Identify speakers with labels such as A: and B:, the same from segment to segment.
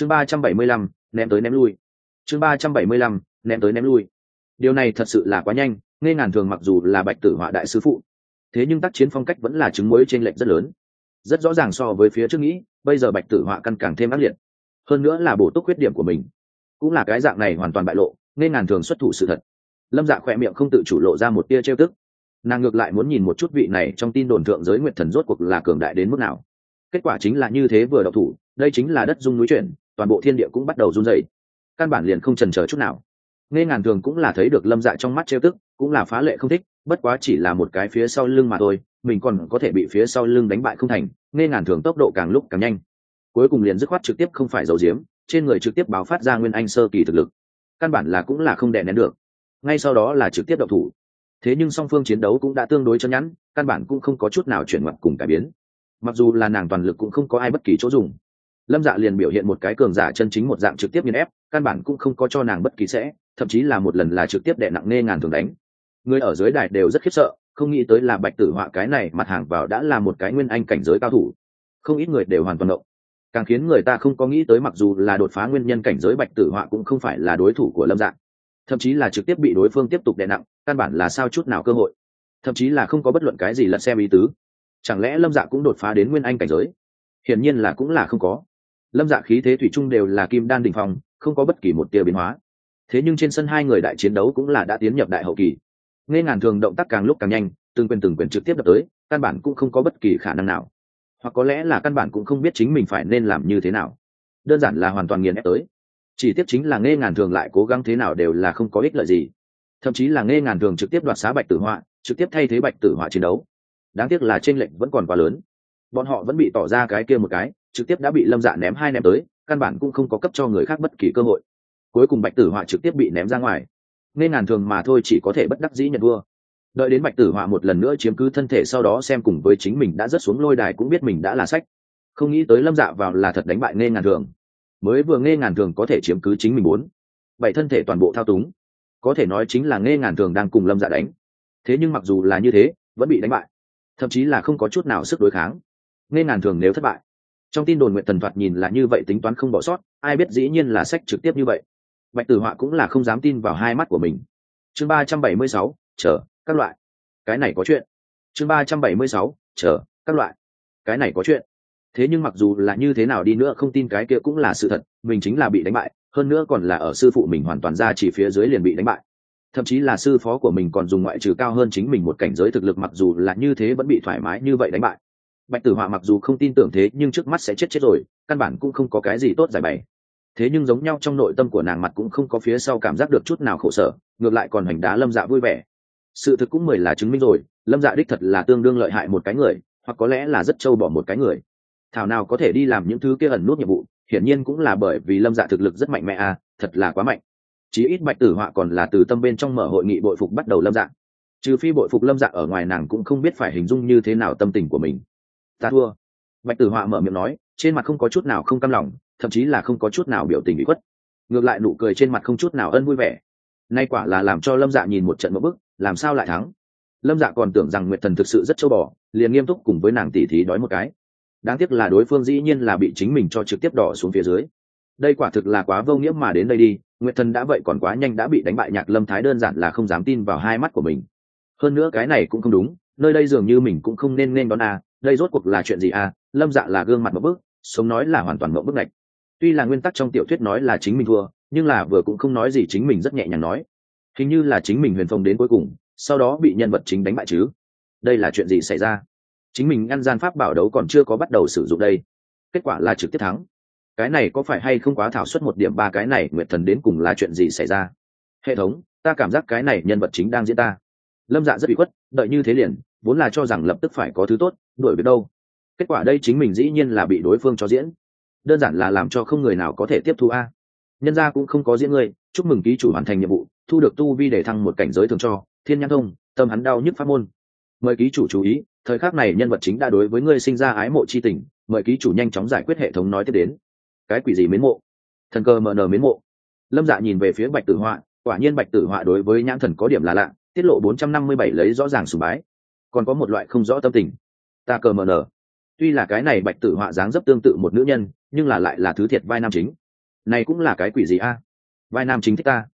A: chương ba trăm bảy mươi lăm, ném tới ném lui. Chương ba trăm bảy mươi lăm, ném tới ném lui. Điều này thật sự là quá nhanh nghe ngàn thường mặc dù là bạch tử họa đại sứ phụ, thế nhưng tác chiến phong cách vẫn là chứng mới trên lệnh rất lớn. Rất rõ ràng so với phía trước nghĩ, bây giờ bạch tử họa căn càng thêm ác liệt. Hơn nữa là bổ túc khuyết điểm của mình. Cũng là cái dạng này hoàn toàn bại lộ nên ngàn thường xuất thủ sự thật. Lâm dạ khỏe miệng không tự chủ lộ ra một tia trêu tức. Nàng ngược lại muốn nhìn một chút vị này trong tin đồn thượng giới nguyệt thần rốt cuộc là cường đại đến mức nào. Kết quả chính là như thế vừa đậu thủ, đây chính là đất dung núi chuyển toàn bộ thiên địa cũng bắt đầu run rẩy, căn bản liền không trần chờ chút nào. Nghe ngàn thường cũng là thấy được lâm dạ trong mắt trêu tức cũng là phá lệ không thích bất quá chỉ là một cái phía sau lưng mà thôi mình còn có thể bị phía sau lưng đánh bại không thành nghe ngàn thường tốc độ càng lúc càng nhanh. Cuối cùng liền dứt khoát trực tiếp không phải dầu diếm trên người trực tiếp báo phát ra nguyên anh sơ kỳ thực lực. Căn bản là cũng là không đè nén được. Ngay sau đó là trực tiếp đậu thủ. Thế nhưng song phương chiến đấu cũng đã tương đối chân nhẵn căn bản cũng không có chút nào chuyển ngoặt cùng cải biến. Mặc dù là nàng toàn lực cũng không có ai bất kỳ chỗ dùng lâm dạ liền biểu hiện một cái cường giả chân chính một dạng trực tiếp nghiên ép, căn bản cũng không có cho nàng bất kỳ sẽ, thậm chí là một lần là trực tiếp đệ nặng nê ngàn thường đánh. Người ở dưới đài đều rất khiếp sợ, không nghĩ tới là bạch tử họa cái này mặt hàng vào đã là một cái nguyên anh cảnh giới cao thủ. Không ít người đều hoàn toàn động. Càng khiến người ta không có nghĩ tới mặc dù là đột phá nguyên nhân cảnh giới bạch tử họa cũng không phải là đối thủ của lâm dạng thậm chí là trực tiếp bị đối phương tiếp tục đè nặng, căn bản là sao chút nào cơ hội. Thậm chí là không có bất luận cái gì lật xem ý tứ. Chẳng lẽ lâm dạ cũng đột phá đến nguyên anh cảnh giới? Hiển nhiên là cũng là không có lâm dạ khí thế thủy chung đều là kim đan đình phòng không có bất kỳ một tia biến hóa. Thế nhưng trên sân hai người đại chiến đấu cũng là đã tiến nhập đại hậu kỳ. Nghe ngàn thường động tác càng lúc càng nhanh, từng quyền từng quyền trực tiếp đập tới, căn bản cũng không có bất kỳ khả năng nào. Hoặc có lẽ là căn bản cũng không biết chính mình phải nên làm như thế nào. Đơn giản là hoàn toàn nghiền ép tới. Chỉ tiếp chính là nghe ngàn thường lại cố gắng thế nào đều là không có ích lợi gì. Thậm chí là nghe ngàn thường trực tiếp đoạt xá bạch tử họa, trực tiếp thay thế bạch tử họa chiến đấu. Đáng tiếc là t r ê n lệch vẫn còn quá lớn. Bọn họ vẫn bị tỏ ra cái kia một cái trực tiếp đã bị lâm dạ ném hai ném tới, căn bản cũng không có cấp cho người khác bất kỳ cơ hội. Cuối cùng bạch tử họa trực tiếp bị ném ra ngoài. Nên ngàn thường mà thôi chỉ có thể bất đắc dĩ nhận vua đợi đến bạch tử họa một lần nữa chiếm cứ thân thể sau đó xem cùng với chính mình đã rớt xuống lôi đài cũng biết mình đã là sách. Không nghĩ tới lâm dạ vào là thật đánh bại nghe ngàn thường. Mới vừa nghe ngàn thường có thể chiếm cứ chính mình muốn bảy thân thể toàn bộ thao túng. Có thể nói chính là nghe ngàn thường đang cùng lâm dạ đánh. Thế nhưng mặc dù là như thế, vẫn bị đánh bại. Thậm chí là không có chút nào sức đối kháng. Nghe ngàn thường nếu thất bại trong tin đồn nguyện thần thoạt nhìn là như vậy, tính toán không bỏ sót, ai biết dĩ nhiên là sách trực tiếp như vậy. Bạch tử họa cũng là không dám tin vào hai mắt của mình. Chương ba trăm bảy mươi sáu, chờ, các loại. Cái này có chuyện. Chương ba trăm bảy mươi sáu, chờ, các loại. Cái này có chuyện. Thế nhưng mặc dù là như thế nào đi nữa không tin cái kia cũng là sự thật, mình chính là bị đánh bại, hơn nữa còn là ở sư phụ mình hoàn toàn ra chỉ phía dưới liền bị đánh bại. Thậm chí là sư phó của mình còn dùng ngoại trừ cao hơn chính mình một cảnh giới thực lực mặc dù là như thế vẫn bị thoải mái như vậy đánh bại bạch tử họa mặc dù không tin tưởng thế, nhưng trước mắt sẽ chết chết rồi, căn bản cũng không có cái gì tốt giải bày. Thế nhưng giống nhau trong nội tâm của nàng mặt cũng không có phía sau cảm giác được chút nào khổ sở, ngược lại còn hành đá lâm dạ vui vẻ. Sự thực cũng mười là chứng minh rồi, lâm dạ đích thật là tương đương lợi hại một cái người, hoặc có lẽ là rất trâu bỏ một cái người. Thảo nào có thể đi làm những thứ kia ẩn nút nhiệm vụ, hiển nhiên cũng là bởi vì lâm dạ thực lực rất mạnh mẽ à thật là quá mạnh. Chí ít bạch tử họa còn là từ tâm bên trong mở hội nghị bội phục bắt đầu lâm dạ. Trừ phi bội phục lâm dạ ở ngoài nàng cũng không biết phải hình dung như thế nào tâm tình của mình ta thua. Bạch tử họa mở miệng nói, trên mặt không có chút nào không căm lòng, thậm chí là không có chút nào biểu tình bị khuất. Ngược lại nụ cười trên mặt không chút nào ân vui vẻ. Nay quả là làm cho lâm dạ nhìn một trận một bức, làm sao lại thắng? Lâm dạ còn tưởng rằng nguyệt thần thực sự rất châu bò, liền nghiêm túc cùng với nàng tỉ thí đói một cái. Đáng tiếc là đối phương dĩ nhiên là bị chính mình cho trực tiếp đỏ xuống phía dưới. Đây quả thực là quá vô nghĩa mà đến đây đi, nguyệt thần đã vậy còn quá nhanh đã bị đánh bại nhạc lâm thái đơn giản là không dám tin vào hai mắt của mình. Hơn nữa cái này cũng không đúng, nơi đây dường như mình cũng không nên nên đón a à đây rốt cuộc là chuyện gì a à? lâm dạ là gương mặt một bước, sống nói là hoàn toàn mẫu bức này tuy là nguyên tắc trong tiểu thuyết nói là chính mình thua, nhưng là vừa cũng không nói gì chính mình rất nhẹ nhàng nói. Hình như là chính mình huyền phong đến cuối cùng, sau đó bị nhân vật chính đánh bại chứ. Đây là chuyện gì xảy ra? Chính mình ngăn gian pháp bảo đấu còn chưa có bắt đầu sử dụng đây. Kết quả là trực tiếp thắng. Cái này có phải hay không quá thảo suất một điểm ba cái này, nguyệt thần đến cùng là chuyện gì xảy ra? Hệ thống, ta cảm giác cái này nhân vật chính đang diễn ta. Lâm dạ rất bị khuất, đợi như thế liền vốn là cho rằng lập tức phải có thứ tốt đổi biết đâu. Kết quả đây chính mình dĩ nhiên là bị đối phương cho diễn. Đơn giản là làm cho không người nào có thể tiếp thu a. Nhân gia cũng không có diễn ngươi, chúc mừng ký chủ hoàn thành nhiệm vụ, thu được tu vi để thăng một cảnh giới thường cho, thiên nhãn thông, tâm hắn đau nhức pháp môn. Mời ký chủ chú ý, thời khắc này nhân vật chính đã đối với ngươi sinh ra ái mộ c h i tình, mời ký chủ nhanh chóng giải quyết hệ thống nói tiếp đến. Cái quỷ gì mến mộ? Thần cơ mờ nờ mến mộ. Lâm dạ nhìn về phía bạch tử họa, quả nhiên bạch tử họa đối với nhãn thần có điểm là lạ, tiết lộ bốn trăm năm mươi bảy lấy rõ ràng sùng bái còn có một loại không rõ tâm tình. Ta cờ mờ nở tuy là cái này bạch tử họa dáng rất tương tự một nữ nhân, nhưng là lại là thứ thiệt vai nam chính. Này cũng là cái quỷ gì a? Vai nam chính thích ta.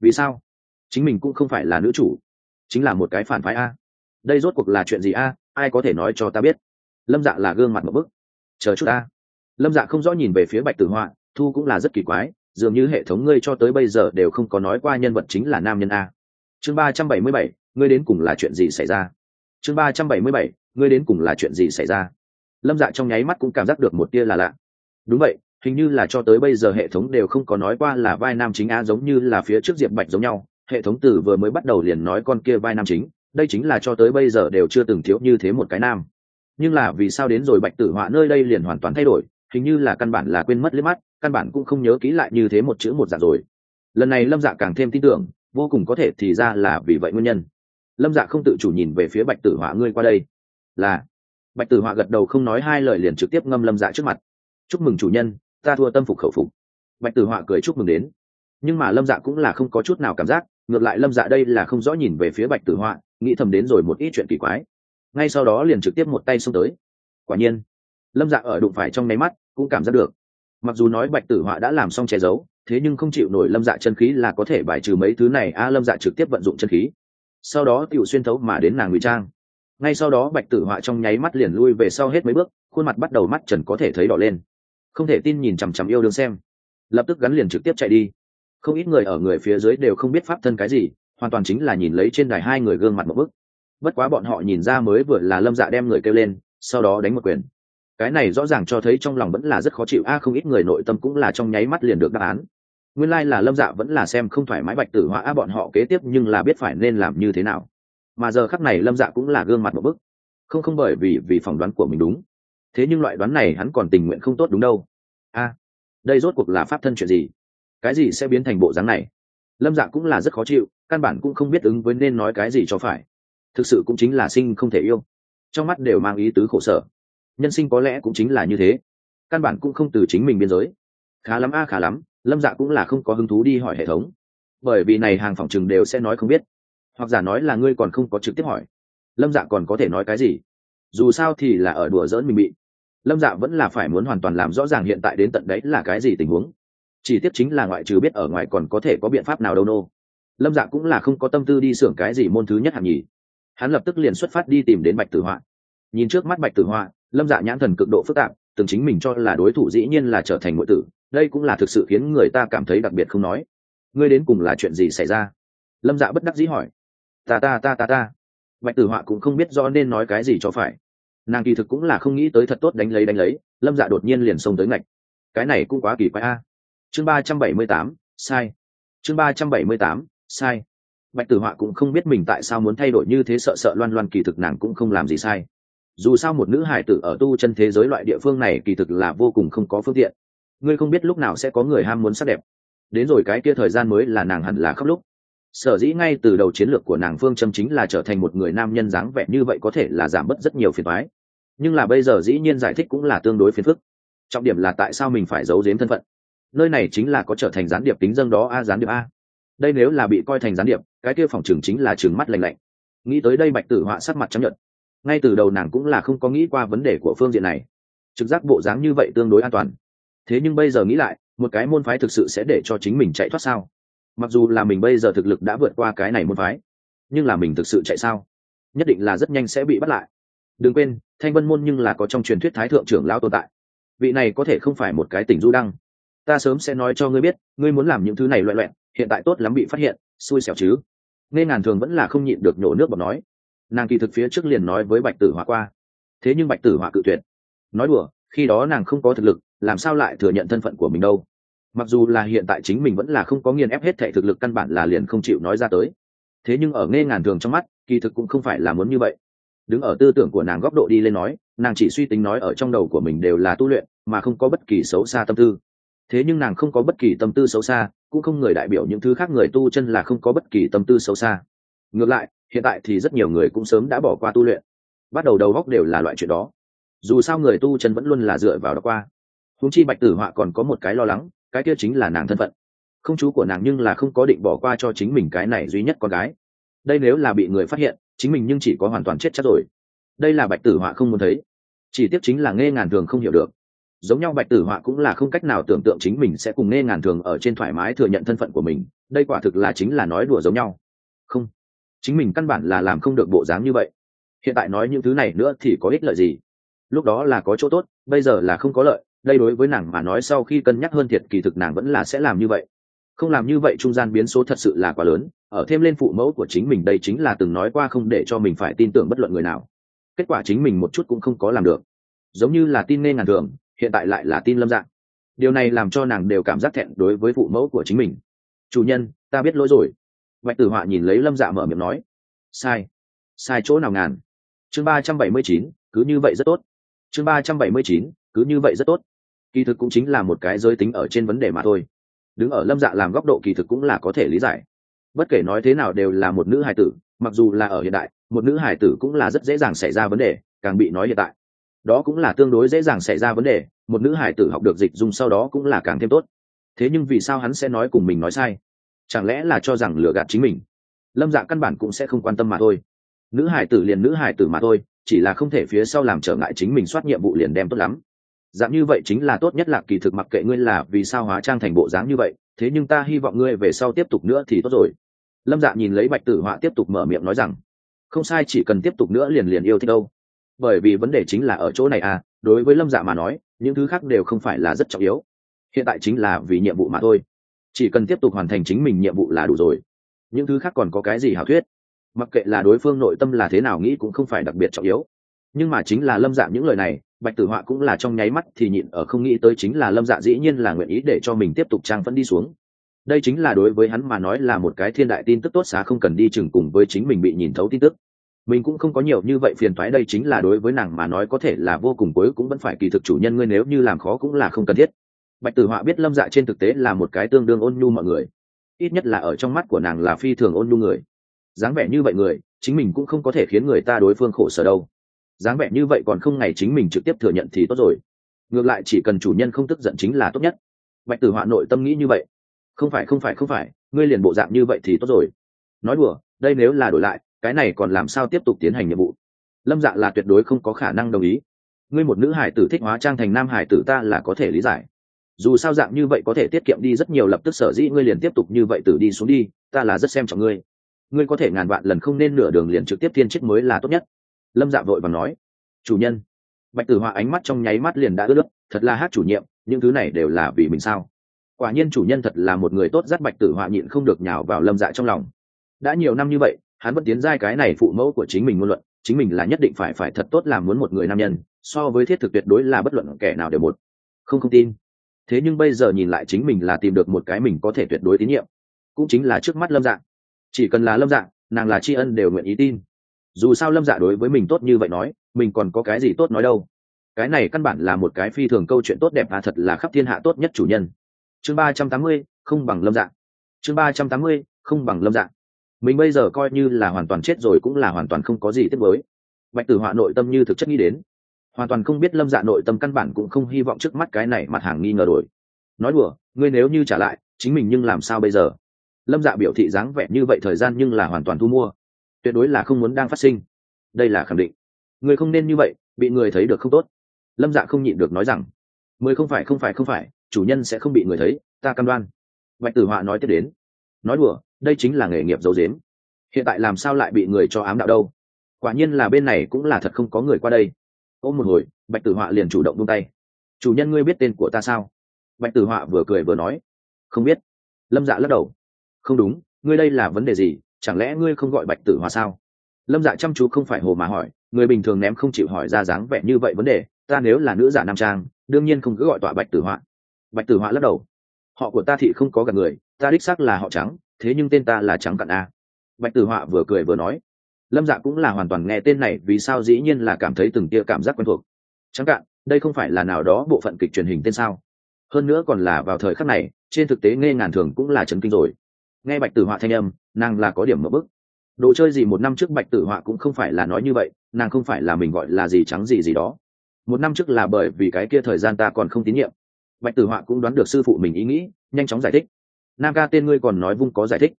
A: Vì sao? Chính mình cũng không phải là nữ chủ. Chính là một cái phản phái a. Đây rốt cuộc là chuyện gì a? Ai có thể nói cho ta biết? Lâm dạ là gương mặt một bức. Chờ chút a. Lâm dạ không rõ nhìn về phía bạch tử họa, thu cũng là rất kỳ quái, dường như hệ thống ngươi cho tới bây giờ đều không có nói qua nhân vật chính là nam nhân a. Chương ba trăm bảy mươi bảy, ngươi đến cùng là chuyện gì xảy ra? Chương ba trăm bảy mươi bảy, ngươi đến cùng là chuyện gì xảy ra? Lâm dạ trong nháy mắt cũng cảm giác được một tia là lạ. Đúng vậy, hình như là cho tới bây giờ hệ thống đều không có nói qua là vai nam chính a giống như là phía trước diệp bạch giống nhau, hệ thống từ vừa mới bắt đầu liền nói con kia vai nam chính, đây chính là cho tới bây giờ đều chưa từng thiếu như thế một cái nam. Nhưng là vì sao đến rồi bạch tử họa nơi đây liền hoàn toàn thay đổi, hình như là căn bản là quên mất liếc mắt, căn bản cũng không nhớ kỹ lại như thế một chữ một dạng rồi. Lần này lâm dạ càng thêm tin tưởng, vô cùng có thể thì ra là vì vậy nguyên nhân lâm dạ không tự chủ nhìn về phía bạch tử họa, ngươi qua đây. Là. Bạch tử họa gật đầu không nói hai lời liền trực tiếp ngâm lâm dạ trước mặt. Chúc mừng chủ nhân, ta thua tâm phục khẩu phục. Bạch tử họa cười chúc mừng đến. Nhưng mà lâm dạ cũng là không có chút nào cảm giác, ngược lại lâm dạ đây là không rõ nhìn về phía bạch tử họa, nghĩ thầm đến rồi một ít chuyện kỳ quái. Ngay sau đó liền trực tiếp một tay xông tới. Quả nhiên, lâm dạ ở đụng phải trong nháy mắt cũng cảm giác được. Mặc dù nói bạch tử họa đã làm xong che giấu, thế nhưng không chịu nổi lâm dạ chân khí là có thể bài trừ mấy thứ này. A, lâm dạ trực tiếp vận dụng chân khí sau đó tiểu xuyên thấu mà đến nàng ngụy trang. Ngay sau đó bạch tử họa trong nháy mắt liền lui về sau hết mấy bước, khuôn mặt bắt đầu mắt trần có thể thấy đỏ lên. Không thể tin nhìn chằm chằm yêu đương xem. Lập tức gắn liền trực tiếp chạy đi. Không ít người ở người phía dưới đều không biết pháp thân cái gì, hoàn toàn chính là nhìn lấy trên đài hai người gương mặt một bức. Bất quá bọn họ nhìn ra mới vừa là lâm dạ đem người kêu lên, sau đó đánh một quyền. Cái này rõ ràng cho thấy trong lòng vẫn là rất khó chịu, a, không ít người nội tâm cũng là trong nháy mắt liền được đáp án nguyên lai là lâm dạ vẫn là xem không thoải mái bạch tử hoa a bọn họ kế tiếp nhưng là biết phải nên làm như thế nào. Mà giờ khắc này lâm dạ cũng là gương mặt một bức. Không không bởi vì vì phỏng đoán của mình đúng. Thế nhưng loại đoán này hắn còn tình nguyện không tốt đúng đâu. A, đây rốt cuộc là pháp thân chuyện gì? Cái gì sẽ biến thành bộ dáng này? Lâm dạ cũng là rất khó chịu, căn bản cũng không biết ứng với nên nói cái gì cho phải. Thực sự cũng chính là sinh không thể yêu. Trong mắt đều mang ý tứ khổ sở. Nhân sinh có lẽ cũng chính là như thế. Căn bản cũng không từ chính mình biên giới. Khá lắm a khá lắm lâm dạ cũng là không có hứng thú đi hỏi hệ thống. Bởi vì này hàng phòng chừng đều sẽ nói không biết. Hoặc giả nói là ngươi còn không có trực tiếp hỏi. Lâm dạ còn có thể nói cái gì? Dù sao thì là ở đùa dỡn mình bị. Lâm dạ vẫn là phải muốn hoàn toàn làm rõ ràng hiện tại đến tận đấy là cái gì tình huống. Chỉ tiếp chính là ngoại trừ biết ở ngoài còn có thể có biện pháp nào đâu nô. Lâm dạ cũng là không có tâm tư đi xưởng cái gì môn thứ nhất hạng nhì. Hắn lập tức liền xuất phát đi tìm đến bạch tử họa. Nhìn trước mắt bạch tử họa, lâm dạ nhãn thần cực độ phức tạp, từng chính mình cho là đối thủ dĩ nhiên là trở thành ngụy tử đây cũng là thực sự khiến người ta cảm thấy đặc biệt không nói. Ngươi đến cùng là chuyện gì xảy ra? Lâm dạ bất đắc dĩ hỏi. Ta ta ta ta ta. Bạch tử họa cũng không biết do nên nói cái gì cho phải. Nàng kỳ thực cũng là không nghĩ tới thật tốt đánh lấy đánh lấy, lâm dạ đột nhiên liền xông tới ngạch. Cái này cũng quá kỳ quái a. Chương ba trăm bảy mươi tám, sai. Chương ba trăm bảy mươi tám, sai. Bạch tử họa cũng không biết mình tại sao muốn thay đổi như thế, sợ sợ loan loan kỳ thực nàng cũng không làm gì sai. Dù sao một nữ hải tử ở tu chân thế giới loại địa phương này kỳ thực là vô cùng không có phương tiện ngươi không biết lúc nào sẽ có người ham muốn sắc đẹp. Đến rồi cái kia thời gian mới là nàng hẳn là khóc lúc. Sở dĩ ngay từ đầu chiến lược của nàng phương châm chính là trở thành một người nam nhân dáng vẻ như vậy có thể là giảm bớt rất nhiều phiền thoái nhưng là bây giờ dĩ nhiên giải thích cũng là tương đối phiền phức. Trọng điểm là tại sao mình phải giấu giếm thân phận. Nơi này chính là có trở thành gián điệp tính dân đó a, gián điệp a. Đây nếu là bị coi thành gián điệp, cái kia phòng trường chính là trường mắt lành lạnh. Nghĩ tới đây bạch tử họa sắc mặt chấp nhận ngay từ đầu nàng cũng là không có nghĩ qua vấn đề của phương diện này. Trực giác bộ dáng như vậy tương đối an toàn thế nhưng bây giờ nghĩ lại, một cái môn phái thực sự sẽ để cho chính mình chạy thoát sao? Mặc dù là mình bây giờ thực lực đã vượt qua cái này môn phái, nhưng là mình thực sự chạy sao? Nhất định là rất nhanh sẽ bị bắt lại. Đừng quên, thanh vân môn nhưng là có trong truyền thuyết thái thượng trưởng lao tồn tại. Vị này có thể không phải một cái tỉnh du đăng. Ta sớm sẽ nói cho ngươi biết, ngươi muốn làm những thứ này loại loẹn hiện tại tốt lắm bị phát hiện, xui xẻo chứ. Nên ngàn thường vẫn là không nhịn được nhổ nước bọt nói. Nàng kỳ thực phía trước liền nói với bạch tử hỏa qua. Thế nhưng bạch tử hỏa cự tuyệt. Nói đùa khi đó nàng không có thực lực, làm sao lại thừa nhận thân phận của mình đâu? Mặc dù là hiện tại chính mình vẫn là không có nghiền ép hết thệ thực lực căn bản là liền không chịu nói ra tới. Thế nhưng ở nghe ngàn thường trong mắt, kỳ thực cũng không phải là muốn như vậy. Đứng ở tư tưởng của nàng góc độ đi lên nói, nàng chỉ suy tính nói ở trong đầu của mình đều là tu luyện, mà không có bất kỳ xấu xa tâm tư. Thế nhưng nàng không có bất kỳ tâm tư xấu xa, cũng không người đại biểu những thứ khác người tu chân là không có bất kỳ tâm tư xấu xa. Ngược lại, hiện tại thì rất nhiều người cũng sớm đã bỏ qua tu luyện. Bắt đầu đầu góc đều là loại chuyện đó dù sao người tu chân vẫn luôn là dựa vào đó qua. Húng chi bạch tử họa còn có một cái lo lắng, cái kia chính là nàng thân phận. Không chú của nàng nhưng là không có định bỏ qua cho chính mình cái này duy nhất con gái. Đây nếu là bị người phát hiện, chính mình nhưng chỉ có hoàn toàn chết chắc rồi. Đây là bạch tử họa không muốn thấy. Chỉ tiếc chính là nghe ngàn thường không hiểu được. Giống nhau bạch tử họa cũng là không cách nào tưởng tượng chính mình sẽ cùng nghe ngàn thường ở trên thoải mái thừa nhận thân phận của mình, đây quả thực là chính là nói đùa giống nhau. Không, chính mình căn bản là làm không được bộ dáng như vậy. Hiện tại nói những thứ này nữa thì có ích lợi gì? Lúc đó là có chỗ tốt, bây giờ là không có lợi, đây đối với nàng mà nói sau khi cân nhắc hơn thiệt kỳ thực nàng vẫn là sẽ làm như vậy. Không làm như vậy trung gian biến số thật sự là quá lớn, ở thêm lên phụ mẫu của chính mình đây chính là từng nói qua không để cho mình phải tin tưởng bất luận người nào. Kết quả chính mình một chút cũng không có làm được. Giống như là tin nên ngàn thường, hiện tại lại là tin lâm dạng. Điều này làm cho nàng đều cảm giác thẹn đối với phụ mẫu của chính mình. Chủ nhân, ta biết lỗi rồi. Bạch tử họa nhìn lấy lâm dạ mở miệng nói. Sai. Sai chỗ nào ngàn? Chương ba trăm bảy mươi chín, cứ như vậy rất tốt chương ba trăm bảy mươi chín, cứ như vậy rất tốt. Kỳ thực cũng chính là một cái giới tính ở trên vấn đề mà thôi. Đứng ở lâm dạ làm góc độ kỳ thực cũng là có thể lý giải. Bất kể nói thế nào đều là một nữ hài tử, mặc dù là ở hiện đại, một nữ hài tử cũng là rất dễ dàng xảy ra vấn đề, càng bị nói hiện tại. Đó cũng là tương đối dễ dàng xảy ra vấn đề, một nữ hài tử học được dịch dùng sau đó cũng là càng thêm tốt. Thế nhưng vì sao hắn sẽ nói cùng mình nói sai? Chẳng lẽ là cho rằng lừa gạt chính mình? Lâm dạ căn bản cũng sẽ không quan tâm mà thôi. Nữ hải tử liền nữ hải tử mà thôi chỉ là không thể phía sau làm trở ngại chính mình soát nhiệm vụ liền đem tốt lắm. Dạng như vậy chính là tốt nhất là kỳ thực mặc kệ ngươi là vì sao hóa trang thành bộ dáng như vậy, thế nhưng ta hy vọng ngươi về sau tiếp tục nữa thì tốt rồi. Lâm dạ nhìn lấy bạch tử họa tiếp tục mở miệng nói rằng, không sai, chỉ cần tiếp tục nữa liền liền yêu thích đâu. Bởi vì vấn đề chính là ở chỗ này à đối với lâm dạ mà nói, những thứ khác đều không phải là rất trọng yếu. Hiện tại chính là vì nhiệm vụ mà thôi. Chỉ cần tiếp tục hoàn thành chính mình nhiệm vụ là đủ rồi. Những thứ khác còn có cái gì hảo thuyết? Mặc kệ là đối phương nội tâm là thế nào nghĩ cũng không phải đặc biệt trọng yếu. Nhưng mà chính là lâm dạ những lời này, bạch tử họa cũng là trong nháy mắt thì nhịn ở không nghĩ tới chính là lâm dạ dĩ nhiên là nguyện ý để cho mình tiếp tục trang phẫn đi xuống. Đây chính là đối với hắn mà nói là một cái thiên đại tin tức tốt xá không cần đi chừng cùng với chính mình bị nhìn thấu tin tức. Mình cũng không có nhiều như vậy phiền thoái đây chính là đối với nàng mà nói có thể là vô cùng cuối cũng vẫn phải kỳ thực chủ nhân ngươi nếu như làm khó cũng là không cần thiết. Bạch tử họa biết lâm dạ trên thực tế là một cái tương đương ôn nhu mọi người. Ít nhất là ở trong mắt của nàng là phi thường ôn nhu người dáng vẻ như vậy người, chính mình cũng không có thể khiến người ta đối phương khổ sở đâu. Dáng vẻ như vậy còn không ngày chính mình trực tiếp thừa nhận thì tốt rồi. Ngược lại chỉ cần chủ nhân không tức giận chính là tốt nhất. Bạch tử họa nội tâm nghĩ như vậy. Không phải không phải không phải, ngươi liền bộ dạng như vậy thì tốt rồi. Nói đùa, đây nếu là đổi lại, cái này còn làm sao tiếp tục tiến hành nhiệm vụ? Lâm dạ là tuyệt đối không có khả năng đồng ý. Ngươi một nữ hải tử thích hóa trang thành nam hải tử ta là có thể lý giải. Dù sao dạng như vậy có thể tiết kiệm đi rất nhiều lập tức sở dĩ ngươi liền tiếp tục như vậy tử đi xuống đi, ta là rất xem trọng ngươi ngươi có thể ngàn vạn lần không nên nửa đường liền trực tiếp thiên chết mới là tốt nhất. Lâm dạ vội và nói, chủ nhân. Bạch tử họa ánh mắt trong nháy mắt liền đã ướt nước, thật là hát chủ nhiệm, những thứ này đều là vì mình sao? Quả nhiên chủ nhân thật là một người tốt dắt bạch tử họa nhịn không được nhào vào lâm dạ trong lòng. Đã nhiều năm như vậy, hắn vẫn tiến giai cái này phụ mẫu của chính mình ngôn luận, chính mình là nhất định phải phải thật tốt làm muốn một người nam nhân, so với thiết thực tuyệt đối là bất luận kẻ nào đều một. Không không tin. Thế nhưng bây giờ nhìn lại chính mình là tìm được một cái mình có thể tuyệt đối tín nhiệm. Cũng chính là trước mắt lâm dạng chỉ cần là lâm dạng nàng là tri ân đều nguyện ý tin. Dù sao lâm dạ đối với mình tốt như vậy nói, mình còn có cái gì tốt nói đâu. Cái này căn bản là một cái phi thường câu chuyện tốt đẹp và thật là khắp thiên hạ tốt nhất chủ nhân. Chương ba trăm tám mươi, không bằng lâm dạ. Chương ba trăm tám mươi, không bằng lâm dạ. Mình bây giờ coi như là hoàn toàn chết rồi cũng là hoàn toàn không có gì tiếc với bạch tử họa nội tâm như thực chất nghĩ đến. Hoàn toàn không biết lâm dạ nội tâm căn bản cũng không hy vọng trước mắt cái này mặt hàng nghi ngờ đổi. Nói đùa, ngươi nếu như trả lại, chính mình nhưng làm sao bây giờ? Lâm dạ biểu thị dáng vẻ như vậy thời gian nhưng là hoàn toàn thu mua. Tuyệt đối là không muốn đang phát sinh. Đây là khẳng định. Người không nên như vậy, bị người thấy được không tốt. Lâm dạ không nhịn được nói rằng mười không phải không phải không phải, chủ nhân sẽ không bị người thấy, ta cam đoan. Bạch tử họa nói tiếp đến, nói đùa, đây chính là nghề nghiệp dấu dếm hiện tại làm sao lại bị người cho ám đạo đâu? Quả nhiên là bên này cũng là thật không có người qua đây. Ôm một hồi, bạch tử họa liền chủ động buông tay. Chủ nhân ngươi biết tên của ta sao? Bạch tử họa vừa cười vừa nói, không biết. Lâm dạ lắc đầu không đúng, ngươi đây là vấn đề gì? Chẳng lẽ ngươi không gọi bạch tử hòa sao? Lâm dạ chăm chú không phải hồ mà hỏi, người bình thường ném không chịu hỏi ra dáng vẻ như vậy vấn đề, ta nếu là nữ giả nam trang, đương nhiên không cứ gọi tọa bạch tử họa bạch tử họa lắc đầu. Họ của ta thị không có gặp người, ta đích xác là họ trắng, thế nhưng tên ta là trắng cặn a. Bạch tử họa vừa cười vừa nói. Lâm dạ cũng là hoàn toàn nghe tên này, vì sao dĩ nhiên là cảm thấy từng tia cảm giác quen thuộc. Trắng cạn đây không phải là nào đó bộ phận kịch truyền hình tên sao? Hơn nữa còn là vào thời khắc này, trên thực tế nghe ngàn thường cũng là chấn kinh rồi nghe bạch tử họa thanh âm, nàng là có điểm mở bức. Đồ chơi gì một năm trước bạch tử họa cũng không phải là nói như vậy, nàng không phải là mình gọi là gì trắng gì gì đó. Một năm trước là bởi vì cái kia thời gian ta còn không tín nhiệm. Bạch tử họa cũng đoán được sư phụ mình ý nghĩ, nhanh chóng giải thích. Nam ca tên ngươi còn nói vung có giải thích.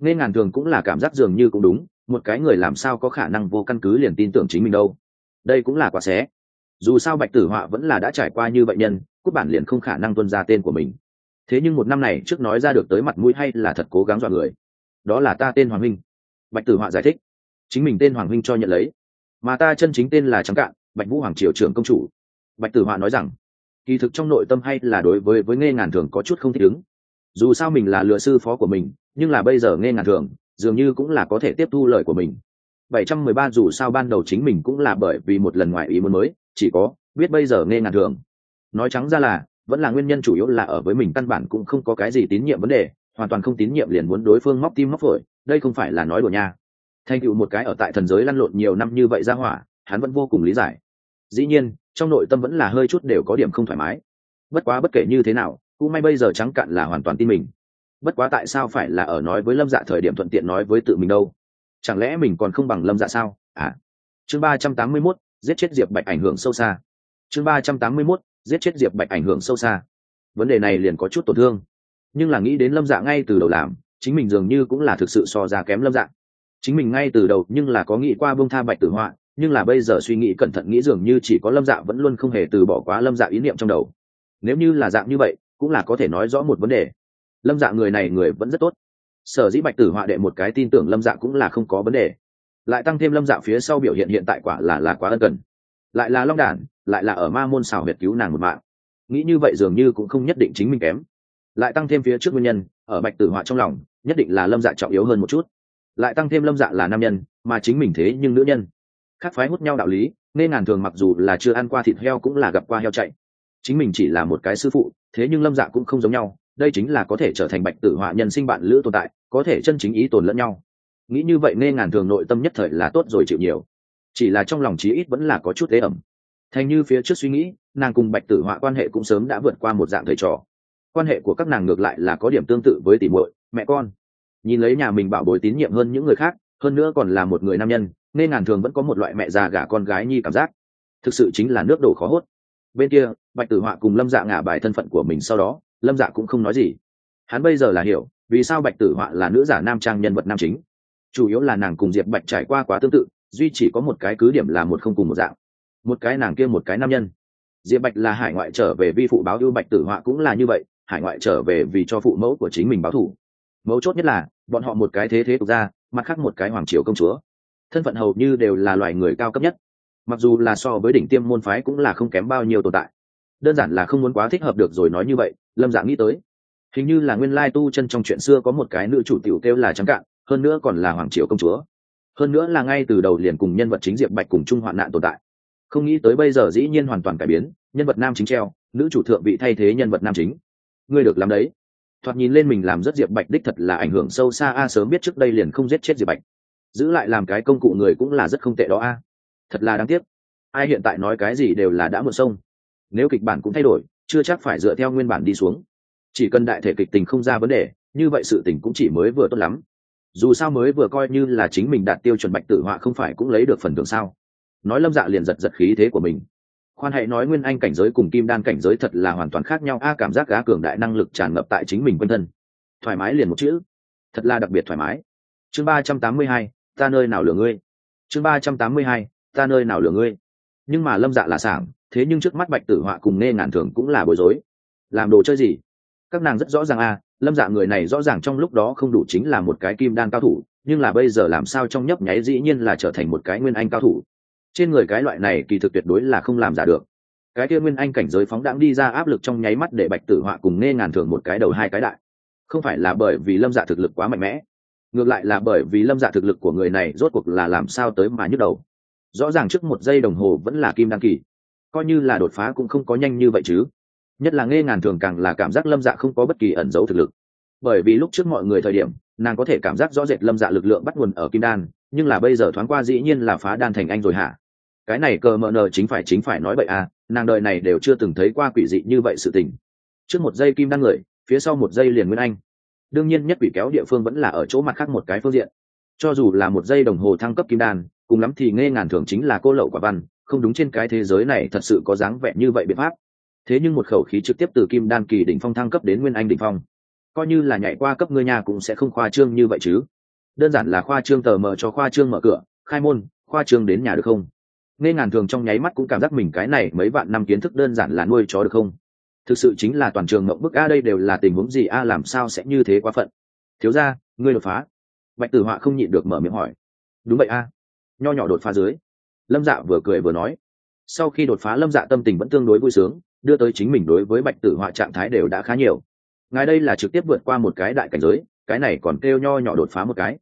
A: Nên ngàn thường cũng là cảm giác dường như cũng đúng, một cái người làm sao có khả năng vô căn cứ liền tin tưởng chính mình đâu. Đây cũng là quả xé. Dù sao bạch tử họa vẫn là đã trải qua như vậy nhân, cốt bản liền không khả năng tuân ra tên của mình thế nhưng một năm này trước nói ra được tới mặt mũi hay là thật cố gắng dọa người? Đó là ta tên hoàng minh. Bạch tử họa giải thích. Chính mình tên hoàng minh cho nhận lấy. Mà ta chân chính tên là trắng cạn, bạch vũ hoàng triều trưởng công chủ. Bạch tử họa nói rằng, kỳ thực trong nội tâm hay là đối với với nghe ngàn thường có chút không thích ứng. Dù sao mình là lựa sư phó của mình, nhưng là bây giờ nghe ngàn thường dường như cũng là có thể tiếp thu lời của mình. 713 dù sao ban đầu chính mình cũng là bởi vì một lần ngoại ý muốn mới, chỉ có biết bây giờ nghe ngàn thường nói trắng ra là vẫn là nguyên nhân chủ yếu là ở với mình căn bản cũng không có cái gì tín nhiệm vấn đề, hoàn toàn không tín nhiệm liền muốn đối phương móc tim móc phổi, đây không phải là nói đùa nha. Thành tựu một cái ở tại thần giới lăn lộn nhiều năm như vậy ra hỏa, hắn vẫn vô cùng lý giải. Dĩ nhiên, trong nội tâm vẫn là hơi chút đều có điểm không thoải mái. Bất quá bất kể như thế nào, cũng may bây giờ trắng cạn là hoàn toàn tin mình. Bất quá tại sao phải là ở nói với lâm dạ thời điểm thuận tiện nói với tự mình đâu? Chẳng lẽ mình còn không bằng lâm dạ sao? À. Chương ba trăm tám mươi mốt, giết chết diệp bạch ảnh hưởng sâu xa. Chương ba trăm tám mươi mốt giết chết diệp bạch ảnh hưởng sâu xa. Vấn đề này liền có chút tổn thương. Nhưng là nghĩ đến lâm dạ ngay từ đầu làm, chính mình dường như cũng là thực sự so ra kém lâm dạ. Chính mình ngay từ đầu nhưng là có nghĩ qua bông tha bạch tử họa, nhưng là bây giờ suy nghĩ cẩn thận nghĩ dường như chỉ có lâm dạ vẫn luôn không hề từ bỏ quá lâm dạ ý niệm trong đầu. Nếu như là dạng như vậy, cũng là có thể nói rõ một vấn đề. Lâm dạ người này người vẫn rất tốt. Sở dĩ bạch tử họa đệ một cái tin tưởng lâm dạ cũng là không có vấn đề. Lại tăng thêm lâm dạ phía sau biểu hiện hiện tại quả là là quá ân cần. Lại là long đản lại là ở ma môn xào huyệt cứu nàng một mạng. Nghĩ như vậy dường như cũng không nhất định chính mình kém. Lại tăng thêm phía trước nguyên nhân, ở bạch tử họa trong lòng, nhất định là lâm dạ trọng yếu hơn một chút. Lại tăng thêm lâm dạ là nam nhân, mà chính mình thế nhưng nữ nhân. Khác phái hút nhau đạo lý, nên ngàn thường mặc dù là chưa ăn qua thịt heo cũng là gặp qua heo chạy. Chính mình chỉ là một cái sư phụ, thế nhưng lâm dạ cũng không giống nhau, đây chính là có thể trở thành bạch tử họa nhân sinh bạn lữ tồn tại, có thể chân chính ý tồn lẫn nhau. Nghĩ như vậy nên ngàn thường nội tâm nhất thời là tốt rồi chịu nhiều. Chỉ là trong lòng chí ít vẫn là có chút tế ẩm thành như phía trước suy nghĩ, nàng cùng bạch tử họa quan hệ cũng sớm đã vượt qua một dạng thầy trò. Quan hệ của các nàng ngược lại là có điểm tương tự với tỉ muội, mẹ con. Nhìn lấy nhà mình bảo bồi tín nhiệm hơn những người khác, hơn nữa còn là một người nam nhân, nên ngàn thường vẫn có một loại mẹ già gả con gái nhi cảm giác. Thực sự chính là nước đổ khó hốt. Bên kia, bạch tử họa cùng lâm dạ ngả bài thân phận của mình sau đó, lâm dạ cũng không nói gì. Hắn bây giờ là hiểu, vì sao bạch tử họa là nữ giả nam trang nhân vật nam chính. Chủ yếu là nàng cùng diệp bạch trải qua quá tương tự, duy chỉ có một cái cứ điểm là một không cùng một dạng một cái nàng kia một cái nam nhân. Diệp bạch là hải ngoại trở về vi phụ báo ưu bạch tử họa cũng là như vậy, hải ngoại trở về vì cho phụ mẫu của chính mình báo thủ mấu chốt nhất là, bọn họ một cái thế thế tục ra mặt khác một cái hoàng triều công chúa. Thân phận hầu như đều là loài người cao cấp nhất. Mặc dù là so với đỉnh tiêm môn phái cũng là không kém bao nhiêu tồn tại. Đơn giản là không muốn quá thích hợp được rồi nói như vậy, lâm dạng nghĩ tới. Hình như là nguyên lai tu chân trong chuyện xưa có một cái nữ chủ tiểu kêu là trắng cạn, hơn nữa còn là hoàng triều công chúa. Hơn nữa là ngay từ đầu liền cùng nhân vật chính diệp bạch cùng chung hoạn nạn tồn tại không nghĩ tới bây giờ dĩ nhiên hoàn toàn cải biến, nhân vật nam chính treo, nữ chủ thượng bị thay thế nhân vật nam chính. Ngươi được làm đấy. Thoạt nhìn lên mình làm rất diệp bạch đích thật là ảnh hưởng sâu xa, a, sớm biết trước đây liền không giết chết diệp bạch. Giữ lại làm cái công cụ người cũng là rất không tệ đó, a. Thật là đáng tiếc. Ai hiện tại nói cái gì đều là đã muộn sông. Nếu kịch bản cũng thay đổi, chưa chắc phải dựa theo nguyên bản đi xuống. Chỉ cần đại thể kịch tình không ra vấn đề, như vậy sự tình cũng chỉ mới vừa tốt lắm. Dù sao mới vừa coi như là chính mình đạt tiêu chuẩn bạch tử họa không phải cũng lấy được phần thưởng sao? Nói lâm dạ liền giật giật khí thế của mình. Khoan hãy nói nguyên anh cảnh giới cùng kim đan cảnh giới thật là hoàn toàn khác nhau, a, cảm giác gá cường đại năng lực tràn ngập tại chính mình quanh thân. Thoải mái liền một chữ. Thật là đặc biệt thoải mái. Chương ba trăm tám mươi hai, ta nơi nào lừa ngươi? Chương ba trăm tám mươi hai, ta nơi nào lừa ngươi? Nhưng mà lâm dạ là sảng, thế nhưng trước mắt bạch tử họa cùng nghe ngàn thường cũng là bối rối. Làm đồ chơi gì? Các nàng rất rõ ràng, a, lâm dạ người này rõ ràng trong lúc đó không đủ chính là một cái kim đan cao thủ, nhưng là bây giờ làm sao trong nhấp nháy dĩ nhiên là trở thành một cái nguyên anh cao thủ? Trên người cái loại này kỳ thực tuyệt đối là không làm giả được. Cái kia nguyên anh cảnh giới phóng đãng đi ra áp lực trong nháy mắt để bạch tử họa cùng nghe ngàn thường một cái đầu hai cái đại. Không phải là bởi vì lâm dạ thực lực quá mạnh mẽ, ngược lại là bởi vì lâm dạ thực lực của người này rốt cuộc là làm sao tới mà nhức đầu. Rõ ràng trước một giây đồng hồ vẫn là kim đăng kỳ. Coi như là đột phá cũng không có nhanh như vậy chứ. Nhất là nghe ngàn thường càng là cảm giác lâm dạ không có bất kỳ ẩn dấu thực lực. Bởi vì lúc trước mọi người thời điểm, nàng có thể cảm giác rõ rệt lâm dạ lực lượng bắt nguồn ở kim đan, nhưng là bây giờ thoáng qua dĩ nhiên là phá đan thành anh rồi hả? Cái này cờ mờ nờ chính phải chính phải nói vậy à nàng đời này đều chưa từng thấy qua quỷ dị như vậy sự tình. Trước một giây kim đan người, phía sau một giây liền nguyên anh. Đương nhiên nhất quỷ kéo địa phương vẫn là ở chỗ mặt khác một cái phương diện. Cho dù là một giây đồng hồ thăng cấp kim đan, cùng lắm thì nghe ngàn thường chính là cô lậu quả văn, không đúng trên cái thế giới này thật sự có dáng vẻ như vậy biện pháp. Thế nhưng một khẩu khí trực tiếp từ kim đan kỳ đỉnh phong thăng cấp đến nguyên anh đỉnh phong. Coi như là nhảy qua cấp ngươi nhà cũng sẽ không khoa trương như vậy chứ. Đơn giản là khoa trương tờ mở cho khoa trương mở cửa, khai môn, khoa trương đến nhà được không? Nghe ngàn thường trong nháy mắt cũng cảm giác mình cái này mấy vạn năm kiến thức đơn giản là nuôi chó được không? Thực sự chính là toàn trường mộng bức, a, đây đều là tình huống gì? A, làm sao sẽ như thế quá phận? Thiếu ra ngươi đột phá. Bạch tử họa không nhịn được mở miệng hỏi. Đúng vậy, a. Nho nhỏ đột phá dưới. Lâm dạ vừa cười vừa nói. Sau khi đột phá, lâm dạ tâm tình vẫn tương đối vui sướng, đưa tới chính mình đối với bạch tử họa trạng thái đều đã khá nhiều. Ngài đây là trực tiếp vượt qua một cái đại cảnh giới, cái này còn kêu nho nhỏ đột phá một cái.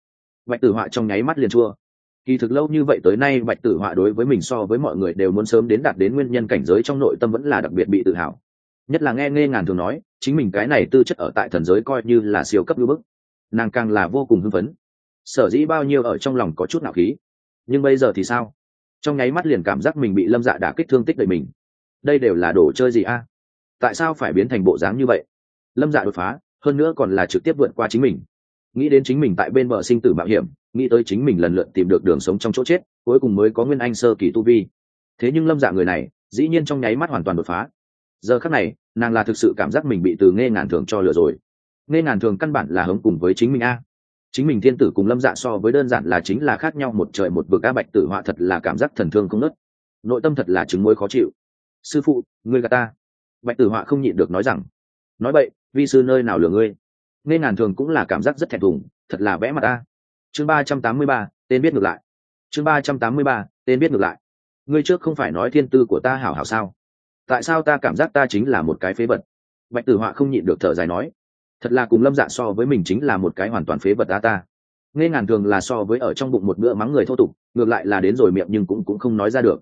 A: Bạch tử họa trong nháy mắt liền chua kỳ thực lâu như vậy tới nay, bạch tử họa đối với mình so với mọi người đều muốn sớm đến đạt đến nguyên nhân cảnh giới trong nội tâm vẫn là đặc biệt bị tự hào. Nhất là nghe nghe ngàn thường nói, chính mình cái này tư chất ở tại thần giới coi như là siêu cấp lưu bức. Nàng càng là vô cùng hưng phấn. Sở dĩ bao nhiêu ở trong lòng có chút nạo khí. Nhưng bây giờ thì sao? Trong nháy mắt liền cảm giác mình bị lâm dạ đả kích thương tích đầy mình. Đây đều là đồ chơi gì a? Tại sao phải biến thành bộ dáng như vậy? Lâm dạ đột phá, hơn nữa còn là trực tiếp vượt qua chính mình nghĩ đến chính mình tại bên bờ sinh tử mạo hiểm, nghĩ tới chính mình lần lượt tìm được đường sống trong chỗ chết, cuối cùng mới có nguyên anh sơ kỳ tu vi. Thế nhưng lâm dạ người này, dĩ nhiên trong nháy mắt hoàn toàn đột phá. Giờ khắc này, nàng là thực sự cảm giác mình bị từ nghe ngàn thường cho lừa rồi. Nghe ngàn thường căn bản là hống cùng với chính mình a. Chính mình thiên tử cùng lâm dạ so với đơn giản là chính là khác nhau một trời một vực a bạch tử họa thật là cảm giác thần thương không nớt nội tâm thật là chứng mối khó chịu. Sư phụ, ngươi gà ta. Bạch tử họa không nhịn được nói rằng, nói vậy vi sư nơi nào lừa ngươi? Nên ngàn thường cũng là cảm giác rất thẹn thùng, thật là vẽ mặt ta chương ba trăm tám mươi ba, tên biết ngược lại. Chương ba trăm tám mươi ba, tên biết ngược lại. Ngươi trước không phải nói thiên tư của ta hảo hảo sao? Tại sao ta cảm giác ta chính là một cái phế vật? Bạch tử họa không nhịn được thở dài nói. Thật là cùng lâm dạ so với mình chính là một cái hoàn toàn phế vật ta ta. Nghe ngàn thường là so với ở trong bụng một bữa mắng người thô tục, ngược lại là đến rồi miệng nhưng cũng cũng không nói ra được.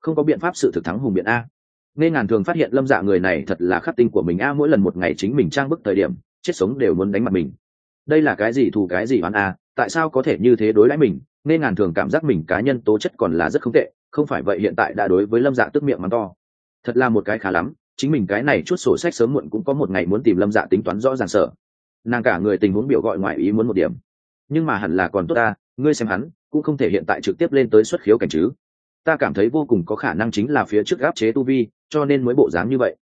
A: Không có biện pháp sự thực thắng hùng biện a. Nghe ngàn thường phát hiện lâm dạ người này thật là khắc tinh của mình a, mỗi lần một ngày chính mình trang bức thời điểm chết sống đều muốn đánh mặt mình. Đây là cái gì thù, cái gì oán a, tại sao có thể như thế đối đãi mình? Nên ngàn thường cảm giác mình cá nhân tố chất còn là rất không tệ, không phải vậy hiện tại đã đối với lâm dạ tức miệng mắng to. Thật là một cái khá lắm, chính mình cái này chút sổ sách sớm muộn cũng có một ngày muốn tìm lâm dạ tính toán rõ ràng sợ. Nàng cả người tình huống biểu gọi ngoại ý muốn một điểm. Nhưng mà hẳn là còn tốt ta, ngươi xem hắn, cũng không thể hiện tại trực tiếp lên tới xuất khiếu cảnh chứ. Ta cảm thấy vô cùng có khả năng chính là phía trước gáp chế tu vi, cho nên mới bộ dáng như vậy.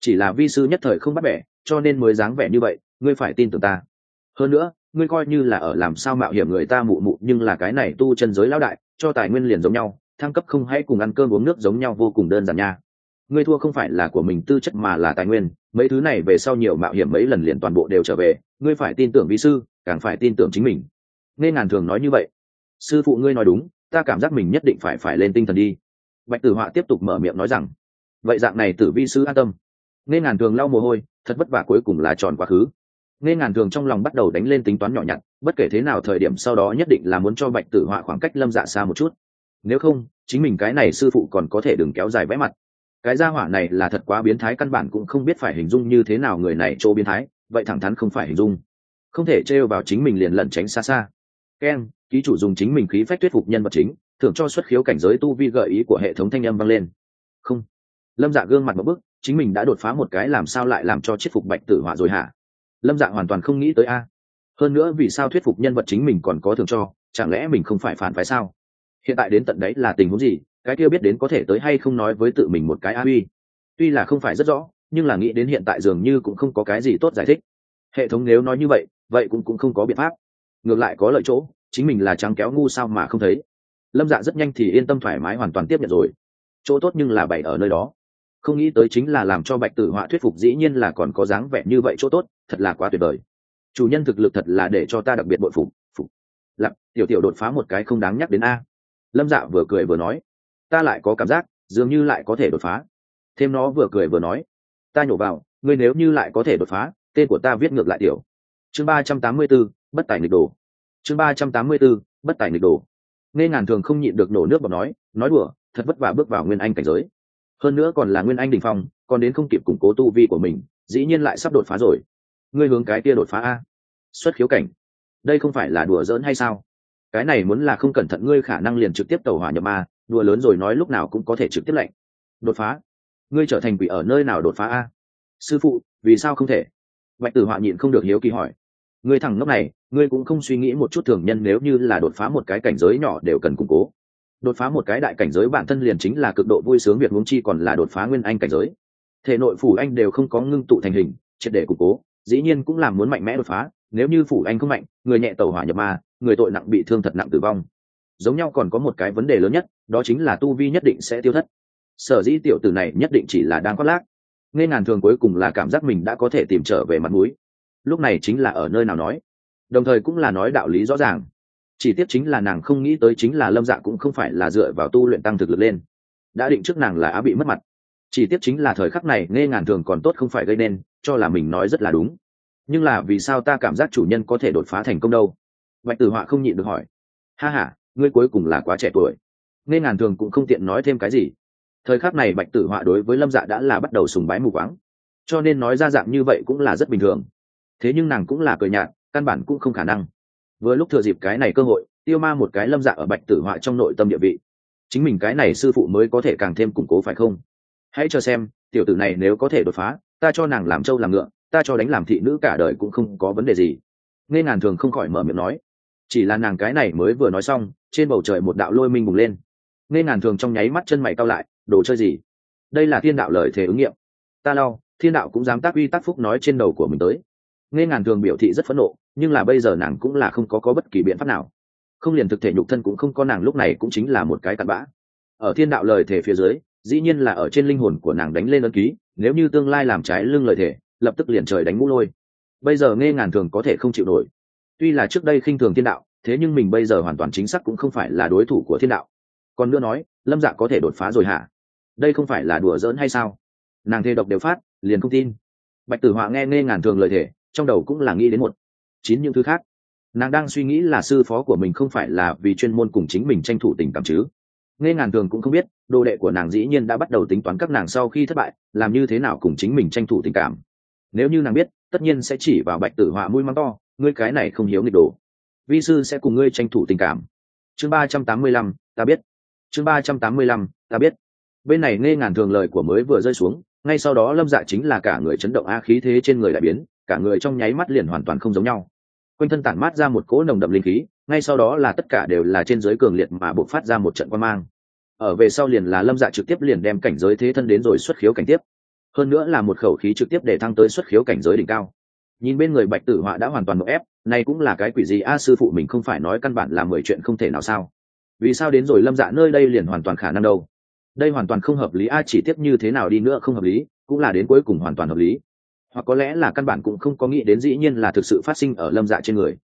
A: Chỉ là vi sư nhất thời không bắt bẻ, cho nên mới dáng vẻ như vậy ngươi phải tin tưởng ta. Hơn nữa, ngươi coi như là ở làm sao mạo hiểm người ta mụ mụ, nhưng là cái này tu chân giới lão đại, cho tài nguyên liền giống nhau, thăng cấp không hãy cùng ăn cơm uống nước giống nhau vô cùng đơn giản nha. Ngươi thua không phải là của mình tư chất mà là tài nguyên, mấy thứ này về sau nhiều mạo hiểm mấy lần liền toàn bộ đều trở về, ngươi phải tin tưởng vi sư, càng phải tin tưởng chính mình. Nên ngàn thường nói như vậy, sư phụ ngươi nói đúng, ta cảm giác mình nhất định phải phải lên tinh thần đi. Bạch tử họa tiếp tục mở miệng nói rằng, vậy dạng này tử vi sư an tâm. Nên ngàn thường lau mồ hôi, thật vất vả cuối cùng là tròn quá khứ nghe ngàn thường trong lòng bắt đầu đánh lên tính toán nhỏ nhặt, bất kể thế nào thời điểm sau đó nhất định là muốn cho bạch tử họa khoảng cách lâm dạ xa một chút. Nếu không, chính mình cái này sư phụ còn có thể đừng kéo dài vẽ mặt. Cái gia hỏa này là thật quá biến thái căn bản cũng không biết phải hình dung như thế nào người này chỗ biến thái, vậy thẳng thắn không phải hình dung. Không thể trêu vào chính mình liền lẩn tránh xa xa. Ken, ký chủ dùng chính mình khí phép thuyết phục nhân vật chính, thưởng cho xuất khiếu cảnh giới tu vi gợi ý của hệ thống thanh âm vang lên. Không. Lâm dạ gương mặt một bức, chính mình đã đột phá một cái làm sao lại làm cho chiết phục bạch tử họa rồi hả? Lâm dạ hoàn toàn không nghĩ tới a. Hơn nữa vì sao thuyết phục nhân vật chính mình còn có thưởng cho, chẳng lẽ mình không phải phản phái sao? Hiện tại đến tận đấy là tình huống gì, cái kia biết đến có thể tới hay không nói với tự mình một cái a uy tuy là không phải rất rõ, nhưng là nghĩ đến hiện tại dường như cũng không có cái gì tốt giải thích. Hệ thống nếu nói như vậy vậy cũng cũng không có biện pháp. Ngược lại có lợi chỗ, chính mình là trắng kéo ngu sao mà không thấy. Lâm dạ rất nhanh thì yên tâm thoải mái hoàn toàn tiếp nhận rồi. Chỗ tốt nhưng là bày ở nơi đó không nghĩ tới chính là làm cho bạch tử họa thuyết phục dĩ nhiên là còn có dáng vẻ như vậy chỗ tốt, thật là quá tuyệt vời. Chủ nhân thực lực thật là để cho ta đặc biệt bội phục phục. Lặp tiểu tiểu đột phá một cái không đáng nhắc đến a. Lâm dạ vừa cười vừa nói, ta lại có cảm giác, dường như lại có thể đột phá. Thêm nó vừa cười vừa nói, ta nhổ vào, ngươi nếu như lại có thể đột phá, tên của ta viết ngược lại tiểu. Chương ba trăm tám mươi b ố bất tài nghịch đồ. Chương ba trăm tám mươi b ố bất tài nghịch đồ. Nên ngàn thường không nhịn được nổ nước và nói nói đùa, thật vất vả bước vào nguyên anh cảnh giới hơn nữa còn là nguyên anh đình phong, còn đến không kịp củng cố tu vi của mình, dĩ nhiên lại sắp đột phá rồi. Ngươi hướng cái kia đột phá a. Xuất khiếu cảnh. Đây không phải là đùa giỡn hay sao? Cái này muốn là không cẩn thận ngươi khả năng liền trực tiếp tàu hỏa nhập ma, đùa lớn rồi nói lúc nào cũng có thể trực tiếp lệnh đột phá. Ngươi trở thành quỷ ở nơi nào đột phá a? Sư phụ, vì sao không thể? Bạch tử họa nhịn không được hiếu kỳ hỏi. Ngươi thằng ngốc này, ngươi cũng không suy nghĩ một chút thường nhân nếu như là đột phá một cái cảnh giới nhỏ đều cần củng cố đột phá một cái đại cảnh giới bản thân liền chính là cực độ vui sướng việc huống chi còn là đột phá nguyên anh cảnh giới. Thể nội phủ anh đều không có ngưng tụ thành hình, triệt để củng cố, dĩ nhiên cũng làm muốn mạnh mẽ đột phá, nếu như phủ anh không mạnh, người nhẹ tàu hỏa nhập ma, người tội nặng bị thương thật nặng tử vong. Giống nhau còn có một cái vấn đề lớn nhất, đó chính là tu vi nhất định sẽ tiêu thất. Sở dĩ tiểu tử này nhất định chỉ là đang khoác lác nghe ngàn thường cuối cùng là cảm giác mình đã có thể tìm trở về mặt mũi. Lúc này chính là ở nơi nào nói. Đồng thời cũng là nói đạo lý rõ ràng chỉ tiếc chính là nàng không nghĩ tới chính là lâm dạ cũng không phải là dựa vào tu luyện tăng thực lực lên. Đã định trước nàng là á bị mất mặt. Chỉ tiếc chính là thời khắc này, nghe ngàn thường còn tốt không phải gây nên, cho là mình nói rất là đúng. Nhưng là vì sao ta cảm giác chủ nhân có thể đột phá thành công đâu? Bạch tử họa không nhịn được hỏi. Ha h a ngươi cuối cùng là quá trẻ tuổi. Nghe ngàn thường cũng không tiện nói thêm cái gì. Thời khắc này bạch tử họa đối với lâm dạ đã là bắt đầu sùng bái mù quáng. Cho nên nói ra dạng như vậy cũng là rất bình thường. Thế nhưng nàng cũng là cười nhạt, căn bản cũng không khả năng vừa lúc thừa dịp cái này cơ hội, tiêu ma một cái lâm dạ ở bạch tử họa trong nội tâm địa vị. Chính mình cái này sư phụ mới có thể càng thêm củng cố phải không? Hãy cho xem, tiểu tử này nếu có thể đột phá, ta cho nàng làm trâu làm ngựa, ta cho đánh làm thị nữ cả đời cũng không có vấn đề gì. Nghe ngàn thường không khỏi mở miệng nói. Chỉ là nàng cái này mới vừa nói xong, trên bầu trời một đạo lôi minh bùng lên. Nghe ngàn thường trong nháy mắt chân mày cao lại, đồ chơi gì? Đây là thiên đạo lời thề ứng nghiệm. Ta lau thiên đạo cũng dám tác uy tác phúc nói trên đầu của mình tới. Nghe ngàn thường biểu thị rất phẫn nộ nhưng là bây giờ nàng cũng là không có có bất kỳ biện pháp nào. Không liền thực thể nhục thân cũng không có, nàng lúc này cũng chính là một cái cặn bã. Ở thiên đạo lời thể phía dưới, dĩ nhiên là ở trên linh hồn của nàng đánh lên ấn ký, nếu như tương lai làm trái lưng lời thể lập tức liền trời đánh mũ lôi. Bây giờ nghe ngàn thường có thể không chịu nổi. Tuy là trước đây khinh thường thiên đạo, thế nhưng mình bây giờ hoàn toàn chính xác cũng không phải là đối thủ của thiên đạo. Còn nữa nói, lâm dạ có thể đột phá rồi hả? Đây không phải là đùa giỡn hay sao? Nàng thê độc đều phát, liền không tin. Bạch tử họa nghe nghe ngàn thường lời thể trong đầu cũng là nghĩ đến một chín những thứ khác. Nàng đang suy nghĩ là sư phó của mình không phải là vì chuyên môn cùng chính mình tranh thủ tình cảm chứ. Nghe ngàn thường cũng không biết, đồ đệ của nàng dĩ nhiên đã bắt đầu tính toán các nàng sau khi thất bại, làm như thế nào cùng chính mình tranh thủ tình cảm. Nếu như nàng biết, tất nhiên sẽ chỉ vào bạch tử họa mũi mắng to, ngươi cái này không hiếu nghịch đồ. Vi sư sẽ cùng ngươi tranh thủ tình cảm. Chương ba trăm tám mươi lăm, ta biết. Chương ba trăm tám mươi lăm, ta biết. Bên này nghe ngàn thường lời của mới vừa rơi xuống, ngay sau đó lâm dạ chính là cả người chấn động a khí thế trên người đại biến cả người trong nháy mắt liền hoàn toàn không giống nhau. Quanh thân tản mát ra một cỗ nồng đậm linh khí, ngay sau đó là tất cả đều là trên giới cường liệt mà buộc phát ra một trận quan mang. Ở về sau liền là lâm dạ trực tiếp liền đem cảnh giới thế thân đến rồi xuất khiếu cảnh tiếp. Hơn nữa là một khẩu khí trực tiếp để thăng tới xuất khiếu cảnh giới đỉnh cao. Nhìn bên người bạch tử họa đã hoàn toàn một ép này cũng là cái quỷ gì a, sư phụ mình không phải nói căn bản là mười chuyện không thể nào sao? Vì sao đến rồi lâm dạ nơi đây liền hoàn toàn khả năng đâu? Đây hoàn toàn không hợp lý a, chỉ tiếp như thế nào đi nữa không hợp lý, cũng là đến cuối cùng hoàn toàn hợp lý hoặc có lẽ là căn bản cũng không có nghĩ đến dĩ nhiên là thực sự phát sinh ở lâm dạ trên người.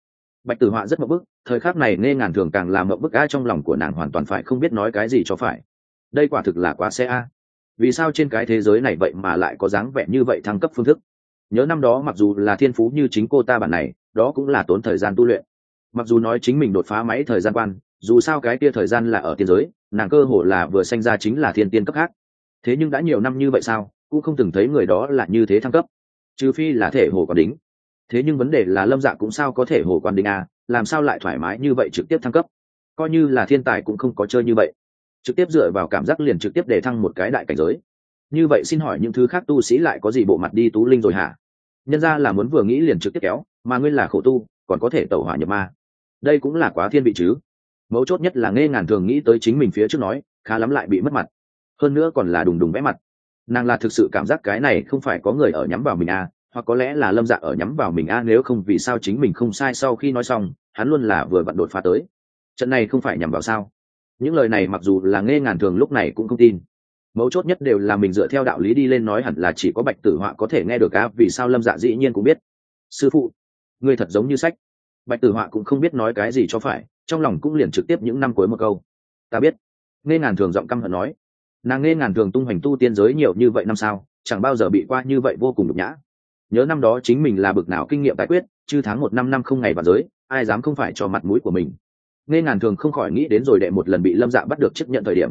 A: Bạch tử họa rất mậu bức, thời khắc này nghe ngàn thường càng làm mậu bức a trong lòng của nàng hoàn toàn phải không biết nói cái gì cho phải. Đây quả thực là quá xe a. Vì sao trên cái thế giới này vậy mà lại có dáng vẻ như vậy thăng cấp phương thức? Nhớ năm đó mặc dù là thiên phú như chính cô ta bản này, đó cũng là tốn thời gian tu luyện. Mặc dù nói chính mình đột phá máy thời gian quan, dù sao cái kia thời gian là ở tiên giới, nàng cơ hồ là vừa sanh ra chính là thiên tiên cấp khác. Thế nhưng đã nhiều năm như vậy sao, cũng không từng thấy người đó là như thế thăng cấp trừ phi là thể hồ quán đính. Thế nhưng vấn đề là lâm dạ cũng sao có thể hồ quan đính à làm sao lại thoải mái như vậy trực tiếp thăng cấp? Coi như là thiên tài cũng không có chơi như vậy. Trực tiếp dựa vào cảm giác liền trực tiếp để thăng một cái đại cảnh giới. Như vậy xin hỏi những thứ khác tu sĩ lại có gì bộ mặt đi tú linh rồi hả? Nhân ra là muốn vừa nghĩ liền trực tiếp kéo, mà nguyên là khổ tu, còn có thể tẩu hỏa nhập ma. Đây cũng là quá thiên vị chứ. Mấu chốt nhất là nghe ngàn thường nghĩ tới chính mình phía trước nói, khá lắm lại bị mất mặt. Hơn nữa còn là đùng đùng vẽ mặt nàng là thực sự cảm giác cái này không phải có người ở nhắm vào mình a à, hoặc có lẽ là lâm dạ ở nhắm vào mình a à, nếu không vì sao chính mình không sai sau khi nói xong hắn luôn là vừa vặn đột phá tới. Trận này không phải nhằm vào sao? Những lời này mặc dù là nghe ngàn thường lúc này cũng không tin. Mấu chốt nhất đều là mình dựa theo đạo lý đi lên nói hẳn là chỉ có bạch tử họa có thể nghe được a vì sao lâm dạ dĩ nhiên cũng biết. Sư phụ người thật giống như sách. Bạch tử họa cũng không biết nói cái gì cho phải trong lòng cũng liền trực tiếp những năm cuối một câu. Ta biết. Nghe ngàn thường giọng căm hận nói nàng nghe ngàn thường tung hoành tu tiên giới nhiều như vậy năm sao, chẳng bao giờ bị qua như vậy vô cùng nhục nhã. Nhớ năm đó chính mình là bực nào kinh nghiệm tài quyết, chứ tháng một năm năm không ngày vào giới, ai dám không phải cho mặt mũi của mình. Nghe ngàn thường không khỏi nghĩ đến rồi đệ một lần bị lâm dạ bắt được chấp nhận thời điểm.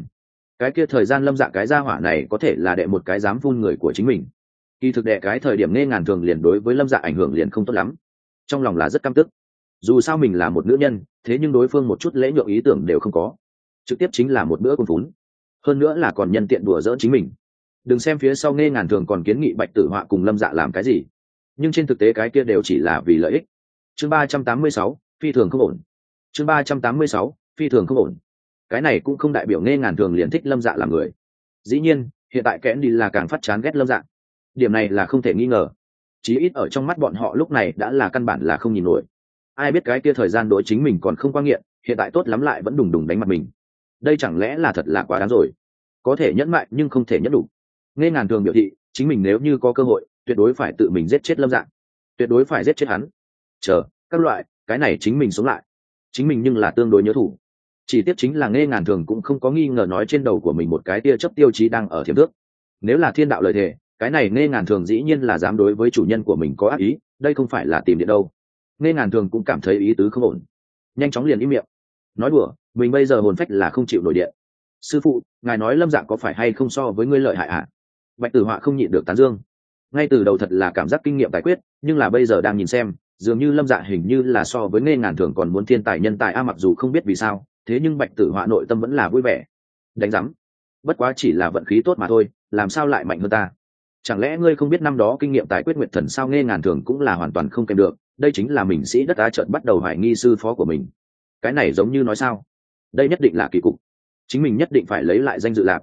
A: Cái kia thời gian lâm dạ cái gia hỏa này có thể là đệ một cái dám phun người của chính mình. Kỳ thực đệ cái thời điểm nghe ngàn thường liền đối với lâm dạ ảnh hưởng liền không tốt lắm. Trong lòng là rất căm tức. Dù sao mình là một nữ nhân, thế nhưng đối phương một chút lễ nhượng ý tưởng đều không có. Trực tiếp chính là một bữa con phún hơn nữa là còn nhân tiện đùa dỡ chính mình. Đừng xem phía sau nghe ngàn thường còn kiến nghị bạch tử họa cùng lâm dạ làm cái gì. Nhưng trên thực tế cái kia đều chỉ là vì lợi ích. Chương ba trăm tám mươi sáu, phi thường không ổn. Chương ba trăm tám mươi sáu, phi thường không ổn. Cái này cũng không đại biểu nghe ngàn thường liền thích lâm dạ làm người. Dĩ nhiên, hiện tại kẽn đi là càng phát chán ghét lâm dạ. Điểm này là không thể nghi ngờ. Chí ít ở trong mắt bọn họ lúc này đã là căn bản là không nhìn nổi. Ai biết cái kia thời gian đối chính mình còn không quan nghiện, hiện tại tốt lắm lại vẫn đùng đùng đánh mặt mình đây chẳng lẽ là thật là quá đáng rồi? Có thể nhẫn mại nhưng không thể nhẫn đủ. Nghe ngàn thường biểu thị, chính mình nếu như có cơ hội, tuyệt đối phải tự mình giết chết lâm dạng. Tuyệt đối phải giết chết hắn. Chờ, các loại, cái này chính mình sống lại. Chính mình nhưng là tương đối nhớ thủ. Chỉ tiếp chính là nghe ngàn thường cũng không có nghi ngờ nói trên đầu của mình một cái tia chấp tiêu chí đang ở thiềm thước. Nếu là thiên đạo lời thề, cái này nghe ngàn thường dĩ nhiên là dám đối với chủ nhân của mình có ác ý, đây không phải là tìm điện đâu. Nghe ngàn thường cũng cảm thấy ý tứ không ổn. Nhanh chóng liền im miệng. Nói đùa mình bây giờ hồn phách là không chịu nổi điện. Sư phụ, ngài nói lâm dạng có phải hay không so với ngươi lợi hại ạ? À? bạch tử họa không nhịn được tán dương. Ngay từ đầu thật là cảm giác kinh nghiệm tài quyết, nhưng là bây giờ đang nhìn xem, dường như lâm dạ hình như là so với nghe ngàn thường còn muốn thiên tài nhân tài a, mặc dù không biết vì sao, thế nhưng bạch tử họa nội tâm vẫn là vui vẻ. Đánh giám bất quá chỉ là vận khí tốt mà thôi, làm sao lại mạnh hơn ta? Chẳng lẽ ngươi không biết năm đó kinh nghiệm tài quyết nguyện thần sao nghe ngàn thường cũng là hoàn toàn không kèm được, đây chính là mình sĩ đất ta trợn bắt đầu hoài nghi sư phó của mình. Cái này giống như nói sao? Đây nhất định là kỳ cục. Chính mình nhất định phải lấy lại danh dự lạc.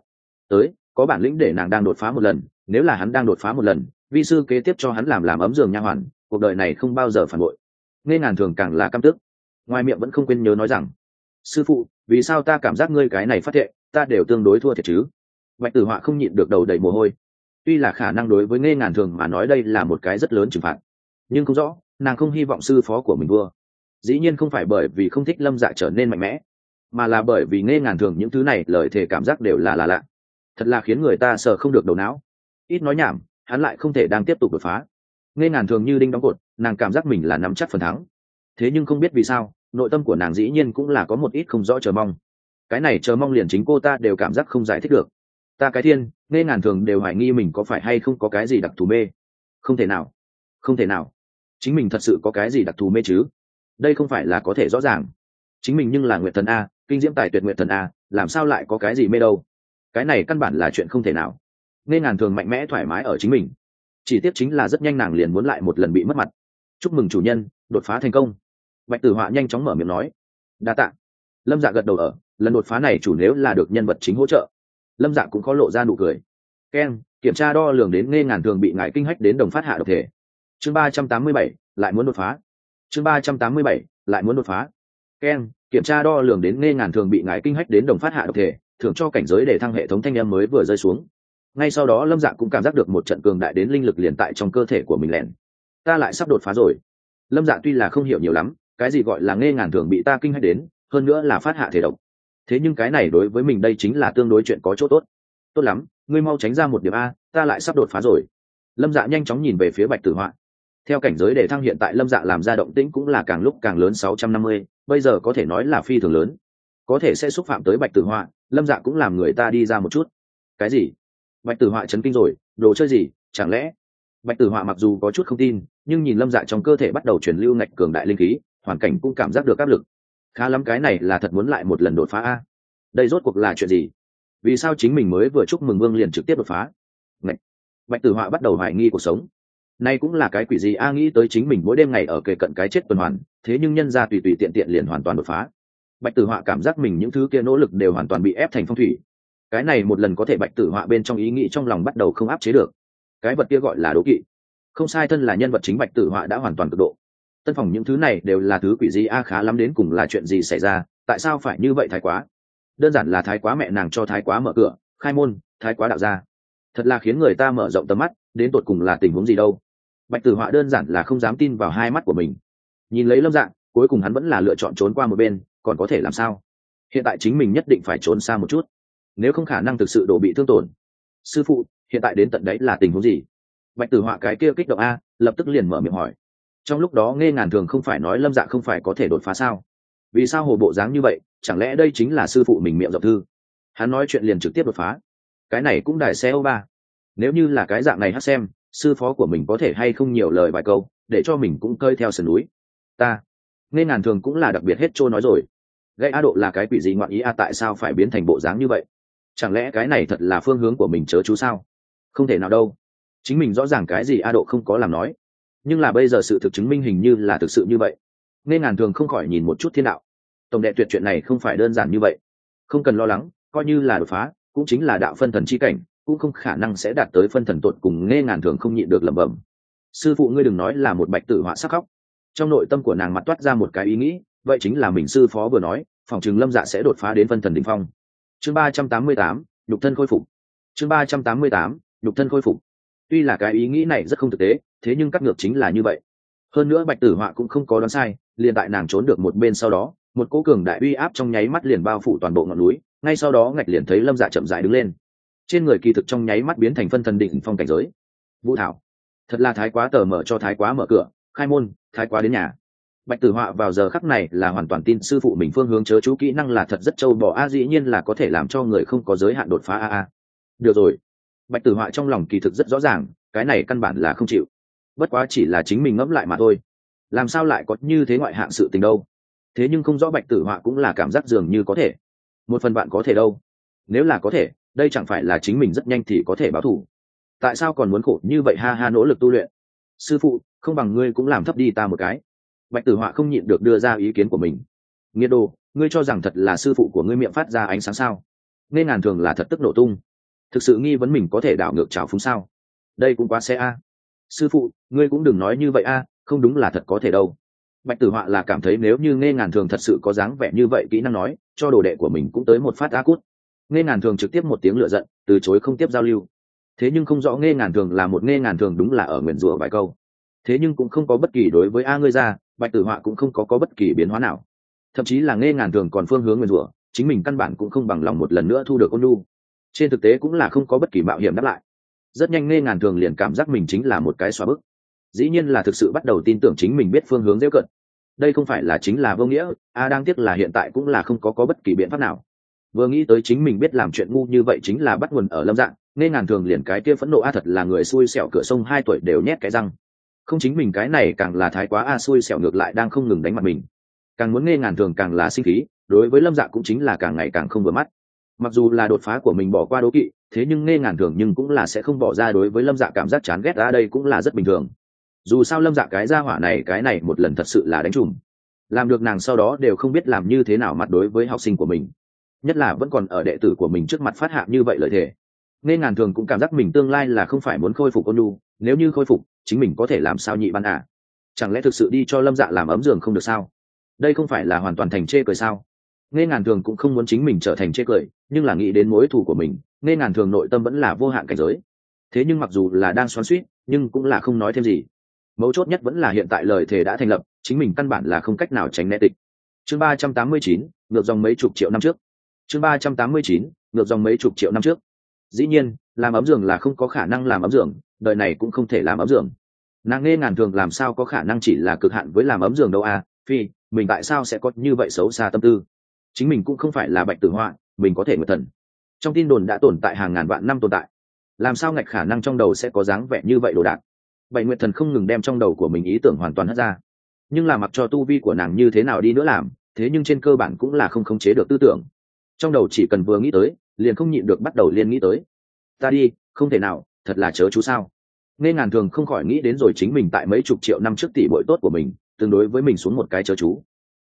A: Tới, có bản lĩnh để nàng đang đột phá một lần, nếu là hắn đang đột phá một lần, vi sư kế tiếp cho hắn làm làm ấm giường nha hoàn, cuộc đời này không bao giờ phản bội. Nghe ngàn thường càng là căm tức. Ngoài miệng vẫn không quên nhớ nói rằng, sư phụ, vì sao ta cảm giác ngươi cái này phát thệ, ta đều tương đối thua thiệt chứ? Bạch tử họa không nhịn được đầu đầy mồ hôi. Tuy là khả năng đối với nghe ngàn thường mà nói đây là một cái rất lớn trừng phạt, nhưng không rõ, nàng không hy vọng sư phó của mình vua. Dĩ nhiên không phải bởi vì không thích lâm dạ trở nên mạnh mẽ mà là bởi vì nghe ngàn thường những thứ này, lời thề cảm giác đều là là lạ. Thật là khiến người ta sợ không được đầu não. Ít nói nhảm, hắn lại không thể đang tiếp tục đột phá. Nghe ngàn thường như đinh đóng cột, nàng cảm giác mình là nắm chắc phần thắng. Thế nhưng không biết vì sao, nội tâm của nàng dĩ nhiên cũng là có một ít không rõ chờ mong. Cái này chờ mong liền chính cô ta đều cảm giác không giải thích được. Ta cái thiên, nghe ngàn thường đều hoài nghi mình có phải hay không có cái gì đặc thù mê. Không thể nào. Không thể nào. Chính mình thật sự có cái gì đặc thù mê chứ? Đây không phải là có thể rõ ràng. Chính mình nhưng là nguyện thần a kinh diễm tài tuyệt nguyện thần a, làm sao lại có cái gì mê đâu? Cái này căn bản là chuyện không thể nào. Nên ngàn thường mạnh mẽ thoải mái ở chính mình. Chỉ tiếc chính là rất nhanh nàng liền muốn lại một lần bị mất mặt. Chúc mừng chủ nhân, đột phá thành công. Bạch tử họa nhanh chóng mở miệng nói. Đa t ạ lâm dạ gật đầu ở, lần đột phá này chủ nếu là được nhân vật chính hỗ trợ. Lâm dạ cũng có lộ ra nụ cười. Keng kiểm tra đo lường đến nghe ngàn thường bị ngại kinh hách đến đồng phát hạ độc thể. Chương ba trăm tám mươi bảy, lại muốn đột phá. Chương ba trăm tám mươi bảy, lại muốn đột phá keng kiểm tra đo lường đến nghe ngàn thường bị ngái kinh hách đến đồng phát hạ độc thể, thưởng cho cảnh giới để thăng hệ thống thanh em mới vừa rơi xuống. Ngay sau đó lâm dạ cũng cảm giác được một trận cường đại đến linh lực liền tại trong cơ thể của mình lẻn ta lại sắp đột phá rồi. Lâm dạ tuy là không hiểu nhiều lắm, cái gì gọi là nghe ngàn thường bị ta kinh hách đến, hơn nữa là phát hạ thể độc. Thế nhưng cái này đối với mình đây chính là tương đối chuyện có chỗ tốt. Tốt lắm, ngươi mau tránh ra một điểm a, ta lại sắp đột phá rồi. Lâm dạ nhanh chóng nhìn về phía bạch tử họa. Theo cảnh giới để thăng hiện tại lâm dạ làm ra động tĩnh cũng là càng lúc càng lớn sáu trăm năm mươi bây giờ có thể nói là phi thường lớn. Có thể sẽ xúc phạm tới bạch tử họa, lâm dạ cũng làm người ta đi ra một chút. Cái gì? Bạch tử họa chấn kinh rồi, đồ chơi gì, chẳng lẽ? Bạch tử họa mặc dù có chút không tin, nhưng nhìn lâm dạ trong cơ thể bắt đầu chuyển lưu ngạch cường đại linh khí, hoàn cảnh cũng cảm giác được áp lực. Khá lắm cái này là thật muốn lại một lần đột phá a. Đây rốt cuộc là chuyện gì? Vì sao chính mình mới vừa chúc mừng vương liền trực tiếp đột phá? Ngạch. Bạch tử họa bắt đầu hoài nghi cuộc sống nay cũng là cái quỷ gì a nghĩ tới chính mình mỗi đêm ngày ở kề cận cái chết tuần hoàn, thế nhưng nhân ra tùy tùy tiện tiện liền hoàn toàn đột phá. Bạch tử họa cảm giác mình những thứ kia nỗ lực đều hoàn toàn bị ép thành phong thủy. Cái này một lần có thể bạch tử họa bên trong ý nghĩ trong lòng bắt đầu không áp chế được. Cái vật kia gọi là đố kỵ. Không sai thân là nhân vật chính bạch tử họa đã hoàn toàn cực độ. Tân phòng những thứ này đều là thứ quỷ gì a khá lắm đến cùng là chuyện gì xảy ra, tại sao phải như vậy thái quá? Đơn giản là thái quá mẹ nàng cho thái quá mở cửa, khai môn, thái quá đạo ra thật là khiến người ta mở rộng tầm mắt, đến tột cùng là tình huống gì đâu bạch tử họa đơn giản là không dám tin vào hai mắt của mình. Nhìn lấy lâm dạng, cuối cùng hắn vẫn là lựa chọn trốn qua một bên, còn có thể làm sao? Hiện tại chính mình nhất định phải trốn xa một chút. Nếu không khả năng thực sự đổ bị thương tổn. Sư phụ, hiện tại đến tận đấy là tình huống gì? Bạch tử họa cái kia kích động a, lập tức liền mở miệng hỏi. Trong lúc đó nghe ngàn thường không phải nói lâm dạ không phải có thể đột phá sao? Vì sao hồ bộ dáng như vậy, chẳng lẽ đây chính là sư phụ mình miệng dọc thư? Hắn nói chuyện liền trực tiếp đột phá. Cái này cũng đài xe ô ba. Nếu như là cái dạng này hát xem sư phó của mình có thể hay không nhiều lời vài câu, để cho mình cũng cơi theo sườn núi. Ta nên ngàn thường cũng là đặc biệt hết trôi nói rồi. Gây a độ là cái quỷ gì ngoạn ý a, tại sao phải biến thành bộ dáng như vậy? Chẳng lẽ cái này thật là phương hướng của mình chớ chú sao? Không thể nào đâu. Chính mình rõ ràng cái gì a độ không có làm nói. Nhưng là bây giờ sự thực chứng minh hình như là thực sự như vậy. Nên ngàn thường không khỏi nhìn một chút thiên đạo. Tổng đệ tuyệt chuyện này không phải đơn giản như vậy. Không cần lo lắng, coi như là đột phá, cũng chính là đạo phân thần chi cảnh cũng không khả năng sẽ đạt tới phân thần tột cùng nghe ngàn thường không nhịn được lẩm bẩm. Sư phụ ngươi đừng nói là một bạch tử họa sắc khóc. Trong nội tâm của nàng mặt toát ra một cái ý nghĩ, vậy chính là mình sư phó vừa nói, phòng chừng lâm dạ sẽ đột phá đến phân thần đ ỉ n h phong. Chương ba trăm tám mươi tám, nhục thân khôi phục. Chương ba trăm tám mươi tám, nhục thân khôi phục. Tuy là cái ý nghĩ này rất không thực tế, thế nhưng cắt ngược chính là như vậy. Hơn nữa bạch tử họa cũng không có đoán sai, liền tại nàng trốn được một bên sau đó, một cỗ cường đại uy áp trong nháy mắt liền bao phủ toàn bộ ngọn núi, ngay sau đó ngạch liền thấy lâm dạ chậm dại đứng lên trên người kỳ thực trong nháy mắt biến thành phân thần định phong cảnh giới. Vũ thảo, thật là thái quá tờ mở cho thái quá mở cửa. Khai môn, thái quá đến nhà. Bạch tử họa vào giờ khắc này là hoàn toàn tin sư phụ mình phương hướng chớ chú kỹ năng là thật rất trâu bò a, dĩ nhiên là có thể làm cho người không có giới hạn đột phá a a. Được rồi. Bạch tử họa trong lòng kỳ thực rất rõ ràng, cái này căn bản là không chịu. Bất quá chỉ là chính mình ngẫm lại mà thôi. Làm sao lại có như thế ngoại hạng sự tình đâu? Thế nhưng không rõ bạch tử họa cũng là cảm giác dường như có thể. Một phần bạn có thể đâu? Nếu là có thể đây chẳng phải là chính mình rất nhanh thì có thể báo thù. Tại sao còn muốn khổ như vậy? Ha ha, nỗ lực tu luyện. Sư phụ, không bằng ngươi cũng làm thấp đi ta một cái. Bạch tử họa không nhịn được đưa ra ý kiến của mình. Nghĩa đồ, ngươi cho rằng thật là sư phụ của ngươi miệng phát ra ánh sáng sao? Nên ngàn thường là thật tức nổ tung. Thực sự nghi vấn mình có thể đảo ngược trào phúng sao? Đây cũng quá xe a. Sư phụ, ngươi cũng đừng nói như vậy a, không đúng là thật có thể đâu. Bạch tử họa là cảm thấy nếu như nghe ngàn thường thật sự có dáng vẻ như vậy, kỹ năng nói, cho đồ đệ của mình cũng tới một phát a cút nghe ngàn thường trực tiếp một tiếng lựa giận từ chối không tiếp giao lưu. Thế nhưng không rõ nghe ngàn thường là một nghe ngàn thường đúng là ở nguyền rủa vài câu. Thế nhưng cũng không có bất kỳ đối với a ngươi ra bạch tử họa cũng không có, có bất kỳ biến hóa nào. Thậm chí là nghe ngàn thường còn phương hướng nguyền rủa chính mình căn bản cũng không bằng lòng một lần nữa thu được ôn lu trên thực tế cũng là không có bất kỳ mạo hiểm đáp lại. Rất nhanh nghe ngàn thường liền cảm giác mình chính là một cái xóa bức. Dĩ nhiên là thực sự bắt đầu tin tưởng chính mình biết phương hướng dễ cận. Đây không phải là chính là vô nghĩa a đang tiếc là hiện tại cũng là không có có bất kỳ biện pháp nào vừa nghĩ tới chính mình biết làm chuyện ngu như vậy chính là bắt nguồn ở lâm dạng, nên ngàn thường liền cái kia phẫn nộ a thật là người xui xẻo cửa sông hai tuổi đều nhét cái răng. Không chính mình cái này càng là thái quá a, xui xẻo ngược lại đang không ngừng đánh mặt mình. Càng muốn nghe ngàn thường càng là sinh khí, đối với lâm dạ cũng chính là càng ngày càng không vừa mắt. Mặc dù là đột phá của mình bỏ qua đố kỵ, thế nhưng nghe ngàn thường nhưng cũng là sẽ không bỏ ra đối với lâm dạ cảm giác chán ghét ra đây cũng là rất bình thường. Dù sao lâm dạ cái ra hỏa này, cái này một lần thật sự là đánh trùm. Làm được nàng sau đó đều không biết làm như thế nào mặt đối với học sinh của mình nhất là vẫn còn ở đệ tử của mình trước mặt phát hạ như vậy lợi thế nên ngàn thường cũng cảm giác mình tương lai là không phải muốn khôi phục ôn nu nếu như khôi phục, chính mình có thể làm sao nhị ban à chẳng lẽ thực sự đi cho lâm dạ làm ấm giường không được sao? Đây không phải là hoàn toàn thành chê cười sao? Nên ngàn thường cũng không muốn chính mình trở thành chê cười, nhưng là nghĩ đến mối thù của mình, nên ngàn thường nội tâm vẫn là vô hạn cảnh giới. Thế nhưng mặc dù là đang xoắn suýt nhưng cũng là không nói thêm gì. Mấu chốt nhất vẫn là hiện tại lời thề đã thành lập, chính mình căn bản là không cách nào tránh né tịch. Chương ba trăm tám mươi chín, ngược dòng mấy chục triệu năm trước chương ba trăm tám mươi chín, ngược dòng mấy chục triệu năm trước. Dĩ nhiên, làm ấm giường là không có khả năng làm ấm giường, đời này cũng không thể làm ấm giường. Nàng nghe ngàn thường làm sao có khả năng chỉ là cực hạn với làm ấm giường đâu à? Phi, mình tại sao sẽ có như vậy xấu xa tâm tư? Chính mình cũng không phải là bạch tử họa mình có thể nguyệt thần. Trong tin đồn đã tồn tại hàng ngàn vạn năm tồn tại. Làm sao ngạch khả năng trong đầu sẽ có dáng vẻ như vậy đồ đạc? Bảy nguyệt thần không ngừng đem trong đầu của mình ý tưởng hoàn toàn hất ra. Nhưng là mặc cho tu vi của nàng như thế nào đi nữa làm, thế nhưng trên cơ bản cũng là không khống chế được tư tưởng trong đầu chỉ cần vừa nghĩ tới, liền không nhịn được bắt đầu liên nghĩ tới. Ta đi, không thể nào, thật là chớ chú sao. Nghe ngàn thường không khỏi nghĩ đến rồi chính mình tại mấy chục triệu năm trước tỷ bội tốt của mình, tương đối với mình xuống một cái chớ chú.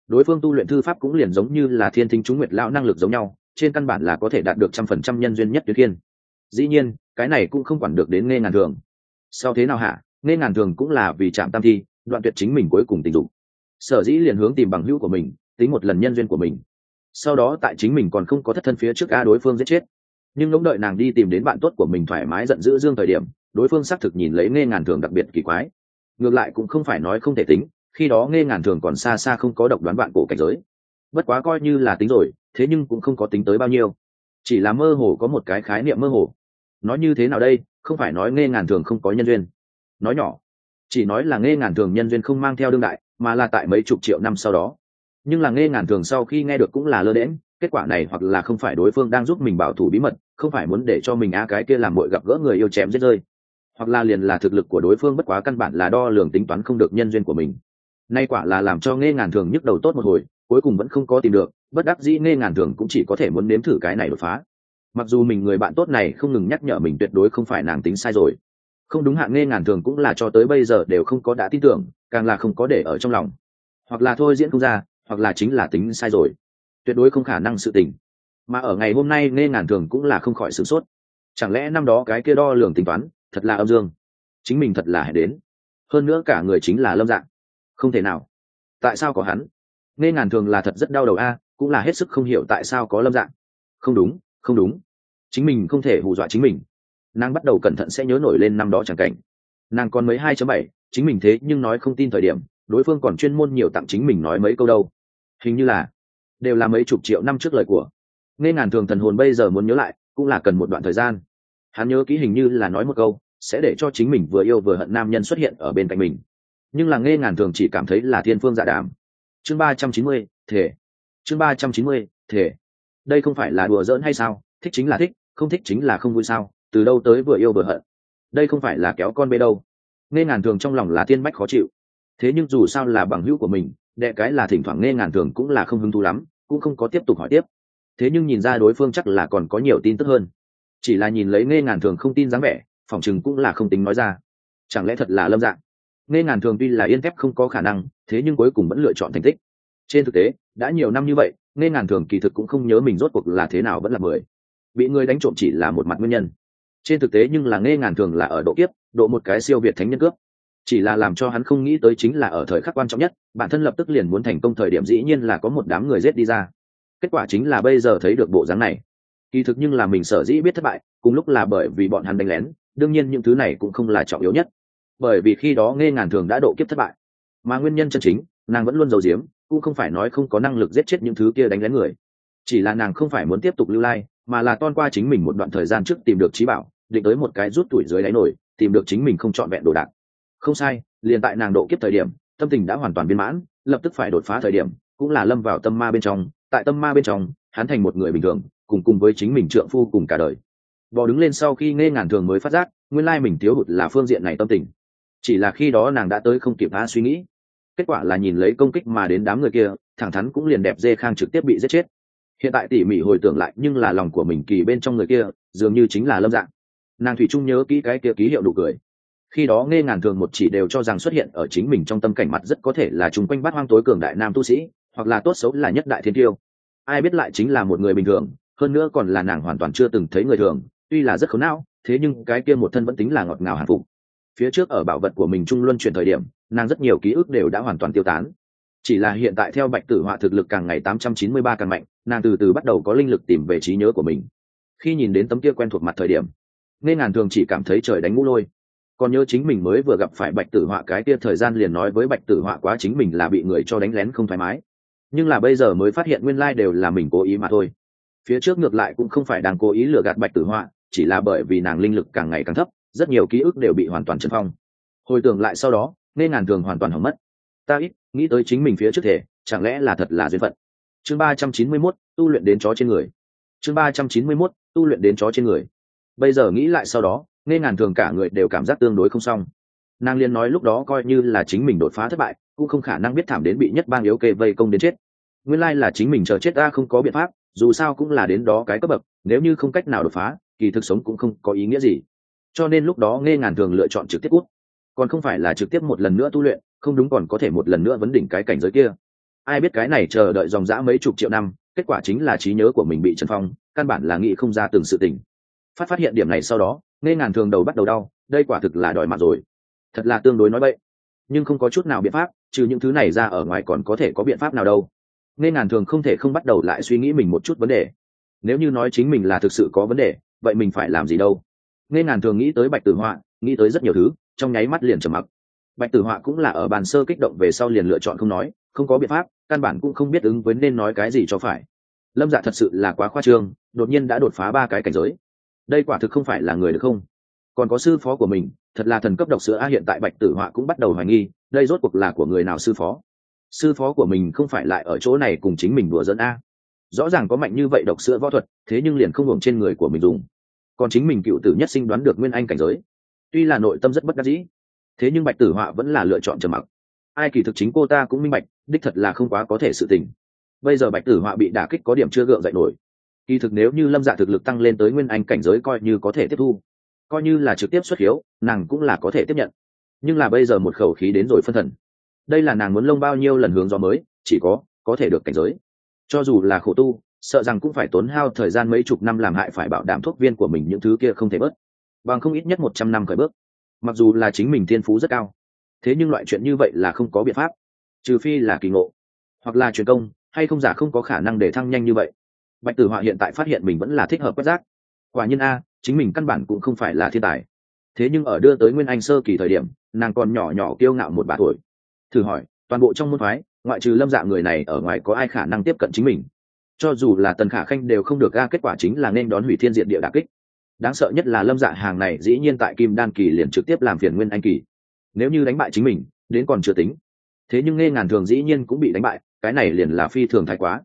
A: Đối phương tu luyện thư pháp cũng liền giống như là thiên thính chúng nguyệt lão năng lực giống nhau, trên căn bản là có thể đạt được trăm phần trăm nhân duyên nhất tuyệt thiên dĩ nhiên, cái này cũng không quản được đến nghe ngàn thường. Sau thế nào hả? Nghe ngàn thường cũng là vì chạm tam thi, đoạn tuyệt chính mình cuối cùng tình dục. Sở dĩ liền hướng tìm bằng hữu của mình, tính một lần nhân duyên của mình sau đó tại chính mình còn không có thất thân phía trước a đối phương giết chết. Nhưng ngỗng đợi nàng đi tìm đến bạn tốt của mình thoải mái giận dữ dương thời điểm, đối phương xác thực nhìn lấy nghe ngàn thường đặc biệt kỳ quái. Ngược lại cũng không phải nói không thể tính, khi đó nghe ngàn thường còn xa xa không có độc đoán bạn cổ cảnh giới. Bất quá coi như là tính rồi, thế nhưng cũng không có tính tới bao nhiêu. Chỉ là mơ hồ có một cái khái niệm mơ hồ. Nói như thế nào đây, không phải nói nghe ngàn thường không có nhân duyên. Nói nhỏ, chỉ nói là nghe ngàn thường nhân duyên không mang theo đương đại, mà là tại mấy chục triệu năm sau đó nhưng là nghe ngàn thường sau khi nghe được cũng là lơ đễm kết quả này hoặc là không phải đối phương đang giúp mình bảo thủ bí mật, không phải muốn để cho mình a cái kia làm mội gặp gỡ người yêu chém giết rơi. Hoặc là liền là thực lực của đối phương bất quá căn bản là đo lường tính toán không được nhân duyên của mình. Nay quả là làm cho nghe ngàn thường nhức đầu tốt một hồi, cuối cùng vẫn không có tìm được, bất đắc dĩ nghe ngàn thường cũng chỉ có thể muốn nếm thử cái này đột phá. Mặc dù mình người bạn tốt này không ngừng nhắc nhở mình tuyệt đối không phải nàng tính sai rồi. Không đúng hạn nghe ngàn thường cũng là cho tới bây giờ đều không có đã tin tưởng, càng là không có để ở trong lòng. Hoặc là thôi diễn không ra hoặc là chính là tính sai rồi. Tuyệt đối không khả năng sự tình. Mà ở ngày hôm nay, nghe ngàn thường cũng là không khỏi sửng sốt. Chẳng lẽ năm đó cái kia đo lường tính toán, thật là âm dương? Chính mình thật là hãy đến. Hơn nữa cả người chính là lâm dạng. Không thể nào. Tại sao có hắn? Nghe ngàn thường là thật rất đau đầu a, cũng là hết sức không hiểu tại sao có lâm dạng. Không đúng không đúng. Chính mình không thể hù dọa chính mình. Nàng bắt đầu cẩn thận sẽ nhớ nổi lên năm đó chẳng cảnh. Nàng còn mấy hai chấm bảy, chính mình thế nhưng nói không tin thời điểm đối phương còn chuyên môn nhiều tặng chính mình nói mấy câu đâu. Hình như là, đều là mấy chục triệu năm trước lời của. Nghe ngàn thường thần hồn bây giờ muốn nhớ lại, cũng là cần một đoạn thời gian. Hắn nhớ kỹ hình như là nói một câu, sẽ để cho chính mình vừa yêu vừa hận nam nhân xuất hiện ở bên cạnh mình. Nhưng là nghe ngàn thường chỉ cảm thấy là thiên phương dạ đàm. Chương ba trăm chín mươi thể chương ba trăm chín mươi thể đây không phải là đùa giỡn hay sao? Thích chính là thích, không thích chính là không vui sao? Từ đâu tới vừa yêu vừa hận? Đây không phải là kéo con bê đâu. Nghe ngàn thường trong lòng là thiên bách khó chịu thế nhưng dù sao là bằng hữu của mình, đệ cái là thỉnh thoảng nghe ngàn thường cũng là không hứng thú lắm, cũng không có tiếp tục hỏi tiếp. Thế nhưng nhìn ra đối phương chắc là còn có nhiều tin tức hơn. Chỉ là nhìn lấy nghe ngàn thường không tin dáng vẻ, phòng chừng cũng là không tính nói ra. Chẳng lẽ thật là lâm dạng? Nghe ngàn thường tuy là yên thép không có khả năng, thế nhưng cuối cùng vẫn lựa chọn thành tích. Trên thực tế, đã nhiều năm như vậy, nghe ngàn thường kỳ thực cũng không nhớ mình rốt cuộc là thế nào vẫn là mười. Bị người đánh trộm chỉ là một mặt nguyên nhân. Trên thực tế nhưng là nghe ngàn thường là ở độ kiếp, độ một cái siêu việt thánh nhân cướp chỉ là làm cho hắn không nghĩ tới chính là ở thời khắc quan trọng nhất, bản thân lập tức liền muốn thành công thời điểm dĩ nhiên là có một đám người rết đi ra. Kết quả chính là bây giờ thấy được bộ dáng này. Kỳ thực nhưng là mình sở dĩ biết thất bại, cùng lúc là bởi vì bọn hắn đánh lén, đương nhiên những thứ này cũng không là trọng yếu nhất. Bởi vì khi đó nghe ngàn thường đã độ kiếp thất bại. Mà nguyên nhân chân chính, nàng vẫn luôn giàu giếm, cũng không phải nói không có năng lực giết chết những thứ kia đánh lén người. Chỉ là nàng không phải muốn tiếp tục lưu lai, mà là ton qua chính mình một đoạn thời gian trước tìm được trí bảo, định tới một cái rút tuổi dưới đáy nổi, tìm được chính mình không trọn vẹn đồ đạc không sai, liền tại nàng độ kiếp thời điểm, tâm tình đã hoàn toàn viên mãn, lập tức phải đột phá thời điểm, cũng là lâm vào tâm ma bên trong. Tại tâm ma bên trong, hắn thành một người bình thường, cùng cùng với chính mình trượng phu cùng cả đời. Bò đứng lên sau khi nghe ngàn thường mới phát giác, nguyên lai mình thiếu hụt là phương diện này tâm tình. Chỉ là khi đó nàng đã tới không kịp phá suy nghĩ. Kết quả là nhìn lấy công kích mà đến đám người kia, thẳng thắn cũng liền đẹp dê khang trực tiếp bị giết chết. Hiện tại tỉ mỉ hồi tưởng lại, nhưng là lòng của mình kỳ bên trong người kia, dường như chính là lâm dạng nàng thủy trung nhớ kỹ cái kia ký hiệu đủ cười khi đó nghe ngàn thường một chỉ đều cho rằng xuất hiện ở chính mình trong tâm cảnh mặt rất có thể là chung quanh bát hoang tối cường đại nam tu sĩ, hoặc là tốt xấu là nhất đại thiên tiêu. Ai biết lại chính là một người bình thường, hơn nữa còn là nàng hoàn toàn chưa từng thấy người thường, tuy là rất khốn não, thế nhưng cái kia một thân vẫn tính là ngọt ngào hạnh phúc phía trước ở bảo vật của mình trung luân chuyển thời điểm, nàng rất nhiều ký ức đều đã hoàn toàn tiêu tán. Chỉ là hiện tại theo bạch tử họa thực lực càng ngày tám trăm chín mươi ba càng mạnh, nàng từ từ bắt đầu có linh lực tìm về trí nhớ của mình. Khi nhìn đến tấm kia quen thuộc mặt thời điểm nên ngàn thường chỉ cảm thấy trời đánh ngũ lôi còn nhớ chính mình mới vừa gặp phải bạch tử họa cái kia thời gian liền nói với bạch tử họa quá chính mình là bị người cho đánh lén không thoải mái. Nhưng là bây giờ mới phát hiện nguyên lai đều là mình cố ý mà thôi. Phía trước ngược lại cũng không phải đang cố ý lừa gạt bạch tử họa, chỉ là bởi vì nàng linh lực càng ngày càng thấp, rất nhiều ký ức đều bị hoàn toàn trần phong. Hồi tưởng lại sau đó, nên ngàn thường hoàn toàn hỏng mất. Ta ít nghĩ tới chính mình phía trước thể, chẳng lẽ là thật là duyên phận? Chương ba trăm chín mươi mốt, tu luyện đến chó trên người. Chương ba trăm chín mươi mốt, tu luyện đến chó trên người. Bây giờ nghĩ lại sau đó nên ngàn thường cả người đều cảm giác tương đối không xong. Nàng liên nói lúc đó coi như là chính mình đột phá thất bại, cũng không khả năng biết thảm đến bị nhất bang yếu kê vây công đến chết. Nguyên lai là chính mình chờ chết ta không có biện pháp, dù sao cũng là đến đó cái cấp bậc, nếu như không cách nào đột phá, kỳ thực sống cũng không có ý nghĩa gì. Cho nên lúc đó nghe ngàn thường lựa chọn trực tiếp cút còn không phải là trực tiếp một lần nữa tu luyện, không đúng còn có thể một lần nữa vấn đỉnh cái cảnh giới kia. Ai biết cái này chờ đợi dòng dã mấy chục triệu năm, kết quả chính là trí nhớ của mình bị trần phong, căn bản là nghĩ không ra từng sự tình. Phát phát hiện điểm này sau đó nghe ngàn thường đầu bắt đầu đau, đây quả thực là đòi mặt rồi. Thật là tương đối nói vậy nhưng không có chút nào biện pháp, trừ những thứ này ra ở ngoài còn có thể có biện pháp nào đâu. Nghe ngàn thường không thể không bắt đầu lại suy nghĩ mình một chút vấn đề. Nếu như nói chính mình là thực sự có vấn đề, vậy mình phải làm gì đâu? Nghe ngàn thường nghĩ tới bạch tử họa, nghĩ tới rất nhiều thứ, trong nháy mắt liền trầm mặc. Bạch tử họa cũng là ở bàn sơ kích động về sau liền lựa chọn không nói, không có biện pháp, căn bản cũng không biết ứng với nên nói cái gì cho phải. Lâm dạ thật sự là quá khoa trương, đột nhiên đã đột phá ba cái cảnh giới đây quả thực không phải là người được không? Còn có sư phó của mình, thật là thần cấp độc sữa a, hiện tại bạch tử họa cũng bắt đầu hoài nghi, đây rốt cuộc là của người nào sư phó? Sư phó của mình không phải lại ở chỗ này cùng chính mình đùa dẫn a. Rõ ràng có mạnh như vậy độc sữa võ thuật, thế nhưng liền không hưởng trên người của mình dùng. Còn chính mình cựu tử nhất sinh đoán được nguyên anh cảnh giới. Tuy là nội tâm rất bất đắc dĩ, thế nhưng bạch tử họa vẫn là lựa chọn trầm mặc. Ai kỳ thực chính cô ta cũng minh bạch, đích thật là không quá có thể sự tình. Bây giờ bạch tử họa bị đả kích có điểm chưa gượng dậy nổi kỳ thực nếu như lâm dạ thực lực tăng lên tới nguyên anh cảnh giới coi như có thể tiếp thu, coi như là trực tiếp xuất hiếu, nàng cũng là có thể tiếp nhận. Nhưng là bây giờ một khẩu khí đến rồi phân thần. Đây là nàng muốn lông bao nhiêu lần hướng gió mới, chỉ có có thể được cảnh giới. Cho dù là khổ tu, sợ rằng cũng phải tốn hao thời gian mấy chục năm làm hại phải bảo đảm thuốc viên của mình những thứ kia không thể bớt. Bằng không ít nhất một trăm năm khởi bước. Mặc dù là chính mình thiên phú rất cao, thế nhưng loại chuyện như vậy là không có biện pháp, trừ phi là kỳ ngộ, hoặc là truyền công, hay không giả không có khả năng để thăng nhanh như vậy bạch tử họa hiện tại phát hiện mình vẫn là thích hợp quét rác. Quả nhiên a, chính mình căn bản cũng không phải là thiên tài. Thế nhưng ở đưa tới nguyên anh sơ kỳ thời điểm, nàng còn nhỏ nhỏ kiêu ngạo một bà tuổi. Thử hỏi, toàn bộ trong môn phái, ngoại trừ lâm dạ người này ở ngoài có ai khả năng tiếp cận chính mình? Cho dù là tần khả khanh đều không được ra kết quả chính là nên đón hủy thiên diện địa đà kích. Đáng sợ nhất là lâm dạ hàng này dĩ nhiên tại kim đan kỳ liền trực tiếp làm phiền nguyên anh kỳ. Nếu như đánh bại chính mình, đến còn chưa tính. Thế nhưng nghe ngàn thường dĩ nhiên cũng bị đánh bại, cái này liền là phi thường thái quá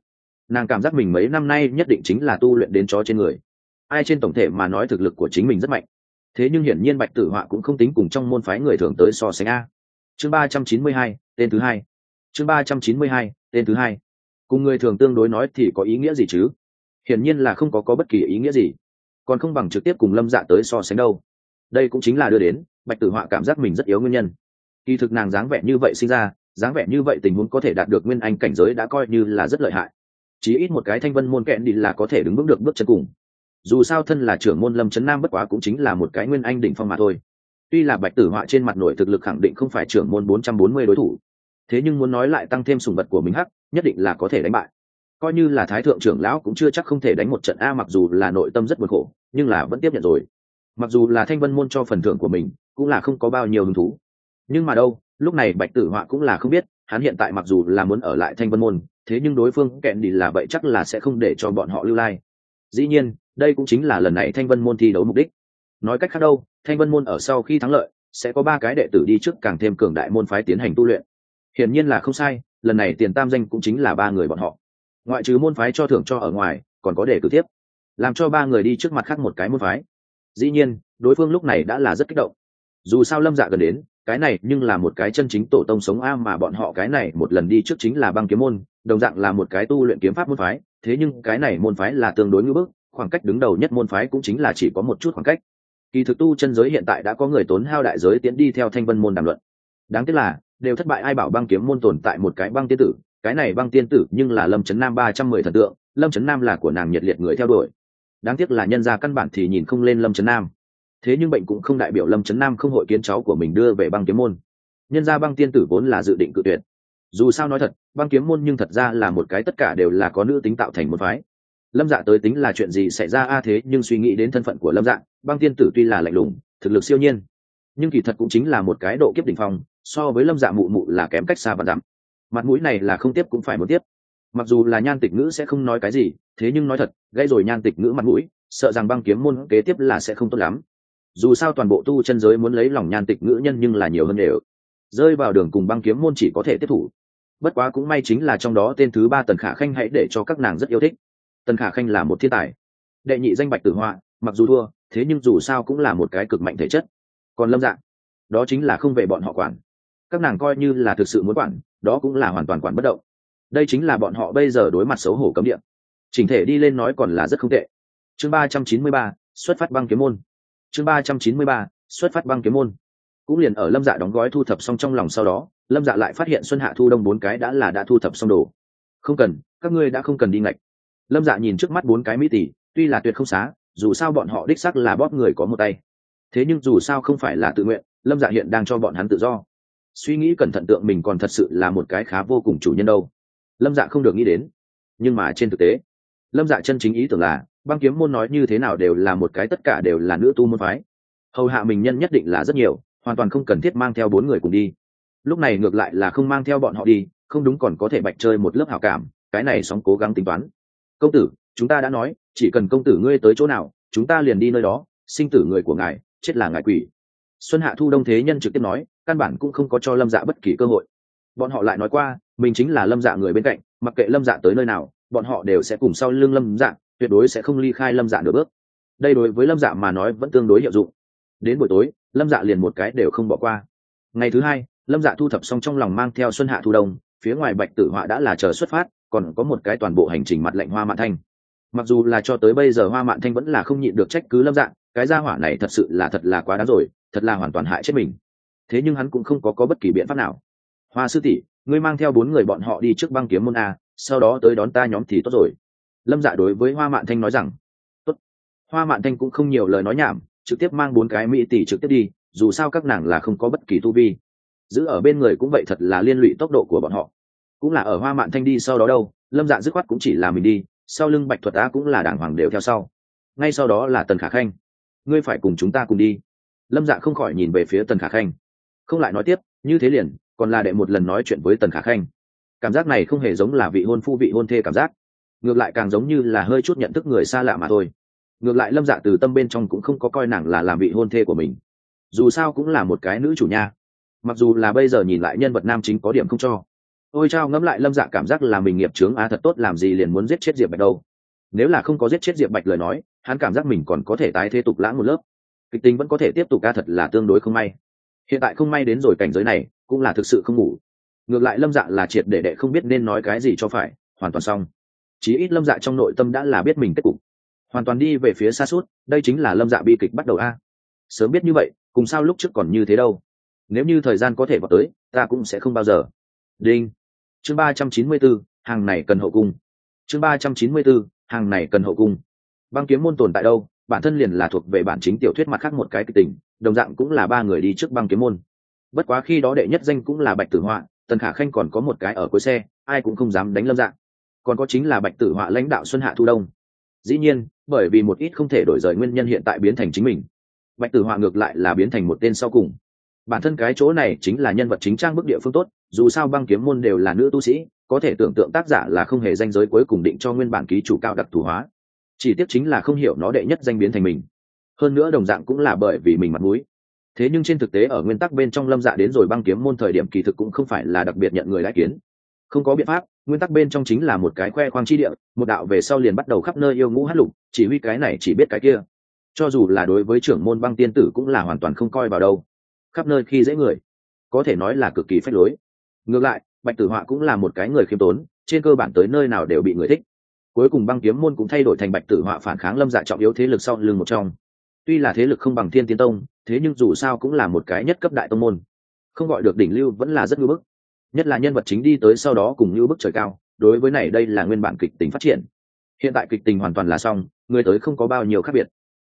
A: nàng cảm giác mình mấy năm nay nhất định chính là tu luyện đến chó trên người. Ai trên tổng thể mà nói thực lực của chính mình rất mạnh. Thế nhưng hiển nhiên bạch tử họa cũng không tính cùng trong môn phái người thường tới so sánh a. Chương ba trăm chín mươi hai, tên thứ hai. Chương ba trăm chín mươi hai, tên thứ hai. Cùng người thường tương đối nói thì có ý nghĩa gì chứ? Hiển nhiên là không có có bất kỳ ý nghĩa gì. Còn không bằng trực tiếp cùng lâm dạ tới so sánh đâu. Đây cũng chính là đưa đến, bạch tử họa cảm giác mình rất yếu nguyên nhân. Kỳ thực nàng dáng vẻ như vậy sinh ra, dáng vẻ như vậy tình huống có thể đạt được nguyên anh cảnh giới đã coi như là rất lợi hại chí ít một cái thanh vân môn kẹn đi là có thể đứng bước được bước chân cùng. Dù sao thân là trưởng môn lâm trấn nam bất quá cũng chính là một cái nguyên anh đỉnh phong mà thôi. Tuy là bạch tử họa trên mặt nội thực lực khẳng định không phải trưởng môn bốn trăm bốn mươi đối thủ, thế nhưng muốn nói lại tăng thêm sùng vật của mình hắc, nhất định là có thể đánh bại. Coi như là thái thượng trưởng lão cũng chưa chắc không thể đánh một trận a, mặc dù là nội tâm rất buồn khổ, nhưng là vẫn tiếp nhận rồi. Mặc dù là thanh vân môn cho phần thưởng của mình, cũng là không có bao nhiêu hứng thú. Nhưng mà đâu, lúc này bạch tử họa cũng là không biết, hắn hiện tại mặc dù là muốn ở lại thanh vân môn thế nhưng đối phương kẹn đi là vậy chắc là sẽ không để cho bọn họ lưu lai. Dĩ nhiên, đây cũng chính là lần này thanh vân môn thi đấu mục đích. Nói cách khác đâu, thanh vân môn ở sau khi thắng lợi, sẽ có ba cái đệ tử đi trước càng thêm cường đại môn phái tiến hành tu luyện. Hiển nhiên là không sai, lần này tiền tam danh cũng chính là ba người bọn họ. Ngoại trừ môn phái cho thưởng cho ở ngoài, còn có đề cử tiếp, làm cho ba người đi trước mặt khác một cái môn phái. Dĩ nhiên, đối phương lúc này đã là rất kích động. Dù sao lâm dạ gần đến, cái này nhưng là một cái chân chính tổ tông sống a mà bọn họ cái này một lần đi trước chính là băng kiếm môn đồng dạng là một cái tu luyện kiếm pháp môn phái, thế nhưng cái này môn phái là tương đối ngưỡng bức, khoảng cách đứng đầu nhất môn phái cũng chính là chỉ có một chút khoảng cách. Kỳ thực tu chân giới hiện tại đã có người tốn hao đại giới tiến đi theo thanh vân môn đàm luận. Đáng tiếc là, đều thất bại ai bảo băng kiếm môn tồn tại một cái băng tiên tử, cái này băng tiên tử nhưng là lâm trấn nam ba trăm mười thần tượng, lâm trấn nam là của nàng nhiệt liệt người theo đuổi. Đáng tiếc là nhân gia căn bản thì nhìn không lên lâm trấn nam. Thế nhưng bệnh cũng không đại biểu lâm trấn nam không hội kiến cháu của mình đưa về băng kiếm môn. Nhân gia băng tiên tử vốn là dự định cự tuyệt dù sao nói thật, băng kiếm môn nhưng thật ra là một cái tất cả đều là có nữ tính tạo thành một phái. Lâm dạ tới tính là chuyện gì xảy ra a thế, nhưng suy nghĩ đến thân phận của lâm dạ băng tiên tử tuy là lạnh lùng, thực lực siêu nhiên, nhưng kỳ thật cũng chính là một cái độ kiếp đ ỉ n h phong, so với lâm dạ mụ mụ là kém cách xa và dặm. Mặt mũi này là không tiếp cũng phải muốn tiếp. Mặc dù là nhan tịch ngữ sẽ không nói cái gì, thế nhưng nói thật gây rồi nhan tịch ngữ mặt mũi, sợ rằng băng kiếm môn kế tiếp là sẽ không tốt lắm. Dù sao toàn bộ tu chân giới muốn lấy lòng nhan tịch ngữ nhân nhưng là nhiều hơn đều. Rơi vào đường cùng băng kiếm môn chỉ có thể tiếp thủ bất quá cũng may chính là trong đó tên thứ ba tần khả khanh hãy để cho các nàng rất yêu thích. Tần khả khanh là một thiên tài. Đệ nhị danh bạch tử họa, mặc dù thua, thế nhưng dù sao cũng là một cái cực mạnh thể chất. Còn lâm dạng đó chính là không về bọn họ quản. Các nàng coi như là thực sự muốn quản, đó cũng là hoàn toàn quản bất động. Đây chính là bọn họ bây giờ đối mặt xấu hổ cấm địa. Chỉnh thể đi lên nói còn là rất không tệ. Chương ba trăm chín mươi ba, xuất phát băng kiếm môn. Chương ba trăm chín mươi ba, xuất phát băng kiếm môn cũng liền ở lâm dạ đóng gói thu thập xong trong lòng sau đó, lâm dạ lại phát hiện xuân hạ thu đông bốn cái đã là đã thu thập xong đồ. Không cần, các ngươi đã không cần đi ngạch. Lâm dạ nhìn trước mắt bốn cái mỹ tỷ, tuy là tuyệt không xá, dù sao bọn họ đích sắc là bóp người có một tay. Thế nhưng dù sao không phải là tự nguyện, lâm dạ hiện đang cho bọn hắn tự do. Suy nghĩ cẩn thận tượng mình còn thật sự là một cái khá vô cùng chủ nhân đâu. Lâm dạ không được nghĩ đến. Nhưng mà trên thực tế, lâm dạ chân chính ý tưởng là, băng kiếm môn nói như thế nào đều là một cái, tất cả đều là nữ tu môn phái. Hầu hạ mình nhân nhất định là rất nhiều hoàn toàn không cần thiết mang theo bốn người cùng đi. Lúc này ngược lại là không mang theo bọn họ đi, không đúng còn có thể bạch chơi một lớp hảo cảm, cái này sóng cố gắng tính toán. Công tử, chúng ta đã nói, chỉ cần công tử ngươi tới chỗ nào, chúng ta liền đi nơi đó, sinh tử người của ngài, chết là ngài quỷ. Xuân hạ thu đông thế nhân trực tiếp nói, căn bản cũng không có cho lâm dạ bất kỳ cơ hội. Bọn họ lại nói qua, mình chính là lâm dạ người bên cạnh, mặc kệ lâm dạ tới nơi nào, bọn họ đều sẽ cùng sau lưng lâm dạ tuyệt đối sẽ không ly khai lâm dạ nửa bước. Đây đối với lâm dạ mà nói vẫn tương đối hiệu dụng đến buổi tối, lâm dạ liền một cái đều không bỏ qua. Ngày thứ hai, lâm dạ thu thập xong trong lòng mang theo xuân hạ thu đông, phía ngoài bạch tử họa đã là chờ xuất phát, còn có một cái toàn bộ hành trình mặt lạnh hoa mạn thanh. Mặc dù là cho tới bây giờ hoa mạn thanh vẫn là không nhịn được trách cứ lâm dạng cái gia hỏa này thật sự là thật là quá đáng rồi, thật là hoàn toàn hại chết mình. Thế nhưng hắn cũng không có có bất kỳ biện pháp nào. Hoa sư tỷ, ngươi mang theo bốn người bọn họ đi trước băng kiếm môn a, sau đó tới đón ta nhóm thì tốt rồi. Lâm dạ đối với hoa mạn thanh nói rằng, tốt. Hoa mạn thanh cũng không nhiều lời nói nhảm trực tiếp mang bốn cái mỹ tỷ trực tiếp đi, dù sao các nàng là không có bất kỳ tu vi. Giữ ở bên người cũng vậy thật là liên lụy tốc độ của bọn họ. Cũng là ở hoa mạn thanh đi sau đó đâu, lâm dạ dứt khoát cũng chỉ là mình đi, sau lưng bạch thuật á cũng là đảng hoàng đều theo sau. Ngay sau đó là tần khả khanh. Ngươi phải cùng chúng ta cùng đi. Lâm dạ không khỏi nhìn về phía tần khả khanh. Không lại nói tiếp, như thế liền, còn là đệ một lần nói chuyện với tần khả khanh. Cảm giác này không hề giống là vị hôn phu vị hôn thê cảm giác. Ngược lại càng giống như là hơi chút nhận thức người xa lạ mà thôi ngược lại lâm dạ từ tâm bên trong cũng không có coi nàng là làm vị hôn thê của mình. Dù sao cũng là một cái nữ chủ nha. Mặc dù là bây giờ nhìn lại nhân vật nam chính có điểm không cho. Ôi trao ngẫm lại lâm dạ cảm giác là mình nghiệp trướng á thật tốt, làm gì liền muốn giết chết diệp bạch đâu. Nếu là không có giết chết diệp bạch lời nói, hắn cảm giác mình còn có thể tái thế tục lãng một lớp. Kịch tính vẫn có thể tiếp tục ca thật là tương đối không may. Hiện tại không may đến rồi cảnh giới này, cũng là thực sự không ngủ. Ngược lại lâm dạ là triệt để đệ không biết nên nói cái gì cho phải, hoàn toàn xong. Chí ít lâm dạ trong nội tâm đã là biết mình kết cục hoàn toàn đi về phía xa suốt, đây chính là lâm dạ bi kịch bắt đầu a. Sớm biết như vậy, cùng sao lúc trước còn như thế đâu. Nếu như thời gian có thể vào tới, ta cũng sẽ không bao giờ. Đinh. Chương ba trăm chín mươi bốn, hàng này cần hậu cung. Chương ba trăm chín mươi bốn, hàng này cần hậu cung. Băng kiếm môn tồn tại đâu? Bản thân liền là thuộc về bản chính tiểu thuyết mặt khác một cái kịch tình, đồng dạng cũng là ba người đi trước băng kiếm môn. Bất quá khi đó đệ nhất danh cũng là bạch tử họa, tần khả khanh còn có một cái ở cuối xe, ai cũng không dám đánh lâm dạng còn có chính là bạch tử họa lãnh đạo xuân hạ thu đông. Dĩ nhiên bởi vì một ít không thể đổi rời nguyên nhân hiện tại biến thành chính mình. Bạch tử họa ngược lại là biến thành một tên sau cùng. Bản thân cái chỗ này chính là nhân vật chính trang bức địa phương tốt, dù sao băng kiếm môn đều là nữ tu sĩ, có thể tưởng tượng tác giả là không hề danh giới cuối cùng định cho nguyên bản ký chủ cao đặc thù hóa. Chỉ tiếc chính là không hiểu nó đệ nhất danh biến thành mình. Hơn nữa đồng dạng cũng là bởi vì mình mặt mũi. Thế nhưng trên thực tế ở nguyên tắc bên trong lâm dạ đến rồi băng kiếm môn thời điểm kỳ thực cũng không phải là đặc biệt nhận người đại kiến. Không có biện pháp, nguyên tắc bên trong chính là một cái khoe khoang chi địa, một đạo về sau liền bắt đầu khắp nơi yêu ngũ hát lục chỉ huy cái này chỉ biết cái kia. Cho dù là đối với trưởng môn băng tiên tử cũng là hoàn toàn không coi vào đâu. Khắp nơi khi dễ người, có thể nói là cực kỳ phách lối. Ngược lại, bạch tử họa cũng là một cái người khiêm tốn, trên cơ bản tới nơi nào đều bị người thích. Cuối cùng băng kiếm môn cũng thay đổi thành bạch tử họa phản kháng lâm dạ trọng yếu thế lực sau lưng một trong. Tuy là thế lực không bằng thiên tiến tông, thế nhưng dù sao cũng là một cái nhất cấp đại tông môn. Không gọi được đỉnh lưu vẫn là rất ngưỡng bức. Nhất là nhân vật chính đi tới sau đó cùng như bức trời cao, đối với này đây là nguyên bản kịch tính phát triển. Hiện tại kịch tình hoàn toàn là xong người tới không có bao nhiêu khác biệt.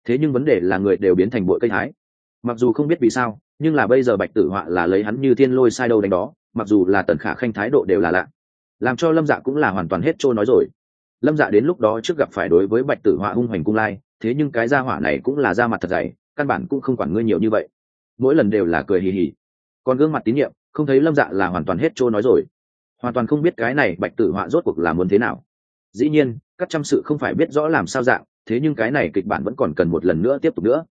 A: Thế nhưng vấn đề là người đều biến thành bội cây thái. Mặc dù không biết vì sao, nhưng là bây giờ bạch tử họa là lấy hắn như thiên lôi sai đâu đánh đó, mặc dù là tần khả khanh thái độ đều là lạ. Làm cho lâm dạ cũng là hoàn toàn hết trôi nói rồi. Lâm dạ đến lúc đó trước gặp phải đối với bạch tử họa hung hoành cung lai, thế nhưng cái gia hỏa này cũng là da mặt thật dày, căn bản cũng không quản ngươi nhiều như vậy. Mỗi lần đều là cười hì hì. Còn gương mặt tín nhiệm, không thấy lâm dạ là hoàn toàn hết trôi nói rồi. Hoàn toàn không biết cái này bạch tử họa rốt cuộc là muốn thế nào. Dĩ nhiên các trăm sự không phải biết rõ làm sao dạng, thế nhưng cái này kịch bản vẫn còn cần một lần nữa tiếp tục nữa.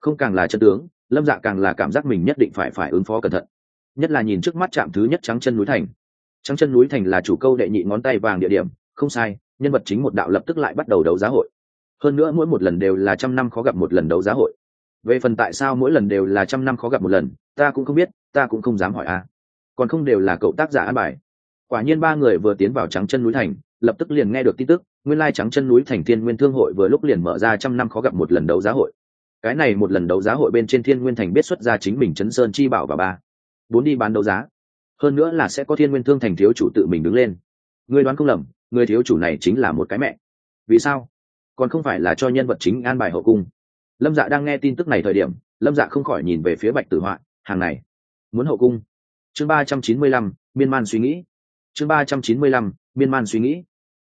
A: Không càng là chân tướng, lâm dạ càng là cảm giác mình nhất định phải phải ứng phó cẩn thận. Nhất là nhìn trước mắt chạm thứ nhất trắng chân núi thành. Trắng chân núi thành là chủ câu đệ nhị ngón tay vàng địa điểm, không sai, nhân vật chính một đạo lập tức lại bắt đầu đấu giá hội. Hơn nữa mỗi một lần đều là trăm năm khó gặp một lần đấu giá hội. Về phần tại sao mỗi lần đều là trăm năm khó gặp một lần, ta cũng không biết, ta cũng không dám hỏi a. Còn không đều là cậu tác giả an bài. Quả nhiên ba người vừa tiến vào trắng chân núi thành lập tức liền nghe được tin tức, nguyên lai trắng chân núi thành thiên nguyên thương hội vừa lúc liền mở ra trăm năm khó gặp một lần đấu giá hội. Cái này một lần đấu giá hội bên trên thiên nguyên thành biết xuất ra chính mình chấn sơn chi bảo và ba. Bốn đi bán đấu giá. Hơn nữa là sẽ có thiên nguyên thương thành thiếu chủ tự mình đứng lên. Người đoán không lầm, người thiếu chủ này chính là một cái mẹ. Vì sao? Còn không phải là cho nhân vật chính an bài hậu cung. Lâm dạ đang nghe tin tức này thời điểm, lâm dạ không khỏi nhìn về phía bạch tử họa, hàng này. Muốn hậu cung. Chương ba trăm chín mươi lăm, miên man suy nghĩ. Chương ba trăm chín mươi lăm, miên man suy nghĩ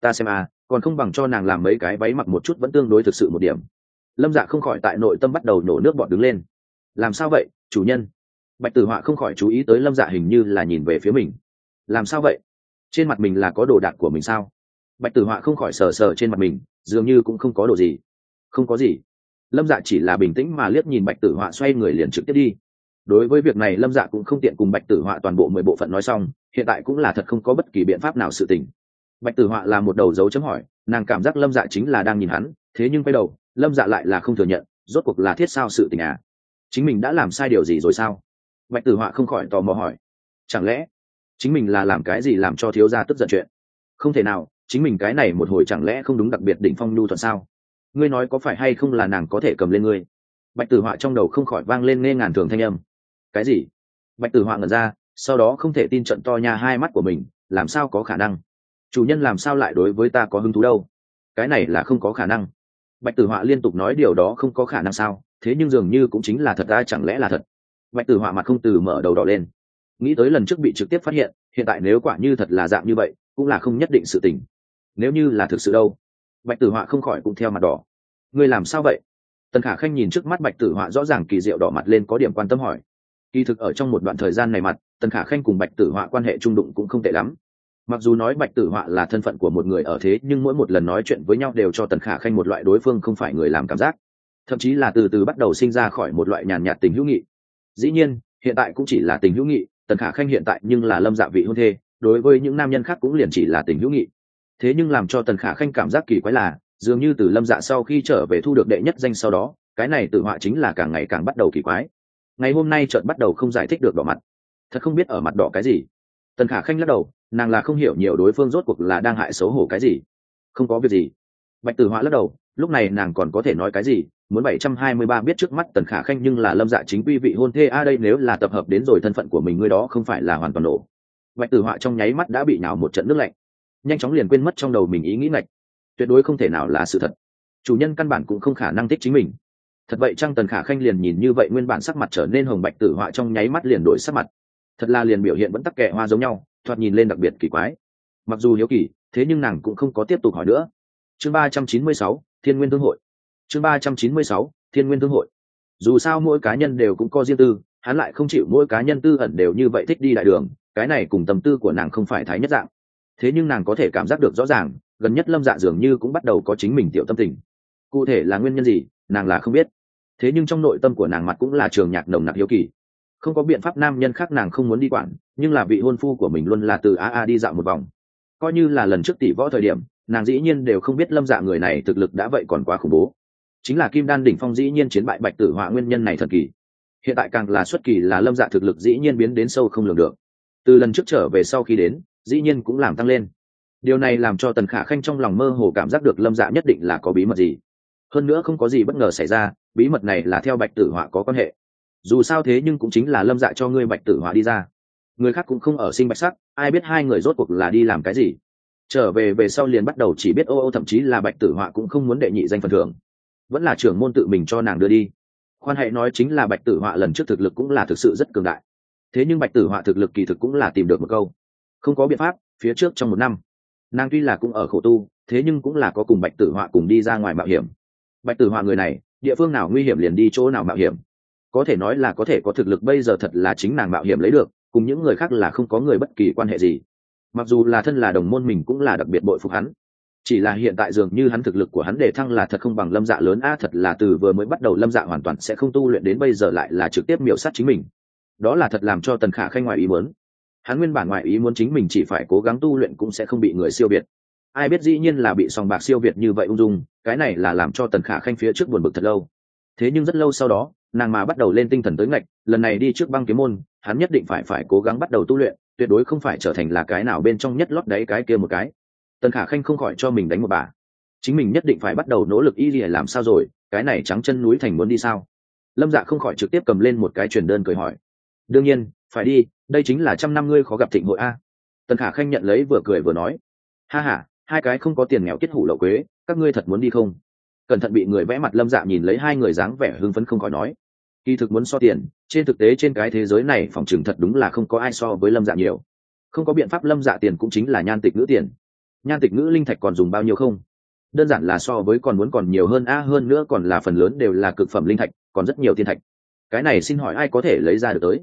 A: ta xem à còn không bằng cho nàng làm mấy cái váy mặc một chút vẫn tương đối thực sự một điểm. Lâm dạ không khỏi tại nội tâm bắt đầu nổ nước bọt đứng lên. Làm sao vậy, chủ nhân? Bạch tử họa không khỏi chú ý tới lâm dạ hình như là nhìn về phía mình. Làm sao vậy? Trên mặt mình là có đồ đạc của mình sao? Bạch tử họa không khỏi sờ sờ trên mặt mình, dường như cũng không có đồ gì. Không có gì. Lâm dạ chỉ là bình tĩnh mà liếc nhìn bạch tử họa xoay người liền trực tiếp đi. Đối với việc này, lâm dạ cũng không tiện cùng bạch tử họa toàn bộ mười bộ phận nói xong, hiện tại cũng là thật không có bất kỳ biện pháp nào sự tình bạch tử họa là một đầu dấu chấm hỏi, nàng cảm giác lâm dạ chính là đang nhìn hắn, thế nhưng quay đầu, lâm dạ lại là không thừa nhận, rốt cuộc là thiết sao sự tình à? Chính mình đã làm sai điều gì rồi sao? Bạch tử họa không khỏi tò mò hỏi. Chẳng lẽ chính mình là làm cái gì làm cho thiếu gia tức giận chuyện? Không thể nào, chính mình cái này một hồi chẳng lẽ không đúng đặc biệt đỉnh phong nhu thuận sao? Ngươi nói có phải hay không là nàng có thể cầm lên ngươi? Bạch tử họa trong đầu không khỏi vang lên nghe ngàn thường thanh âm. Cái gì? Bạch tử họa ngẩn ra, sau đó không thể tin trận to nha hai mắt của mình, làm sao có khả năng? Chủ nhân làm sao lại đối với ta có hứng thú đâu? Cái này là không có khả năng. Bạch tử họa liên tục nói điều đó không có khả năng sao? Thế nhưng dường như cũng chính là thật ra chẳng lẽ là thật. Bạch tử họa mặt không từ mở đầu đỏ lên. Nghĩ tới lần trước bị trực tiếp phát hiện hiện tại nếu quả như thật là dạng như vậy, cũng là không nhất định sự tình. Nếu như là thực sự đâu? Bạch tử họa không khỏi cũng theo mặt đỏ. Ngươi làm sao vậy? Tần khả khanh nhìn trước mắt bạch tử họa rõ ràng kỳ diệu đỏ mặt lên có điểm quan tâm hỏi. Kỳ thực ở trong một đoạn thời gian này mặt, tần khả khanh cùng bạch tử họa quan hệ trung đụng cũng không tệ lắm mặc dù nói bạch tử họa là thân phận của một người ở thế, nhưng mỗi một lần nói chuyện với nhau đều cho tần khả khanh một loại đối phương không phải người làm cảm giác. Thậm chí là từ từ bắt đầu sinh ra khỏi một loại nhàn nhạt tình hữu nghị. Dĩ nhiên, hiện tại cũng chỉ là tình hữu nghị, tần khả khanh hiện tại nhưng là lâm dạ vị hôn thê, đối với những nam nhân khác cũng liền chỉ là tình hữu nghị. Thế nhưng làm cho tần khả khanh cảm giác kỳ quái là, dường như từ lâm dạ sau khi trở về thu được đệ nhất danh sau đó, cái này tử họa chính là càng ngày càng bắt đầu kỳ quái. Ngày hôm nay trợn bắt đầu không giải thích được đỏ mặt. Thật không biết ở mặt đỏ cái gì tần khả khanh lắc đầu, nàng là không hiểu nhiều đối phương rốt cuộc là đang hại xấu hổ cái gì. Không có việc gì. Bạch tử họa lắc đầu, lúc này nàng còn có thể nói cái gì? Muốn bảy trăm hai mươi ba biết trước mắt tần khả khanh nhưng là lâm dạ chính quy vị hôn thê, a, đây nếu là tập hợp đến rồi thân phận của mình người đó không phải là hoàn toàn nổ. Bạch tử họa trong nháy mắt đã bị nhào một trận nước lạnh. Nhanh chóng liền quên mất trong đầu mình ý nghĩ ngạch. Tuyệt đối không thể nào là sự thật. Chủ nhân căn bản cũng không khả năng thích chính mình. Thật vậy chăng tần khả khanh liền nhìn như vậy nguyên bản sắc mặt trở nên hồng bạch tử họa trong nháy mắt liền đổi sắc mặt thật là liền biểu hiện vẫn tắc kẻ hoa giống nhau, thoạt nhìn lên đặc biệt kỳ quái. Mặc dù hiếu kỳ, thế nhưng nàng cũng không có tiếp tục hỏi nữa. Chương ba trăm chín mươi sáu, thiên nguyên thương hội. Chương ba trăm chín mươi sáu, thiên nguyên thương hội. Dù sao mỗi cá nhân đều cũng có riêng tư, hắn lại không chịu mỗi cá nhân tư ẩn đều như vậy thích đi đại đường, cái này cùng tâm tư của nàng không phải thái nhất dạng. Thế nhưng nàng có thể cảm giác được rõ ràng, gần nhất lâm dạ dường như cũng bắt đầu có chính mình tiểu tâm tình. Cụ thể là nguyên nhân gì, nàng là không biết. Thế nhưng trong nội tâm của nàng mặt cũng là trường nhạc nồng nặc hiếu kỳ không có biện pháp nam nhân khác nàng không muốn đi quản, nhưng là vị hôn phu của mình luôn là từ a a đi dạo một vòng. Coi như là lần trước tỷ võ thời điểm, nàng dĩ nhiên đều không biết lâm dạ người này thực lực đã vậy còn quá khủng bố. Chính là kim đan đỉnh phong dĩ nhiên chiến bại bạch tử họa nguyên nhân này thần kỳ. Hiện tại càng là xuất kỳ là lâm dạ thực lực dĩ nhiên biến đến sâu không lường được. Từ lần trước trở về sau khi đến, dĩ nhiên cũng làm tăng lên. Điều này làm cho tần khả khanh trong lòng mơ hồ cảm giác được lâm dạ nhất định là có bí mật gì. Hơn nữa không có gì bất ngờ xảy ra, bí mật này là theo bạch tử họa có quan hệ dù sao thế nhưng cũng chính là lâm dạ cho ngươi bạch tử hóa đi ra. Người khác cũng không ở sinh bạch sắc, ai biết hai người rốt cuộc là đi làm cái gì. Trở về về sau liền bắt đầu chỉ biết ô ô, thậm chí là bạch tử họa cũng không muốn đệ nhị danh phần thưởng. Vẫn là trưởng môn tự mình cho nàng đưa đi. Khoan hệ nói chính là bạch tử họa lần trước thực lực cũng là thực sự rất cường đại. Thế nhưng bạch tử họa thực lực kỳ thực cũng là tìm được một câu. Không có biện pháp, phía trước trong một năm, nàng tuy là cũng ở khổ tu, thế nhưng cũng là có cùng bạch tử họa cùng đi ra ngoài mạo hiểm. Bạch tử họa người này, địa phương nào nguy hiểm liền đi chỗ nào mạo hiểm có thể nói là có thể có thực lực bây giờ thật là chính nàng mạo hiểm lấy được, cùng những người khác là không có người bất kỳ quan hệ gì. Mặc dù là thân là đồng môn mình cũng là đặc biệt bội phục hắn. Chỉ là hiện tại dường như hắn thực lực của hắn để thăng là thật không bằng lâm dạ lớn a thật là từ vừa mới bắt đầu lâm dạ hoàn toàn sẽ không tu luyện đến bây giờ lại là trực tiếp miểu sát chính mình. Đó là thật làm cho tần khả khanh ngoài ý muốn. Hắn nguyên bản ngoại ý muốn chính mình chỉ phải cố gắng tu luyện cũng sẽ không bị người siêu việt. Ai biết dĩ nhiên là bị sòng bạc siêu việt như vậy ung dung, cái này là làm cho tần khả khanh phía trước buồn bực thật lâu. Thế nhưng rất lâu sau đó nàng mà bắt đầu lên tinh thần tới ngạch, lần này đi trước băng kiếm môn, hắn nhất định phải phải cố gắng bắt đầu tu luyện, tuyệt đối không phải trở thành là cái nào bên trong nhất lót đấy cái kia một cái. Tần khả khanh không khỏi cho mình đánh một bà. Chính mình nhất định phải bắt đầu nỗ lực y lìa làm sao rồi, cái này trắng chân núi thành muốn đi sao? Lâm dạ không khỏi trực tiếp cầm lên một cái truyền đơn cười hỏi. Đương nhiên, phải đi, đây chính là trăm năm ngươi khó gặp thịnh hội a. Tần khả khanh nhận lấy vừa cười vừa nói. Ha h a hai cái không có tiền nghèo kết hủ lậu quế, các ngươi thật muốn đi không? Cẩn thận bị người vẽ mặt lâm dạ nhìn lấy hai người dáng vẻ hưng phấn không khỏi nói kỳ thực muốn so tiền, trên thực tế trên cái thế giới này phòng chừng thật đúng là không có ai so với lâm dạ nhiều. Không có biện pháp lâm dạ tiền cũng chính là nhan tịch ngữ tiền. Nhan tịch ngữ linh thạch còn dùng bao nhiêu không? Đơn giản là so với còn muốn còn nhiều hơn, a, hơn nữa còn là phần lớn đều là cực phẩm linh thạch, còn rất nhiều thiên thạch. Cái này xin hỏi ai có thể lấy ra được tới?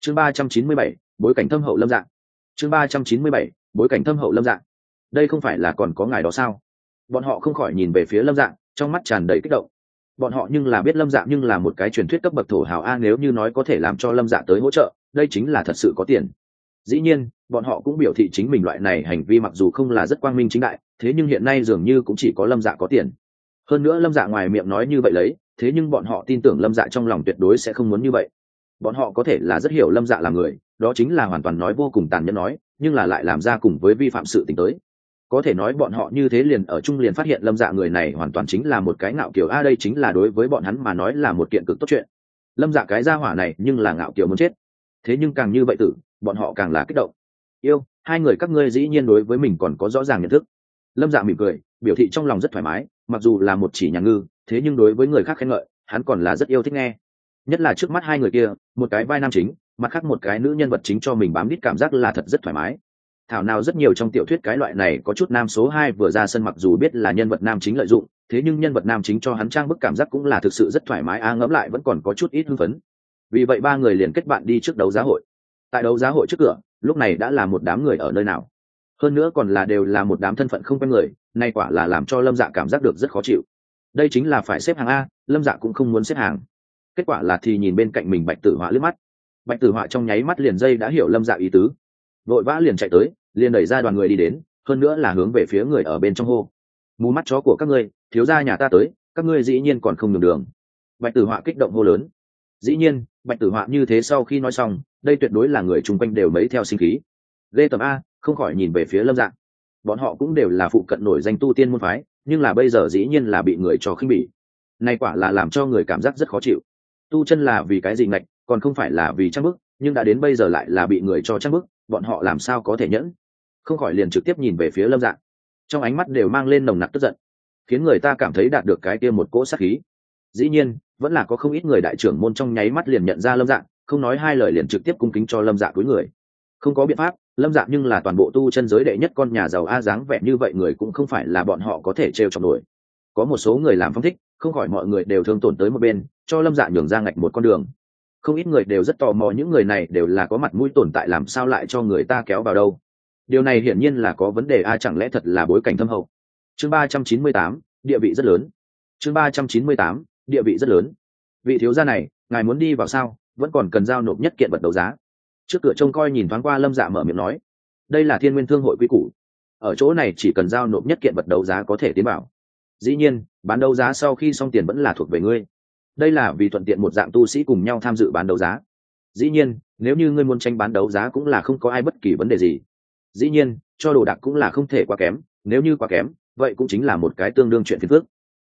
A: Chương ba trăm chín mươi bảy, bối cảnh thâm hậu lâm dạng chương ba trăm chín mươi bảy, bối cảnh thâm hậu lâm dạng đây không phải là còn có ngài đó sao? Bọn họ không khỏi nhìn về phía lâm dạng trong mắt tràn đầy kích động bọn họ nhưng là biết lâm dạng nhưng là một cái truyền thuyết cấp bậc thổ hào a, nếu như nói có thể làm cho lâm dạ tới hỗ trợ, đây chính là thật sự có tiền. Dĩ nhiên, bọn họ cũng biểu thị chính mình loại này hành vi mặc dù không là rất quang minh chính đại, thế nhưng hiện nay dường như cũng chỉ có lâm dạ có tiền. Hơn nữa lâm dạ ngoài miệng nói như vậy lấy, thế nhưng bọn họ tin tưởng lâm dạ trong lòng tuyệt đối sẽ không muốn như vậy. Bọn họ có thể là rất hiểu lâm dạ là người, đó chính là hoàn toàn nói vô cùng tàn nhẫn nói, nhưng là lại làm ra cùng với vi phạm sự t ì n h tới có thể nói bọn họ như thế liền ở chung liền phát hiện lâm dạ người này hoàn toàn chính là một cái ngạo kiểu a, đây chính là đối với bọn hắn mà nói là một kiện cực tốt chuyện. Lâm dạ cái gia hỏa này nhưng là ngạo kiểu muốn chết. Thế nhưng càng như vậy tử, bọn họ càng là kích động. Yêu, hai người các ngươi dĩ nhiên đối với mình còn có rõ ràng nhận thức. Lâm dạ mỉm cười, biểu thị trong lòng rất thoải mái, mặc dù là một chỉ nhà ngư, thế nhưng đối với người khác khen ngợi, hắn còn là rất yêu thích nghe. Nhất là trước mắt hai người kia, một cái vai nam chính, mặt khác một cái nữ nhân vật chính cho mình bám đít cảm giác là thật rất thoải mái thảo nào rất nhiều trong tiểu thuyết cái loại này có chút nam số hai vừa ra sân mặc dù biết là nhân vật nam chính lợi dụng thế nhưng nhân vật nam chính cho hắn trang bức cảm giác cũng là thực sự rất thoải mái a à, ngẫm lại vẫn còn có chút ít hưng phấn. Vì vậy ba người liền kết bạn đi trước đấu giá hội. Tại đấu giá hội trước cửa lúc này đã là một đám người ở nơi nào. Hơn nữa còn là đều là một đám thân phận không quen người nay quả là làm cho lâm dạ cảm giác được rất khó chịu. Đây chính là phải xếp hàng a lâm dạ cũng không muốn xếp hàng. Kết quả là thì nhìn bên cạnh mình bạch tử họa lướt mắt. Bạch tử họa trong nháy mắt liền dây đã hiểu lâm dạ ý tứ. Vội vã liền chạy tới liền đẩy ra đoàn người đi đến, hơn nữa là hướng về phía người ở bên trong hô. Mù mắt chó của các ngươi, thiếu ra nhà ta tới, các ngươi dĩ nhiên còn không nhường đường. Bạch tử họa kích động hô lớn. Dĩ nhiên, bạch tử họa như thế sau khi nói xong, đây tuyệt đối là người chung quanh đều mấy theo sinh khí. Lê tầm a, không khỏi nhìn về phía lâm dạng bọn họ cũng đều là phụ cận nổi danh tu tiên môn phái, nhưng là bây giờ dĩ nhiên là bị người cho khinh bỉ. Nay quả là làm cho người cảm giác rất khó chịu. Tu chân là vì cái gì ngạch, còn không phải là vì trang bức, nhưng đã đến bây giờ lại là bị người cho trang bức, bọn họ làm sao có thể nhẫn? Không khỏi liền trực tiếp nhìn về phía lâm dạng. Trong ánh mắt đều mang lên nồng nặc tức giận, khiến người ta cảm thấy đạt được cái kia một cỗ sát khí. Dĩ nhiên, vẫn là có không ít người đại trưởng môn trong nháy mắt liền nhận ra lâm dạng, không nói hai lời liền trực tiếp cung kính cho lâm dạ cuối người. Không có biện pháp, lâm dạ nhưng là toàn bộ tu chân giới đệ nhất con nhà giàu a dáng vẻ như vậy người cũng không phải là bọn họ có thể trêu chọc nổi. Có một số người làm phong thích, không khỏi mọi người đều thương tổn tới một bên, cho lâm dạ nhường ra ngạch một con đường. Không ít người đều rất tò mò những người này đều là có mặt mũi tồn tại làm sao lại cho người ta kéo vào đâu điều này hiển nhiên là có vấn đề a chẳng lẽ thật là bối cảnh thâm hậu? Chương ba trăm chín mươi tám, địa vị rất lớn. Chương ba trăm chín mươi tám, địa vị rất lớn. Vị thiếu gia này, ngài muốn đi vào sao? Vẫn còn cần giao nộp nhất kiện vật đấu giá. Trước cửa trông coi nhìn thoáng qua lâm dạ mở miệng nói, đây là thiên nguyên thương hội quy củ. Ở chỗ này chỉ cần giao nộp nhất kiện vật đấu giá có thể tiến bảo dĩ nhiên, bán đấu giá sau khi xong tiền vẫn là thuộc về ngươi. Đây là vì thuận tiện một dạng tu sĩ cùng nhau tham dự bán đấu giá. Dĩ nhiên, nếu như ngươi muốn tranh bán đấu giá cũng là không có ai bất kỳ vấn đề gì dĩ nhiên, cho đồ đạc cũng là không thể quá kém, nếu như quá kém, vậy cũng chính là một cái tương đương chuyện phiền phước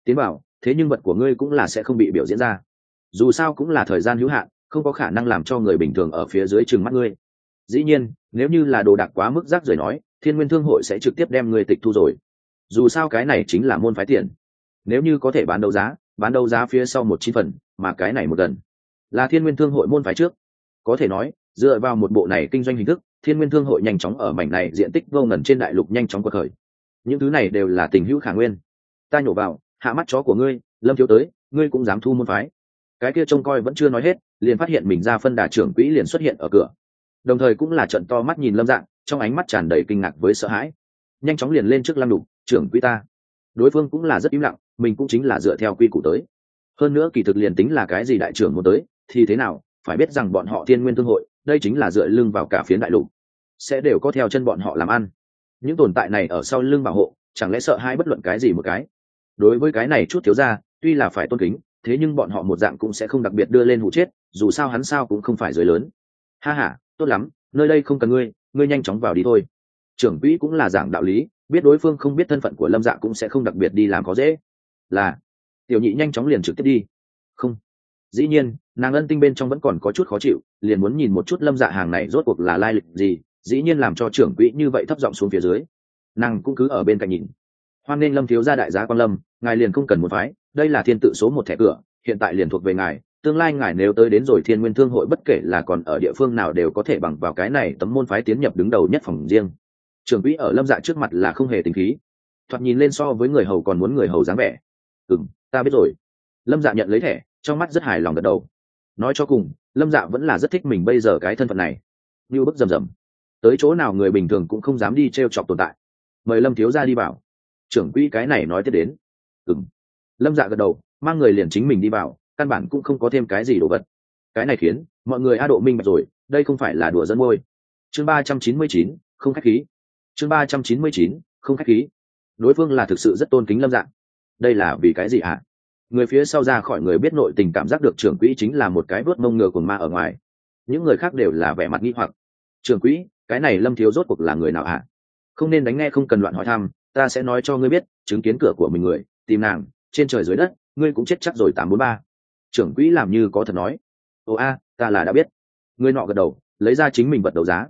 A: tiến bảo, thế nhưng vật của ngươi cũng là sẽ không bị biểu diễn ra. Dù sao cũng là thời gian hữu hạn, không có khả năng làm cho người bình thường ở phía dưới chừng mắt ngươi. Dĩ nhiên, nếu như là đồ đạc quá mức rác rời nói, thiên nguyên thương hội sẽ trực tiếp đem ngươi tịch thu rồi. Dù sao cái này chính là môn phái tiền. Nếu như có thể bán đấu giá, bán đấu giá phía sau một chi phần, mà cái này một lần, là thiên nguyên thương hội môn phái trước. Có thể nói, dựa vào một bộ này kinh doanh hình thức thiên nguyên thương hội nhanh chóng ở mảnh này diện tích vô ngần trên đại lục nhanh chóng cuộc khởi. Những thứ này đều là tình hữu khả nguyên. Ta nhổ vào, hạ mắt chó của ngươi, lâm thiếu tới, ngươi cũng dám thu môn phái. Cái kia trông coi vẫn chưa nói hết, liền phát hiện mình ra phân đà trưởng quỹ liền xuất hiện ở cửa. Đồng thời cũng là trận to mắt nhìn lâm dạng, trong ánh mắt tràn đầy kinh ngạc với sợ hãi. Nhanh chóng liền lên trước lăng đục trưởng quỹ ta. Đối phương cũng là rất im lặng, mình cũng chính là dựa theo quy củ tới. Hơn nữa kỳ thực liền tính là cái gì đại trưởng muốn tới, thì thế nào, phải biết rằng bọn họ thiên nguyên thương hội đây chính là dựa lưng vào cả phiến đại lục, sẽ đều có theo chân bọn họ làm ăn. Những tồn tại này ở sau lưng bảo hộ, chẳng lẽ sợ hai bất luận cái gì một cái? Đối với cái này chút thiếu ra tuy là phải tôn kính, thế nhưng bọn họ một dạng cũng sẽ không đặc biệt đưa lên hụ chết, dù sao hắn sao cũng không phải giới lớn. Ha h a tốt lắm, nơi đây không cần ngươi ngươi nhanh chóng vào đi thôi. Trưởng quỹ cũng là giảng đạo lý, biết đối phương không biết thân phận của lâm dạ cũng sẽ không đặc biệt đi làm có dễ. Là, tiểu nhị nhanh chóng liền trực tiếp đi dĩ nhiên, nàng ân tinh bên trong vẫn còn có chút khó chịu, liền muốn nhìn một chút lâm dạ hàng này rốt cuộc là lai lịch gì, dĩ nhiên làm cho trưởng quỹ như vậy thấp giọng xuống phía dưới. Nàng cũng cứ ở bên cạnh nhìn. Hoan nên lâm thiếu gia đại giá quan lâm, ngài liền không cần một phái, đây là thiên tự số một thẻ cửa, hiện tại liền thuộc về ngài, tương lai ngài nếu tới đến rồi thiên nguyên thương hội bất kể là còn ở địa phương nào đều có thể bằng vào cái này tấm môn phái tiến nhập đứng đầu nhất phòng riêng. Trưởng quỹ ở lâm dạ trước mặt là không hề tình khí. Thoạt nhìn lên so với người hầu còn muốn người hầu dáng vẻ. Ừ m ta biết rồi. Lâm dạ nhận lấy thẻ trong mắt rất hài lòng gật đầu. Nói cho cùng, lâm dạ vẫn là rất thích mình bây giờ cái thân phận này. Như bức rầm rầm. Tới chỗ nào người bình thường cũng không dám đi t r e o chọc tồn tại. Mời lâm thiếu ra đi vào. Trưởng quỹ cái này nói tiếp đến. Ừ m lâm dạ gật đầu, mang người liền chính mình đi vào, căn bản cũng không có thêm cái gì đồ vật. Cái này khiến, mọi người a độ minh bạch rồi, đây không phải là đùa dân môi. Chương ba trăm chín mươi chín, không khách khí. Chương ba trăm chín mươi chín, không khách khí. Đối phương là thực sự rất tôn kính lâm dạng đây là vì cái gì ạ à? Người phía sau ra khỏi người biết nội tình cảm giác được trưởng quỹ chính là một cái vớt mông ngựa của ma ở ngoài. Những người khác đều là vẻ mặt nghi hoặc. Trưởng quỹ, cái này lâm thiếu rốt cuộc là người nào ạ à? không nên đánh nghe, không cần loạn hỏi thăm, ta sẽ nói cho ngươi biết, chứng kiến cửa của mình người, tìm nàng, trên trời dưới đất, ngươi cũng chết chắc rồi, tám bốn ba. Trưởng quỹ làm như có thật nói. Ồ a, ta là đã biết. Ngươi nọ gật đầu, lấy ra chính mình vật đấu giá.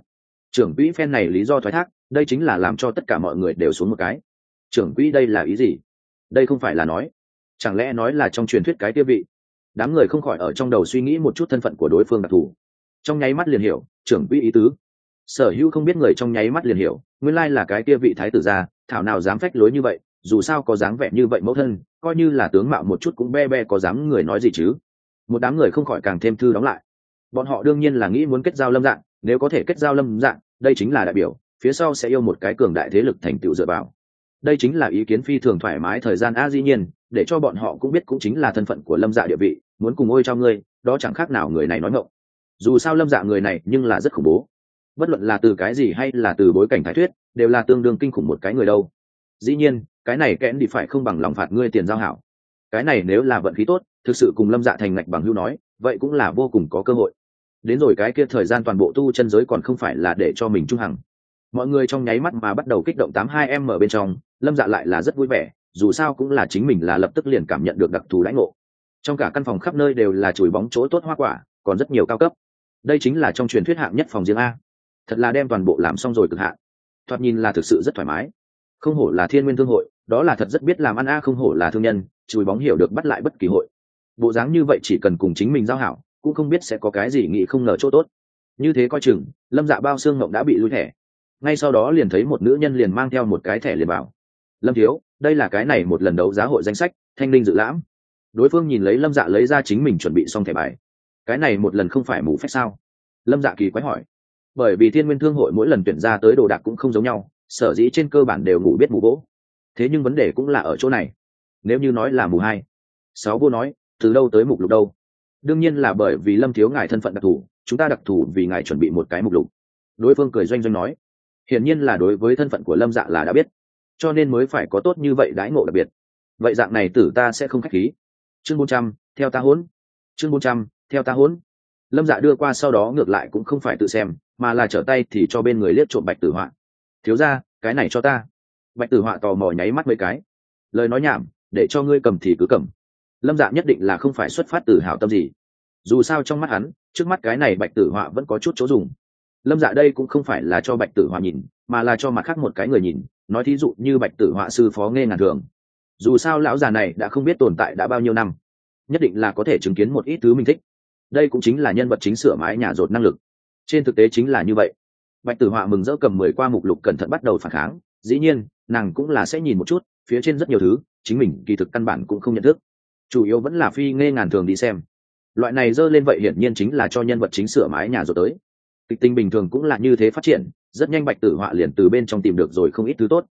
A: Trưởng quỹ phen này lý do thoái thác, đây chính là làm cho tất cả mọi người đều xuống một cái. Trưởng quỹ đây là ý gì? Đây không phải là nói chẳng lẽ nói là trong truyền thuyết cái tiêu vị? Đám người không khỏi ở trong đầu suy nghĩ một chút thân phận của đối phương đặc thù. Trong nháy mắt liền hiểu, trưởng quỹ ý tứ. Sở hữu không biết người trong nháy mắt liền hiểu, nguyên lai là cái kia vị thái tử gia, thảo nào dám phách lối như vậy, dù sao có dáng vẻ như vậy mẫu thân, coi như là tướng mạo một chút cũng be be có dám người nói gì chứ? Một đám người không khỏi càng thêm thư đóng lại. Bọn họ đương nhiên là nghĩ muốn kết giao lâm dạng, nếu có thể kết giao lâm dạng, đây chính là đại biểu, phía sau sẽ yêu một cái cường đại thế lực thành tựu dựa vào. Đây chính là ý kiến phi thường thoải mái thời gian a, dĩ nhiên để cho bọn họ cũng biết cũng chính là thân phận của lâm dạ địa vị, muốn cùng ôi cho ngươi, đó chẳng khác nào người này nói ngộng dù sao lâm dạ người này nhưng là rất khủng bố. Bất luận là từ cái gì hay là từ bối cảnh thái thuyết, đều là tương đương kinh khủng một cái người đâu. Dĩ nhiên, cái này kẽn đi phải không bằng lòng phạt ngươi tiền giao hảo. Cái này nếu là vận khí tốt, thực sự cùng lâm dạ thành ngạch bằng hưu nói, vậy cũng là vô cùng có cơ hội. Đến rồi cái kia thời gian toàn bộ tu chân giới còn không phải là để cho mình trung hằng. Mọi người trong nháy mắt mà bắt đầu kích động tám hai em ở bên trong, lâm dạ lại là rất vui vẻ dù sao cũng là chính mình là lập tức liền cảm nhận được đặc thù lãnh ngộ. Trong cả căn phòng khắp nơi đều là chùi bóng chỗ tốt hoa quả, còn rất nhiều cao cấp. Đây chính là trong truyền thuyết hạng nhất phòng riêng a. Thật là đem toàn bộ làm xong rồi cực hạn. Thoạt nhìn là thực sự rất thoải mái. Không hổ là thiên nguyên thương hội, đó là thật rất biết làm ăn a, không hổ là thương nhân, chùi bóng hiểu được bắt lại bất kỳ hội. Bộ dáng như vậy chỉ cần cùng chính mình giao hảo, cũng không biết sẽ có cái gì nghĩ không ngờ chỗ tốt. Như thế coi chừng, lâm dạ bao xương ngộng đã bị lui thẻ. Ngay sau đó liền thấy một nữ nhân liền mang theo một cái thẻ liền bảo. Lâm thiếu đây là cái này một lần đấu giá hội danh sách, thanh linh dự lãm. Đối phương nhìn lấy lâm dạ lấy ra chính mình chuẩn bị xong thẻ bài. Cái này một lần không phải mù phép sao? Lâm dạ kỳ quái hỏi. Bởi vì thiên nguyên thương hội mỗi lần tuyển ra tới đồ đạc cũng không giống nhau, sở dĩ trên cơ bản đều ngủ biết mù gỗ thế nhưng vấn đề cũng là ở chỗ này. Nếu như nói là mù hai, sáu vô nói, từ đâu tới mục lục đâu? Đương nhiên là bởi vì lâm thiếu ngài thân phận đặc thù, chúng ta đặc thù vì ngài chuẩn bị một cái mục lục. Đối phương cười doanh doanh nói. Hiển nhiên là đối với thân phận của lâm dạ là đã biết cho nên mới phải có tốt như vậy đãi ngộ đặc biệt. Vậy dạng này tử ta sẽ không k h á c h khí. Chương bốn trăm, theo ta hỗn chương bốn trăm, theo ta hỗn lâm dạ đưa qua sau đó ngược lại cũng không phải tự xem, mà là trở tay thì cho bên người liếc trộm bạch tử họa. Thiếu ra cái này cho ta. Bạch tử họa tò mò nháy mắt mấy cái. Lời nói nhảm, để cho ngươi cầm thì cứ cầm. Lâm dạ nhất định là không phải xuất phát từ hảo tâm gì. Dù sao trong mắt hắn, trước mắt cái này bạch tử họa vẫn có chút chỗ dùng. Lâm dạ đây cũng không phải là cho bạch tử họa nhìn, mà là cho mặt khác một cái người nhìn nói thí dụ như bạch tử họa sư phó nghe ngàn thường. Dù sao lão già này đã không biết tồn tại đã bao nhiêu năm. Nhất định là có thể chứng kiến một ít thứ mình thích. Đây cũng chính là nhân vật chính sửa mái nhà rột năng lực. Trên thực tế chính là như vậy. Bạch tử họa mừng rỡ cầm mười qua mục lục cẩn thận bắt đầu phản kháng. Dĩ nhiên, nàng cũng là sẽ nhìn một chút, phía trên rất nhiều thứ, chính mình kỳ thực căn bản cũng không nhận thức. Chủ yếu vẫn là phi nghe ngàn thường đi xem. Loại này dơ lên vậy hiển nhiên chính là cho nhân vật chính sửa mái nhà rồi tới. Kịch tính bình thường cũng là như thế phát triển rất nhanh bạch tử họa liền từ bên trong tìm được rồi không ít thứ tốt.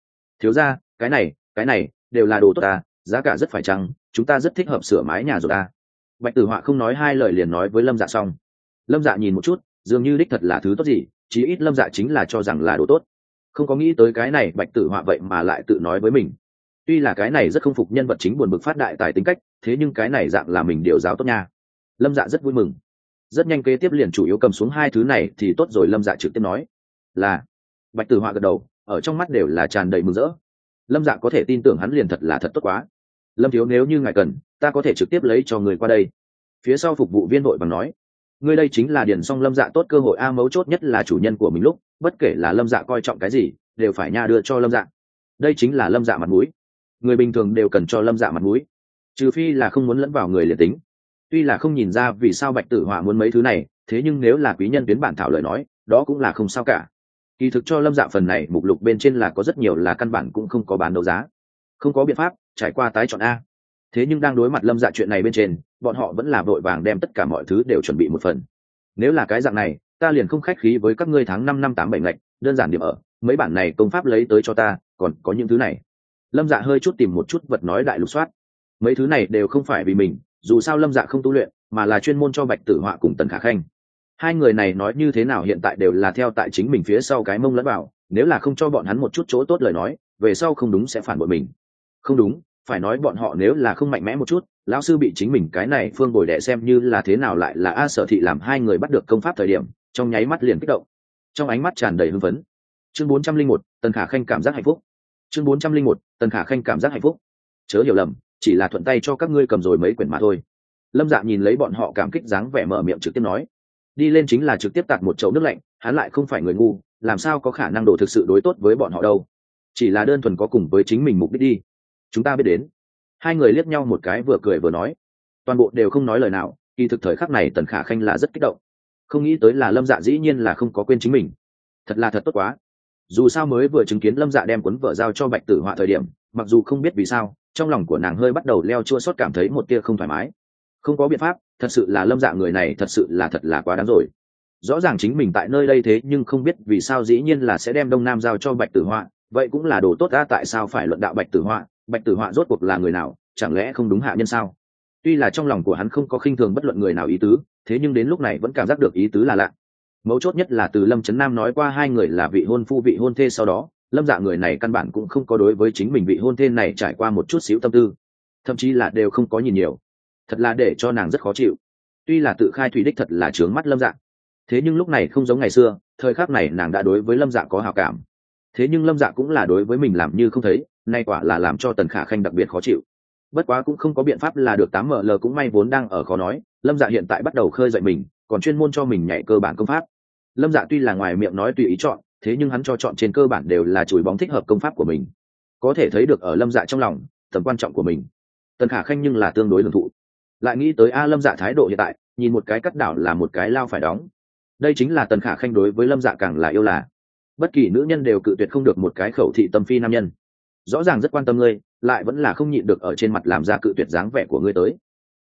A: Thiếu ra cái này cái này, đều là đồ tốt ta, giá cả rất phải chăng, chúng ta rất thích hợp sửa mái nhà rồi ta. Bạch tử họa không nói hai lời liền nói với lâm dạ xong. Lâm dạ nhìn một chút, dường như đích thật là thứ tốt gì, chí ít lâm dạ chính là cho rằng là đồ tốt. Không có nghĩ tới cái này bạch tử họa vậy mà lại tự nói với mình. Tuy là cái này rất không phục nhân vật chính buồn bực phát đại tài tính cách, thế nhưng cái này dạng là mình điều giáo tốt nha. Lâm dạ rất vui mừng. Rất nhanh kế tiếp liền chủ yếu cầm xuống hai thứ này thì tốt rồi, lâm dạ trực tiếp nói là bạch tử họa gật đầu, ở trong mắt đều là tràn đầy mừng rỡ. Lâm dạ có thể tin tưởng hắn liền thật là thật tốt quá. Lâm thiếu nếu như ngài cần, ta có thể trực tiếp lấy cho người qua đây. Phía sau phục vụ viên đội bằng nói, ngươi đây chính là điền xong lâm dạ tốt cơ hội a mấu chốt nhất là chủ nhân của mình lúc, bất kể là lâm dạ coi trọng cái gì, đều phải nha đưa cho lâm dạ. Đây chính là lâm dạ mặt mũi. Người bình thường đều cần cho lâm dạ mặt mũi. Trừ phi là không muốn lẫn vào người liền tính. Tuy là không nhìn ra vì sao bạch tử họa muốn mấy thứ này, thế nhưng nếu là quý nhân tuyến bản thảo lời nói, đó cũng là không sao cả kỳ thực cho lâm dạ phần này mục lục bên trên là có rất nhiều là căn bản cũng không có bán đấu giá. Không có biện pháp, trải qua tái chọn a. Thế nhưng đang đối mặt lâm dạ chuyện này bên trên, bọn họ vẫn là vội vàng đem tất cả mọi thứ đều chuẩn bị một phần. Nếu là cái dạng này, ta liền không khách khí với các ngươi tháng năm năm tám bảy ngạch, đơn giản điểm ở, mấy bản này công pháp lấy tới cho ta, còn có những thứ này. Lâm dạ hơi chút tìm một chút vật nói đại lục soát. Mấy thứ này đều không phải vì mình, dù sao lâm dạ không tu luyện, mà là chuyên môn cho bạch tử họa cùng tần khả khanh hai người này nói như thế nào hiện tại đều là theo tại chính mình phía sau cái mông lẫn vào, nếu là không cho bọn hắn một chút chỗ tốt lời nói, về sau không đúng sẽ phản bội mình. Không đúng, phải nói bọn họ nếu là không mạnh mẽ một chút, lão sư bị chính mình cái này phương bồi đẻ xem như là thế nào lại là a sở thị làm hai người bắt được công pháp thời điểm, trong nháy mắt liền kích động. Trong ánh mắt tràn đầy hưng phấn. Chương bốn trăm linh một, tần khả khanh cảm giác hạnh phúc. Chương bốn trăm linh một, tần khả khanh cảm giác hạnh phúc. Chớ hiểu lầm, chỉ là thuận tay cho các ngươi cầm rồi mấy quyển mà thôi. Lâm dạ nhìn lấy bọn họ cảm kích dáng vẻ mở miệng trực tiếp nói đi lên chính là trực tiếp tạt một chậu nước lạnh, hắn lại không phải người ngu, làm sao có khả năng đổ thực sự đối tốt với bọn họ đâu. Chỉ là đơn thuần có cùng với chính mình mục đích đi. Chúng ta biết đến. Hai người liếc nhau một cái vừa cười vừa nói. Toàn bộ đều không nói lời nào, kỳ thực thời khắc này tần khả khanh là rất kích động. Không nghĩ tới là lâm dạ dĩ nhiên là không có quên chính mình. Thật là thật tốt quá. Dù sao mới vừa chứng kiến lâm dạ đem cuốn vợ giao cho bạch tử họa thời điểm, mặc dù không biết vì sao, trong lòng của nàng hơi bắt đầu leo chua xót cảm thấy một tia không thoải mái không có biện pháp, thật sự là lâm dạ người này thật sự là thật là quá đáng rồi. Rõ ràng chính mình tại nơi đây thế nhưng không biết vì sao dĩ nhiên là sẽ đem đông nam giao cho bạch tử họa, vậy cũng là đồ tốt ta tại sao phải luận đạo bạch tử họa? Bạch tử họa rốt cuộc là người nào? Chẳng lẽ không đúng hạ nhân sao? Tuy là trong lòng của hắn không có khinh thường bất luận người nào ý tứ, thế nhưng đến lúc này vẫn cảm giác được ý tứ là lạ. Mấu chốt nhất là từ lâm trấn nam nói qua hai người là vị hôn phu vị hôn thê sau đó, lâm dạ người này căn bản cũng không có đối với chính mình vị hôn thê này trải qua một chút xíu tâm tư. Thậm chí là đều không có nhìn nhiều thật là để cho nàng rất khó chịu. Tuy là tự khai thủy đích thật là trướng mắt lâm dạ. Thế nhưng lúc này không giống ngày xưa, thời khắc này nàng đã đối với lâm dạ có hào cảm. Thế nhưng lâm dạ cũng là đối với mình làm như không thấy, nay quả là làm cho tần khả khanh đặc biệt khó chịu. Bất quá cũng không có biện pháp là được tám ml cũng may vốn đang ở khó nói, lâm dạ hiện tại bắt đầu khơi dậy mình, còn chuyên môn cho mình nhảy cơ bản công pháp. Lâm dạ tuy là ngoài miệng nói tùy ý chọn, thế nhưng hắn cho chọn trên cơ bản đều là chùi bóng thích hợp công pháp của mình. Có thể thấy được ở lâm dạ trong lòng, tầm quan trọng của mình. Tần khả khanh nhưng là tương đối hưởng thụ lại nghĩ tới a lâm dạ thái độ hiện tại, nhìn một cái cắt đảo là một cái lao phải đóng. Đây chính là tần khả khanh đối với lâm dạ càng là yêu là. Bất kỳ nữ nhân đều cự tuyệt không được một cái khẩu thị tâm phi nam nhân. Rõ ràng rất quan tâm ngươi, lại vẫn là không nhịn được ở trên mặt làm ra cự tuyệt dáng vẻ của ngươi tới.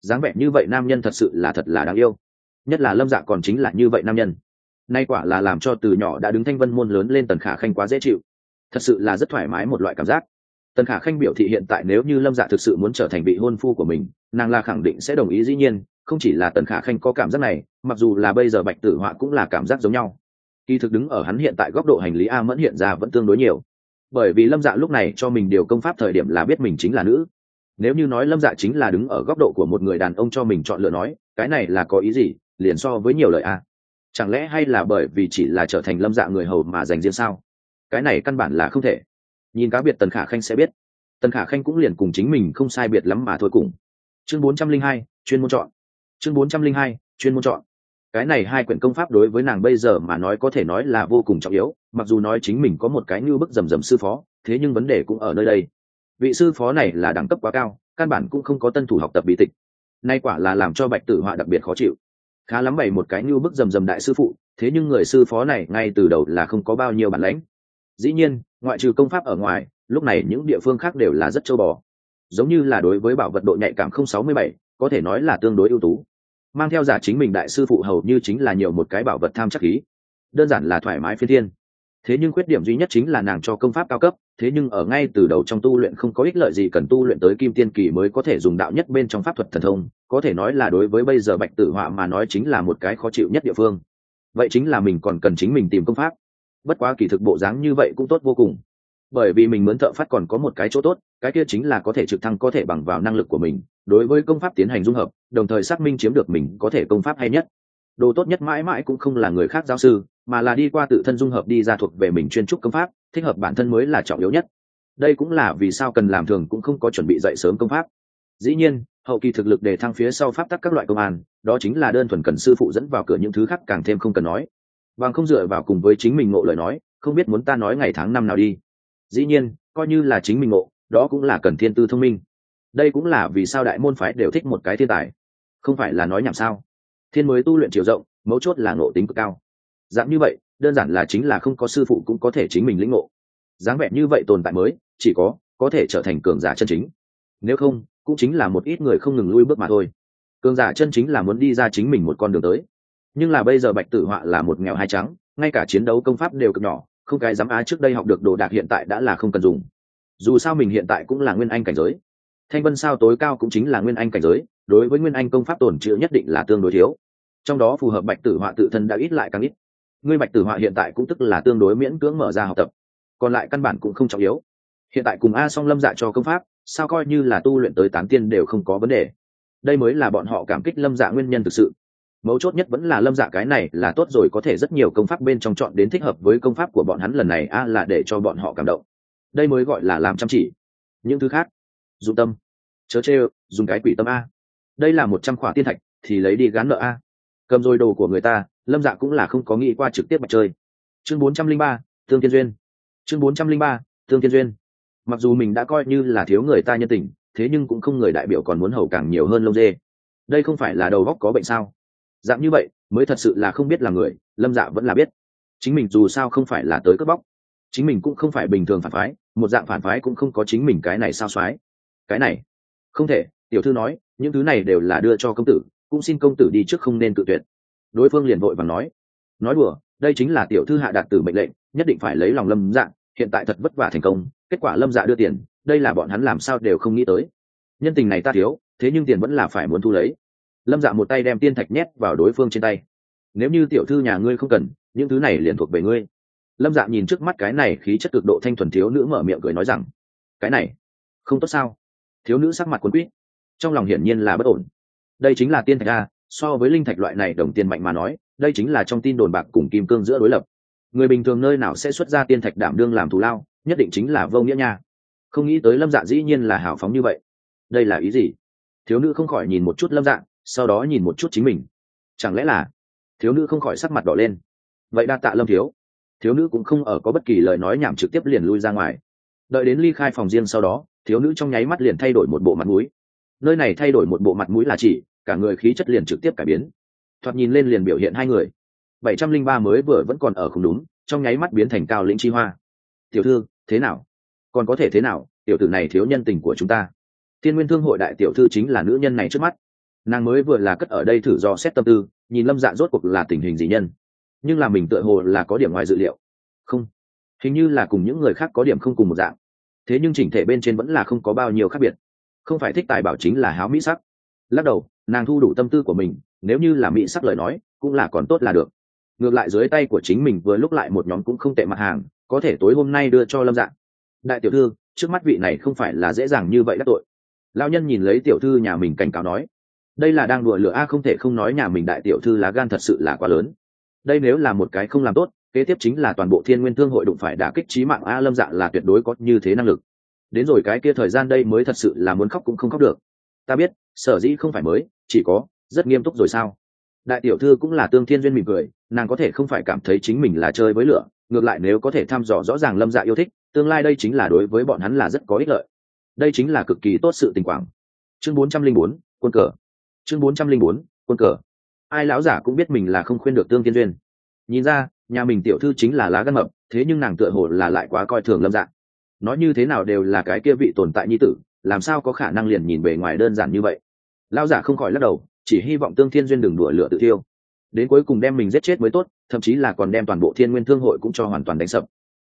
A: Dáng vẻ như vậy nam nhân thật sự là thật là đáng yêu. Nhất là lâm dạ còn chính là như vậy nam nhân. Nay quả là làm cho từ nhỏ đã đứng thanh vân môn lớn lên tần khả khanh quá dễ chịu. Thật sự là rất thoải mái một loại cảm giác. Tần khả khanh biểu thị hiện tại nếu như lâm dạ thực sự muốn trở thành vị hôn phu của mình nàng là khẳng định sẽ đồng ý dĩ nhiên, không chỉ là tần khả khanh có cảm giác này, mặc dù là bây giờ bạch tử họa cũng là cảm giác giống nhau. Kỳ thực đứng ở hắn hiện tại góc độ hành lý a mẫn hiện ra vẫn tương đối nhiều. Bởi vì lâm dạ lúc này cho mình điều công pháp thời điểm là biết mình chính là nữ. Nếu như nói lâm dạ chính là đứng ở góc độ của một người đàn ông cho mình chọn lựa nói, cái này là có ý gì, liền so với nhiều lời a. Chẳng lẽ hay là bởi vì chỉ là trở thành lâm dạ người hầu mà dành riêng sao? Cái này căn bản là không thể. Nhìn cá biệt tần khả khanh sẽ biết. Tần khả khanh cũng liền cùng chính mình không sai biệt lắm mà thôi cùng chương bốn trăm linh hai, chuyên môn chọn. Chương bốn trăm linh hai, chuyên môn chọn. Cái này hai quyển công pháp đối với nàng bây giờ mà nói có thể nói là vô cùng trọng yếu, mặc dù nói chính mình có một cái như bức rầm rầm sư phó, thế nhưng vấn đề cũng ở nơi đây. Vị sư phó này là đẳng cấp quá cao, căn bản cũng không có tân thủ học tập bí tịch. Nay quả là làm cho bạch tử họa đặc biệt khó chịu. Khá lắm bày một cái như bức rầm rầm đại sư phụ, thế nhưng người sư phó này ngay từ đầu là không có bao nhiêu bản lãnh. Dĩ nhiên, ngoại trừ công pháp ở ngoài, lúc này những địa phương khác đều là rất châu bò giống như là đối với bảo vật độ nhạy cảm không sáu mươi bảy, có thể nói là tương đối ưu tú. Mang theo giả chính mình đại sư phụ hầu như chính là nhiều một cái bảo vật tham chắc khí. Đơn giản là thoải mái phi thiên. Thế nhưng khuyết điểm duy nhất chính là nàng cho công pháp cao cấp, thế nhưng ở ngay từ đầu trong tu luyện không có ích lợi gì cần tu luyện tới kim tiên kỳ mới có thể dùng đạo nhất bên trong pháp thuật thần thông, có thể nói là đối với bây giờ bạch tử họa mà nói chính là một cái khó chịu nhất địa phương. Vậy chính là mình còn cần chính mình tìm công pháp. Bất quá kỳ thực bộ dáng như vậy cũng tốt vô cùng. Bởi vì mình muốn thợ phát còn có một cái chỗ tốt cái kia chính là có thể trực thăng có thể bằng vào năng lực của mình, đối với công pháp tiến hành dung hợp, đồng thời xác minh chiếm được mình có thể công pháp hay nhất. Đồ tốt nhất mãi mãi cũng không là người khác giáo sư, mà là đi qua tự thân dung hợp đi ra thuộc về mình chuyên trúc công pháp, thích hợp bản thân mới là trọng yếu nhất. Đây cũng là vì sao cần làm thường cũng không có chuẩn bị dậy sớm công pháp. Dĩ nhiên, hậu kỳ thực lực để thăng phía sau pháp tắc các loại công an, đó chính là đơn thuần cần sư phụ dẫn vào cửa những thứ khác càng thêm không cần nói. Bằng không dựa vào cùng với chính mình ngộ lời nói, không biết muốn ta nói ngày tháng năm nào đi. Dĩ nhiên, coi như là chính mình ngộ đó cũng là cần thiên tư thông minh. Đây cũng là vì sao đại môn phái đều thích một cái thiên tài. Không phải là nói nhảm sao? Thiên mới tu luyện chiều rộng, mấu chốt là ngộ tính cực cao. Dạng như vậy, đơn giản là chính là không có sư phụ cũng có thể chính mình lĩnh ngộ. Dáng vẻ như vậy tồn tại mới, chỉ có có thể trở thành cường giả chân chính. Nếu không, cũng chính là một ít người không ngừng lui bước mà thôi. Cường giả chân chính là muốn đi ra chính mình một con đường tới. Nhưng là bây giờ bạch tử họa là một nghèo hai trắng, ngay cả chiến đấu công pháp đều cực nhỏ, không cái dám á trước đây học được đồ đạc hiện tại đã là không cần dùng dù sao mình hiện tại cũng là nguyên anh cảnh giới. Thanh vân sao tối cao cũng chính là nguyên anh cảnh giới, đối với nguyên anh công pháp tồn chữ nhất định là tương đối thiếu. Trong đó phù hợp bạch tử họa tự thân đã ít lại càng ít. Ngươi bạch tử họa hiện tại cũng tức là tương đối miễn cưỡng mở ra học tập, còn lại căn bản cũng không trọng yếu. Hiện tại cùng a song lâm dạ cho công pháp, sao coi như là tu luyện tới tán tiên đều không có vấn đề. Đây mới là bọn họ cảm kích lâm dạ nguyên nhân thực sự. Mấu chốt nhất vẫn là lâm dạ cái này là tốt rồi có thể rất nhiều công pháp bên trong chọn đến thích hợp với công pháp của bọn hắn lần này, a là để cho bọn họ cảm động đây mới gọi là làm chăm chỉ. Những thứ khác, dụng tâm, chớ chê, dùng cái quỷ tâm a. Đây là một trăm khỏa tiên thạch, thì lấy đi gán nợ a. Cầm rồi đồ của người ta, lâm dạ cũng là không có nghĩ qua trực tiếp mặt chơi. Chương bốn trăm linh ba, thương tiên duyên. Chương bốn trăm linh ba, thương tiên duyên. Mặc dù mình đã coi như là thiếu người ta nhân tình, thế nhưng cũng không người đại biểu còn muốn hầu càng nhiều hơn lông dê. Đây không phải là đầu góc có bệnh sao? Dạng như vậy, mới thật sự là không biết là người, lâm dạ vẫn là biết. Chính mình dù sao không phải là tới cướp bóc chính mình cũng không phải bình thường phản phái, một dạng phản phái cũng không có chính mình cái này sao soái cái này, không thể, tiểu thư nói, những thứ này đều là đưa cho công tử, cũng xin công tử đi trước không nên cự tuyệt. Đối phương liền vội và nói nói đùa, đây chính là tiểu thư hạ đạt tử mệnh lệnh, nhất định phải lấy lòng lâm dạ hiện tại thật vất vả thành công, kết quả lâm dạ đưa tiền, đây là bọn hắn làm sao đều không nghĩ tới. Nhân tình này ta thiếu, thế nhưng tiền vẫn là phải muốn thu lấy. Lâm dạ một tay đem tiên thạch nhét vào đối phương trên tay. Nếu như tiểu thư nhà ngươi không cần, những thứ này liền thuộc về ngươi lâm dạ nhìn trước mắt cái này khí chất cực độ thanh thuần thiếu nữ mở miệng cười nói rằng, cái này không tốt sao? Thiếu nữ sắc mặt quấn quýt, trong lòng hiển nhiên là bất ổn. Đây chính là tiên thạch a, so với linh thạch loại này đồng tiền mạnh mà nói, đây chính là trong tin đồn bạc cùng kim cương giữa đối lập. Người bình thường nơi nào sẽ xuất ra tiên thạch đảm đương làm thù lao, nhất định chính là vô nghĩa nha. Không nghĩ tới lâm dạ dĩ nhiên là hào phóng như vậy. Đây là ý gì? Thiếu nữ không khỏi nhìn một chút lâm dạ sau đó nhìn một chút chính mình. Chẳng lẽ là? Thiếu nữ không khỏi sắc mặt đỏ lên. Vậy đa tạ lâm thiếu thiếu nữ cũng không ở có bất kỳ lời nói nhảm trực tiếp liền lui ra ngoài. Đợi đến ly khai phòng riêng sau đó, thiếu nữ trong nháy mắt liền thay đổi một bộ mặt mũi. Nơi này thay đổi một bộ mặt mũi là chỉ, cả người khí chất liền trực tiếp cải biến. Thoạt nhìn lên liền biểu hiện hai người. bảy trăm linh ba mới vừa vẫn còn ở không đúng, trong nháy mắt biến thành cao lĩnh chi hoa. Tiểu thư, thế nào? Còn có thể thế nào? Tiểu tử này thiếu nhân tình của chúng ta. Thiên nguyên thương hội đại tiểu thư chính là nữ nhân này trước mắt. Nàng mới vừa là cất ở đây thử do xét tâm tư, nhìn lâm dạ rốt cuộc là tình hình gì nhân nhưng là mình tựa hồ là có điểm ngoài dự liệu. Không, hình như là cùng những người khác có điểm không cùng một dạng. Thế nhưng chỉnh thể bên trên vẫn là không có bao nhiêu khác biệt. Không phải thích tài bảo chính là háo mỹ sắc. Lắc đầu, nàng thu đủ tâm tư của mình, nếu như là mỹ sắc lời nói, cũng là còn tốt là được. Ngược lại dưới tay của chính mình vừa lúc lại một nhóm cũng không tệ mặt hàng, có thể tối hôm nay đưa cho lâm dạng đại tiểu thư, trước mắt vị này không phải là dễ dàng như vậy đắc tội. Lao nhân nhìn lấy tiểu thư nhà mình cảnh cáo nói, đây là đang đùa lửa a, không thể không nói nhà mình đại tiểu thư lá gan thật sự là quá lớn đây nếu là một cái không làm tốt, kế tiếp chính là toàn bộ thiên nguyên thương hội đụng phải đả kích trí mạng a lâm dạ là tuyệt đối có như thế năng lực. Đến rồi cái kia thời gian đây mới thật sự là muốn khóc cũng không khóc được. Ta biết, sở dĩ không phải mới, chỉ có, rất nghiêm túc rồi sao? Đại tiểu thư cũng là tương thiên duyên mỉm cười, nàng có thể không phải cảm thấy chính mình là chơi với lửa, ngược lại nếu có thể thăm dò rõ ràng lâm dạ yêu thích, tương lai đây chính là đối với bọn hắn là rất có ích lợi. Đây chính là cực kỳ tốt sự tình quảng. Chương bốn trăm linh bốn, quân cờ. Chương bốn trăm linh bốn, quân cờ ai lão giả cũng biết mình là không khuyên được tương thiên duyên. Nhìn ra, nhà mình tiểu thư chính là lá gan mập, thế nhưng nàng tựa hồ là lại quá coi thường lâm dạng. Nói như thế nào đều là cái kia vị tồn tại nhi tử, làm sao có khả năng liền nhìn bề ngoài đơn giản như vậy? Lão giả không khỏi lắc đầu, chỉ hy vọng tương thiên duyên đừng đùa lửa tự thiêu. Đến cuối cùng đem mình giết chết mới tốt, thậm chí là còn đem toàn bộ thiên nguyên thương hội cũng cho hoàn toàn đánh sập.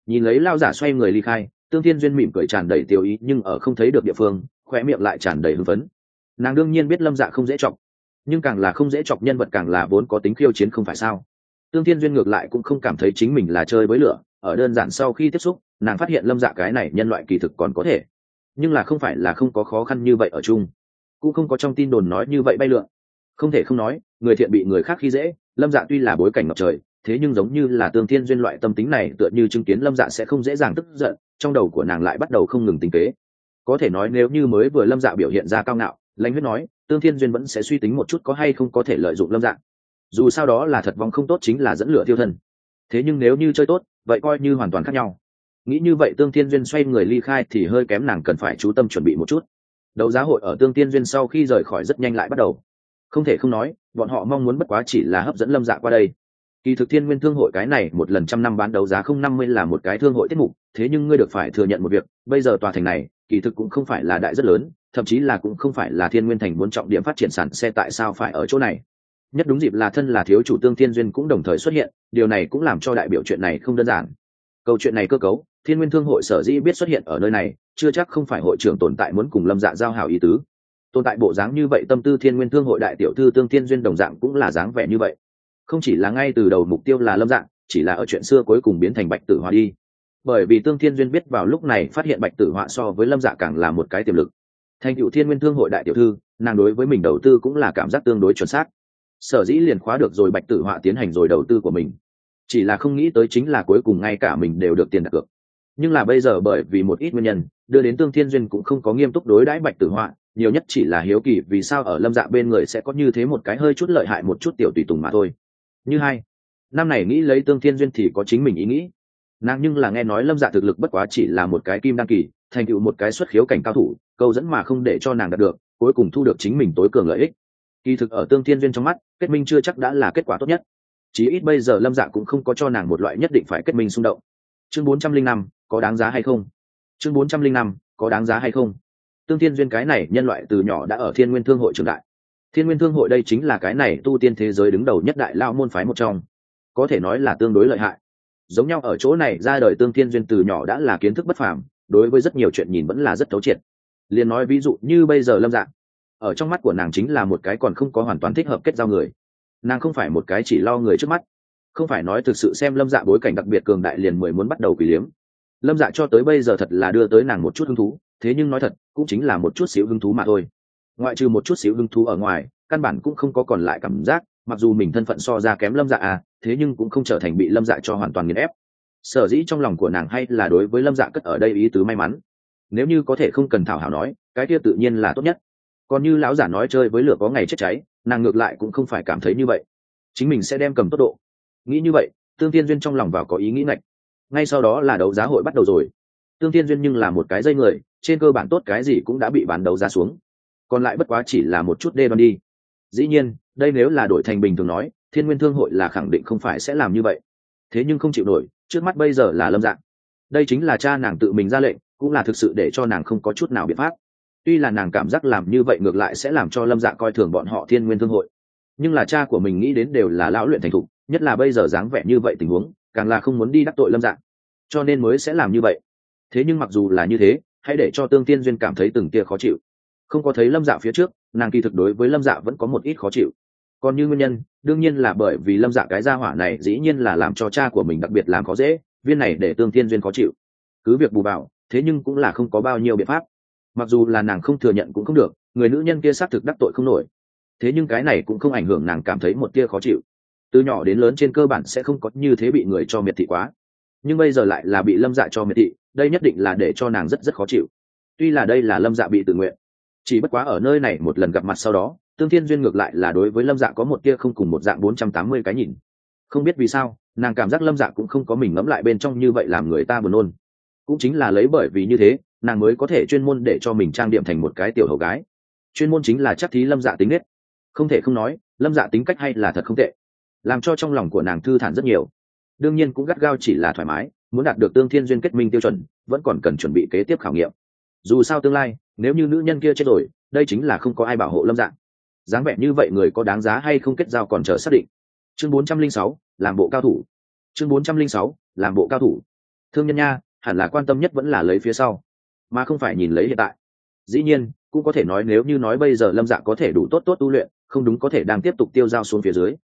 A: Nhìn lấy lao giả xoay người ly khai, tương thiên duyên mỉm cười tràn đầy tiêu ý nhưng ở không thấy được địa phương khoe miệng lại tràn đầy hưng phấn. Nàng đương nhiên biết lâm dạ không dễ chọc nhưng càng là không dễ chọc nhân vật càng là vốn có tính khiêu chiến không phải sao. Tương thiên duyên ngược lại cũng không cảm thấy chính mình là chơi với lửa, ở đơn giản sau khi tiếp xúc, nàng phát hiện lâm dạ cái này nhân loại kỳ thực còn có thể. Nhưng là không phải là không có khó khăn như vậy ở chung. Cũng không có trong tin đồn nói như vậy bay lượn. Không thể không nói, người thiện bị người khác khi dễ, lâm dạ tuy là bối cảnh ngập trời, thế nhưng giống như là tương thiên duyên loại tâm tính này tựa như chứng kiến lâm dạ sẽ không dễ dàng tức giận, trong đầu của nàng lại bắt đầu không ngừng tính kế. Có thể nói nếu như mới vừa lâm dạ biểu hiện ra cao ngạo lãnh huyết nói, tương thiên duyên vẫn sẽ suy tính một chút có hay không có thể lợi dụng lâm Dạng. dù sao đó là thật vong không tốt chính là dẫn lửa thiêu thân. Thế nhưng nếu như chơi tốt, vậy coi như hoàn toàn khác nhau. Nghĩ như vậy tương thiên duyên xoay người ly khai thì hơi kém nàng cần phải chú tâm chuẩn bị một chút. Đấu giá hội ở tương tiên duyên sau khi rời khỏi rất nhanh lại bắt đầu. Không thể không nói, bọn họ mong muốn bất quá chỉ là hấp dẫn lâm dạ qua đây. Kỳ thực thiên nguyên thương hội cái này một lần trăm năm bán đấu giá không năm mươi là một cái thương hội tiết mục, thế nhưng ngươi được phải thừa nhận một việc, bây giờ tòa thành này, kỳ thực cũng không phải là đại rất lớn thậm chí là cũng không phải là thiên nguyên thành muốn trọng điểm phát triển sản xe tại sao phải ở chỗ này. Nhất đúng dịp là thân là thiếu chủ tương thiên duyên cũng đồng thời xuất hiện, điều này cũng làm cho đại biểu chuyện này không đơn giản. Câu chuyện này cơ cấu, thiên nguyên thương hội sở dĩ biết xuất hiện ở nơi này, chưa chắc không phải hội trưởng tồn tại muốn cùng lâm dạ giao hảo ý tứ. Tồn tại bộ dáng như vậy tâm tư thiên nguyên thương hội đại tiểu thư tương thiên duyên đồng dạng cũng là dáng vẻ như vậy. Không chỉ là ngay từ đầu mục tiêu là lâm dạng chỉ là ở chuyện xưa cuối cùng biến thành bạch tử họa đi. Bởi vì tương thiên duyên biết vào lúc này phát hiện bạch tử họa so với lâm dạ càng là một cái tiềm lực thành cựu thiên nguyên thương hội đại tiểu thư, nàng đối với mình đầu tư cũng là cảm giác tương đối chuẩn xác. Sở dĩ liền khóa được rồi bạch tử họa tiến hành rồi đầu tư của mình. Chỉ là không nghĩ tới chính là cuối cùng ngay cả mình đều được tiền đặt cược. Nhưng là bây giờ bởi vì một ít nguyên nhân, đưa đến tương thiên duyên cũng không có nghiêm túc đối đãi bạch tử họa, nhiều nhất chỉ là hiếu kỳ vì sao ở lâm dạ bên người sẽ có như thế một cái hơi chút lợi hại một chút tiểu tùy tùng mà thôi. Như hai, năm này nghĩ lấy tương thiên duyên thì có chính mình ý nghĩ. Nàng nhưng là nghe nói lâm dạ thực lực bất quá chỉ là một cái kim đăng kỳ thành tựu một cái xuất khiếu cảnh cao thủ, câu dẫn mà không để cho nàng đạt được, cuối cùng thu được chính mình tối cường lợi ích. Kỳ thực ở tương thiên duyên trong mắt, kết minh chưa chắc đã là kết quả tốt nhất. Chí ít bây giờ lâm dạ cũng không có cho nàng một loại nhất định phải kết minh xung động. Chương bốn trăm linh năm, có đáng giá hay không? Chương bốn trăm linh năm, có đáng giá hay không? Tương thiên duyên cái này nhân loại từ nhỏ đã ở thiên nguyên thương hội trường đại. Thiên nguyên thương hội đây chính là cái này tu tiên thế giới đứng đầu nhất đại lao môn phái một trong. Có thể nói là tương đối lợi hại. Giống nhau ở chỗ này, ra đời tương thiên duyên từ nhỏ đã là kiến thức bất phàm đối với rất nhiều chuyện nhìn vẫn là rất thấu triệt. Liền nói ví dụ như bây giờ lâm dạng ở trong mắt của nàng chính là một cái còn không có hoàn toàn thích hợp kết giao người. Nàng không phải một cái chỉ lo người trước mắt. Không phải nói thực sự xem lâm dạ bối cảnh đặc biệt cường đại liền mười muốn bắt đầu quỷ liếm. Lâm dạ cho tới bây giờ thật là đưa tới nàng một chút hứng thú, thế nhưng nói thật, cũng chính là một chút xíu hứng thú mà thôi. Ngoại trừ một chút xíu hứng thú ở ngoài, căn bản cũng không có còn lại cảm giác, mặc dù mình thân phận so ra kém lâm dạ à thế nhưng cũng không trở thành bị lâm dạ cho hoàn toàn nghiền ép sở dĩ trong lòng của nàng hay là đối với lâm dạ cất ở đây ý tứ may mắn. Nếu như có thể không cần thảo hảo nói, cái kia tự nhiên là tốt nhất. Còn như lão giả nói chơi với lửa có ngày chết cháy, nàng ngược lại cũng không phải cảm thấy như vậy. Chính mình sẽ đem cầm tốc độ. Nghĩ như vậy, tương tiên duyên trong lòng vào có ý nghĩ ngạch. Ngay sau đó là đấu giá hội bắt đầu rồi. Tương tiên duyên nhưng là một cái dây người, trên cơ bản tốt cái gì cũng đã bị bán đấu giá xuống. Còn lại bất quá chỉ là một chút đê đoan đi. Dĩ nhiên, đây nếu là đổi thành bình thường nói, thiên nguyên thương hội là khẳng định không phải sẽ làm như vậy thế nhưng không chịu nổi, trước mắt bây giờ là lâm dạng. Đây chính là cha nàng tự mình ra lệnh, cũng là thực sự để cho nàng không có chút nào biện pháp. Tuy là nàng cảm giác làm như vậy ngược lại sẽ làm cho lâm dạ coi thường bọn họ thiên nguyên thương hội. Nhưng là cha của mình nghĩ đến đều là lão luyện thành thục, nhất là bây giờ dáng vẻ như vậy tình huống, càng là không muốn đi đắc tội lâm dạ cho nên mới sẽ làm như vậy. Thế nhưng mặc dù là như thế, hãy để cho tương tiên duyên cảm thấy từng tia khó chịu. Không có thấy lâm dạ phía trước, nàng kỳ thực đối với lâm dạ vẫn có một ít khó chịu còn như nguyên nhân, đương nhiên là bởi vì lâm dạ cái gia hỏa này dĩ nhiên là làm cho cha của mình đặc biệt làm khó dễ, viên này để tương tiên duyên khó chịu. Cứ việc bù bảo, thế nhưng cũng là không có bao nhiêu biện pháp. Mặc dù là nàng không thừa nhận cũng không được, người nữ nhân kia xác thực đắc tội không nổi. Thế nhưng cái này cũng không ảnh hưởng nàng cảm thấy một tia khó chịu. Từ nhỏ đến lớn trên cơ bản sẽ không có như thế bị người cho miệt thị quá. Nhưng bây giờ lại là bị lâm dạ cho miệt thị, đây nhất định là để cho nàng rất rất khó chịu. Tuy là đây là lâm dạ bị tự nguyện, chỉ bất quá ở nơi này một lần gặp mặt sau đó tương thiên duyên ngược lại là đối với lâm dạ có một tia không cùng một dạng bốn trăm tám mươi cái nhìn. Không biết vì sao, nàng cảm giác lâm dạ cũng không có mình ngẫm lại bên trong như vậy làm người ta buồn nôn. Cũng chính là lấy bởi vì như thế, nàng mới có thể chuyên môn để cho mình trang điểm thành một cái tiểu hầu gái. Chuyên môn chính là chắc thí lâm dạ tính nết. Không thể không nói, lâm dạ tính cách hay là thật không tệ, làm cho trong lòng của nàng thư thản rất nhiều. Đương nhiên cũng gắt gao chỉ là thoải mái, muốn đạt được tương thiên duyên kết minh tiêu chuẩn, vẫn còn cần chuẩn bị kế tiếp khảo nghiệm. Dù sao tương lai, nếu như nữ nhân kia chết rồi, đây chính là không có ai bảo hộ lâm dạng dáng vẻ như vậy người có đáng giá hay không kết giao còn chờ xác định. Chương bốn trăm linh sáu, làm bộ cao thủ. Chương bốn trăm linh sáu, làm bộ cao thủ. Thương nhân nha, hẳn là quan tâm nhất vẫn là lấy phía sau, mà không phải nhìn lấy hiện tại. Dĩ nhiên, cũng có thể nói nếu như nói bây giờ lâm dạ có thể đủ tốt tốt tu luyện, không đúng có thể đang tiếp tục tiêu dao xuống phía dưới.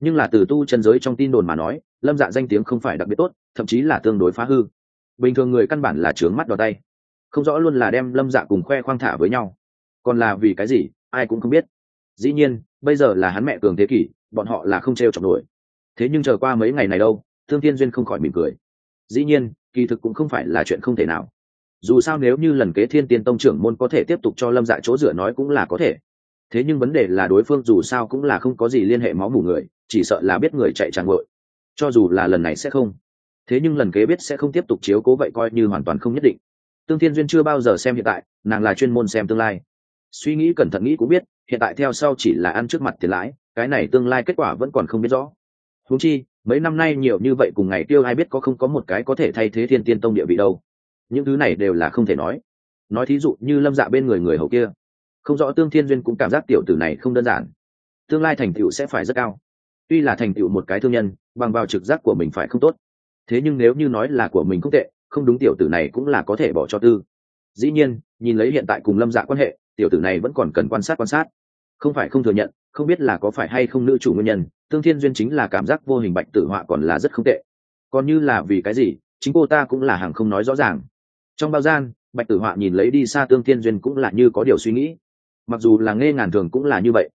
A: Nhưng là từ tu chân giới trong tin đồn mà nói, lâm dạ danh tiếng không phải đặc biệt tốt, thậm chí là tương đối phá hư. Bình thường người căn bản là trướng mắt đỏ tay. Không rõ luôn là đem lâm dạ cùng khoe khoang thả với nhau. Còn là vì cái gì, ai cũng không biết dĩ nhiên, bây giờ là hắn mẹ cường thế kỷ, bọn họ là không t r e o chọc nổi. Thế nhưng chờ qua mấy ngày này đâu, thương thiên duyên không khỏi mỉm cười. Dĩ nhiên, kỳ thực cũng không phải là chuyện không thể nào. Dù sao nếu như lần kế thiên tiên tông trưởng môn có thể tiếp tục cho lâm dạ chỗ dựa nói cũng là có thể. Thế nhưng vấn đề là đối phương dù sao cũng là không có gì liên hệ máu mủ người, chỉ sợ là biết người chạy tràn ngội. Cho dù là lần này sẽ không. Thế nhưng lần kế biết sẽ không tiếp tục chiếu cố vậy coi như hoàn toàn không nhất định. Tương thiên duyên chưa bao giờ xem hiện tại, nàng là chuyên môn xem tương lai. Suy nghĩ cẩn thận nghĩ cũng biết hiện tại theo sau chỉ là ăn trước mặt tiền lãi, cái này tương lai kết quả vẫn còn không biết rõ. Húng chi, mấy năm nay nhiều như vậy cùng ngày tiêu ai biết có không có một cái có thể thay thế thiên tiên tông địa vị đâu. Những thứ này đều là không thể nói. Nói thí dụ như lâm dạ bên người người hầu kia. Không rõ tương thiên duyên cũng cảm giác tiểu tử này không đơn giản. Tương lai thành tựu sẽ phải rất cao. Tuy là thành tựu một cái thương nhân, bằng vào trực giác của mình phải không tốt. Thế nhưng nếu như nói là của mình không tệ, không đúng tiểu tử này cũng là có thể bỏ cho tư. Dĩ nhiên, nhìn lấy hiện tại cùng lâm dạ quan hệ tiểu tử này vẫn còn cần quan sát quan sát. Không phải không thừa nhận, không biết là có phải hay không nữ chủ nguyên nhân, tương thiên duyên chính là cảm giác vô hình bạch tử họa còn là rất không tệ. Còn như là vì cái gì, chính cô ta cũng là hàng không nói rõ ràng. Trong bao gian, bạch tử họa nhìn lấy đi xa tương thiên duyên cũng là như có điều suy nghĩ. Mặc dù là nghe ngàn thường cũng là như vậy.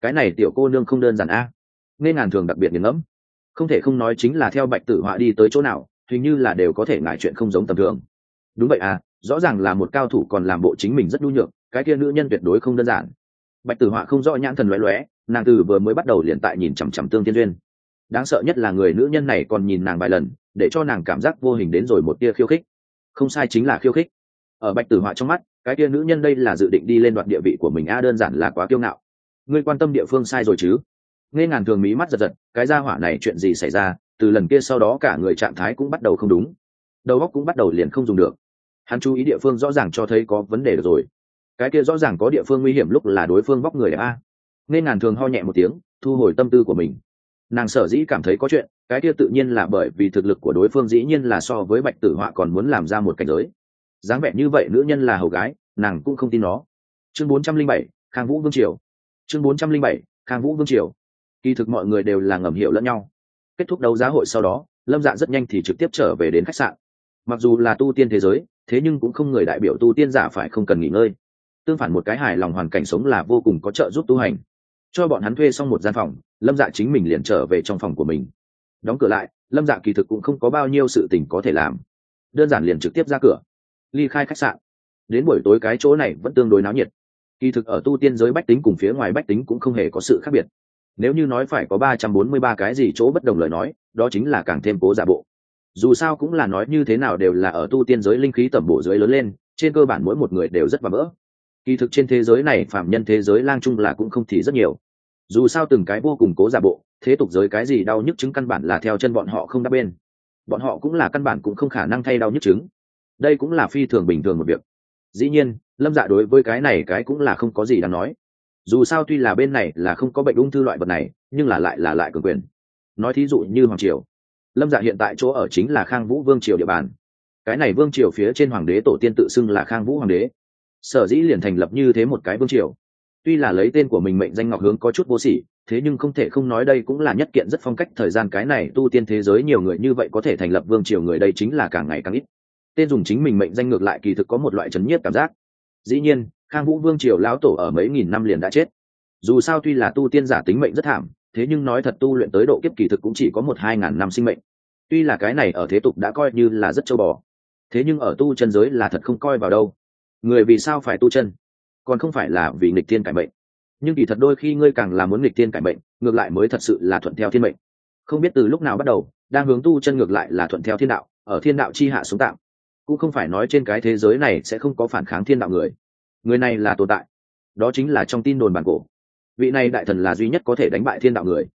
A: Cái này tiểu cô nương không đơn giản a. Nghe ngàn thường đặc biệt nghiền ngẫm. Không thể không nói chính là theo bạch tử họa đi tới chỗ nào, hình như là đều có thể ngại chuyện không giống tầm thường. Đúng vậy à rõ ràng là một cao thủ còn làm bộ chính mình rất nhu nhược cái kia nữ nhân tuyệt đối không đơn giản. Bạch tử họa không rõ nhãn thần lóe lóe, nàng từ vừa mới bắt đầu liền tại nhìn chằm chằm tương tiên duyên. Đáng sợ nhất là người nữ nhân này còn nhìn nàng vài lần, để cho nàng cảm giác vô hình đến rồi một tia khiêu khích. Không sai chính là khiêu khích. Ở bạch tử họa trong mắt, cái kia nữ nhân đây là dự định đi lên đoạt địa vị của mình, a, đơn giản là quá kiêu ngạo. Ngươi quan tâm địa phương sai rồi chứ? Nghe ngàn thường mí mắt giật giật, cái gia hỏa này chuyện gì xảy ra? Từ lần kia sau đó cả người trạng thái cũng bắt đầu không đúng. Đầu óc cũng bắt đầu liền không dùng được. Hắn chú ý địa phương rõ ràng cho thấy có vấn đề được rồi cái kia rõ ràng có địa phương nguy hiểm lúc là đối phương vóc người đẹp a. Nên ngàn thường ho nhẹ một tiếng, thu hồi tâm tư của mình. Nàng sở dĩ cảm thấy có chuyện, cái kia tự nhiên là bởi vì thực lực của đối phương dĩ nhiên là so với bạch tử họa còn muốn làm ra một cảnh giới. Dáng vẻ như vậy nữ nhân là hầu gái, nàng cũng không tin nó. Chương bốn trăm linh bảy, khang vũ vương triều. Chương bốn trăm linh bảy, khang vũ vương triều. Kỳ thực mọi người đều là ngầm hiểu lẫn nhau. Kết thúc đấu giá hội sau đó, lâm dạ rất nhanh thì trực tiếp trở về đến khách sạn. Mặc dù là tu tiên thế giới, thế nhưng cũng không người đại biểu tu tiên giả phải không cần nghỉ ngơi tương phản một cái hài lòng hoàn cảnh sống là vô cùng có trợ giúp tu hành. Cho bọn hắn thuê xong một gian phòng, lâm dạ chính mình liền trở về trong phòng của mình. Đóng cửa lại, lâm dạ kỳ thực cũng không có bao nhiêu sự tình có thể làm. Đơn giản liền trực tiếp ra cửa, ly khai khách sạn. Đến buổi tối cái chỗ này vẫn tương đối náo nhiệt. Kỳ thực ở tu tiên giới bách tính cùng phía ngoài bách tính cũng không hề có sự khác biệt. Nếu như nói phải có ba trăm bốn mươi ba cái gì chỗ bất đồng lời nói, đó chính là càng thêm cố giả bộ. Dù sao cũng là nói như thế nào đều là ở tu tiên giới linh khí tẩm bổ dưới lớn lên, trên cơ bản mỗi một người đều rất và mỡ kỳ thực trên thế giới này phạm nhân thế giới lang chung là cũng không thì rất nhiều. Dù sao từng cái vô cùng cố giả bộ, thế tục giới cái gì đau nhức chứng căn bản là theo chân bọn họ không đáp bên. Bọn họ cũng là căn bản cũng không khả năng thay đau nhức chứng. Đây cũng là phi thường bình thường một việc. Dĩ nhiên, lâm dạ đối với cái này cái cũng là không có gì đáng nói. Dù sao tuy là bên này là không có bệnh ung thư loại vật này, nhưng là lại là lại cường quyền. Nói thí dụ như hoàng triều. Lâm dạ hiện tại chỗ ở chính là khang vũ vương triều địa bàn. Cái này vương triều phía trên hoàng đế tổ tiên tự xưng là khang vũ hoàng đế sở dĩ liền thành lập như thế một cái vương triều. Tuy là lấy tên của mình mệnh danh ngọc hướng có chút vô sỉ, thế nhưng không thể không nói đây cũng là nhất kiện rất phong cách thời gian cái này tu tiên thế giới nhiều người như vậy có thể thành lập vương triều người đây chính là càng ngày càng ít. Tên dùng chính mình mệnh danh ngược lại kỳ thực có một loại chấn nhiếp cảm giác. Dĩ nhiên, khang vũ vương triều lão tổ ở mấy nghìn năm liền đã chết. Dù sao tuy là tu tiên giả tính mệnh rất thảm, thế nhưng nói thật tu luyện tới độ kiếp kỳ thực cũng chỉ có một hai ngàn năm sinh mệnh. Tuy là cái này ở thế tục đã coi như là rất châu bò, thế nhưng ở tu chân giới là thật không coi vào đâu người vì sao phải tu chân? Còn không phải là vì nghịch tiên cải mệnh. Nhưng kỳ thật đôi khi ngươi càng là muốn nghịch tiên cải mệnh, ngược lại mới thật sự là thuận theo thiên mệnh. Không biết từ lúc nào bắt đầu, đang hướng tu chân ngược lại là thuận theo thiên đạo, ở thiên đạo chi hạ sống tạm. Cũng không phải nói trên cái thế giới này sẽ không có phản kháng thiên đạo người. Người này là tồn tại. Đó chính là trong tin đồn bản cổ. Vị này đại thần là duy nhất có thể đánh bại thiên đạo người.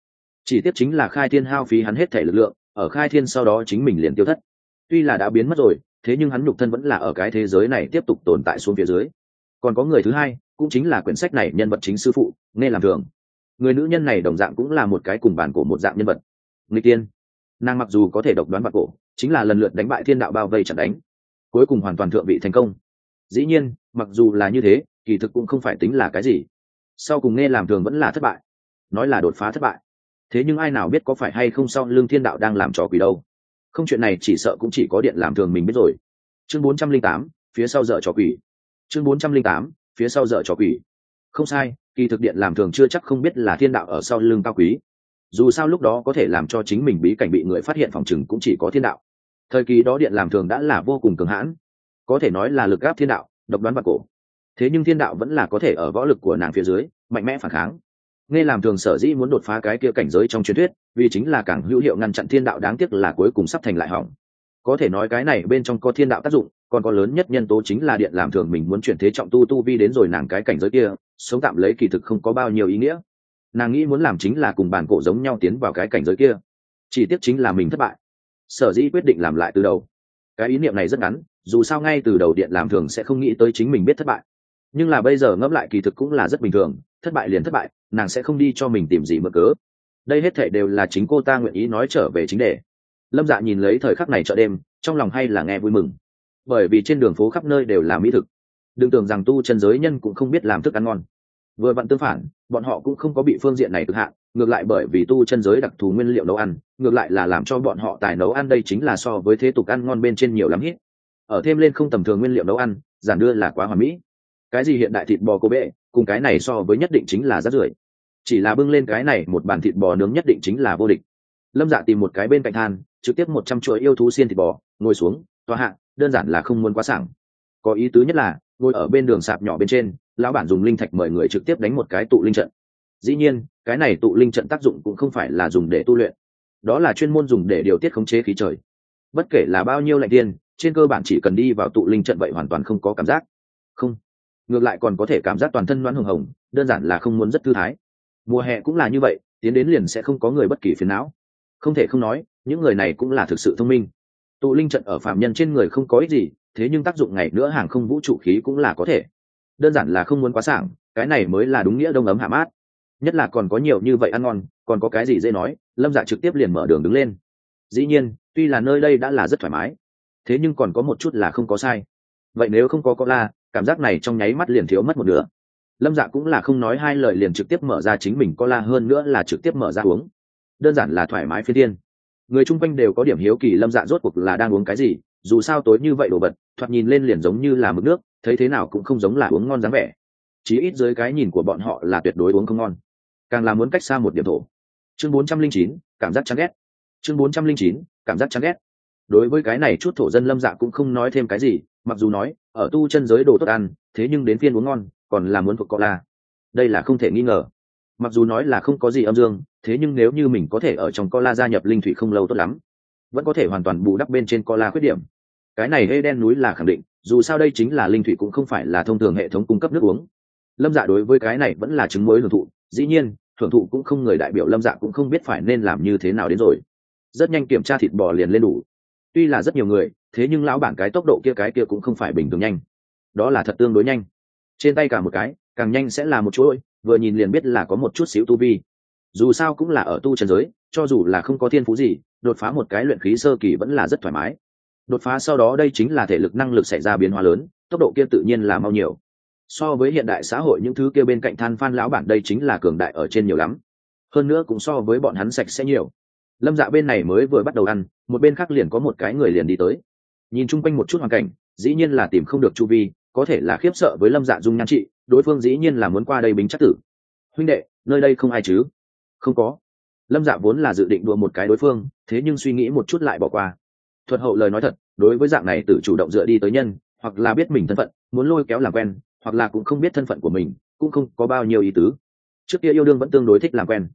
A: Chỉ tiếp chính là khai thiên hao phí hắn hết thể lực lượng, ở khai thiên sau đó chính mình liền tiêu thất. Tuy là đã biến mất rồi thế nhưng hắn nhục thân vẫn là ở cái thế giới này tiếp tục tồn tại xuống phía dưới. Còn có người thứ hai, cũng chính là quyển sách này nhân vật chính sư phụ, nghe làm thường. Người nữ nhân này đồng dạng cũng là một cái cùng bản cổ một dạng nhân vật. Người tiên. Nàng mặc dù có thể độc đoán bản cổ, chính là lần lượt đánh bại thiên đạo bao vây chặn đánh. Cuối cùng hoàn toàn thượng vị thành công. Dĩ nhiên, mặc dù là như thế, kỳ thực cũng không phải tính là cái gì. Sau cùng nghe làm thường vẫn là thất bại. Nói là đột phá thất bại. Thế nhưng ai nào biết có phải hay không sau lương thiên đạo đang làm trò quỷ đâu không, chuyện này chỉ sợ cũng chỉ có điện làm thường mình biết rồi. Chương bốn trăm linh tám, phía sau dở trò quỷ. Chương bốn trăm linh tám, phía sau dở trò quỷ. Không sai, kỳ thực điện làm thường chưa chắc không biết là thiên đạo ở sau lưng cao quý. Dù sao lúc đó có thể làm cho chính mình bí cảnh bị người phát hiện phòng chừng cũng chỉ có thiên đạo. Thời kỳ đó điện làm thường đã là vô cùng cường hãn. Có thể nói là lực gáp thiên đạo, độc đoán và cổ. Thế nhưng thiên đạo vẫn là có thể ở võ lực của nàng phía dưới, mạnh mẽ phản kháng nghe làm thường sở dĩ muốn đột phá cái kia cảnh giới trong truyền thuyết, vì chính là càng hữu hiệu ngăn chặn thiên đạo đáng tiếc là cuối cùng sắp thành lại hỏng. Có thể nói cái này bên trong có thiên đạo tác dụng, còn có lớn nhất nhân tố chính là điện làm thường mình muốn chuyển thế trọng tu tu vi đến rồi nàng cái cảnh giới kia, sống tạm lấy kỳ thực không có bao nhiêu ý nghĩa. Nàng nghĩ muốn làm chính là cùng bản cổ giống nhau tiến vào cái cảnh giới kia. Chỉ tiếc chính là mình thất bại. Sở dĩ quyết định làm lại từ đầu. Cái ý niệm này rất ngắn, dù sao ngay từ đầu điện làm thường sẽ không nghĩ tới chính mình biết thất bại. Nhưng là bây giờ ngẫm lại kỳ thực cũng là rất bình thường, thất bại liền thất bại nàng sẽ không đi cho mình tìm gì mở cớ. Đây hết thể đều là chính cô ta nguyện ý nói trở về chính đề. Lâm dạ nhìn lấy thời khắc này chợ đêm, trong lòng hay là nghe vui mừng. Bởi vì trên đường phố khắp nơi đều là mỹ thực. Đừng tưởng rằng tu chân giới nhân cũng không biết làm thức ăn ngon. Vừa vặn tương phản, bọn họ cũng không có bị phương diện này cực hạn, ngược lại bởi vì tu chân giới đặc thù nguyên liệu nấu ăn, ngược lại là làm cho bọn họ tài nấu ăn đây chính là so với thế tục ăn ngon bên trên nhiều lắm hít ở thêm lên không tầm thường nguyên liệu nấu ăn, giản đưa là quá hoà mỹ. Cái gì hiện đại thịt bò cô bệ cùng cái này so với nhất định chính là rất rưởi. Chỉ là bưng lên cái này một bàn thịt bò nướng nhất định chính là vô địch. Lâm dạ tìm một cái bên cạnh than, trực tiếp một trăm chuỗi yêu thú xiên thịt bò, ngồi xuống, tòa hạ, đơn giản là không muốn quá sảng. Có ý tứ nhất là, ngồi ở bên đường sạp nhỏ bên trên, lão bản dùng linh thạch mời người trực tiếp đánh một cái tụ linh trận. Dĩ nhiên, cái này tụ linh trận tác dụng cũng không phải là dùng để tu luyện. Đó là chuyên môn dùng để điều tiết khống chế khí trời. Bất kể là bao nhiêu lạnh tiên, trên cơ bản chỉ cần đi vào tụ linh trận vậy hoàn toàn không có cảm giác. Không ngược lại còn có thể cảm giác toàn thân loãng hồng hồng, đơn giản là không muốn rất thư thái. Mùa hè cũng là như vậy, tiến đến liền sẽ không có người bất kỳ phiền não. Không thể không nói, những người này cũng là thực sự thông minh. Tụ linh trận ở phạm nhân trên người không có ích gì, thế nhưng tác dụng ngày nữa hàng không vũ trụ khí cũng là có thể. Đơn giản là không muốn quá sảng, cái này mới là đúng nghĩa đông ấm hạ mát. Nhất là còn có nhiều như vậy ăn ngon, còn có cái gì dễ nói, lâm dạ trực tiếp liền mở đường đứng lên. Dĩ nhiên, tuy là nơi đây đã là rất thoải mái, thế nhưng còn có một chút là không có sai. Vậy nếu không có có la cảm giác này trong nháy mắt liền thiếu mất một nửa. Lâm dạ cũng là không nói hai lời liền trực tiếp mở ra chính mình, có la hơn nữa là trực tiếp mở ra uống. Đơn giản là thoải mái phi tiên người chung quanh đều có điểm hiếu kỳ lâm dạ rốt cuộc là đang uống cái gì, dù sao tối như vậy đồ vật, thoạt nhìn lên liền giống như là mực nước, thấy thế nào cũng không giống là uống ngon dáng vẻ. Chí ít dưới cái nhìn của bọn họ là tuyệt đối uống không ngon. Càng là muốn cách xa một điểm thổ. Chương bốn trăm linh chín, cảm giác chán ghét. Chương bốn trăm linh chín, cảm giác chán ghét. Đối với cái này chút thổ dân lâm dạ cũng không nói thêm cái gì mặc dù nói, ở tu chân giới đồ tốt ăn, thế nhưng đến phiên uống ngon, còn là muốn thuộc cọ la. Đây là không thể nghi ngờ. Mặc dù nói là không có gì âm dương, thế nhưng nếu như mình có thể ở trong co la gia nhập linh thủy không lâu tốt lắm, vẫn có thể hoàn toàn bù đắp bên trên co la khuyết điểm. Cái này hê đen núi là khẳng định, dù sao đây chính là linh thủy cũng không phải là thông thường hệ thống cung cấp nước uống. Lâm dạ đối với cái này vẫn là chứng mới hưởng thụ, dĩ nhiên hưởng thụ cũng không người đại biểu lâm dạ cũng không biết phải nên làm như thế nào đến rồi. Rất nhanh kiểm tra thịt bò liền lên đủ. Tuy là rất nhiều người thế nhưng lão bản cái tốc độ kia, cái kia cũng không phải bình thường nhanh. Đó là thật tương đối nhanh. Trên tay cả một cái, càng nhanh sẽ là một chuỗi vừa nhìn liền biết là có một chút xíu tu vi. Dù sao cũng là ở tu trần giới, cho dù là không có thiên phú gì, đột phá một cái luyện khí sơ kỳ vẫn là rất thoải mái. Đột phá sau đó đây chính là thể lực năng lực xảy ra biến hóa lớn, tốc độ kia tự nhiên là mau nhiều. So với hiện đại xã hội những thứ kia bên cạnh than phan lão bản đây chính là cường đại ở trên nhiều lắm. Hơn nữa cũng so với bọn hắn sạch sẽ nhiều. Lâm dạ bên này mới vừa bắt đầu ăn, một bên khác liền có một cái người liền đi tới nhìn chung quanh một chút hoàn cảnh, dĩ nhiên là tìm không được chu vi, có thể là khiếp sợ với lâm dạ dung nhan trị, đối phương dĩ nhiên là muốn qua đây bính chắc tử. Huynh đệ, nơi đây không ai chứ? Không có. Lâm dạ vốn là dự định đùa một cái đối phương, thế nhưng suy nghĩ một chút lại bỏ qua. Thuật hậu lời nói thật, đối với dạng này tự chủ động dựa đi tới nhân, hoặc là biết mình thân phận, muốn lôi kéo làm quen, hoặc là cũng không biết thân phận của mình, cũng không có bao nhiêu ý tứ. Trước kia yêu đương vẫn tương đối thích làm quen.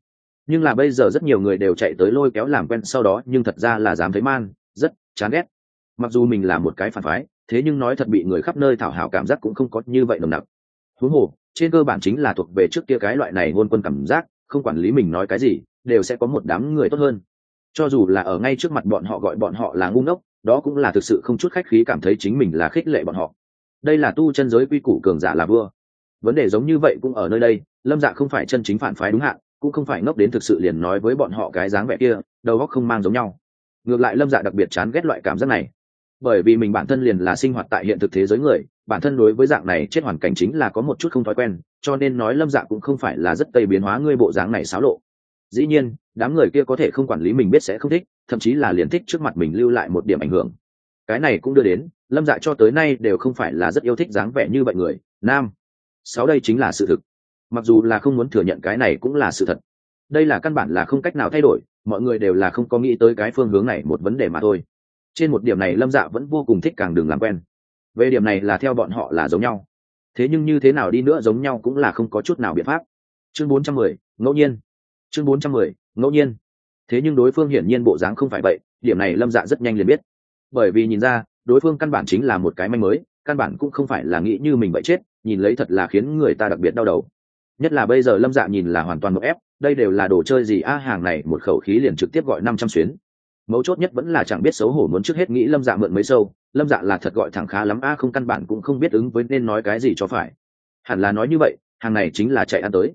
A: Nhưng là bây giờ rất nhiều người đều chạy tới lôi kéo làm quen, sau đó nhưng thật ra là dám thấy man, rất chán ghét mặc dù mình là một cái phản phái, thế nhưng nói thật bị người khắp nơi thảo hảo cảm giác cũng không có như vậy nồng nặc. Huống hồ, trên cơ bản chính là thuộc về trước kia cái loại này ngôn quân cảm giác, không quản lý mình nói cái gì, đều sẽ có một đám người tốt hơn. Cho dù là ở ngay trước mặt bọn họ gọi bọn họ là ngu ngốc, đó cũng là thực sự không chút khách khí cảm thấy chính mình là khích lệ bọn họ. Đây là tu chân giới quy củ cường giả là vua. Vấn đề giống như vậy cũng ở nơi đây, lâm dạ không phải chân chính phản phái đúng hạn, cũng không phải ngốc đến thực sự liền nói với bọn họ cái dáng vẻ kia, đầu óc không mang giống nhau. Ngược lại lâm dạ đặc biệt chán ghét loại cảm giác này bởi vì mình bản thân liền là sinh hoạt tại hiện thực thế giới người, bản thân đối với dạng này chết hoàn cảnh chính là có một chút không thói quen, cho nên nói lâm dạ cũng không phải là rất tây biến hóa ngươi bộ dáng này xáo lộ. Dĩ nhiên, đám người kia có thể không quản lý mình biết sẽ không thích, thậm chí là liền thích trước mặt mình lưu lại một điểm ảnh hưởng. Cái này cũng đưa đến, lâm dạ cho tới nay đều không phải là rất yêu thích dáng vẻ như vậy người, nam. Sáu đây chính là sự thực. Mặc dù là không muốn thừa nhận cái này cũng là sự thật. Đây là căn bản là không cách nào thay đổi, mọi người đều là không có nghĩ tới cái phương hướng này một vấn đề mà thôi trên một điểm này lâm dạ vẫn vô cùng thích càng đừng làm quen. Về điểm này là theo bọn họ là giống nhau. Thế nhưng như thế nào đi nữa giống nhau cũng là không có chút nào biện pháp. Chương bốn trăm mười, ngẫu nhiên. Chương bốn trăm mười, ngẫu nhiên. Thế nhưng đối phương hiển nhiên bộ dáng không phải vậy, điểm này lâm dạ rất nhanh liền biết. Bởi vì nhìn ra, đối phương căn bản chính là một cái manh mới, căn bản cũng không phải là nghĩ như mình vậy chết, nhìn lấy thật là khiến người ta đặc biệt đau đầu. Nhất là bây giờ lâm dạ nhìn là hoàn toàn một ép, đây đều là đồ chơi gì? A, hàng này, một khẩu khí liền trực tiếp gọi năm trăm xuyến mấu chốt nhất vẫn là chẳng biết xấu hổ muốn trước hết nghĩ lâm dạ mượn mấy sâu. Lâm dạ là thật gọi thẳng khá lắm, a, không căn bản cũng không biết ứng với nên nói cái gì cho phải. Hẳn là nói như vậy, hàng này chính là chạy ăn tới.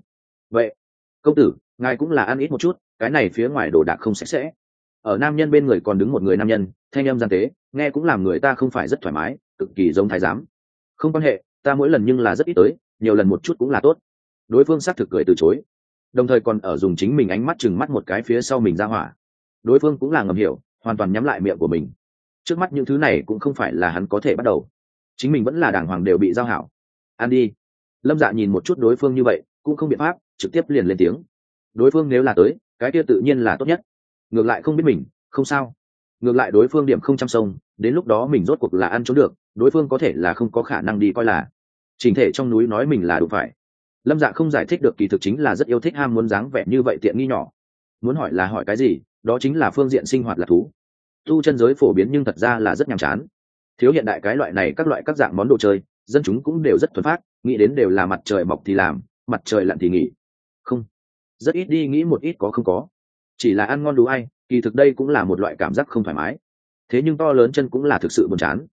A: Vậy, công tử, ngài cũng là ăn ít một chút, cái này phía ngoài đồ đạc không sạch sẽ. Ở nam nhân bên người còn đứng một người nam nhân, thanh em gian tế, nghe cũng làm người ta không phải rất thoải mái, cực kỳ giống thái giám. Không quan hệ, ta mỗi lần nhưng là rất ít tới, nhiều lần một chút cũng là tốt. Đối phương xác thực cười từ chối. Đồng thời còn ở dùng chính mình ánh mắt chừng mắt một cái phía sau mình ra hỏa đối phương cũng là ngầm hiểu, hoàn toàn nhắm lại miệng của mình. Trước mắt những thứ này cũng không phải là hắn có thể bắt đầu. Chính mình vẫn là đàng hoàng đều bị giao hảo. Ăn đi. Lâm dạ nhìn một chút đối phương như vậy, cũng không biện pháp, trực tiếp liền lên tiếng. Đối phương nếu là tới, cái kia tự nhiên là tốt nhất. Ngược lại không biết mình, không sao. Ngược lại đối phương điểm không chăm sông, đến lúc đó mình rốt cuộc là ăn trốn được, đối phương có thể là không có khả năng đi coi là. Trình thể trong núi nói mình là đủ phải. Lâm dạ không giải thích được kỳ thực chính là rất yêu thích ham muốn dáng vẻ như vậy tiện nghi nhỏ. Muốn hỏi là hỏi cái gì? Đó chính là phương diện sinh hoạt lạc thú. Tu chân giới phổ biến nhưng thật ra là rất nhàm chán. Thiếu hiện đại cái loại này, các loại các dạng món đồ chơi, dân chúng cũng đều rất thuần phát nghĩ đến đều là mặt trời mọc thì làm, mặt trời lặn thì nghỉ. Không. Rất ít đi nghĩ một ít có không có. Chỉ là ăn ngon đủ ai, kỳ thực đây cũng là một loại cảm giác không thoải mái. Thế nhưng to lớn chân cũng là thực sự buồn chán.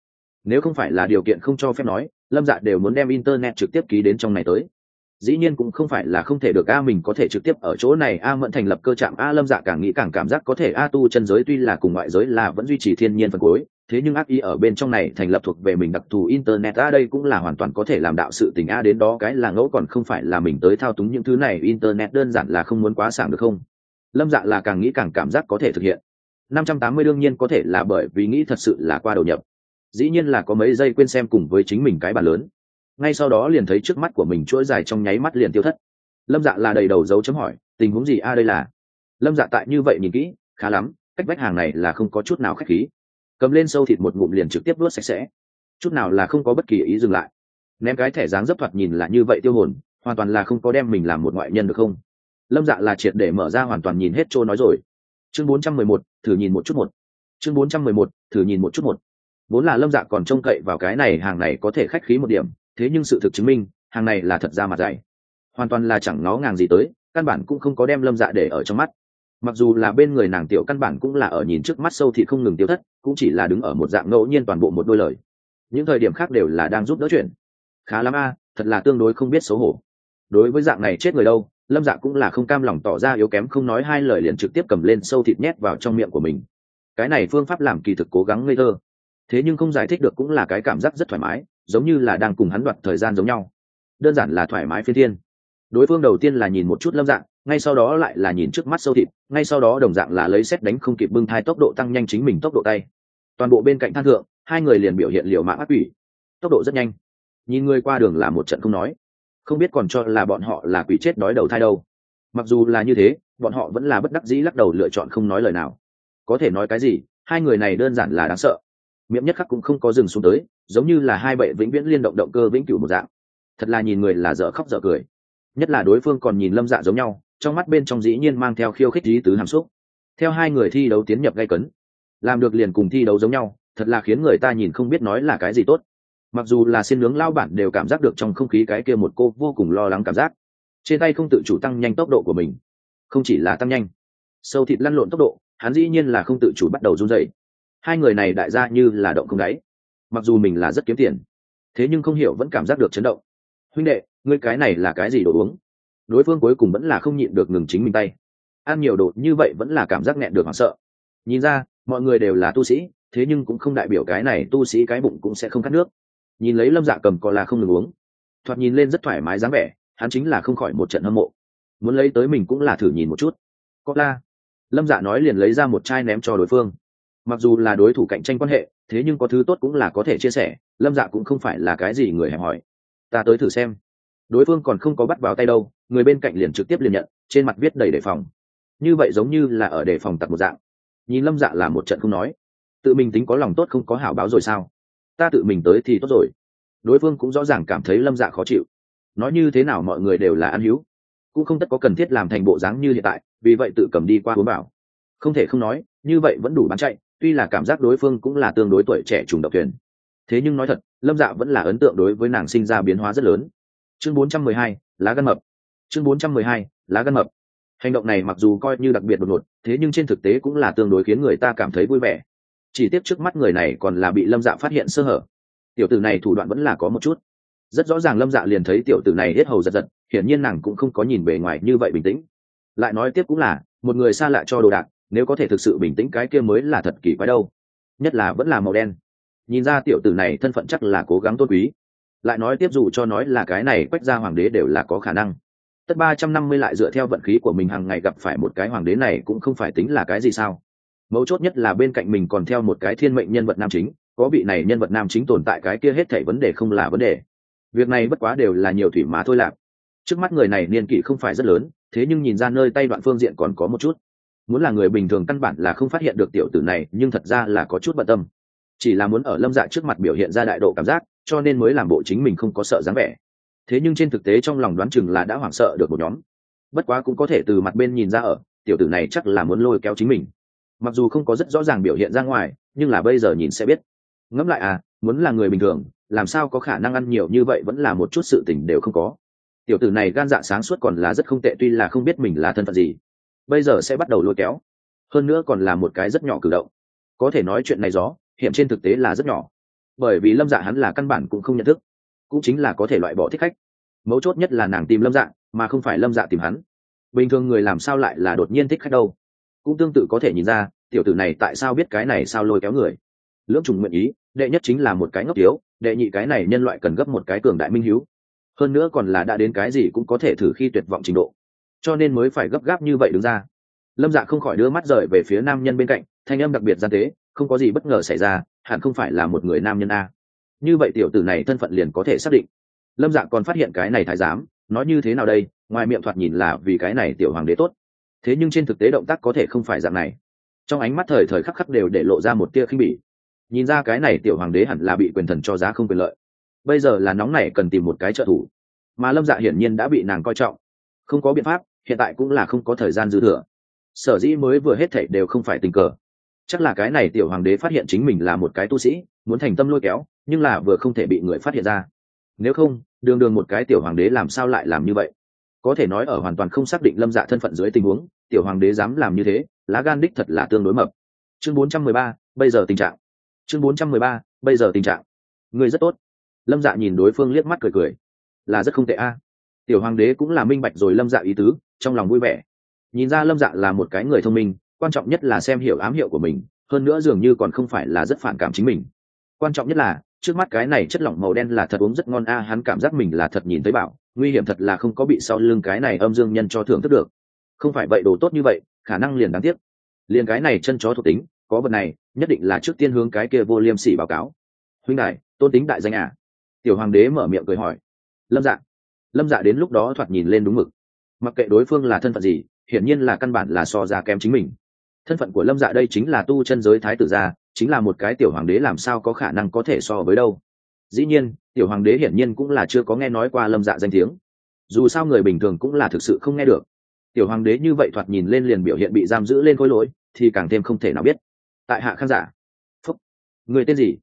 A: Nếu không phải là điều kiện không cho phép nói, lâm dạ đều muốn đem internet trực tiếp ký đến trong này tới dĩ nhiên cũng không phải là không thể được a mình có thể trực tiếp ở chỗ này, a mẫn thành lập cơ trạm, a lâm dạ càng nghĩ càng cảm giác có thể a tu chân giới tuy là cùng ngoại giới là vẫn duy trì thiên nhiên phần cuối, thế nhưng ác ý ở bên trong này thành lập thuộc về mình đặc thù internet, a đây cũng là hoàn toàn có thể làm đạo sự tình a đến đó cái là ngẫu còn không phải là mình tới thao túng những thứ này, internet đơn giản là không muốn quá sảng được không? Lâm dạ là càng nghĩ càng cảm giác có thể thực hiện. năm trăm tám mươi đương nhiên có thể là bởi vì nghĩ thật sự là qua đầu nhập. Dĩ nhiên là có mấy giây quên xem cùng với chính mình cái bàn lớn ngay sau đó liền thấy trước mắt của mình chuỗi dài trong nháy mắt liền tiêu thất. Lâm dạ là đầy đầu dấu chấm hỏi, tình huống gì a, đây là? Lâm dạ tại như vậy nhìn kỹ, khá lắm, cách vách hàng này là không có chút nào k h á c h khí. Cầm lên sâu thịt một ngụm liền trực tiếp đuốt sạch sẽ. Chút nào là không có bất kỳ ý dừng lại. Ném cái thẻ dáng dấp thoạt nhìn là như vậy tiêu hồn, hoàn toàn là không có đem mình làm một ngoại nhân được không? Lâm dạ là triệt để mở ra hoàn toàn nhìn hết trôi nói rồi. Chương bốn trăm mười một, thử nhìn một chút một. Chương bốn trăm mười một, thử nhìn một chút một. Vốn là lâm dạ còn trông cậy vào cái này, hàng này có thể khách khí một điểm thế nhưng sự thực chứng minh, hàng này là thật ra mặt dạy. Hoàn toàn là chẳng nó ngàng gì tới, căn bản cũng không có đem lâm dạ để ở trong mắt. Mặc dù là bên người nàng tiểu căn bản cũng là ở nhìn trước mắt sâu thì không ngừng tiêu thất, cũng chỉ là đứng ở một dạng ngẫu nhiên toàn bộ một đôi lời. Những thời điểm khác đều là đang giúp đỡ chuyện. Khá lắm a, thật là tương đối không biết xấu hổ. Đối với dạng này chết người đâu, lâm dạ cũng là không cam lòng tỏ ra yếu kém không nói hai lời liền trực tiếp cầm lên sâu thịt nhét vào trong miệng của mình. Cái này phương pháp làm kỳ thực cố gắng ngây thơ. Thế nhưng không giải thích được cũng là cái cảm giác rất thoải mái giống như là đang cùng hắn đoạt thời gian giống nhau. Đơn giản là thoải mái phi thiên. Đối phương đầu tiên là nhìn một chút lâm dạng, ngay sau đó lại là nhìn trước mắt sâu thịt, ngay sau đó đồng dạng là lấy xét đánh không kịp bưng thai tốc độ tăng nhanh chính mình tốc độ tay. Toàn bộ bên cạnh than thượng, hai người liền biểu hiện liều mạng ác quỷ. Tốc độ rất nhanh. Nhìn người qua đường là một trận không nói. Không biết còn cho là bọn họ là quỷ chết đói đầu thai đâu. Mặc dù là như thế, bọn họ vẫn là bất đắc dĩ lắc đầu lựa chọn không nói lời nào. Có thể nói cái gì, hai người này đơn giản là đáng sợ. Miệng nhất khắc cũng không có dừng xuống tới giống như là hai bệ vĩnh viễn liên động động cơ vĩnh cửu một dạng. Thật là nhìn người là dở khóc dở cười. Nhất là đối phương còn nhìn lâm dạ giống nhau, trong mắt bên trong dĩ nhiên mang theo khiêu khích lý tứ hàm xúc. Theo hai người thi đấu tiến nhập gây cấn, làm được liền cùng thi đấu giống nhau, thật là khiến người ta nhìn không biết nói là cái gì tốt. Mặc dù là xin nướng lao bản đều cảm giác được trong không khí cái kia một cô vô cùng lo lắng cảm giác. Trên tay không tự chủ tăng nhanh tốc độ của mình. Không chỉ là tăng nhanh, sâu thịt lăn lộn tốc độ, hắn dĩ nhiên là không tự chủ bắt đầu run dậy hai người này đại gia như là động không đáy mặc dù mình là rất kiếm tiền, thế nhưng không hiểu vẫn cảm giác được chấn động. Huynh đệ, ngươi cái này là cái gì đồ uống? Đối phương cuối cùng vẫn là không nhịn được ngừng chính mình tay. Ăn nhiều đồ như vậy vẫn là cảm giác nghẹn được hoảng sợ. Nhìn ra, mọi người đều là tu sĩ, thế nhưng cũng không đại biểu cái này tu sĩ cái bụng cũng sẽ không cắt nước. Nhìn lấy lâm dạ cầm có là không ngừng uống. Thoạt nhìn lên rất thoải mái dáng vẻ, hắn chính là không khỏi một trận hâm mộ. Muốn lấy tới mình cũng là thử nhìn một chút. Có la. Lâm dạ nói liền lấy ra một chai ném cho đối phương. Mặc dù là đối thủ cạnh tranh quan hệ thế nhưng có thứ tốt cũng là có thể chia sẻ, lâm dạ cũng không phải là cái gì người hẹp hỏi ta tới thử xem. Đối phương còn không có bắt vào tay đâu, người bên cạnh liền trực tiếp liền nhận, trên mặt viết đầy đề phòng. Như vậy giống như là ở đề phòng tặc một dạng. Nhìn lâm dạ là một trận không nói. Tự mình tính có lòng tốt không có hảo báo rồi sao? Ta tự mình tới thì tốt rồi. Đối phương cũng rõ ràng cảm thấy lâm dạ khó chịu. Nói như thế nào mọi người đều là ăn hữu cũng không tất có cần thiết làm thành bộ dáng như hiện tại, vì vậy tự cầm đi qua uống bảo không thể không nói, như vậy vẫn đủ bán chạy tuy là cảm giác đối phương cũng là tương đối tuổi trẻ trùng độc thuyền. Thế nhưng nói thật lâm dạ vẫn là ấn tượng đối với nàng sinh ra biến hóa rất lớn. Chương 412, lá gan mập. Chương 412, lá gan mập. Hành động này mặc dù coi như đặc biệt đột ngột thế nhưng trên thực tế cũng là tương đối khiến người ta cảm thấy vui vẻ. Chỉ tiếc trước mắt người này còn là bị lâm dạ phát hiện sơ hở. Tiểu tử này thủ đoạn vẫn là có một chút. Rất rõ ràng lâm dạ liền thấy tiểu tử này hết hầu giật giật hiển nhiên nàng cũng không có nhìn bề ngoài như vậy bình tĩnh. Lại nói tiếp cũng là một người xa lạ cho đồ đạc nếu có thể thực sự bình tĩnh cái kia mới là thật kỳ quái đâu. Nhất là vẫn là màu đen. Nhìn ra tiểu tử này thân phận chắc là cố gắng tôn quý. Lại nói tiếp dù cho nói là cái này quách ra hoàng đế đều là có khả năng. Tất ba trăm năm mươi lại dựa theo vận khí của mình hàng ngày gặp phải một cái hoàng đế này cũng không phải tính là cái gì sao. Mấu chốt nhất là bên cạnh mình còn theo một cái thiên mệnh nhân vật nam chính, có vị này nhân vật nam chính tồn tại cái kia hết thảy vấn đề không là vấn đề. Việc này bất quá đều là nhiều thủy má thôi lạc. Trước mắt người này niên kỷ không phải rất lớn, thế nhưng nhìn ra nơi tay đoạn phương diện còn có một chút muốn là người bình thường căn bản là không phát hiện được tiểu tử này, nhưng thật ra là có chút bận tâm. Chỉ là muốn ở lâm dạ trước mặt biểu hiện ra đại độ cảm giác, cho nên mới làm bộ chính mình không có sợ dáng vẻ. Thế nhưng trên thực tế trong lòng đoán chừng là đã hoảng sợ được một nhóm. Bất quá cũng có thể từ mặt bên nhìn ra ở, tiểu tử này chắc là muốn lôi kéo chính mình. Mặc dù không có rất rõ ràng biểu hiện ra ngoài, nhưng là bây giờ nhìn sẽ biết. Ngẫm lại à muốn là người bình thường, làm sao có khả năng ăn nhiều như vậy vẫn là một chút sự tình đều không có. Tiểu tử này gan dạ sáng suốt còn là rất không tệ, tuy là không biết mình là thân phận gì bây giờ sẽ bắt đầu lôi kéo. Hơn nữa còn là một cái rất nhỏ cử động. Có thể nói chuyện này gió hiện trên thực tế là rất nhỏ. Bởi vì lâm dạ hắn là căn bản cũng không nhận thức. Cũng chính là có thể loại bỏ thích khách. Mấu chốt nhất là nàng tìm lâm dạ mà không phải lâm dạ tìm hắn. Bình thường người làm sao lại là đột nhiên thích khách đâu? Cũng tương tự có thể nhìn ra tiểu tử này tại sao biết cái này sao lôi kéo người. Lưỡng trùng nguyện ý đệ nhất chính là một cái ngốc thiếu, đệ nhị cái này nhân loại cần gấp một cái cường đại minh hiếu. Hơn nữa còn là đã đến cái gì cũng có thể thử khi tuyệt vọng trình độ cho nên mới phải gấp gáp như vậy đứng ra. Lâm dạ không khỏi đưa mắt rời về phía nam nhân bên cạnh, thanh âm đặc biệt gian tế, không có gì bất ngờ xảy ra, hẳn không phải là một người nam nhân a. Như vậy tiểu tử này thân phận liền có thể xác định. Lâm dạ còn phát hiện cái này thái giám, nói như thế nào đây, ngoài miệng thoạt nhìn là vì cái này tiểu hoàng đế tốt. Thế nhưng trên thực tế động tác có thể không phải dạng này. Trong ánh mắt thời thời khắc khắc đều để lộ ra một tia khinh bỉ. Nhìn ra cái này tiểu hoàng đế hẳn là bị quyền thần cho giá không quyền lợi. Bây giờ là nóng này cần tìm một cái trợ thủ. Mà lâm dạ hiển nhiên đã bị nàng coi trọng. Không có biện pháp hiện tại cũng là không có thời gian dư thừa. Sở dĩ mới vừa hết thảy đều không phải tình cờ. Chắc là cái này tiểu hoàng đế phát hiện chính mình là một cái tu sĩ muốn thành tâm lôi kéo nhưng là vừa không thể bị người phát hiện ra. Nếu không đường đường một cái tiểu hoàng đế làm sao lại làm như vậy? Có thể nói ở hoàn toàn không xác định lâm dạ thân phận dưới tình huống tiểu hoàng đế dám làm như thế lá gan đích thật là tương đối mập. Chương 413, bây giờ tình trạng. Chương 413, bây giờ tình trạng. Người rất tốt. Lâm dạ nhìn đối phương liếc mắt cười cười. Là rất không tệ a. Tiểu hoàng đế cũng là minh bạch rồi lâm dạ ý tứ trong lòng vui vẻ. Nhìn ra lâm dạ là một cái người thông minh, quan trọng nhất là xem hiểu ám hiệu của mình, hơn nữa dường như còn không phải là rất phản cảm chính mình. Quan trọng nhất là, trước mắt cái này chất lỏng màu đen là thật uống rất ngon a, hắn cảm giác mình là thật nhìn thấy bảo, nguy hiểm thật là không có bị sau lưng cái này âm dương nhân cho thưởng thức được. Không phải vậy đồ tốt như vậy, khả năng liền đáng tiếc. Liền cái này chân chó thuộc tính, có vật này, nhất định là trước tiên hướng cái kia vô liêm sỉ báo cáo. Huynh đại, tôn tính đại danh à? Tiểu hoàng đế mở miệng cười hỏi. Lâm dạ. Lâm dạ đến lúc đó thoạt nhìn lên đúng mực mặc kệ đối phương là thân phận gì, hiển nhiên là căn bản là so ra kém chính mình. Thân phận của lâm dạ đây chính là tu chân giới thái tử gia, chính là một cái tiểu hoàng đế làm sao có khả năng có thể so với đâu. Dĩ nhiên, tiểu hoàng đế hiển nhiên cũng là chưa có nghe nói qua lâm dạ danh tiếng. Dù sao người bình thường cũng là thực sự không nghe được. Tiểu hoàng đế như vậy thoạt nhìn lên liền biểu hiện bị giam giữ lên khối lỗi, thì càng thêm không thể nào biết. Tại hạ khang giả. Phúc. Người tên gì?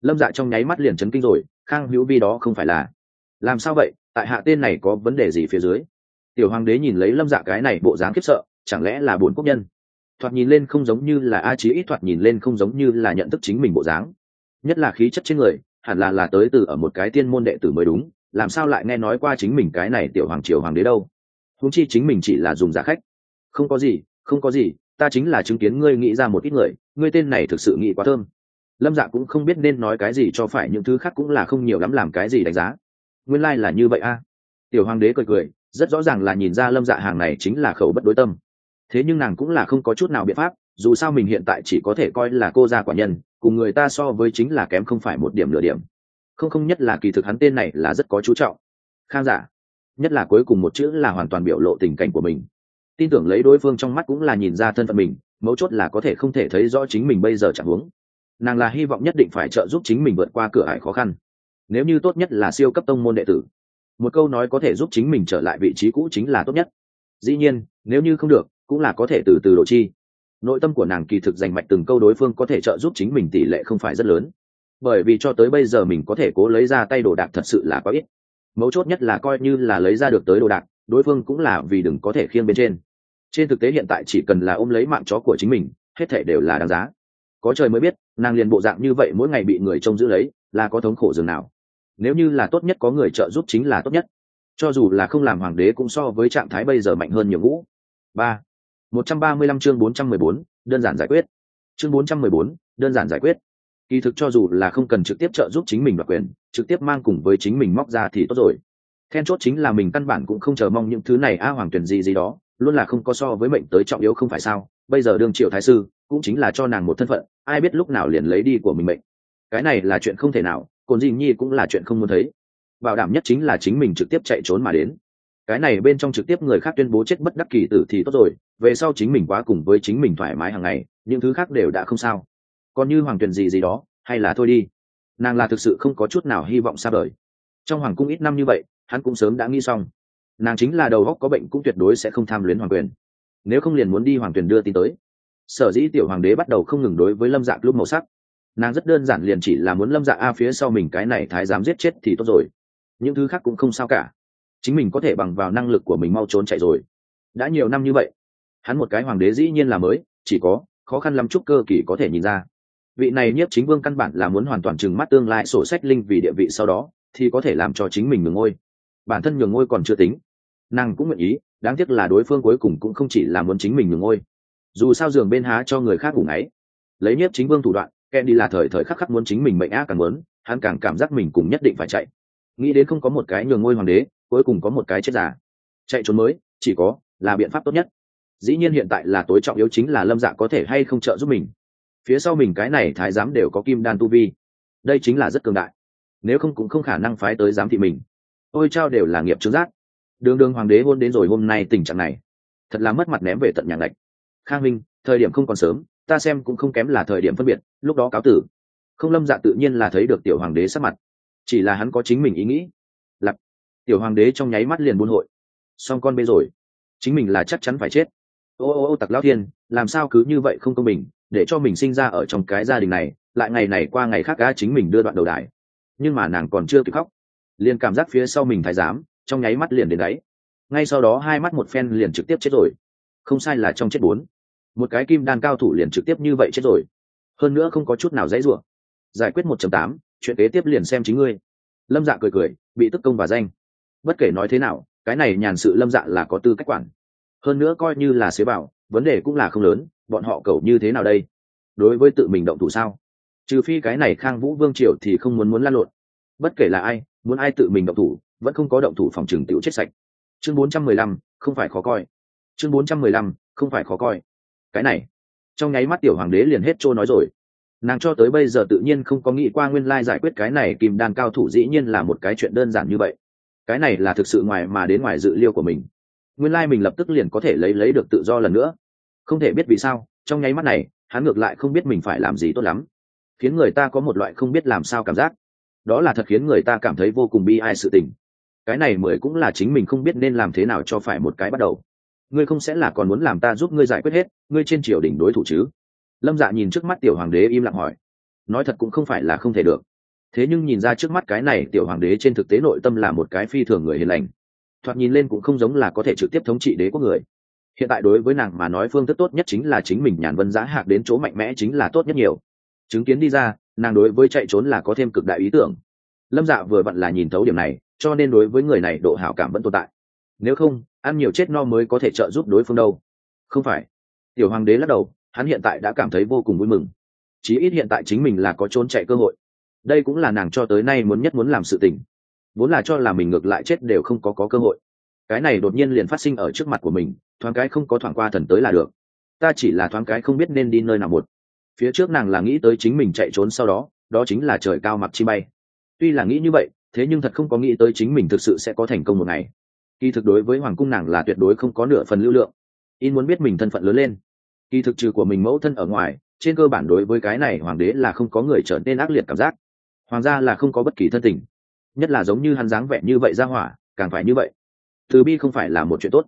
A: Lâm dạ trong nháy mắt liền chấn kinh rồi, khang hữu vi đó không phải là. Làm sao vậy? Tại hạ tên này có vấn đề gì phía dưới? Tiểu hoàng đế nhìn lấy lâm dạ cái này bộ dáng khiếp sợ, chẳng lẽ là bốn quốc nhân? Thoạt nhìn lên không giống như là a chí ít thoạt nhìn lên không giống như là nhận thức chính mình bộ dáng. Nhất là khí chất trên người, hẳn là là tới từ ở một cái tiên môn đệ tử mới đúng, làm sao lại nghe nói qua chính mình cái này tiểu hoàng triều hoàng đế đâu? Húng chi chính mình chỉ là dùng giả khách. Không có gì, không có gì, ta chính là chứng kiến ngươi nghĩ ra một ít người, ngươi tên này thực sự nghĩ quá thơm. Lâm dạ cũng không biết nên nói cái gì cho phải, những thứ khác cũng là không nhiều lắm làm cái gì đánh giá. Nguyên lai、like、là như vậy a. Tiểu hoàng đế cười cười rất rõ ràng là nhìn ra lâm dạ hàng này chính là khẩu bất đối tâm. Thế nhưng nàng cũng là không có chút nào biện pháp, dù sao mình hiện tại chỉ có thể coi là cô gia quả nhân, cùng người ta so với chính là kém không phải một điểm nửa điểm. Không không nhất là kỳ thực hắn tên này là rất có chú trọng. Khang giả nhất là cuối cùng một chữ là hoàn toàn biểu lộ tình cảnh của mình. Tin tưởng lấy đối phương trong mắt cũng là nhìn ra thân phận mình, mấu chốt là có thể không thể thấy rõ chính mình bây giờ chẳng huống. Nàng là hy vọng nhất định phải trợ giúp chính mình vượt qua cửa ải khó khăn. Nếu như tốt nhất là siêu cấp tông môn đệ tử một câu nói có thể giúp chính mình trở lại vị trí cũ chính là tốt nhất. Dĩ nhiên, nếu như không được, cũng là có thể từ từ độ chi. Nội tâm của nàng kỳ thực dành mạch từng câu đối phương có thể trợ giúp chính mình tỷ lệ không phải rất lớn. Bởi vì cho tới bây giờ mình có thể cố lấy ra tay đồ đạc thật sự là có ít. Mấu chốt nhất là coi như là lấy ra được tới đồ đạc, đối phương cũng là vì đừng có thể khiêng bên trên. Trên thực tế hiện tại chỉ cần là ôm lấy mạng chó của chính mình, hết thể đều là đáng giá. Có trời mới biết, nàng liền bộ dạng như vậy mỗi ngày bị người trông giữ lấy, là có thống khổ dường nào nếu như là tốt nhất có người trợ giúp chính là tốt nhất. Cho dù là không làm hoàng đế cũng so với trạng thái bây giờ mạnh hơn nhiều ngũ. Ba. Một trăm ba mươi lăm chương bốn trăm mười bốn, đơn giản giải quyết. Chương bốn trăm mười bốn, đơn giản giải quyết. Kỳ thực cho dù là không cần trực tiếp trợ giúp chính mình đoạt quyền, trực tiếp mang cùng với chính mình móc ra thì tốt rồi. Then chốt chính là mình căn bản cũng không chờ mong những thứ này, a hoàng tuyển gì gì đó, luôn là không có so với mệnh tới trọng yếu không phải sao? Bây giờ đương triệu thái sư, cũng chính là cho nàng một thân phận, ai biết lúc nào liền lấy đi của mình mệnh. Cái này là chuyện không thể nào cồn dì nhi cũng là chuyện không muốn thấy. Bảo đảm nhất chính là chính mình trực tiếp chạy trốn mà đến. Cái này bên trong trực tiếp người khác tuyên bố chết bất đắc kỳ tử thì tốt rồi, về sau chính mình quá cùng với chính mình thoải mái hàng ngày, những thứ khác đều đã không sao. Còn như hoàng tuyền gì gì đó, hay là thôi đi. Nàng là thực sự không có chút nào hy vọng xa đời trong hoàng cung ít năm như vậy, hắn cũng sớm đã nghĩ xong. Nàng chính là đầu góc có bệnh cũng tuyệt đối sẽ không tham luyến hoàng quyền nếu không liền muốn đi hoàng tuyền đưa tin tới. Sở dĩ tiểu hoàng đế bắt đầu không ngừng đối với lâm dạ lúc màu sắc nàng rất đơn giản liền chỉ là muốn lâm dạ a phía sau mình cái này thái dám giết chết thì tốt rồi. Những thứ khác cũng không sao cả. Chính mình có thể bằng vào năng lực của mình mau trốn chạy rồi. Đã nhiều năm như vậy, hắn một cái hoàng đế dĩ nhiên là mới, chỉ có khó khăn lắm chút cơ kỳ có thể nhìn ra. Vị này nhiếp chính vương căn bản là muốn hoàn toàn trừng mắt tương lai sổ sách linh vì địa vị sau đó, thì có thể làm cho chính mình nhường ngôi. Bản thân nhường ngôi còn chưa tính. Nàng cũng nguyện ý, đáng tiếc là đối phương cuối cùng cũng không chỉ là muốn chính mình nhường ngôi. Dù sao giường bên há cho người khác ngủ ngáy. Lấy nhiếp chính vương thủ đoạn kèn đi là thời thời khắc khắc muốn chính mình mệnh ác càng muốn, hắn càng cảm giác mình cùng nhất định phải chạy. Nghĩ đến không có một cái nhường ngôi hoàng đế, cuối cùng có một cái chết giả chạy trốn mới, chỉ có là biện pháp tốt nhất. Dĩ nhiên hiện tại là tối trọng yếu chính là lâm dạ có thể hay không trợ giúp mình. Phía sau mình cái này thái giám đều có kim đan tu vi. Đây chính là rất cường đại. Nếu không cũng không khả năng phái tới giám thị mình. Ôi trao đều là nghiệp trướng giác. Đường đường hoàng đế hôn đến rồi hôm nay tình trạng này. Thật là mất mặt ném về tận nhà ngạch. Khang minh, thời điểm không còn sớm ta xem cũng không kém là thời điểm phân biệt, lúc đó cáo tử. Không lâm dạ tự nhiên là thấy được tiểu hoàng đế sắc mặt. Chỉ là hắn có chính mình ý nghĩ. Lặp tiểu hoàng đế trong nháy mắt liền buôn hội. Xong con bê rồi. Chính mình là chắc chắn phải chết. Ô ô ô, tặc lao thiên, làm sao cứ như vậy không công bình, để cho mình sinh ra ở trong cái gia đình này, lại ngày này qua ngày khác ga chính mình đưa đoạn đầu đài. Nhưng mà nàng còn chưa kịp khóc. Liền cảm giác phía sau mình thái giám, trong nháy mắt liền đến đáy ngay sau đó hai mắt một phen liền trực tiếp chết rồi. Không sai là trong chết bốn một cái kim đan cao thủ liền trực tiếp như vậy chết rồi. Hơn nữa không có chút nào dãy rủa. Giải quyết một tám chuyện kế tiếp liền xem chính ngươi. Lâm dạ cười cười bị tức công và danh. Bất kể nói thế nào cái này nhàn sự lâm dạ là có tư cách quản. Hơn nữa coi như là xế bảo vấn đề cũng là không lớn bọn họ cầu như thế nào đây? Đối với tự mình động thủ sao? Trừ phi cái này khang vũ vương triều thì không muốn muốn lan lộn. Bất kể là ai muốn ai tự mình động thủ vẫn không có động thủ phòng trừng tiểu chết sạch. Chương 415, không phải khó coi. Chương 415, không phải khó coi cái này. Trong nháy mắt tiểu hoàng đế liền hết trôi nói rồi. Nàng cho tới bây giờ tự nhiên không có nghĩ qua nguyên lai giải quyết cái này kim đan cao thủ dĩ nhiên là một cái chuyện đơn giản như vậy. Cái này là thực sự ngoài mà đến ngoài dự liêu của mình. Nguyên lai mình lập tức liền có thể lấy lấy được tự do lần nữa. Không thể biết vì sao, trong nháy mắt này, hắn ngược lại không biết mình phải làm gì tốt lắm. Khiến người ta có một loại không biết làm sao cảm giác. Đó là thật khiến người ta cảm thấy vô cùng bi ai sự tình. Cái này mới cũng là chính mình không biết nên làm thế nào cho phải một cái bắt đầu ngươi không sẽ là còn muốn làm ta giúp ngươi giải quyết hết, ngươi trên triều đình đối thủ chứ? Lâm dạ nhìn trước mắt tiểu hoàng đế im lặng hỏi. Nói thật cũng không phải là không thể được. Thế nhưng nhìn ra trước mắt cái này tiểu hoàng đế trên thực tế nội tâm là một cái phi thường người hiền lành. Thoạt nhìn lên cũng không giống là có thể trực tiếp thống trị đế quốc người. Hiện tại đối với nàng mà nói phương thức tốt nhất chính là chính mình nhàn vân giá hạc đến chỗ mạnh mẽ chính là tốt nhất nhiều. Chứng kiến đi ra, nàng đối với chạy trốn là có thêm cực đại ý tưởng. Lâm dạ vừa vặn là nhìn thấu điểm này, cho nên đối với người này độ hảo cảm vẫn tồn tại nếu không ăn nhiều chết no mới có thể trợ giúp đối phương đâu. Không phải. Tiểu hoàng đế lắc đầu hắn hiện tại đã cảm thấy vô cùng vui mừng. Chí ít hiện tại chính mình là có trốn chạy cơ hội. Đây cũng là nàng cho tới nay muốn nhất muốn làm sự tình. Vốn là cho là mình ngược lại chết đều không có, có cơ hội. Cái này đột nhiên liền phát sinh ở trước mặt của mình thoáng cái không có thoảng qua thần tới là được. Ta chỉ là thoáng cái không biết nên đi nơi nào một. Phía trước nàng là nghĩ tới chính mình chạy trốn sau đó đó chính là trời cao mặc chi bay. Tuy là nghĩ như vậy thế nhưng thật không có nghĩ tới chính mình thực sự sẽ có thành công một ngày kỳ thực đối với hoàng cung nàng là tuyệt đối không có nửa phần lưu lượng. In muốn biết mình thân phận lớn lên. Kỳ thực trừ của mình mẫu thân ở ngoài, trên cơ bản đối với cái này hoàng đế là không có người trở nên ác liệt cảm giác. Hoàng gia là không có bất kỳ thân tình. Nhất là giống như hắn dáng vẻ như vậy ra hỏa, càng phải như vậy. Từ bi không phải là một chuyện tốt.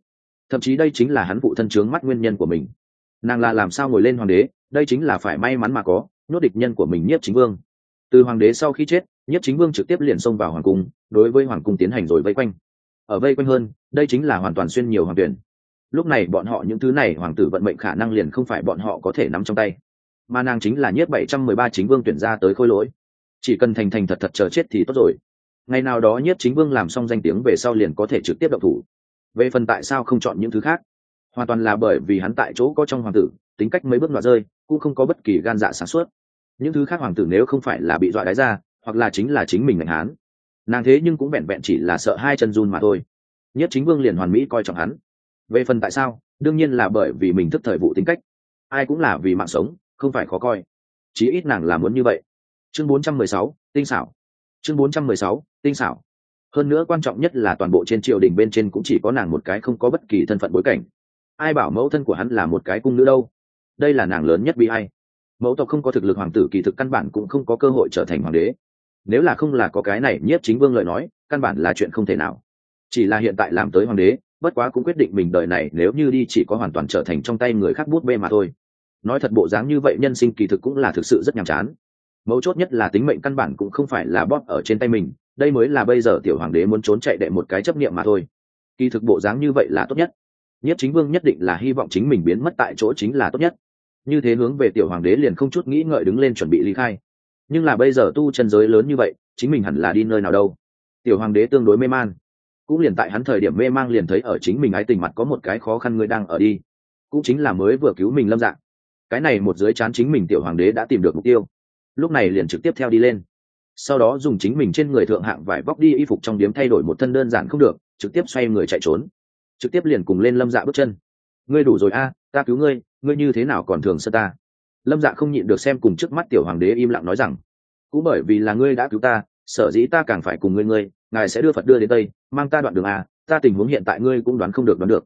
A: Thậm chí đây chính là hắn phụ thân trướng mắt nguyên nhân của mình. Nàng là làm sao ngồi lên hoàng đế, đây chính là phải may mắn mà có, nhốt địch nhân của mình nhiếp chính vương. Từ hoàng đế sau khi chết, nhiếp chính vương trực tiếp liền xông vào hoàng cung, đối với hoàng cung tiến hành rồi vây quanh ở vây quanh hơn, đây chính là hoàn toàn xuyên nhiều hoàng tuyển. Lúc này bọn họ những thứ này hoàng tử vận mệnh khả năng liền không phải bọn họ có thể nắm trong tay. Mà nàng chính là nhiếp bảy trăm mười ba chính vương tuyển ra tới khôi lỗi. Chỉ cần thành thành thật thật chờ chết thì tốt rồi. Ngày nào đó nhiếp chính vương làm xong danh tiếng về sau liền có thể trực tiếp đậu thủ. Về phần tại sao không chọn những thứ khác? Hoàn toàn là bởi vì hắn tại chỗ có trong hoàng tử, tính cách mấy bước đoạt rơi, cũng không có bất kỳ gan dạ sản xuất những thứ khác hoàng tử nếu không phải là bị dọa đáy ra, hoặc là chính là chính mình ngành hán nàng thế nhưng cũng vẹn vẹn chỉ là sợ hai chân run mà thôi. Nhất chính vương liền hoàn mỹ coi trọng hắn. Về phần tại sao đương nhiên là bởi vì mình thức thời vụ tính cách. Ai cũng là vì mạng sống không phải khó coi. Chí ít nàng là muốn như vậy. Chương 416, tinh xảo. Chương 416, tinh xảo. Hơn nữa quan trọng nhất là toàn bộ trên triều đình bên trên cũng chỉ có nàng một cái không có bất kỳ thân phận bối cảnh. Ai bảo mẫu thân của hắn là một cái cung nữ đâu? Đây là nàng lớn nhất bị ai. Mẫu tộc không có thực lực hoàng tử kỳ thực căn bản cũng không có cơ hội trở thành hoàng đế nếu là không là có cái này nhiếp chính vương lợi nói, căn bản là chuyện không thể nào. Chỉ là hiện tại làm tới hoàng đế, bất quá cũng quyết định mình đời này nếu như đi chỉ có hoàn toàn trở thành trong tay người khác bút bê mà thôi. Nói thật bộ dáng như vậy nhân sinh kỳ thực cũng là thực sự rất nhàm chán. Mấu chốt nhất là tính mệnh căn bản cũng không phải là bóp ở trên tay mình, đây mới là bây giờ tiểu hoàng đế muốn trốn chạy đệ một cái chấp niệm mà thôi. Kỳ thực bộ dáng như vậy là tốt nhất. Nhất chính vương nhất định là hy vọng chính mình biến mất tại chỗ chính là tốt nhất. Như thế hướng về tiểu hoàng đế liền không chút nghĩ ngợi đứng lên chuẩn bị ly khai nhưng là bây giờ tu chân giới lớn như vậy, chính mình hẳn là đi nơi nào đâu. Tiểu hoàng đế tương đối mê man. Cũng liền tại hắn thời điểm mê mang liền thấy ở chính mình ái tình mặt có một cái khó khăn người đang ở đi. Cũng chính là mới vừa cứu mình lâm dạng cái này một dưới chán chính mình tiểu hoàng đế đã tìm được mục tiêu. Lúc này liền trực tiếp theo đi lên. Sau đó dùng chính mình trên người thượng hạng vải vóc đi y phục trong điếm thay đổi một thân đơn giản không được, trực tiếp xoay người chạy trốn. Trực tiếp liền cùng lên lâm dạ bước chân. Ngươi đủ rồi a, ta cứu ngươi ngươi như thế nào còn thường sơ ta? Lâm dạ không nhịn được xem cùng trước mắt tiểu hoàng đế im lặng nói rằng, cũng bởi vì là ngươi đã cứu ta, sở dĩ ta càng phải cùng ngươi ngươi, ngài sẽ đưa phật đưa đến tây, mang ta đoạn đường a, ta tình huống hiện tại ngươi cũng đoán không được đoán được.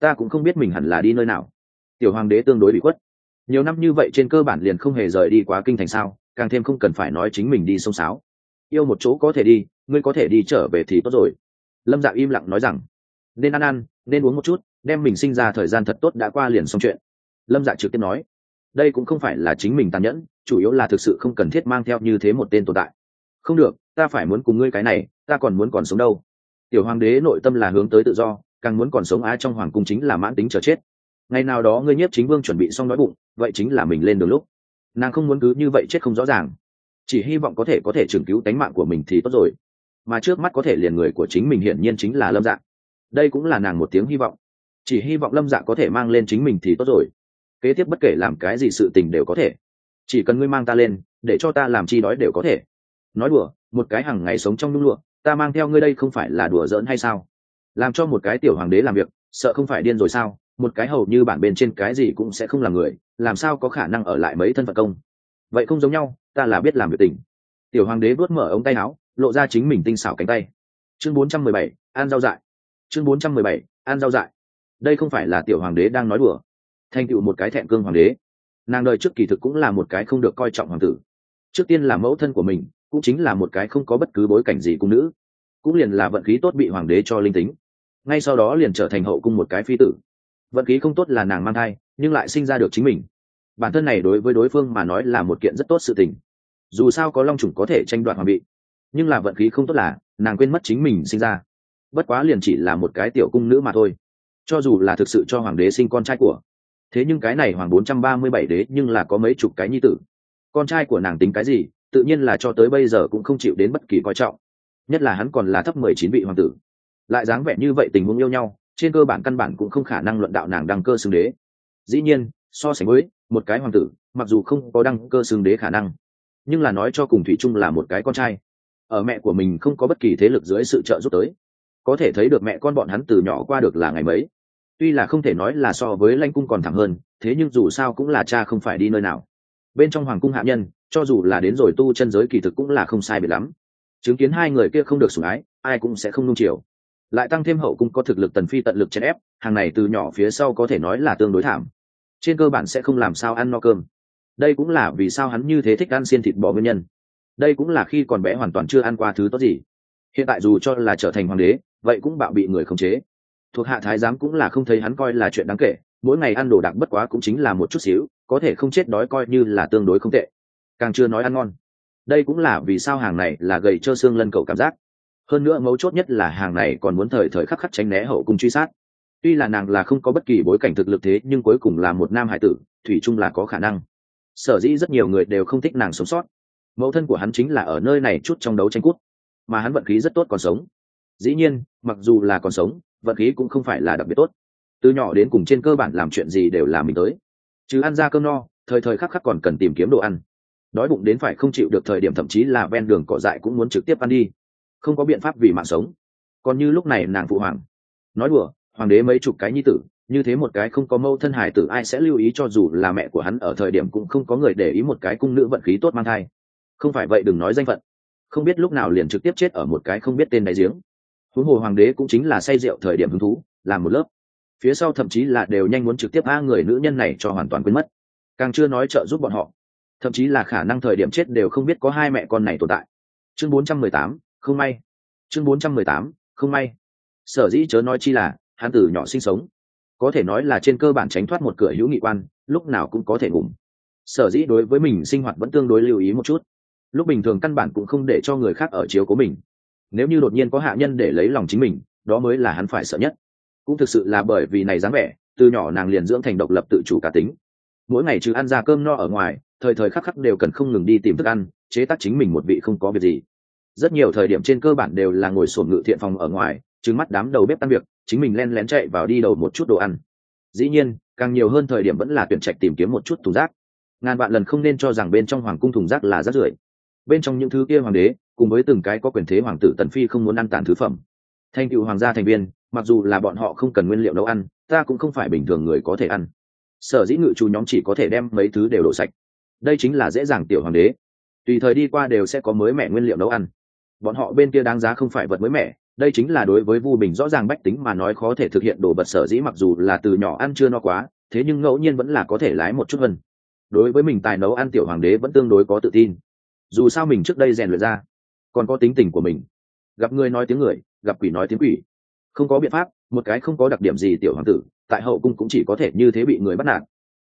A: Ta cũng không biết mình hẳn là đi nơi nào. Tiểu hoàng đế tương đối bị khuất. Nhiều năm như vậy trên cơ bản liền không hề rời đi quá kinh thành sao, càng thêm không cần phải nói chính mình đi sông sáo. Yêu một chỗ có thể đi, ngươi có thể đi trở về thì tốt rồi. Lâm dạ im lặng nói rằng, nên ăn ăn, nên uống một chút, đem mình sinh ra thời gian thật tốt đã qua liền xong chuyện. Lâm dạ trực tiếp nói đây cũng không phải là chính mình tàn nhẫn, chủ yếu là thực sự không cần thiết mang theo như thế một tên tồn tại. Không được, ta phải muốn cùng ngươi cái này, ta còn muốn còn sống đâu. Tiểu hoàng đế nội tâm là hướng tới tự do, càng muốn còn sống á trong hoàng cung chính là mãn tính chờ chết. Ngày nào đó ngươi nhiếp chính vương chuẩn bị xong đói bụng, vậy chính là mình lên đường lúc. Nàng không muốn cứ như vậy chết không rõ ràng. Chỉ hy vọng có thể có thể trường cứu tánh mạng của mình thì tốt rồi. Mà trước mắt có thể liền người của chính mình hiển nhiên chính là lâm dạng đây cũng là nàng một tiếng hy vọng. Chỉ hy vọng lâm dạ có thể mang lên chính mình thì tốt rồi kế tiếp bất kể làm cái gì sự tình đều có thể. Chỉ cần ngươi mang ta lên để cho ta làm chi đói đều có thể. Nói đùa một cái hàng ngày sống trong nhung lụa ta mang theo ngươi đây không phải là đùa giỡn hay sao? Làm cho một cái tiểu hoàng đế làm việc sợ không phải điên rồi sao? Một cái hầu như bản bên trên cái gì cũng sẽ không làm người làm sao có khả năng ở lại mấy thân phận công? Vậy không giống nhau ta là biết làm việc tình. Tiểu hoàng đế vớt mở ống tay áo lộ ra chính mình tinh xảo cánh tay. Chương 417, an giao dại. Chương 417, an giao dại. Đây không phải là tiểu hoàng đế đang nói đùa thành tựu một cái thẹn cương hoàng đế. Nàng đời trước kỳ thực cũng là một cái không được coi trọng hoàng tử. Trước tiên là mẫu thân của mình, cũng chính là một cái không có bất cứ bối cảnh gì cung nữ. Cũng liền là vận khí tốt bị hoàng đế cho linh tính. Ngay sau đó liền trở thành hậu cung một cái phi tử. Vận khí không tốt là nàng mang thai, nhưng lại sinh ra được chính mình. Bản thân này đối với đối phương mà nói là một kiện rất tốt sự tình. Dù sao có long chủng có thể tranh đoạt hoàng bị nhưng là vận khí không tốt là, nàng quên mất chính mình sinh ra. Bất quá liền chỉ là một cái tiểu cung nữ mà thôi. Cho dù là thực sự cho hoàng đế sinh con trai của thế nhưng cái này hoàng bốn trăm ba mươi bảy đế nhưng là có mấy chục cái nhi tử. Con trai của nàng tính cái gì, tự nhiên là cho tới bây giờ cũng không chịu đến bất kỳ coi trọng. Nhất là hắn còn là thấp mười chín vị hoàng tử. Lại dáng vẻ như vậy tình huống yêu nhau, trên cơ bản căn bản cũng không khả năng luận đạo nàng đăng cơ xưng đế. Dĩ nhiên, so sánh với một cái hoàng tử, mặc dù không có đăng cơ xưng đế khả năng, nhưng là nói cho cùng thủy trung là một cái con trai. Ở mẹ của mình không có bất kỳ thế lực dưới sự trợ giúp tới. Có thể thấy được mẹ con bọn hắn từ nhỏ qua được là ngày mấy tuy là không thể nói là so với lanh cung còn thẳng hơn, thế nhưng dù sao cũng là cha không phải đi nơi nào. Bên trong hoàng cung hạ nhân, cho dù là đến rồi tu chân giới kỳ thực cũng là không sai biệt lắm. Chứng kiến hai người kia không được sủng ái, ai cũng sẽ không nung chiều. Lại tăng thêm hậu cung có thực lực tần phi tận lực chèn ép, hàng này từ nhỏ phía sau có thể nói là tương đối thảm. Trên cơ bản sẽ không làm sao ăn no cơm. Đây cũng là vì sao hắn như thế thích ăn xiên thịt bò nguyên nhân. Đây cũng là khi còn bé hoàn toàn chưa ăn qua thứ tốt gì. Hiện tại dù cho là trở thành hoàng đế, vậy cũng bạo bị người khống chế thuộc hạ thái giám cũng là không thấy hắn coi là chuyện đáng kể, mỗi ngày ăn đồ đạc bất quá cũng chính là một chút xíu, có thể không chết đói coi như là tương đối không tệ. Càng chưa nói ăn ngon. Đây cũng là vì sao hàng này là gầy trơ xương lân cầu cảm giác. Hơn nữa mấu chốt nhất là hàng này còn muốn thời thời khắc khắc tránh né hậu cung truy sát. Tuy là nàng là không có bất kỳ bối cảnh thực lực thế, nhưng cuối cùng là một nam hải tử, thủy chung là có khả năng. Sở dĩ rất nhiều người đều không thích nàng sống sót. Mẫu thân của hắn chính là ở nơi này chút trong đấu tranh cút. Mà hắn vận khí rất tốt còn sống. Dĩ nhiên, mặc dù là còn sống vận khí cũng không phải là đặc biệt tốt. Từ nhỏ đến cùng trên cơ bản làm chuyện gì đều là mình tới. Chứ ăn ra cơm no, thời thời khắc khắc còn cần tìm kiếm đồ ăn. Đói bụng đến phải không chịu được thời điểm thậm chí là ven đường cỏ dại cũng muốn trực tiếp ăn đi. Không có biện pháp vì mạng sống. Còn như lúc này nàng phụ hoàng. Nói đùa, hoàng đế mấy chục cái nhi tử, như thế một cái không có mâu thân hải tử ai sẽ lưu ý cho dù là mẹ của hắn ở thời điểm cũng không có người để ý một cái cung nữ vận khí tốt mang thai. Không phải vậy đừng nói danh phận. Không biết lúc nào liền trực tiếp chết ở một cái không biết tên đáy giếng huống hồ hoàng đế cũng chính là say rượu thời điểm hứng thú làm một lớp. Phía sau thậm chí là đều nhanh muốn trực tiếp a người nữ nhân này cho hoàn toàn quên mất. Càng chưa nói trợ giúp bọn họ thậm chí là khả năng thời điểm chết đều không biết có hai mẹ con này tồn tại. Chương 418, không may. Chương 418, không may. Sở dĩ chớ nói chi là hắn từ nhỏ sinh sống. Có thể nói là trên cơ bản tránh thoát một cửa hữu nghị quan lúc nào cũng có thể ngủ. Sở dĩ đối với mình sinh hoạt vẫn tương đối lưu ý một chút. Lúc bình thường căn bản cũng không để cho người khác ở chiếu của mình nếu như đột nhiên có hạ nhân để lấy lòng chính mình, đó mới là hắn phải sợ nhất. Cũng thực sự là bởi vì này dáng vẻ, từ nhỏ nàng liền dưỡng thành độc lập tự chủ cá tính. Mỗi ngày trừ ăn ra cơm no ở ngoài, thời thời khắc khắc đều cần không ngừng đi tìm thức ăn, chế tác chính mình một vị không có việc gì. Rất nhiều thời điểm trên cơ bản đều là ngồi sổn ngự thiện phòng ở ngoài trứng mắt đám đầu bếp tan việc, chính mình len lén chạy vào đi đầu một chút đồ ăn. Dĩ nhiên, càng nhiều hơn thời điểm vẫn là tuyển trạch tìm kiếm một chút thùng rác. Ngàn vạn lần không nên cho rằng bên trong hoàng cung thùng rác là rác rưởi. Bên trong những thứ kia hoàng đế cùng với từng cái có quyền thế hoàng tử tần phi không muốn ăn tàn thứ phẩm. Thành cựu hoàng gia thành viên, mặc dù là bọn họ không cần nguyên liệu nấu ăn, ta cũng không phải bình thường người có thể ăn. Sở dĩ ngự chú nhóm chỉ có thể đem mấy thứ đều đổ sạch. Đây chính là dễ dàng tiểu hoàng đế. Tùy thời đi qua đều sẽ có mới mẹ nguyên liệu nấu ăn. Bọn họ bên kia đáng giá không phải vật mới mẻ, đây chính là đối với vu bình rõ ràng bách tính mà nói khó thể thực hiện đồ vật sở dĩ mặc dù là từ nhỏ ăn chưa no quá, thế nhưng ngẫu nhiên vẫn là có thể lái một chút hơn. Đối với mình tài nấu ăn tiểu hoàng đế vẫn tương đối có tự tin. Dù sao mình trước đây rèn luyện ra còn có tính tình của mình. Gặp người nói tiếng người, gặp quỷ nói tiếng quỷ. Không có biện pháp, một cái không có đặc điểm gì tiểu hoàng tử, tại hậu cung cũng chỉ có thể như thế bị người bắt nạt.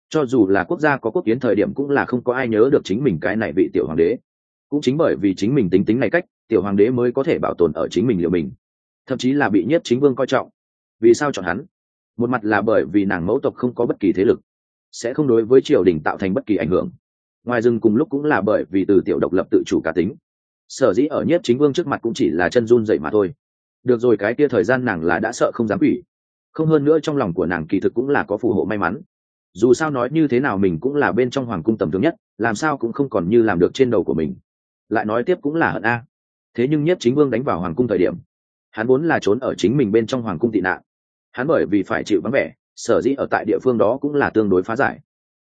A: Cho dù là quốc gia có quốc kiến thời điểm cũng là không có ai nhớ được chính mình cái này vị tiểu hoàng đế. Cũng chính bởi vì chính mình tính tính này cách, tiểu hoàng đế mới có thể bảo tồn ở chính mình liệu mình. Thậm chí là bị nhất chính vương coi trọng. Vì sao chọn hắn? Một mặt là bởi vì nàng mẫu tộc không có bất kỳ thế lực, sẽ không đối với triều đình tạo thành bất kỳ ảnh hưởng. Ngoài rừng cùng lúc cũng là bởi vì từ tiểu độc lập tự chủ cá tính sở dĩ ở nhất chính vương trước mặt cũng chỉ là chân run dậy mà thôi. Được rồi, cái kia thời gian nàng là đã sợ không dám quỷ. Không hơn nữa trong lòng của nàng kỳ thực cũng là có phù hộ may mắn. Dù sao nói như thế nào mình cũng là bên trong hoàng cung tầm thường nhất, làm sao cũng không còn như làm được trên đầu của mình. Lại nói tiếp cũng là hận a. Thế nhưng nhất chính vương đánh vào hoàng cung thời điểm, hắn vốn là trốn ở chính mình bên trong hoàng cung tị nạn. Hắn bởi vì phải chịu vắng vẻ, sở dĩ ở tại địa phương đó cũng là tương đối phá giải.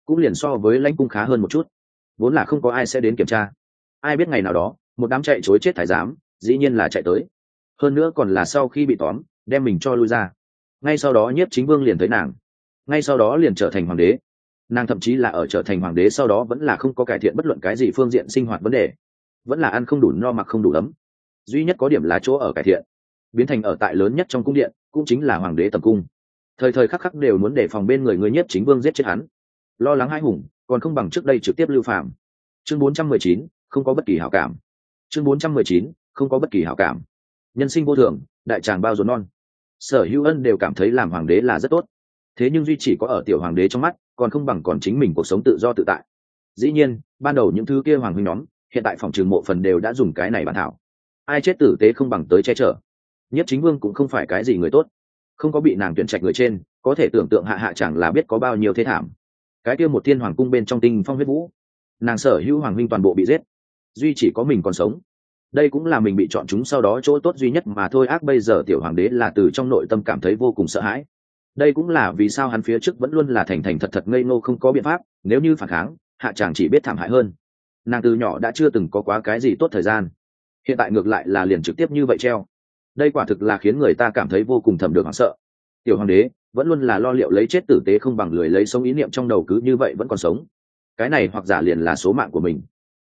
A: Cũng liền so với lãnh cung khá hơn một chút. Vốn là không có ai sẽ đến kiểm tra. Ai biết ngày nào đó một đám chạy chối chết thái giám dĩ nhiên là chạy tới. Hơn nữa còn là sau khi bị tóm đem mình cho lui ra. Ngay sau đó nhiếp chính vương liền thấy nàng. Ngay sau đó liền trở thành hoàng đế. Nàng thậm chí là ở trở thành hoàng đế sau đó vẫn là không có cải thiện bất luận cái gì phương diện sinh hoạt vấn đề. Vẫn là ăn không đủ no mặc không đủ ấm. Duy nhất có điểm là chỗ ở cải thiện. Biến thành ở tại lớn nhất trong cung điện cũng chính là hoàng đế tầm cung. Thời thời khắc khắc đều muốn để phòng bên người người nhất chính vương giết chết hắn. Lo lắng hai hùng còn không bằng trước đây trực tiếp lưu phạm chương 419, không có bất kỳ hảo cảm chương 419, không có bất kỳ hảo cảm. Nhân sinh vô thường đại tràng bao dồn non. Sở hữu ân đều cảm thấy làm hoàng đế là rất tốt. Thế nhưng duy chỉ có ở tiểu hoàng đế trong mắt còn không bằng còn chính mình cuộc sống tự do tự tại. Dĩ nhiên ban đầu những thứ kia hoàng huynh nhóm hiện tại phòng trường mộ phần đều đã dùng cái này bàn thảo. Ai chết tử tế không bằng tới che chở. Nhất chính vương cũng không phải cái gì người tốt. Không có bị nàng tuyển trạch người trên có thể tưởng tượng hạ hạ chẳng là biết có bao nhiêu thế thảm. Cái kia một thiên hoàng cung bên trong tinh phong huyết vũ nàng sở hữu hoàng huynh toàn bộ bị giết duy chỉ có mình còn sống. Đây cũng là mình bị chọn chúng sau đó chỗ tốt duy nhất mà thôi. Ác bây giờ tiểu hoàng đế là từ trong nội tâm cảm thấy vô cùng sợ hãi. Đây cũng là vì sao hắn phía trước vẫn luôn là thành thành thật thật ngây ngô không có biện pháp, nếu như phản kháng, hạ chàng chỉ biết thảm hại hơn. Nàng từ nhỏ đã chưa từng có quá cái gì tốt thời gian. Hiện tại ngược lại là liền trực tiếp như vậy treo. Đây quả thực là khiến người ta cảm thấy vô cùng thầm được hoảng sợ. Tiểu hoàng đế, vẫn luôn là lo liệu lấy chết tử tế không bằng lười lấy sống ý niệm trong đầu cứ như vậy vẫn còn sống. Cái này hoặc giả liền là số mạng của mình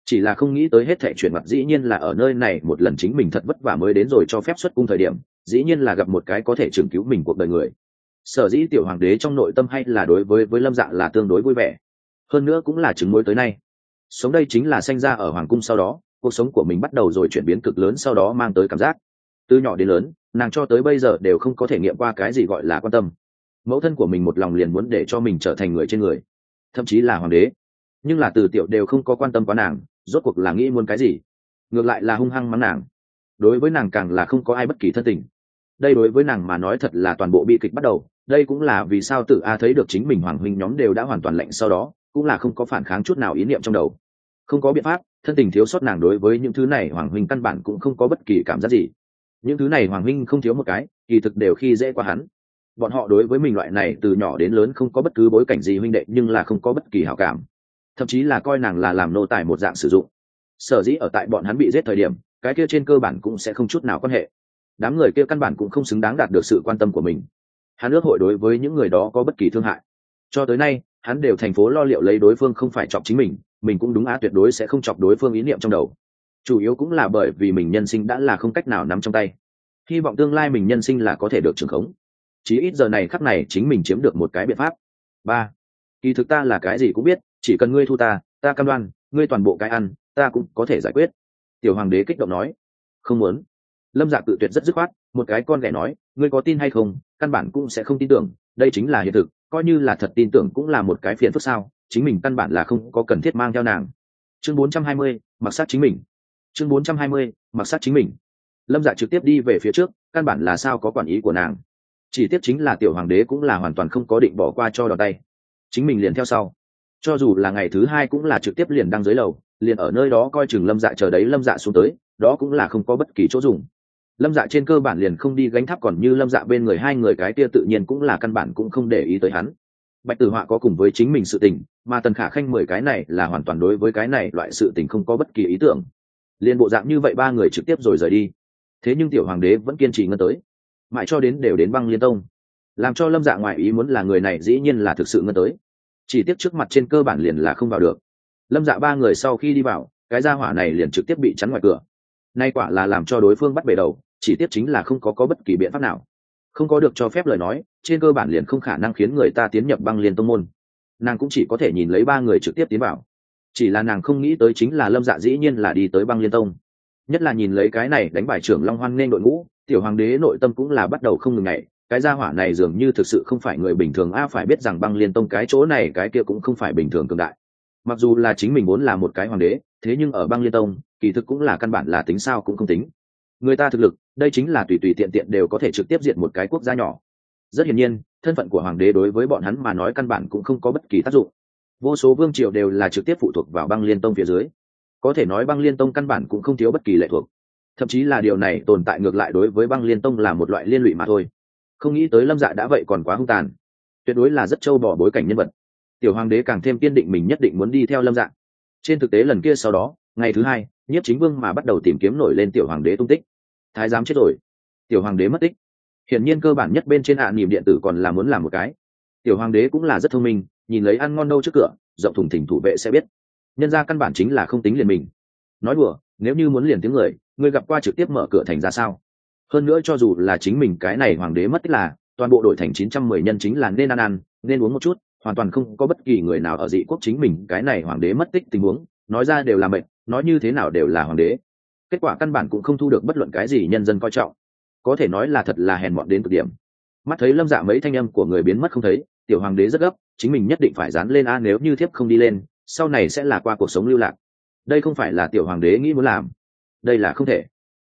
A: chỉ là không nghĩ tới hết thẻ chuyển mặt dĩ nhiên là ở nơi này một lần chính mình thật vất vả mới đến rồi cho phép xuất cung thời điểm, dĩ nhiên là gặp một cái có thể trường cứu mình cuộc đời người. Sở dĩ tiểu hoàng đế trong nội tâm hay là đối với với lâm dạ là tương đối vui vẻ. Hơn nữa cũng là chứng mối tới nay. Sống đây chính là sanh ra ở hoàng cung sau đó, cuộc sống của mình bắt đầu rồi chuyển biến cực lớn sau đó mang tới cảm giác. Từ nhỏ đến lớn, nàng cho tới bây giờ đều không có thể nghiệm qua cái gì gọi là quan tâm. Mẫu thân của mình một lòng liền muốn để cho mình trở thành người trên người, thậm chí là hoàng đế. Nhưng là từ tiểu đều không có quan tâm quá nàng rốt cuộc là nghĩ muốn cái gì? Ngược lại là hung hăng mắng nàng. Đối với nàng càng là không có ai bất kỳ thân tình. Đây đối với nàng mà nói thật là toàn bộ bi kịch bắt đầu, đây cũng là vì sao tử a thấy được chính mình hoàng huynh nhóm đều đã hoàn toàn lạnh sau đó, cũng là không có phản kháng chút nào ý niệm trong đầu. Không có biện pháp, thân tình thiếu sót nàng đối với những thứ này hoàng huynh căn bản cũng không có bất kỳ cảm giác gì. Những thứ này hoàng huynh không thiếu một cái, kỳ thực đều khi dễ qua hắn. Bọn họ đối với mình loại này từ nhỏ đến lớn không có bất cứ bối cảnh gì huynh đệ, nhưng là không có bất kỳ hảo cảm thậm chí là coi nàng là làm nô tài một dạng sử dụng. Sở dĩ ở tại bọn hắn bị giết thời điểm, cái kia trên cơ bản cũng sẽ không chút nào quan hệ. Đám người kia căn bản cũng không xứng đáng đạt được sự quan tâm của mình. Hắn ước hội đối với những người đó có bất kỳ thương hại. Cho tới nay, hắn đều thành phố lo liệu lấy đối phương không phải chọc chính mình mình cũng đúng á, tuyệt đối sẽ không chọc đối phương ý niệm trong đầu. Chủ yếu cũng là bởi vì mình nhân sinh đã là không cách nào nắm trong tay. Hy vọng tương lai mình nhân sinh là có thể được trưởng khống. Chí ít giờ này khắc này chính mình chiếm được một cái biện pháp. Ba. Kỳ thực ta là cái gì cũng biết chỉ cần ngươi thu ta ta cam đoan ngươi toàn bộ cái ăn ta cũng có thể giải quyết. Tiểu hoàng đế kích động nói. Không muốn. Lâm dạ cự tuyệt rất dứt khoát một cái con ghẻ nói ngươi có tin hay không căn bản cũng sẽ không tin tưởng đây chính là hiện thực coi như là thật tin tưởng cũng là một cái phiền phức sao chính mình căn bản là không có cần thiết mang theo nàng. Chương 420, mặc sát chính mình. Chương 420, mặc sát chính mình. Lâm dạ trực tiếp đi về phía trước căn bản là sao có quản ý của nàng. Chỉ tiếp chính là tiểu hoàng đế cũng là hoàn toàn không có định bỏ qua cho đòn tay. Chính mình liền theo sau cho dù là ngày thứ hai cũng là trực tiếp liền đăng dưới lầu, liền ở nơi đó coi chừng lâm dạ chờ đấy, lâm dạ xuống tới, đó cũng là không có bất kỳ chỗ dùng. Lâm dạ trên cơ bản liền không đi gánh tháp còn như lâm dạ bên người hai người cái kia tự nhiên cũng là căn bản cũng không để ý tới hắn. Bạch tử họa có cùng với chính mình sự tình, mà tần khả khanh mười cái này là hoàn toàn đối với cái này loại sự tình không có bất kỳ ý tưởng. Liền bộ dạng như vậy ba người trực tiếp rồi rời đi. Thế nhưng tiểu hoàng đế vẫn kiên trì ngân tới. Mãi cho đến đều đến băng liên tông. Làm cho lâm dạ ngoại ý muốn là người này dĩ nhiên là thực sự ngân tới chỉ tiếp trước mặt trên cơ bản liền là không vào được. Lâm dạ ba người sau khi đi vào, cái gia hỏa này liền trực tiếp bị chắn ngoài cửa. Nay quả là làm cho đối phương bắt bể đầu, chỉ tiếp chính là không có có bất kỳ biện pháp nào. Không có được cho phép lời nói, trên cơ bản liền không khả năng khiến người ta tiến nhập băng liên tông môn. Nàng cũng chỉ có thể nhìn lấy ba người trực tiếp tiến vào. Chỉ là nàng không nghĩ tới chính là lâm dạ dĩ nhiên là đi tới băng liên tông. Nhất là nhìn lấy cái này đánh bài trưởng long hoan nên đội ngũ, tiểu hoàng đế nội tâm cũng là bắt đầu không ngừng ngày cái gia hỏa này dường như thực sự không phải người bình thường, a, phải biết rằng băng liên tông cái chỗ này, cái kia cũng không phải bình thường cường đại. Mặc dù là chính mình muốn là một cái hoàng đế, thế nhưng ở băng liên tông, kỳ thực cũng là căn bản là tính sao cũng không tính. Người ta thực lực, đây chính là tùy tùy tiện tiện đều có thể trực tiếp diện một cái quốc gia nhỏ. Rất hiển nhiên, thân phận của hoàng đế đối với bọn hắn mà nói căn bản cũng không có bất kỳ tác dụng. Vô số vương triều đều là trực tiếp phụ thuộc vào băng liên tông phía dưới. Có thể nói băng liên tông căn bản cũng không thiếu bất kỳ lệ thuộc. Thậm chí là điều này tồn tại ngược lại đối với băng liên tông là một loại liên lụy mà thôi không nghĩ tới lâm dạ đã vậy còn quá hung tàn. Tuyệt đối là rất trâu bỏ bối cảnh nhân vật. Tiểu hoàng đế càng thêm kiên định mình nhất định muốn đi theo lâm dạ. Trên thực tế lần kia sau đó, ngày thứ hai nhất chính vương mà bắt đầu tìm kiếm nổi lên tiểu hoàng đế tung tích. Thái giám chết rồi. Tiểu hoàng đế mất tích. Hiển nhiên cơ bản nhất bên trên hạ niềm điện tử còn là muốn làm một cái. Tiểu hoàng đế cũng là rất thông minh, nhìn lấy ăn ngon đâu trước cửa, rộng thùng thỉnh thủ vệ sẽ biết. Nhân ra căn bản chính là không tính liền mình. Nói đùa, nếu như muốn liền tiếng người người gặp qua trực tiếp mở cửa thành ra sao? Hơn nữa cho dù là chính mình cái này hoàng đế mất tích là, toàn bộ đội thành chín trăm mười nhân chính là nên ăn ăn, nên uống một chút, hoàn toàn không có bất kỳ người nào ở dị quốc chính mình cái này hoàng đế mất tích tình huống, nói ra đều là mệnh, nói như thế nào đều là hoàng đế. Kết quả căn bản cũng không thu được bất luận cái gì nhân dân coi trọng. Có thể nói là thật là hèn mọn đến cực điểm. Mắt thấy lâm dạ mấy thanh âm của người biến mất không thấy, tiểu hoàng đế rất gấp, chính mình nhất định phải dán lên a nếu như thiếp không đi lên, sau này sẽ là qua cuộc sống lưu lạc. Đây không phải là tiểu hoàng đế nghĩ muốn làm. Đây là không thể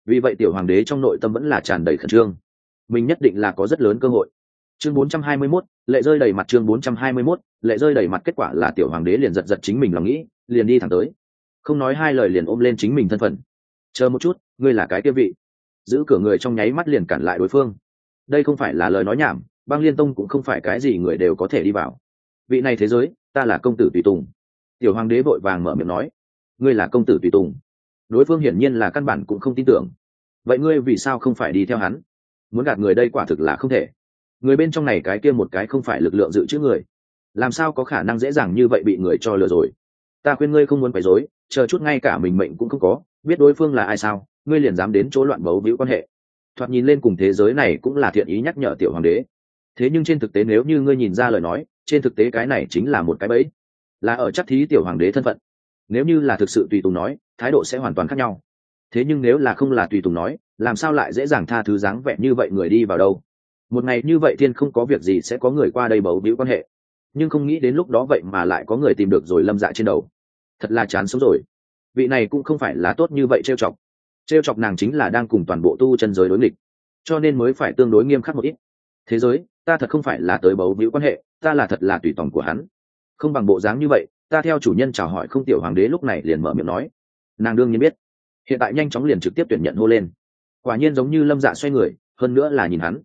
A: vì vậy tiểu hoàng đế trong nội tâm vẫn là tràn đầy khẩn trương. Mình nhất định là có rất lớn cơ hội. Chương 421, lệ rơi đầy mặt chương 421, lệ rơi đầy mặt kết quả là tiểu hoàng đế liền giật giật chính mình lòng nghĩ liền đi thẳng tới. Không nói hai lời liền ôm lên chính mình thân phận. Chờ một chút ngươi là cái kia vị. Giữ cửa người trong nháy mắt liền cản lại đối phương. Đây không phải là lời nói nhảm băng liên tông cũng không phải cái gì người đều có thể đi vào. Vị này thế giới ta là công tử tùy tùng. Tiểu hoàng đế vội vàng mở miệng nói. Ngươi là công tử tùy tùng đối phương hiển nhiên là căn bản cũng không tin tưởng. Vậy ngươi vì sao không phải đi theo hắn? Muốn gạt người đây quả thực là không thể. Người bên trong này cái kia một cái không phải lực lượng dự trữ người. Làm sao có khả năng dễ dàng như vậy bị người cho lừa rồi? Ta khuyên ngươi không muốn phải dối chờ chút ngay cả mình mệnh cũng không có, biết đối phương là ai sao, ngươi liền dám đến chỗ loạn bấu víu quan hệ. Thoạt nhìn lên cùng thế giới này cũng là thiện ý nhắc nhở tiểu hoàng đế. Thế nhưng trên thực tế nếu như ngươi nhìn ra lời nói, trên thực tế cái này chính là một cái bẫy. Là ở chắc thí tiểu hoàng đế thân phận nếu như là thực sự tùy tùng nói, thái độ sẽ hoàn toàn khác nhau. Thế nhưng nếu là không là tùy tùng nói, làm sao lại dễ dàng tha thứ dáng vẻ như vậy người đi vào đâu? Một ngày như vậy thiên không có việc gì sẽ có người qua đây bầu víu quan hệ. Nhưng không nghĩ đến lúc đó vậy mà lại có người tìm được rồi lâm dạ trên đầu. Thật là chán sống rồi. Vị này cũng không phải là tốt như vậy trêu chọc. Trêu chọc nàng chính là đang cùng toàn bộ tu chân giới đối nghịch. Cho nên mới phải tương đối nghiêm khắc một ít. Thế giới, ta thật không phải là tới bầu víu quan hệ, ta là thật là tùy tòng của hắn. Không bằng bộ dáng như vậy ta theo chủ nhân chào hỏi không tiểu hoàng đế lúc này liền mở miệng nói. Nàng đương nhiên biết. Hiện tại nhanh chóng liền trực tiếp tuyển nhận hô lên. Quả nhiên giống như lâm dạ xoay người, hơn nữa là nhìn hắn.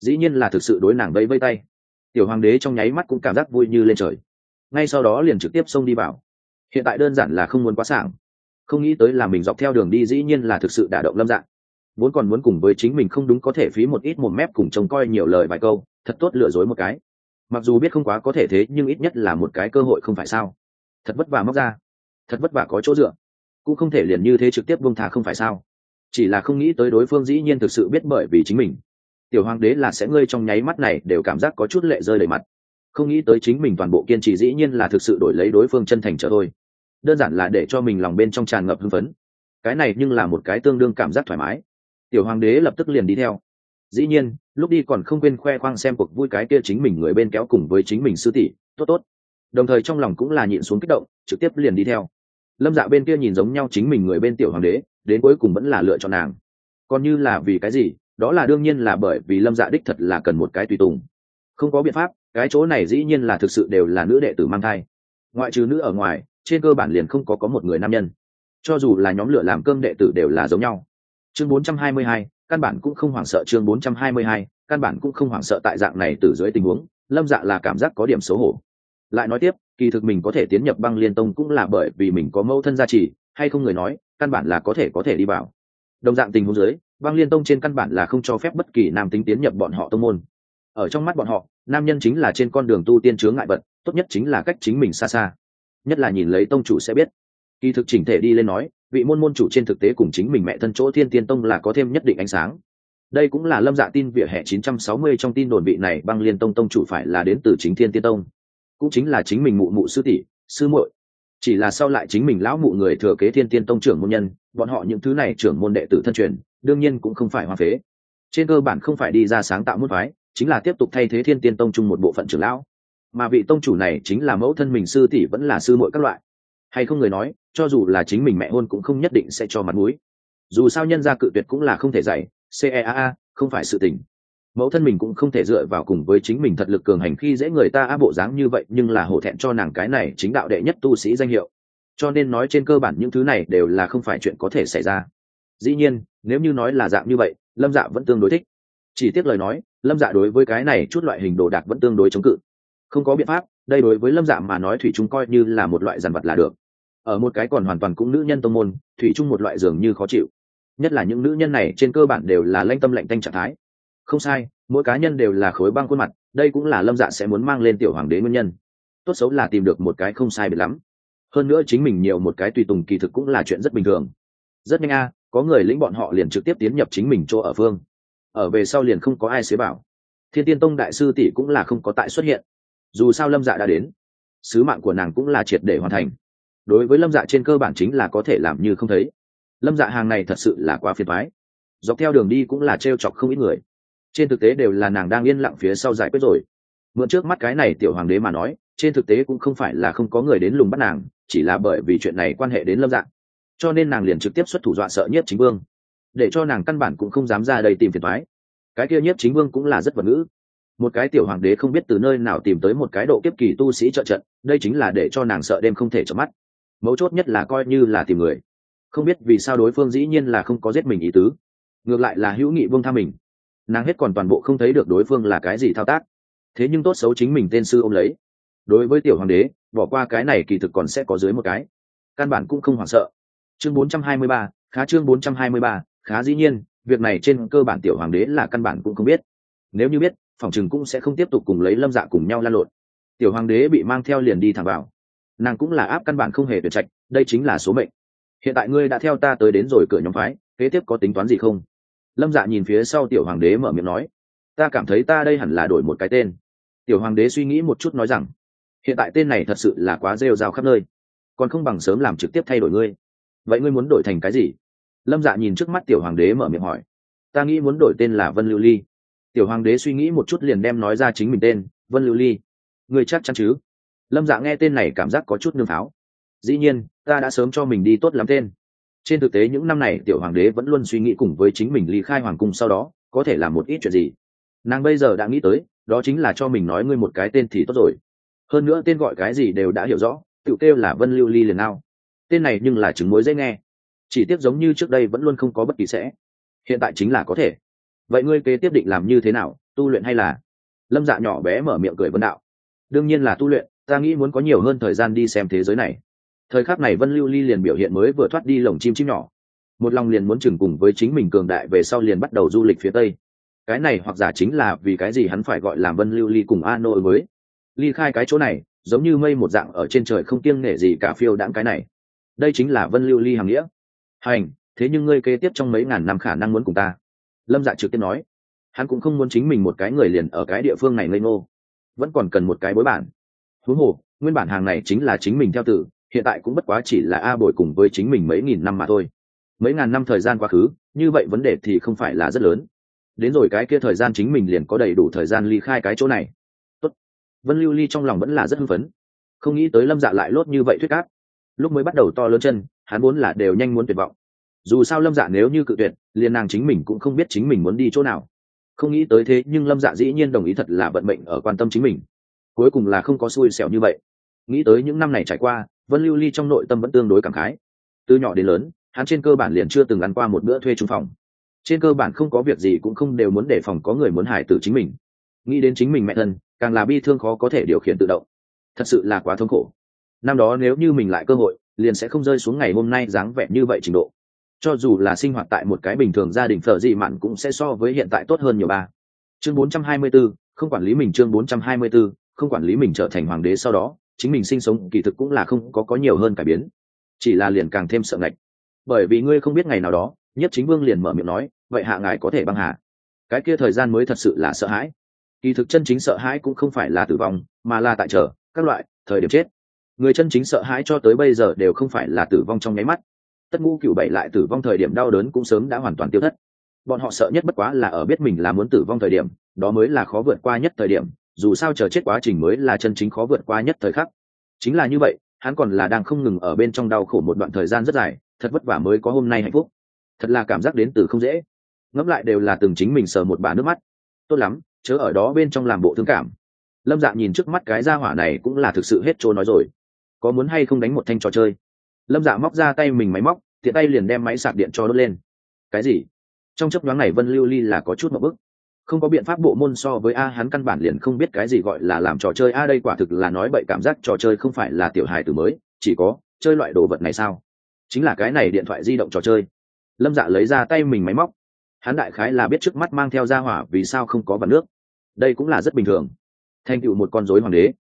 A: Dĩ nhiên là thực sự đối nàng vây vây tay. Tiểu hoàng đế trong nháy mắt cũng cảm giác vui như lên trời. Ngay sau đó liền trực tiếp xông đi vào. Hiện tại đơn giản là không muốn quá sảng. Không nghĩ tới là mình dọc theo đường đi dĩ nhiên là thực sự đả động lâm dạng vốn còn muốn cùng với chính mình không đúng có thể phí một ít một mép cùng trông coi nhiều lời vài câu, thật tốt lừa dối một cái. Mặc dù biết không quá có thể thế, nhưng ít nhất là một cái cơ hội không phải sao? Thật vất vả móc ra. Thật vất vả có chỗ dựa. Cũng không thể liền như thế trực tiếp buông thả không phải sao? Chỉ là không nghĩ tới đối phương dĩ nhiên thực sự biết bởi vì chính mình. Tiểu hoàng đế là sẽ ngơi trong nháy mắt này đều cảm giác có chút lệ rơi đầy mặt. Không nghĩ tới chính mình toàn bộ kiên trì dĩ nhiên là thực sự đổi lấy đối phương chân thành trở thôi. Đơn giản là để cho mình lòng bên trong tràn ngập hưng phấn. Cái này nhưng là một cái tương đương cảm giác thoải mái. Tiểu hoàng đế lập tức liền đi theo. Dĩ nhiên, lúc đi còn không quên khoe khoang xem cuộc vui cái kia chính mình người bên kéo cùng với chính mình sư tỷ. Tốt tốt đồng thời trong lòng cũng là nhịn xuống kích động trực tiếp liền đi theo. Lâm dạ bên kia nhìn giống nhau chính mình người bên tiểu hoàng đế đến cuối cùng vẫn là lựa chọn nàng. Còn như là vì cái gì? Đó là đương nhiên là bởi vì lâm dạ đích thật là cần một cái tùy tùng. Không có biện pháp cái chỗ này dĩ nhiên là thực sự đều là nữ đệ tử mang thai. Ngoại trừ nữ ở ngoài trên cơ bản liền không có có một người nam nhân. Cho dù là nhóm lửa làm cơm đệ tử đều là giống nhau. Chương 422, căn bản cũng không hoảng sợ chương 422, căn bản cũng không hoảng sợ tại dạng này từ dưới tình huống lâm dạ là cảm giác có điểm xấu hổ lại nói tiếp, kỳ thực mình có thể tiến nhập băng liên tông cũng là bởi vì mình có mâu thân gia trì, hay không người nói, căn bản là có thể có thể đi vào. Đồng dạng tình huống dưới, băng liên tông trên căn bản là không cho phép bất kỳ nam tính tiến nhập bọn họ tông môn. Ở trong mắt bọn họ, nam nhân chính là trên con đường tu tiên chướng ngại vật, tốt nhất chính là cách chính mình xa xa. Nhất là nhìn lấy tông chủ sẽ biết. Kỳ thực chỉnh thể đi lên nói, vị môn môn chủ trên thực tế cùng chính mình mẹ thân chỗ thiên tiên tông là có thêm nhất định ánh sáng. Đây cũng là lâm dạ tin vỉa hè 960 trong tin đồn vị này băng liên tông tông chủ phải là đến từ chính thiên tiên tông cũng chính là chính mình mụ mụ sư tỷ, sư muội. Chỉ là sau lại chính mình lão mụ người thừa kế thiên tiên tông trưởng môn nhân, bọn họ những thứ này trưởng môn đệ tử thân truyền, đương nhiên cũng không phải hoa phế. Trên cơ bản không phải đi ra sáng tạo môn phái, chính là tiếp tục thay thế thiên tiên tông chung một bộ phận trưởng lão. Mà vị tông chủ này chính là mẫu thân mình sư tỷ vẫn là sư muội các loại. Hay không người nói, cho dù là chính mình mẹ hôn cũng không nhất định sẽ cho mặt mũi. Dù sao nhân gia cự tuyệt cũng là không thể dạy ceaa không phải sự tình mẫu thân mình cũng không thể dựa vào cùng với chính mình thật lực cường hành khi dễ người ta á bộ dáng như vậy, nhưng là hổ thẹn cho nàng cái này chính đạo đệ nhất tu sĩ danh hiệu. Cho nên nói trên cơ bản những thứ này đều là không phải chuyện có thể xảy ra. Dĩ nhiên, nếu như nói là dạng như vậy, lâm dạ vẫn tương đối thích. Chỉ tiếc lời nói, lâm dạ đối với cái này chút loại hình đồ đạc vẫn tương đối chống cự. Không có biện pháp, đây đối với lâm dạ mà nói thủy chúng coi như là một loại dàn vật là được. Ở một cái còn hoàn toàn cũng nữ nhân tông môn, thủy chung một loại dường như khó chịu. Nhất là những nữ nhân này trên cơ bản đều là lanh tâm lạnh tanh trạng thái không sai, mỗi cá nhân đều là khối băng khuôn mặt, đây cũng là lâm dạ sẽ muốn mang lên tiểu hoàng đế nguyên nhân. Tốt xấu là tìm được một cái không sai biệt lắm. Hơn nữa chính mình nhiều một cái tùy tùng kỳ thực cũng là chuyện rất bình thường. Rất nhanh a, có người lĩnh bọn họ liền trực tiếp tiến nhập chính mình chỗ ở phương. Ở về sau liền không có ai xế bảo. Thiên tiên tông đại sư tỷ cũng là không có tại xuất hiện. Dù sao lâm dạ đã đến, sứ mạng của nàng cũng là triệt để hoàn thành. Đối với lâm dạ trên cơ bản chính là có thể làm như không thấy. Lâm dạ hàng này thật sự là quá phiền thoái dọc theo đường đi cũng là t r e o chọc không ít người trên thực tế đều là nàng đang yên lặng phía sau giải quyết rồi. Mượn trước mắt cái này tiểu hoàng đế mà nói, trên thực tế cũng không phải là không có người đến lùng bắt nàng, chỉ là bởi vì chuyện này quan hệ đến lâm dạng cho nên nàng liền trực tiếp xuất thủ dọa sợ nhất chính vương. Để cho nàng căn bản cũng không dám ra đây tìm phiền thoái cái kia nhất chính vương cũng là rất vật ngữ. Một cái tiểu hoàng đế không biết từ nơi nào tìm tới một cái độ kiếp kỳ tu sĩ trợ trận, đây chính là để cho nàng sợ đêm không thể chợp mắt. Mấu chốt nhất là coi như là tìm người. Không biết vì sao đối phương dĩ nhiên là không có giết mình ý tứ. Ngược lại là hữu nghị vương tha mình nàng hết còn toàn bộ không thấy được đối phương là cái gì thao tác. Thế nhưng tốt xấu chính mình tên sư ô m lấy. Đối với tiểu hoàng đế bỏ qua cái này kỳ thực còn sẽ có dưới một cái. Căn bản cũng không hoảng sợ. Chương 423, khá chương 423, khá dĩ nhiên việc này trên cơ bản tiểu hoàng đế là căn bản cũng không biết. Nếu như biết phòng chừng cũng sẽ không tiếp tục cùng lấy lâm dạ cùng nhau lan lộn. Tiểu hoàng đế bị mang theo liền đi thẳng vào. Nàng cũng là áp căn bản không hề tuyệt trạch đây chính là số mệnh. Hiện tại ngươi đã theo ta tới đến rồi cửa nhóm phái kế tiếp có tính toán gì không? Lâm dạ nhìn phía sau tiểu hoàng đế mở miệng nói, ta cảm thấy ta đây hẳn là đổi một cái tên. Tiểu hoàng đế suy nghĩ một chút nói rằng, hiện tại tên này thật sự là quá rêu rao khắp nơi, còn không bằng sớm làm trực tiếp thay đổi ngươi. Vậy ngươi muốn đổi thành cái gì? Lâm dạ nhìn trước mắt tiểu hoàng đế mở miệng hỏi, ta nghĩ muốn đổi tên là vân lưu ly. Tiểu hoàng đế suy nghĩ một chút liền đem nói ra chính mình tên, vân lưu ly, ngươi chắc chắn chứ? Lâm dạ nghe tên này cảm giác có chút nương tháo. dĩ nhiên, ta đã sớm cho mình đi tốt lắm tên trên thực tế những năm này, tiểu hoàng đế vẫn luôn suy nghĩ cùng với chính mình ly khai hoàng cung sau đó, có thể làm một ít chuyện gì. Nàng bây giờ đã nghĩ tới, đó chính là cho mình nói ngươi một cái tên thì tốt rồi. Hơn nữa tên gọi cái gì đều đã hiểu rõ, tự kêu là vân lưu ly liền nào tên này nhưng là chứng mối dễ nghe. Chỉ tiếp giống như trước đây vẫn luôn không có bất kỳ sẽ. Hiện tại chính là có thể. Vậy ngươi kế tiếp định làm như thế nào, tu luyện hay là? Lâm dạ nhỏ bé mở miệng cười vân đạo. Đương nhiên là tu luyện, ta nghĩ muốn có nhiều hơn thời gian đi xem thế giới này thời khắc này vân lưu ly liền biểu hiện mới vừa thoát đi lồng chim chim nhỏ. Một lòng liền muốn chừng cùng với chính mình cường đại về sau liền bắt đầu du lịch phía tây. Cái này hoặc giả chính là vì cái gì hắn phải gọi là vân lưu ly cùng a Nô mới. ly khai cái chỗ này, giống như mây một dạng ở trên trời không kiêng nể gì cả phiêu đãng cái này. Đây chính là vân lưu ly hàng nghĩa. Hành, thế nhưng ngươi kế tiếp trong mấy ngàn năm khả năng muốn cùng ta. Lâm dạ trực tiếp nói. Hắn cũng không muốn chính mình một cái người liền ở cái địa phương này ngây ngô. Vẫn còn cần một cái bối bản. Thú hồ, nguyên bản hàng này chính là chính mình theo tử hiện tại cũng bất quá chỉ là a bồi cùng với chính mình mấy nghìn năm mà thôi. Mấy ngàn năm thời gian quá khứ, như vậy vấn đề thì không phải là rất lớn. Đến rồi cái kia thời gian chính mình liền có đầy đủ thời gian ly khai cái chỗ này. Tốt. vân lưu ly trong lòng vẫn là rất hưng phấn. Không nghĩ tới lâm dạ lại lốt như vậy thuyết cát lúc mới bắt đầu to lớn chân, hắn muốn là đều nhanh muốn tuyệt vọng. Dù sao lâm dạ nếu như cự tuyệt, liền nàng chính mình cũng không biết chính mình muốn đi chỗ nào. Không nghĩ tới thế nhưng lâm dạ dĩ nhiên đồng ý thật là vận mệnh ở quan tâm chính mình. Cuối cùng là không có xui xẻo như vậy. Nghĩ tới những năm này trải qua vân lưu ly trong nội tâm vẫn tương đối cảm khái. Từ nhỏ đến lớn hắn trên cơ bản liền chưa từng ăn qua một bữa thuê trung phòng. Trên cơ bản không có việc gì cũng không đều muốn để phòng có người muốn hại tử chính mình. Nghĩ đến chính mình mẹ thân càng là bi thương khó có thể điều khiển tự động. Thật sự là quá thống khổ. Năm đó nếu như mình lại cơ hội liền sẽ không rơi xuống ngày hôm nay dáng vẻ như vậy trình độ. Cho dù là sinh hoạt tại một cái bình thường gia đình phở dị mặn cũng sẽ so với hiện tại tốt hơn nhiều ba. Chương 424, không quản lý mình chương 424, không quản lý mình trở thành hoàng đế sau đó chính mình sinh sống kỳ thực cũng là không có có nhiều hơn cải biến. Chỉ là liền càng thêm sợ ngạch. Bởi vì ngươi không biết ngày nào đó, nhất chính vương liền mở miệng nói, vậy hạ ngài có thể băng hạ cái kia thời gian mới thật sự là sợ hãi. Kỳ thực chân chính sợ hãi cũng không phải là tử vong, mà là tại trở các loại, thời điểm chết. Người chân chính sợ hãi cho tới bây giờ đều không phải là tử vong trong nháy mắt. Tất ngũ cựu bảy lại tử vong thời điểm đau đớn cũng sớm đã hoàn toàn tiêu thất. Bọn họ sợ nhất bất quá là ở biết mình là muốn tử vong thời điểm, đó mới là khó vượt qua nhất thời điểm dù sao chờ chết quá trình mới là chân chính khó vượt qua nhất thời khắc. Chính là như vậy, hắn còn là đang không ngừng ở bên trong đau khổ một đoạn thời gian rất dài, thật vất vả mới có hôm nay hạnh phúc. Thật là cảm giác đến từ không dễ. Ngẫm lại đều là từng chính mình sờ một bà nước mắt. Tốt lắm, chớ ở đó bên trong làm bộ thương cảm. Lâm dạ nhìn trước mắt cái gia hỏa này cũng là thực sự hết trôi nói rồi. Có muốn hay không đánh một thanh trò chơi? Lâm dạ móc ra tay mình máy móc, tiện tay liền đem máy sạc điện cho đốt lên. Cái gì? Trong chấp nhoáng này vân lưu ly là có chút một bức không có biện pháp bộ môn so với a, hắn căn bản liền không biết cái gì gọi là làm trò chơi. A, đây quả thực là nói bậy cảm giác trò chơi không phải là tiểu hài từ mới, chỉ có chơi loại đồ vật này sao? Chính là cái này điện thoại di động trò chơi. Lâm dạ lấy ra tay mình máy móc. Hắn đại khái là biết trước mắt mang theo ra hỏa vì sao không có vật nước. Đây cũng là rất bình thường. Thành tựu một con rối hoàng đế.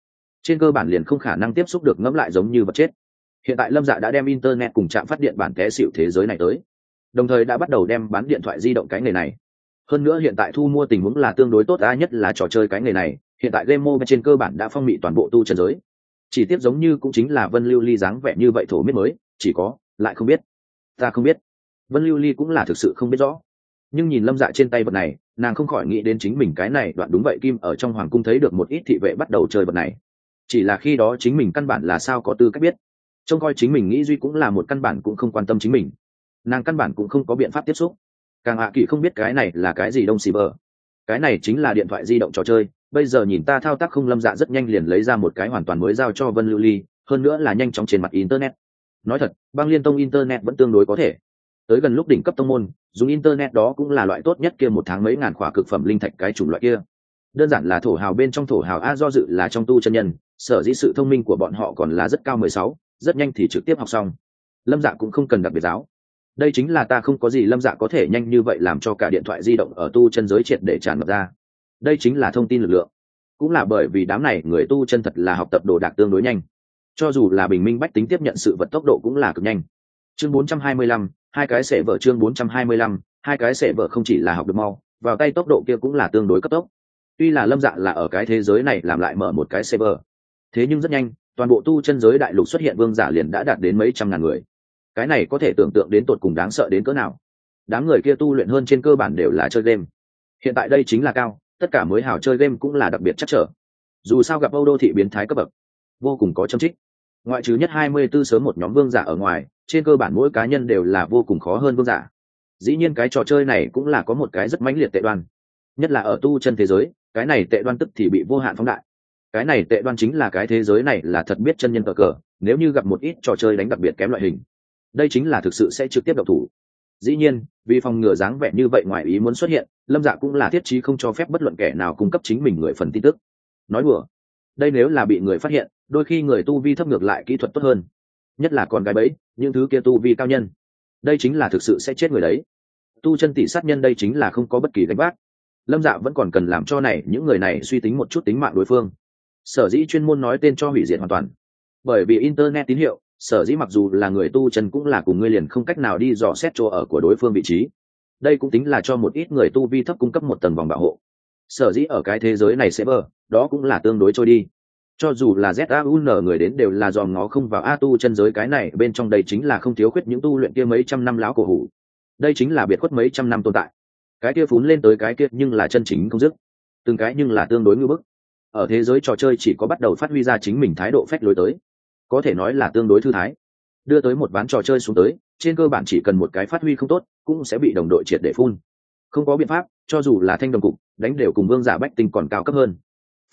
A: Trên cơ bản liền không khả năng tiếp xúc được ngẫm lại giống như vật chết. Hiện tại lâm dạ đã đem internet cùng trạm phát điện bản té xịu thế giới này tới. Đồng thời đã bắt đầu đem bán điện thoại di động cái nghề này hơn nữa hiện tại thu mua tình huống là tương đối tốt đa nhất là trò chơi cái nghề này, hiện tại game mobile trên cơ bản đã phong bị toàn bộ tu trần giới. Chỉ tiếp giống như cũng chính là vân lưu ly dáng vẻ như vậy thổ miết mới, chỉ có, lại không biết. Ta không biết. Vân lưu ly cũng là thực sự không biết rõ. Nhưng nhìn lâm dạ trên tay vật này, nàng không khỏi nghĩ đến chính mình cái này đoạn đúng vậy, kim ở trong hoàng cung thấy được một ít thị vệ bắt đầu chơi vật này. Chỉ là khi đó chính mình căn bản là sao có tư cách biết. Trông coi chính mình nghĩ duy cũng là một căn bản cũng không quan tâm chính mình. Nàng căn bản cũng không có biện pháp tiếp xúc càng hạ kỳ không biết cái này là cái gì đông xì bờ. Cái này chính là điện thoại di động trò chơi. Bây giờ nhìn ta thao tác không lâm dạ rất nhanh liền lấy ra một cái hoàn toàn mới giao cho vân lưu ly, hơn nữa là nhanh chóng trên mặt internet. Nói thật, băng liên tông internet vẫn tương đối có thể. Tới gần lúc đỉnh cấp tông môn, dùng internet đó cũng là loại tốt nhất kia một tháng mấy ngàn khỏa cực phẩm linh thạch cái chủng loại kia. Đơn giản là thổ hào bên trong thổ hào a do dự là trong tu chân nhân, sở dĩ sự thông minh của bọn họ còn là rất cao mười sáu, rất nhanh thì trực tiếp học xong. Lâm dạ cũng không cần đặc biệt giáo đây chính là ta không có gì lâm dạ có thể nhanh như vậy làm cho cả điện thoại di động ở tu chân giới triệt để tràn ngập ra. Đây chính là thông tin lực lượng. Cũng là bởi vì đám này người tu chân thật là học tập đồ đạc tương đối nhanh. Cho dù là bình minh bách tính tiếp nhận sự vật tốc độ cũng là cực nhanh. Chương 425, hai cái sệ vở chương 425, hai cái sệ vở không chỉ là học được mau vào tay tốc độ kia cũng là tương đối cấp tốc. Tuy là lâm dạ là ở cái thế giới này làm lại mở một cái server thế nhưng rất nhanh toàn bộ tu chân giới đại lục xuất hiện vương giả liền đã đạt đến mấy trăm ngàn người cái này có thể tưởng tượng đến tột cùng đáng sợ đến cỡ nào. Đám người kia tu luyện hơn trên cơ bản đều là chơi game. Hiện tại đây chính là cao, tất cả mới hào chơi game cũng là đặc biệt chắc trở. Dù sao gặp âu đô thị biến thái cấp bậc, vô cùng có châm trích. Ngoại trừ nhất hai mươi 24 sớm một nhóm vương giả ở ngoài, trên cơ bản mỗi cá nhân đều là vô cùng khó hơn vương giả. Dĩ nhiên cái trò chơi này cũng là có một cái rất mãnh liệt tệ đoan. Nhất là ở tu chân thế giới, cái này tệ đoan tức thì bị vô hạn phóng đại. Cái này tệ đoan chính là cái thế giới này là thật biết chân nhân cờ cờ, nếu như gặp một ít trò chơi đánh đặc biệt kém loại hình đây chính là thực sự sẽ trực tiếp độc thủ. Dĩ nhiên, vì phòng ngừa dáng vẻ như vậy ngoài ý muốn xuất hiện, lâm dạ cũng là thiết trí không cho phép bất luận kẻ nào cung cấp chính mình người phần tin tức. Nói đùa, đây nếu là bị người phát hiện, đôi khi người tu vi thấp ngược lại kỹ thuật tốt hơn. Nhất là còn gái bẫy, những thứ kia tu vi cao nhân. Đây chính là thực sự sẽ chết người đấy. Tu chân tỷ sát nhân đây chính là không có bất kỳ gánh vác. Lâm dạ vẫn còn cần làm cho này, những người này suy tính một chút tính mạng đối phương. Sở dĩ chuyên môn nói tên cho hủy diệt hoàn toàn. Bởi vì internet tín hiệu sở dĩ mặc dù là người tu chân cũng là cùng ngươi liền không cách nào đi dò xét chỗ ở của đối phương vị trí. Đây cũng tính là cho một ít người tu vi thấp cung cấp một tầng vòng bảo hộ. Sở dĩ ở cái thế giới này sẽ bờ, đó cũng là tương đối trôi đi. Cho dù là zaun người đến đều là dòm ngó không vào a tu chân giới cái này, bên trong đây chính là không thiếu khuyết những tu luyện kia mấy trăm năm láo cổ hủ. Đây chính là biệt khuất mấy trăm năm tồn tại. Cái kia phún lên tới cái kia nhưng là chân chính không dứt từng cái nhưng là tương đối ngưỡng bức. Ở thế giới trò chơi chỉ có bắt đầu phát huy ra chính mình thái độ phách lối tới có thể nói là tương đối thư thái. Đưa tới một ván trò chơi xuống tới, trên cơ bản chỉ cần một cái phát huy không tốt, cũng sẽ bị đồng đội triệt để phun. Không có biện pháp, cho dù là thanh đồng cục, đánh đều cùng vương giả bách tinh còn cao cấp hơn.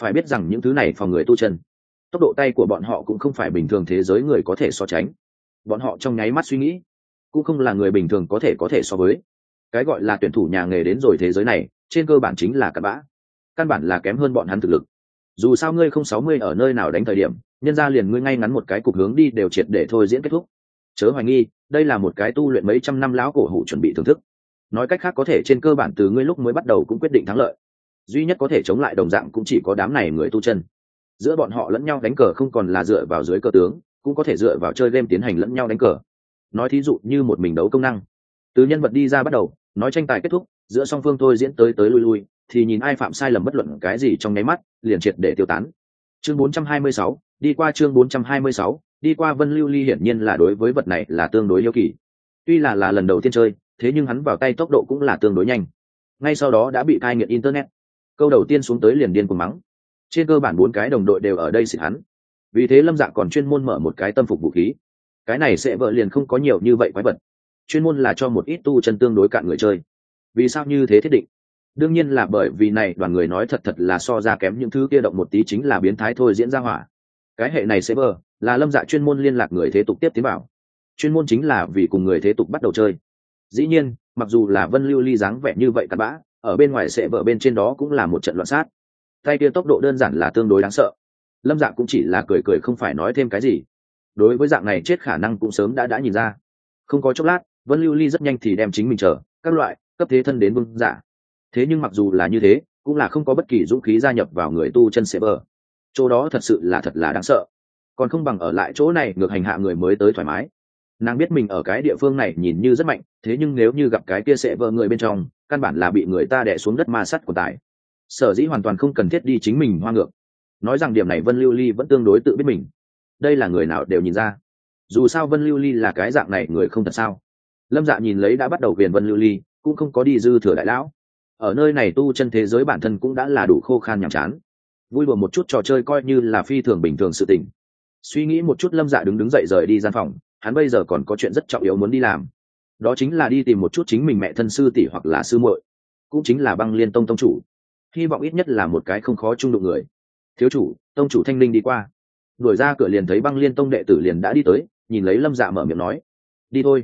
A: Phải biết rằng những thứ này phòng người tu chân, tốc độ tay của bọn họ cũng không phải bình thường thế giới người có thể so tránh. Bọn họ trong nháy mắt suy nghĩ, cũng không là người bình thường có thể có thể so với. Cái gọi là tuyển thủ nhà nghề đến rồi thế giới này, trên cơ bản chính là cặn bã. Căn bản là kém hơn bọn hắn thực lực dù sao ngươi không sáu mươi ở nơi nào đánh thời điểm, nhân ra liền ngươi ngay ngắn một cái cục hướng đi đều triệt để thôi diễn kết thúc. Chớ hoài nghi, đây là một cái tu luyện mấy trăm năm lão cổ hủ chuẩn bị thưởng thức. Nói cách khác có thể trên cơ bản từ ngươi lúc mới bắt đầu cũng quyết định thắng lợi. Duy nhất có thể chống lại đồng dạng cũng chỉ có đám này người tu chân. Giữa bọn họ lẫn nhau đánh cờ không còn là dựa vào dưới cơ tướng, cũng có thể dựa vào chơi game tiến hành lẫn nhau đánh cờ. Nói thí dụ như một mình đấu công năng. Từ nhân vật đi ra bắt đầu, nói tranh tài kết thúc, giữa song phương thôi diễn tới tới lui lui thì nhìn ai phạm sai lầm bất luận cái gì trong nháy mắt liền triệt để tiêu tán. Chương 426, đi qua chương 426, đi qua vân lưu ly hiển nhiên là đối với vật này là tương đối yêu kỳ. Tuy là là lần đầu tiên chơi thế nhưng hắn vào tay tốc độ cũng là tương đối nhanh. Ngay sau đó đã bị cai nghiện internet. Câu đầu tiên xuống tới liền điên cuồng mắng. Trên cơ bản bốn cái đồng đội đều ở đây xịt hắn. Vì thế lâm dạ còn chuyên môn mở một cái tâm phục vũ khí. Cái này sẽ vợ liền không có nhiều như vậy quái vật. Chuyên môn là cho một ít tu chân tương đối cạn người chơi. Vì sao như thế thiết định? Đương nhiên là bởi vì này, đoàn người nói thật thật là so ra kém những thứ kia động một tí chính là biến thái thôi diễn ra hỏa. Cái hệ này sẽ vờ là lâm dạ chuyên môn liên lạc người thế tục tiếp tiến bảo chuyên môn chính là vì cùng người thế tục bắt đầu chơi. Dĩ nhiên, mặc dù là vân lưu ly dáng vẻ như vậy cặn bã, ở bên ngoài sẽ vợ bên trên đó cũng là một trận loạn sát. Tay kia tốc độ đơn giản là tương đối đáng sợ. Lâm dạ cũng chỉ là cười cười không phải nói thêm cái gì. Đối với dạng này chết khả năng cũng sớm đã đã nhìn ra. Không có chốc lát, vân lưu ly rất nhanh thì đem chính mình chờ, các loại, cấp thế thân đến vương giả thế nhưng mặc dù là như thế, cũng là không có bất kỳ dũng khí gia nhập vào người tu chân sẽ bờ. Chỗ đó thật sự là thật là đáng sợ. Còn không bằng ở lại chỗ này, ngược hành hạ người mới tới thoải mái. Nàng biết mình ở cái địa phương này nhìn như rất mạnh, thế nhưng nếu như gặp cái kia sẽ vỡ người bên trong, căn bản là bị người ta đẻ xuống đất ma sắt của tài. Sở dĩ hoàn toàn không cần thiết đi chính mình hoa ngược. Nói rằng điểm này vân lưu ly vẫn tương đối tự biết mình. Đây là người nào đều nhìn ra. Dù sao vân lưu ly là cái dạng này người không thật sao? Lâm dạ nhìn lấy đã bắt đầu viền vân lưu ly, cũng không có đi dư thừa đại lão ở nơi này tu chân thế giới bản thân cũng đã là đủ khô khan nhàm chán. Vui đùa một chút trò chơi coi như là phi thường bình thường sự tình. Suy nghĩ một chút lâm dạ đứng đứng dậy rời đi gian phòng, hắn bây giờ còn có chuyện rất trọng yếu muốn đi làm. Đó chính là đi tìm một chút chính mình mẹ thân sư tỷ hoặc là sư muội, cũng chính là băng liên tông tông chủ. Hy vọng ít nhất là một cái không khó trung đụng người. Thiếu chủ, tông chủ thanh linh đi qua. Đuổi ra cửa liền thấy băng liên tông đệ tử liền đã đi tới, nhìn lấy lâm dạ mở miệng nói. Đi thôi.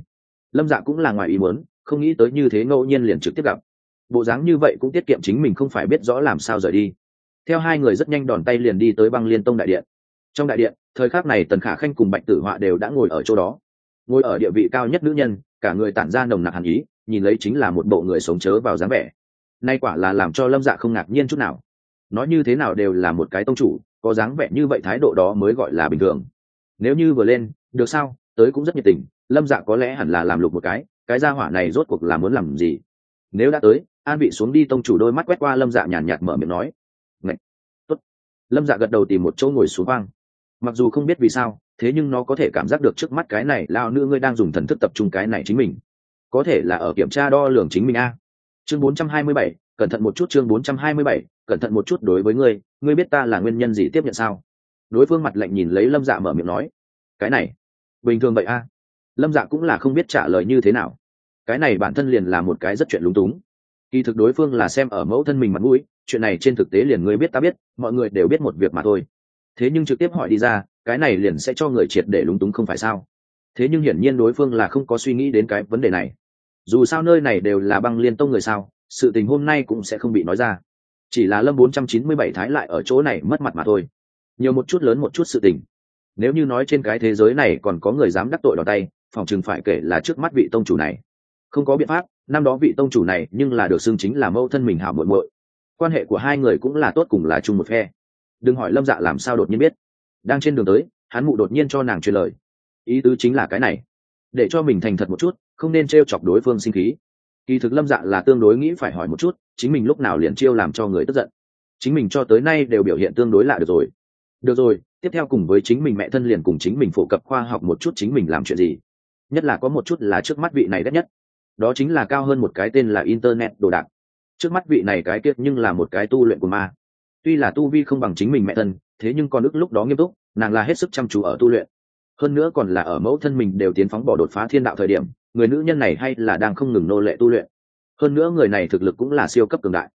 A: Lâm dạ cũng là ngoài ý muốn, không nghĩ tới như thế ngẫu nhiên liền trực tiếp gặp bộ dáng như vậy cũng tiết kiệm chính mình không phải biết rõ làm sao rời đi. Theo hai người rất nhanh đòn tay liền đi tới băng liên tông đại điện. Trong đại điện, thời khắc này tần khả khanh cùng bạch tử họa đều đã ngồi ở chỗ đó. Ngồi ở địa vị cao nhất nữ nhân, cả người tản ra nồng nặc hàn ý, nhìn lấy chính là một bộ người sống chớ vào dáng vẻ. Nay quả là làm cho lâm dạ không ngạc nhiên chút nào. Nói như thế nào đều là một cái tông chủ, có dáng vẻ như vậy thái độ đó mới gọi là bình thường. Nếu như vừa lên, được sao? Tới cũng rất nhiệt tình, lâm dạ có lẽ hẳn là làm lục một cái cái gia hỏa này rốt cuộc là muốn làm gì? Nếu đã tới an bị xuống đi tông chủ đôi mắt quét qua lâm dạ nhàn nhạt mở miệng nói. Ngậy! Tốt. lâm dạ gật đầu tìm một chỗ ngồi xuống vang mặc dù không biết vì sao thế nhưng nó có thể cảm giác được trước mắt cái này lao nữ ngươi đang dùng thần thức tập trung cái này chính mình. Có thể là ở kiểm tra đo lường chính mình a. Chương 427, cẩn thận một chút chương 427, cẩn thận một chút đối với ngươi ngươi biết ta là nguyên nhân gì tiếp nhận sao? Đối phương mặt lạnh nhìn lấy lâm dạ mở miệng nói. Cái này bình thường vậy a. Lâm dạ cũng là không biết trả lời như thế nào. Cái này bản thân liền là một cái rất chuyện lúng túng kỳ thực đối phương là xem ở mẫu thân mình mặt mũi, chuyện này trên thực tế liền ngươi biết ta biết, mọi người đều biết một việc mà thôi. Thế nhưng trực tiếp hỏi đi ra, cái này liền sẽ cho người triệt để lúng túng không phải sao? Thế nhưng hiển nhiên đối phương là không có suy nghĩ đến cái vấn đề này. Dù sao nơi này đều là băng liên tông người sao, sự tình hôm nay cũng sẽ không bị nói ra. Chỉ là lâm bốn trăm chín mươi bảy thái lại ở chỗ này mất mặt mà thôi. Nhiều một chút lớn một chút sự tình. Nếu như nói trên cái thế giới này còn có người dám đắc tội đỏ tay, phòng chừng phải kể là trước mắt vị tông chủ này. Không có biện pháp năm đó vị tông chủ này nhưng là được xưng chính là mâu thân mình hảo muội muội. Quan hệ của hai người cũng là tốt cùng là chung một phe. Đừng hỏi lâm dạ làm sao đột nhiên biết. Đang trên đường tới, hắn mụ đột nhiên cho nàng truyền lời. Ý tứ chính là cái này. Để cho mình thành thật một chút, không nên t r e o chọc đối phương sinh khí. Kỳ thực lâm dạ là tương đối nghĩ phải hỏi một chút, chính mình lúc nào liền chiêu làm cho người tức giận. Chính mình cho tới nay đều biểu hiện tương đối lạ được rồi. Được rồi, tiếp theo cùng với chính mình mẹ thân liền cùng chính mình phổ cập khoa học một chút chính mình làm chuyện gì. Nhất là có một chút là trước mắt vị này đắt nhất đó chính là cao hơn một cái tên là internet đồ đạc. Trước mắt vị này cái kiệt nhưng là một cái tu luyện của ma. Tuy là tu vi không bằng chính mình mẹ thân, thế nhưng con ức lúc đó nghiêm túc, nàng là hết sức chăm chú ở tu luyện. Hơn nữa còn là ở mẫu thân mình đều tiến phóng bỏ đột phá thiên đạo thời điểm, người nữ nhân này hay là đang không ngừng nô lệ tu luyện. Hơn nữa người này thực lực cũng là siêu cấp cường đại.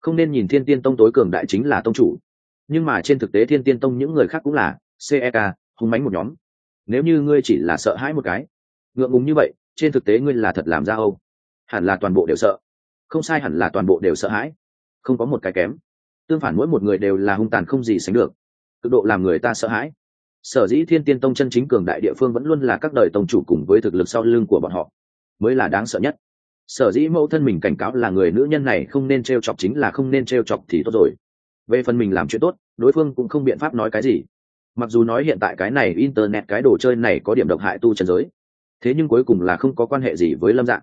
A: Không nên nhìn thiên tiên tông tối cường đại chính là tông chủ. Nhưng mà trên thực tế thiên tiên tông những người khác cũng là cek hung mánh một nhóm. Nếu như ngươi chỉ là sợ hãi một cái, ngượng ngùng như vậy trên thực tế ngươi là thật làm ra âu. Hẳn là toàn bộ đều sợ. Không sai hẳn là toàn bộ đều sợ hãi. Không có một cái kém. Tương phản mỗi một người đều là hung tàn không gì sánh được. Cực độ làm người ta sợ hãi. Sở dĩ thiên tiên tông chân chính cường đại địa phương vẫn luôn là các đời tông chủ cùng với thực lực sau lưng của bọn họ, mới là đáng sợ nhất. Sở dĩ mẫu thân mình cảnh cáo là người nữ nhân này không nên t r e o chọc chính là không nên t r e o chọc thì tốt rồi. Về phần mình làm chuyện tốt, đối phương cũng không biện pháp nói cái gì. Mặc dù nói hiện tại cái này internet cái đồ chơi này có điểm độc hại tu trần giới thế nhưng cuối cùng là không có quan hệ gì với lâm dạng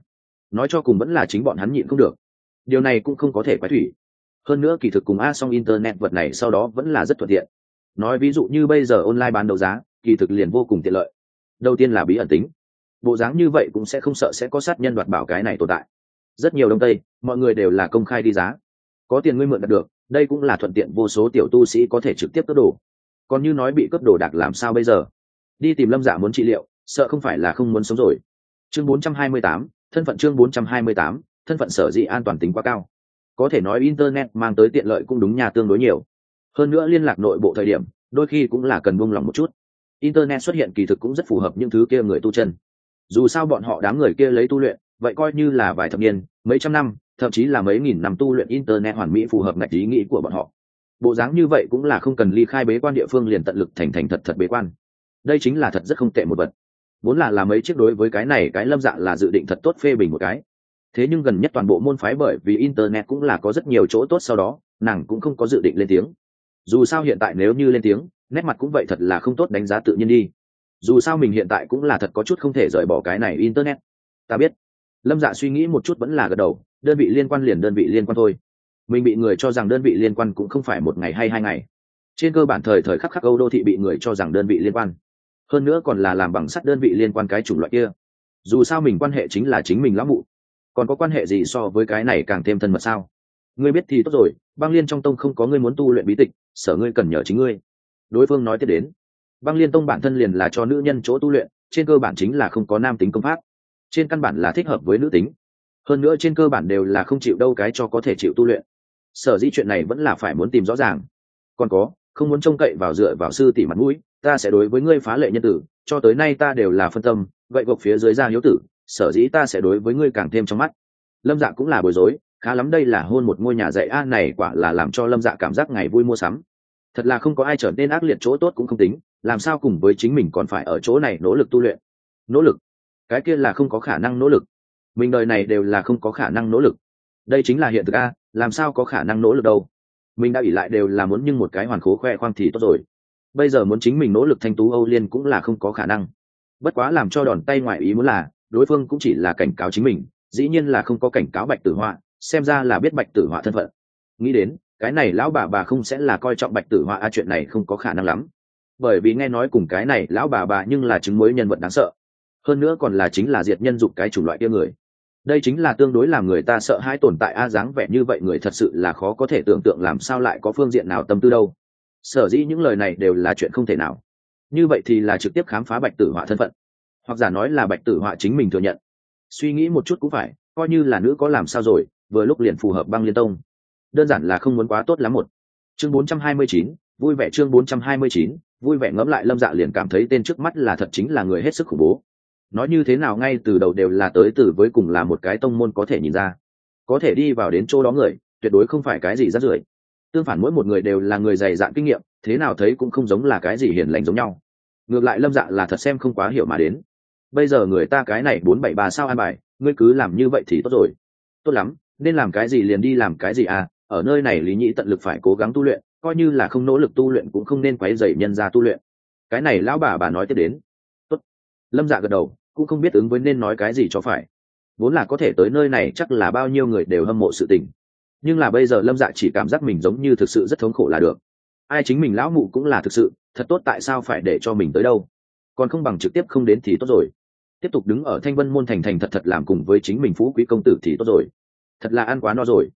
A: nói cho cùng vẫn là chính bọn hắn nhịn không được điều này cũng không có thể quái thủy hơn nữa kỳ thực cùng a song internet vật này sau đó vẫn là rất thuận tiện nói ví dụ như bây giờ online bán đấu giá kỳ thực liền vô cùng tiện lợi đầu tiên là bí ẩn tính bộ dáng như vậy cũng sẽ không sợ sẽ có sát nhân đoạt bảo cái này tồn tại rất nhiều đông tây mọi người đều là công khai đi giá có tiền ngươi mượn đạt được đây cũng là thuận tiện vô số tiểu tu sĩ có thể trực tiếp cướp đồ còn như nói bị cướp đồ đạc làm sao bây giờ đi tìm lâm giả muốn trị liệu sợ không phải là không muốn sống rồi. Chương 428, thân phận chương 428, thân phận sở dĩ an toàn tính quá cao. Có thể nói internet mang tới tiện lợi cũng đúng nhà tương đối nhiều. Hơn nữa liên lạc nội bộ thời điểm đôi khi cũng là cần buông lòng một chút. Internet xuất hiện kỳ thực cũng rất phù hợp những thứ kia người tu chân. Dù sao bọn họ đám người kia lấy tu luyện vậy coi như là vài thập niên mấy trăm năm thậm chí là mấy nghìn năm tu luyện internet hoàn mỹ phù hợp ngạch ý nghĩ của bọn họ. Bộ dáng như vậy cũng là không cần ly khai bế quan địa phương liền tận lực thành thành thật thật bế quan. Đây chính là thật rất không tệ một vật vốn là làm mấy chiếc đối với cái này, cái lâm dạ là dự định thật tốt phê bình một cái. Thế nhưng gần nhất toàn bộ môn phái bởi vì internet cũng là có rất nhiều chỗ tốt sau đó, nàng cũng không có dự định lên tiếng. Dù sao hiện tại nếu như lên tiếng, nét mặt cũng vậy thật là không tốt đánh giá tự nhiên đi. Dù sao mình hiện tại cũng là thật có chút không thể rời bỏ cái này internet. Ta biết. Lâm dạ suy nghĩ một chút vẫn là gật đầu, đơn vị liên quan liền đơn vị liên quan thôi. Mình bị người cho rằng đơn vị liên quan cũng không phải một ngày hay hai ngày. Trên cơ bản thời thời khắc khắc âu đô thị bị người cho rằng đơn vị liên quan hơn nữa còn là làm bằng sắt đơn vị liên quan cái chủng loại kia. Dù sao mình quan hệ chính là chính mình lão mụ. Còn có quan hệ gì so với cái này càng thêm thân mật sao? Ngươi biết thì tốt rồi, băng liên trong tông không có ngươi muốn tu luyện bí tịch, sở ngươi cần nhờ chính ngươi. Đối phương nói tiếp đến. Băng liên tông bản thân liền là cho nữ nhân chỗ tu luyện, trên cơ bản chính là không có nam tính công pháp. Trên căn bản là thích hợp với nữ tính. Hơn nữa trên cơ bản đều là không chịu đâu cái cho có thể chịu tu luyện. Sở dĩ chuyện này vẫn là phải muốn tìm rõ ràng. Còn có, không muốn trông cậy vào dựa vào sư tỷ mặt mũi ta sẽ đối với ngươi phá lệ nhân tử, cho tới nay ta đều là phân tâm vậy gộp phía dưới ra hiếu tử, sở dĩ ta sẽ đối với ngươi càng thêm trong mắt. Lâm dạ cũng là bối rối, khá lắm đây là hôn một ngôi nhà dạy a này quả là làm cho lâm dạ cảm giác ngày vui mua sắm. Thật là không có ai trở nên ác liệt chỗ tốt cũng không tính, làm sao cùng với chính mình còn phải ở chỗ này nỗ lực tu luyện? Nỗ lực? Cái kia là không có khả năng nỗ lực. Mình đời này đều là không có khả năng nỗ lực. Đây chính là hiện thực a, làm sao có khả năng nỗ lực đâu? Mình đã ỉ lại đều là muốn nhưng một cái hoàn khố khoe khoang thì tốt rồi bây giờ muốn chính mình nỗ lực thanh tú âu liên cũng là không có khả năng. Bất quá làm cho đòn tay ngoại ý muốn là, đối phương cũng chỉ là cảnh cáo chính mình, dĩ nhiên là không có cảnh cáo bạch tử họa, xem ra là biết bạch tử họa thân phận. Nghĩ đến, cái này lão bà bà không sẽ là coi trọng bạch tử họa, a, chuyện này không có khả năng lắm. Bởi vì nghe nói cùng cái này lão bà bà nhưng là chứng mới nhân vật đáng sợ. Hơn nữa còn là chính là diệt nhân dục cái chủng loại kia người. Đây chính là tương đối làm người ta sợ hãi tồn tại, a, dáng vẻ như vậy người thật sự là khó có thể tưởng tượng làm sao lại có phương diện nào tâm tư đâu sở dĩ những lời này đều là chuyện không thể nào. Như vậy thì là trực tiếp khám phá bạch tử họa thân phận hoặc giả nói là bạch tử họa chính mình thừa nhận. Suy nghĩ một chút cũng phải coi như là nữ có làm sao rồi vừa lúc liền phù hợp băng liên tông. Đơn giản là không muốn quá tốt lắm một. Chương 429, vui vẻ chương 429, vui vẻ ngẫm lại lâm dạ liền cảm thấy tên trước mắt là thật chính là người hết sức khủng bố. Nói như thế nào ngay từ đầu đều là tới từ với cùng là một cái tông môn có thể nhìn ra. Có thể đi vào đến chỗ đó người tuyệt đối không phải cái gì rắt rưởi tương phản mỗi một người đều là người dày dạn kinh nghiệm, thế nào thấy cũng không giống là cái gì hiền lành giống nhau. Ngược lại lâm dạ là thật xem không quá hiểu mà đến. Bây giờ người ta cái này bốn bảy ba sao an bài, ngươi cứ làm như vậy thì tốt rồi. Tốt lắm, nên làm cái gì liền đi làm cái gì à ở nơi này lý nhĩ tận lực phải cố gắng tu luyện, coi như là không nỗ lực tu luyện cũng không nên quấy dày nhân ra tu luyện. Cái này lão bà bà nói tiếp đến. Tốt. lâm dạ gật đầu, cũng không biết ứng với nên nói cái gì cho phải. Vốn là có thể tới nơi này chắc là bao nhiêu người đều hâm mộ sự tình nhưng là bây giờ lâm dạ chỉ cảm giác mình giống như thực sự rất thống khổ là được. Ai chính mình lão mụ cũng là thực sự, thật tốt tại sao phải để cho mình tới đâu? Còn không bằng trực tiếp không đến thì tốt rồi. Tiếp tục đứng ở thanh vân môn thành thành thật thật làm cùng với chính mình phú quý công tử thì tốt rồi. Thật là ăn quá no rồi.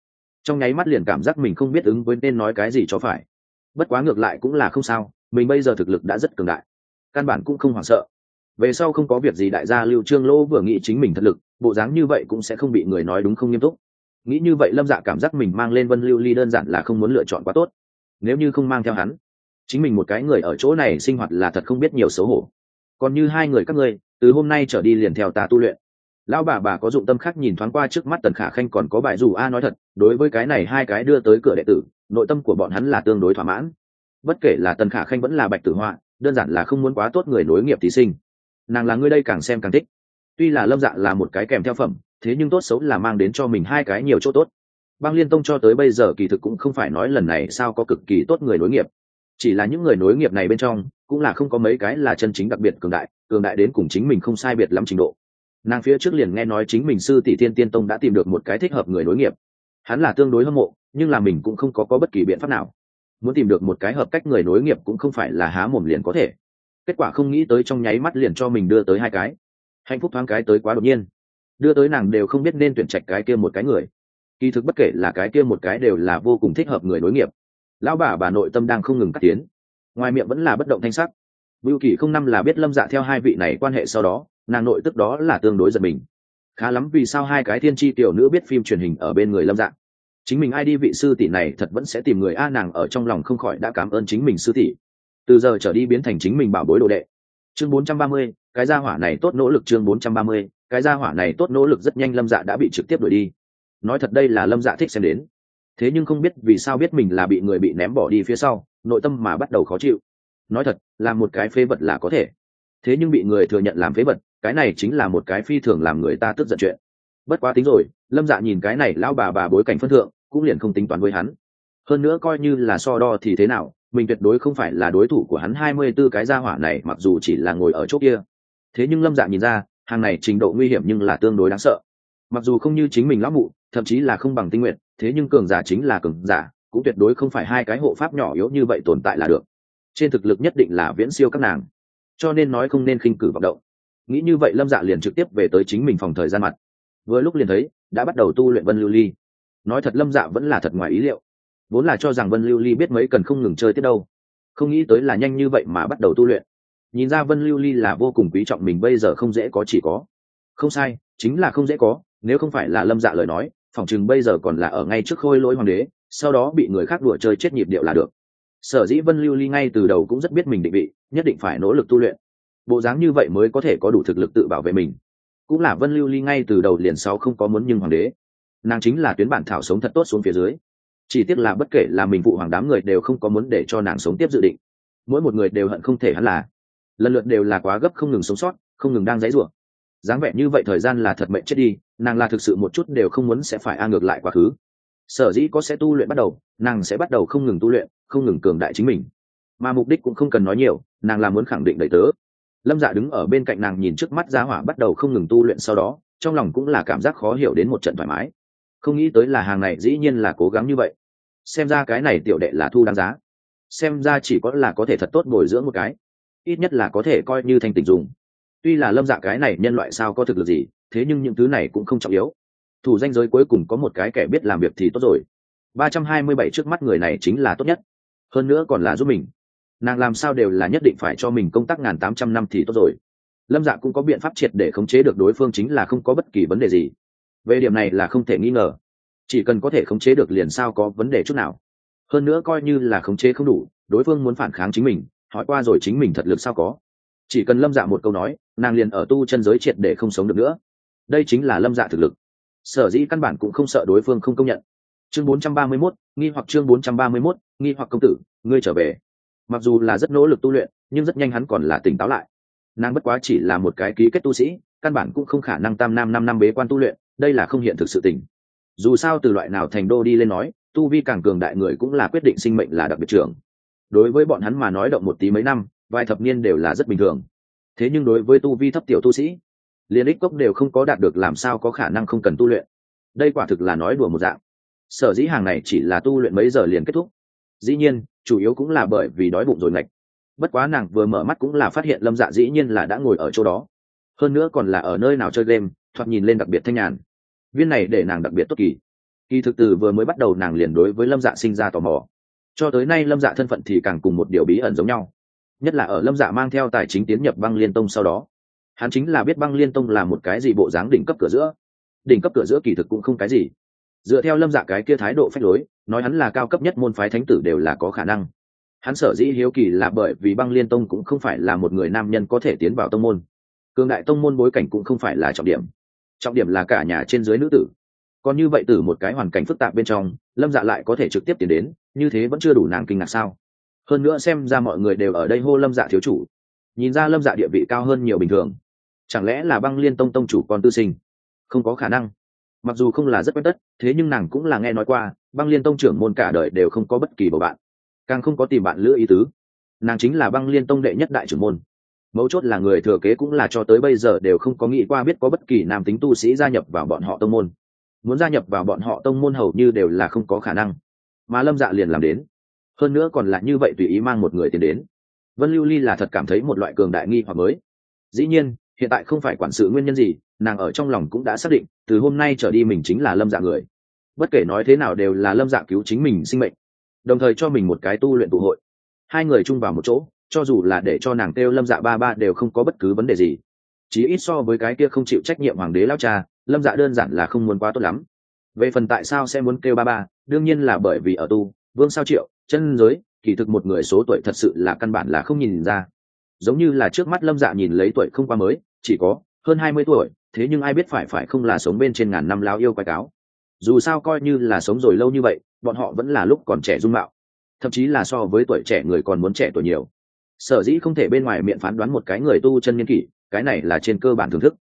A: Trong nháy mắt liền cảm giác mình không biết ứng với nên nói cái gì cho phải. Bất quá ngược lại cũng là không sao, mình bây giờ thực lực đã rất cường đại. Căn bản cũng không hoảng sợ. Về sau không có việc gì đại gia lưu trương lô vừa nghĩ chính mình thật lực, bộ dáng như vậy cũng sẽ không bị người nói đúng không nghiêm túc nghĩ như vậy lâm dạ cảm giác mình mang lên vân lưu ly đơn giản là không muốn lựa chọn quá tốt. Nếu như không mang theo hắn, chính mình một cái người ở chỗ này sinh hoạt là thật không biết nhiều xấu hổ. Còn như hai người các ngươi, từ hôm nay trở đi liền theo ta tu luyện. Lão bà bà có dụng tâm khác nhìn thoáng qua trước mắt tần khả khanh còn có bài dù a nói thật, đối với cái này hai cái đưa tới cửa đệ tử, nội tâm của bọn hắn là tương đối thỏa mãn. Bất kể là tần khả khanh vẫn là bạch tử họa, đơn giản là không muốn quá tốt người nối nghiệp thí sinh. Nàng là ngươi đây càng xem càng thích. Tuy là lâm dạ là một cái kèm theo phẩm thế nhưng tốt xấu là mang đến cho mình hai cái nhiều chỗ tốt. Băng liên tông cho tới bây giờ kỳ thực cũng không phải nói lần này sao có cực kỳ tốt người nối nghiệp. Chỉ là những người nối nghiệp này bên trong cũng là không có mấy cái là chân chính đặc biệt cường đại cường đại đến cùng chính mình không sai biệt lắm trình độ. Nàng phía trước liền nghe nói chính mình sư tỷ tiên tiên tông đã tìm được một cái thích hợp người nối nghiệp. Hắn là tương đối hâm mộ nhưng là mình cũng không có, có bất kỳ biện pháp nào. Muốn tìm được một cái hợp cách người nối nghiệp cũng không phải là há mồm liền có thể. Kết quả không nghĩ tới trong nháy mắt liền cho mình đưa tới hai cái. Hạnh phúc thoáng cái tới quá đột nhiên đưa tới nàng đều không biết nên tuyển trạch cái kia một cái người. Kỳ thực bất kể là cái kia một cái đều là vô cùng thích hợp người nối nghiệp. Lão bà bà nội tâm đang không ngừng cắt tiến. Ngoài miệng vẫn là bất động thanh sắc. Vưu kỳ không năm là biết lâm dạ theo hai vị này quan hệ sau đó nàng nội tức đó là tương đối giật mình. Khá lắm vì sao hai cái thiên tri tiểu nữ biết phim truyền hình ở bên người lâm dạ. Chính mình ai đi vị sư tỷ này thật vẫn sẽ tìm người a nàng ở trong lòng không khỏi đã cảm ơn chính mình sư tỷ. Từ giờ trở đi biến thành chính mình bảo bối đồ đệ. Chương 430, cái gia hỏa này tốt nỗ lực chương 430, cái gia hỏa này tốt nỗ lực rất nhanh lâm dạ đã bị trực tiếp đuổi đi. Nói thật đây là lâm dạ thích xem đến. Thế nhưng không biết vì sao biết mình là bị người bị ném bỏ đi phía sau, nội tâm mà bắt đầu khó chịu. Nói thật là một cái phế vật là có thể. Thế nhưng bị người thừa nhận làm phế vật, cái này chính là một cái phi thường làm người ta tức giận chuyện. Bất quá tính rồi, lâm dạ nhìn cái này lão bà bà bối cảnh phân thượng, cũng liền không tính toán với hắn. Hơn nữa coi như là so đo thì thế nào, mình tuyệt đối không phải là đối thủ của hắn hai mươi 24 cái gia hỏa này, mặc dù chỉ là ngồi ở chỗ kia. Thế nhưng lâm dạ nhìn ra hàng này trình độ nguy hiểm nhưng là tương đối đáng sợ. Mặc dù không như chính mình lão mụ, thậm chí là không bằng tinh nguyện, thế nhưng cường giả chính là cường giả, cũng tuyệt đối không phải hai cái hộ pháp nhỏ yếu như vậy tồn tại là được. Trên thực lực nhất định là viễn siêu các nàng. Cho nên nói không nên khinh cử vọng động. Nghĩ như vậy lâm dạ liền trực tiếp về tới chính mình phòng thời gian mặt. Vừa lúc liền thấy, đã bắt đầu tu luyện vân lưu ly. Nói thật lâm dạ vẫn là thật ngoài ý liệu. Vốn là cho rằng vân lưu ly biết mấy cần không ngừng chơi tiếp đâu. Không nghĩ tới là nhanh như vậy mà bắt đầu tu luyện nhìn ra vân lưu ly là vô cùng quý trọng mình, bây giờ không dễ có chỉ có. Không sai, chính là không dễ có, nếu không phải là lâm dạ lời nói phỏng chừng bây giờ còn là ở ngay trước khôi lỗi hoàng đế, sau đó bị người khác đùa chơi chết nhịp điệu là được. Sở dĩ vân lưu ly ngay từ đầu cũng rất biết mình định vị, nhất định phải nỗ lực tu luyện. Bộ dáng như vậy mới có thể có đủ thực lực tự bảo vệ mình. Cũng là vân lưu ly ngay từ đầu liền sau không có muốn nhưng hoàng đế. Nàng chính là tuyến bản thảo sống thật tốt xuống phía dưới. Chỉ tiếc là bất kể là mình vụ hoàng đám người đều không có muốn để cho nàng sống tiếp dự định. Mỗi một người đều hận không thể hắn là lần lượt đều là quá gấp không ngừng sống sót, không ngừng đang dãy rủa. Dáng vẻ như vậy thời gian là thật mệnh chết đi, nàng là thực sự một chút đều không muốn sẽ phải a ngược lại quá khứ. Sở dĩ có sẽ tu luyện bắt đầu, nàng sẽ bắt đầu không ngừng tu luyện, không ngừng cường đại chính mình. Mà mục đích cũng không cần nói nhiều, nàng là muốn khẳng định đầy tớ. Lâm dạ đứng ở bên cạnh nàng nhìn trước mắt giá hỏa bắt đầu không ngừng tu luyện sau đó, trong lòng cũng là cảm giác khó hiểu đến một trận thoải mái. Không nghĩ tới là hàng này dĩ nhiên là cố gắng như vậy. Xem ra cái này tiểu đệ là thu đáng giá. Xem ra chỉ có là có thể thật tốt bồi dưỡng một cái ít nhất là có thể coi như thanh tình dùng. Tuy là lâm dạ cái này nhân loại sao có thực lực gì, thế nhưng những thứ này cũng không trọng yếu. Thủ danh giới cuối cùng có một cái kẻ biết làm việc thì tốt rồi. Ba trăm hai mươi bảy trước mắt người này chính là tốt nhất. Hơn nữa còn là giúp mình. Nàng làm sao đều là nhất định phải cho mình công tác ngàn tám trăm năm thì tốt rồi. Lâm dạ cũng có biện pháp triệt để khống chế được đối phương chính là không có bất kỳ vấn đề gì. Về điểm này là không thể nghi ngờ. Chỉ cần có thể khống chế được liền sao có vấn đề chút nào. Hơn nữa coi như là khống chế không đủ, đối phương muốn phản kháng chính mình hỏi qua rồi chính mình thật lực sao có. Chỉ cần lâm dạ một câu nói nàng liền ở tu chân giới triệt để không sống được nữa. Đây chính là lâm dạ thực lực. Sở dĩ căn bản cũng không sợ đối phương không công nhận. Chương 431, nghi hoặc chương 431, nghi hoặc công tử ngươi trở về. Mặc dù là rất nỗ lực tu luyện nhưng rất nhanh hắn còn là tỉnh táo lại. Nàng bất quá chỉ là một cái ký kết tu sĩ căn bản cũng không khả năng tam nam năm năm bế quan tu luyện đây là không hiện thực sự tỉnh dù sao từ loại nào thành đô đi lên nói tu vi càng cường đại người cũng là quyết định sinh mệnh là đặc biệt trưởng đối với bọn hắn mà nói động một tí mấy năm, vài thập niên đều là rất bình thường. Thế nhưng đối với tu vi thấp tiểu tu sĩ liền ích cốc đều không có đạt được làm sao có khả năng không cần tu luyện. Đây quả thực là nói đùa một dạng. Sở dĩ hàng này chỉ là tu luyện mấy giờ liền kết thúc. Dĩ nhiên, chủ yếu cũng là bởi vì đói bụng rồi ngạch. Bất quá nàng vừa mở mắt cũng là phát hiện lâm dạ dĩ nhiên là đã ngồi ở chỗ đó. Hơn nữa còn là ở nơi nào chơi game, thoạt nhìn lên đặc biệt thanh nhàn. Viên này để nàng đặc biệt tốt kỳ. Kỳ thực từ vừa mới bắt đầu nàng liền đối với lâm dạ sinh ra tò mò cho tới nay lâm dạ thân phận thì càng cùng một điều bí ẩn giống nhau. Nhất là ở lâm dạ mang theo tài chính tiến nhập băng liên tông sau đó. Hắn chính là biết băng liên tông là một cái gì bộ dáng đỉnh cấp cửa giữa. Đỉnh cấp cửa giữa kỳ thực cũng không cái gì. Dựa theo lâm dạ cái kia thái độ phách lối, nói hắn là cao cấp nhất môn phái thánh tử đều là có khả năng. Hắn sở dĩ hiếu kỳ là bởi vì băng liên tông cũng không phải là một người nam nhân có thể tiến vào tông môn. Cường đại tông môn bối cảnh cũng không phải là trọng điểm. Trọng điểm là cả nhà trên dưới nữ tử còn như vậy từ một cái hoàn cảnh phức tạp bên trong, lâm dạ lại có thể trực tiếp tiến đến, như thế vẫn chưa đủ nàng kinh ngạc sao? Hơn nữa xem ra mọi người đều ở đây hô lâm dạ thiếu chủ. Nhìn ra lâm dạ địa vị cao hơn nhiều bình thường. Chẳng lẽ là băng liên tông tông chủ con tư sinh? Không có khả năng. Mặc dù không là rất quen tất, thế nhưng nàng cũng là nghe nói qua, băng liên tông trưởng môn cả đời đều không có bất kỳ bầu bạn. Càng không có tìm bạn lữ ý tứ. Nàng chính là băng liên tông đệ nhất đại trưởng môn. Mấu chốt là người thừa kế cũng là cho tới bây giờ đều không có nghĩ qua biết có bất kỳ nam tính tu sĩ gia nhập vào bọn họ tông môn muốn gia nhập vào bọn họ tông môn hầu như đều là không có khả năng. Mà lâm dạ liền làm đến. Hơn nữa còn là như vậy tùy ý mang một người tiến đến. Vân lưu ly là thật cảm thấy một loại cường đại nghi hoặc mới. Dĩ nhiên, hiện tại không phải quản sự nguyên nhân gì, nàng ở trong lòng cũng đã xác định, từ hôm nay trở đi mình chính là lâm dạ người. Bất kể nói thế nào đều là lâm dạ cứu chính mình sinh mệnh, đồng thời cho mình một cái tu luyện tụ hội. Hai người chung vào một chỗ, cho dù là để cho nàng kêu lâm dạ ba ba đều không có bất cứ vấn đề gì. Chỉ ít so với cái kia không chịu trách nhiệm hoàng đế lao cha lâm dạ đơn giản là không muốn quá tốt lắm. Về phần tại sao sẽ muốn kêu ba ba đương nhiên là bởi vì ở tu vương sao triệu chân giới kỳ thực một người số tuổi thật sự là căn bản là không nhìn ra. Giống như là trước mắt lâm dạ nhìn lấy tuổi không qua mới chỉ có hơn hai mươi tuổi thế nhưng ai biết phải phải không là sống bên trên ngàn năm lao yêu quái cáo. Dù sao coi như là sống rồi lâu như vậy bọn họ vẫn là lúc còn trẻ dung mạo. Thậm chí là so với tuổi trẻ người còn muốn trẻ tuổi nhiều. Sở dĩ không thể bên ngoài miệng phán đoán một cái người tu chân niên kỷ cái này là trên cơ bản thưởng thức.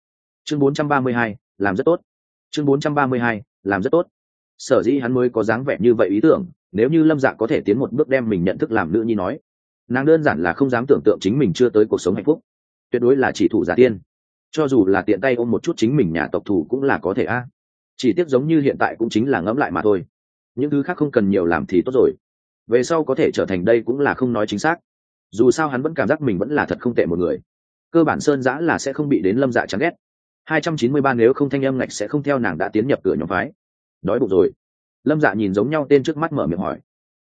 A: Chương 432, làm rất tốt. Chương 432, làm rất tốt. Sở dĩ hắn mới có dáng vẻ như vậy ý tưởng nếu như lâm dạ có thể tiến một bước đem mình nhận thức làm nữ nhi nói nàng đơn giản là không dám tưởng tượng chính mình chưa tới cuộc sống hạnh phúc. Tuyệt đối là chỉ thủ giả tiên. Cho dù là tiện tay ôm một chút chính mình nhà tộc thủ cũng là có thể a. Chỉ tiếc giống như hiện tại cũng chính là ngẫm lại mà thôi. Những thứ khác không cần nhiều làm thì tốt rồi. Về sau có thể trở thành đây cũng là không nói chính xác. Dù sao hắn vẫn cảm giác mình vẫn là thật không tệ một người. Cơ bản sơn giã là sẽ không bị đến lâm dạ chán ghét hai trăm chín mươi ba nếu không thanh âm ngạch sẽ không theo nàng đã tiến nhập cửa nhóm phái. Đói bụng rồi. Lâm dạ nhìn giống nhau tên trước mắt mở miệng hỏi.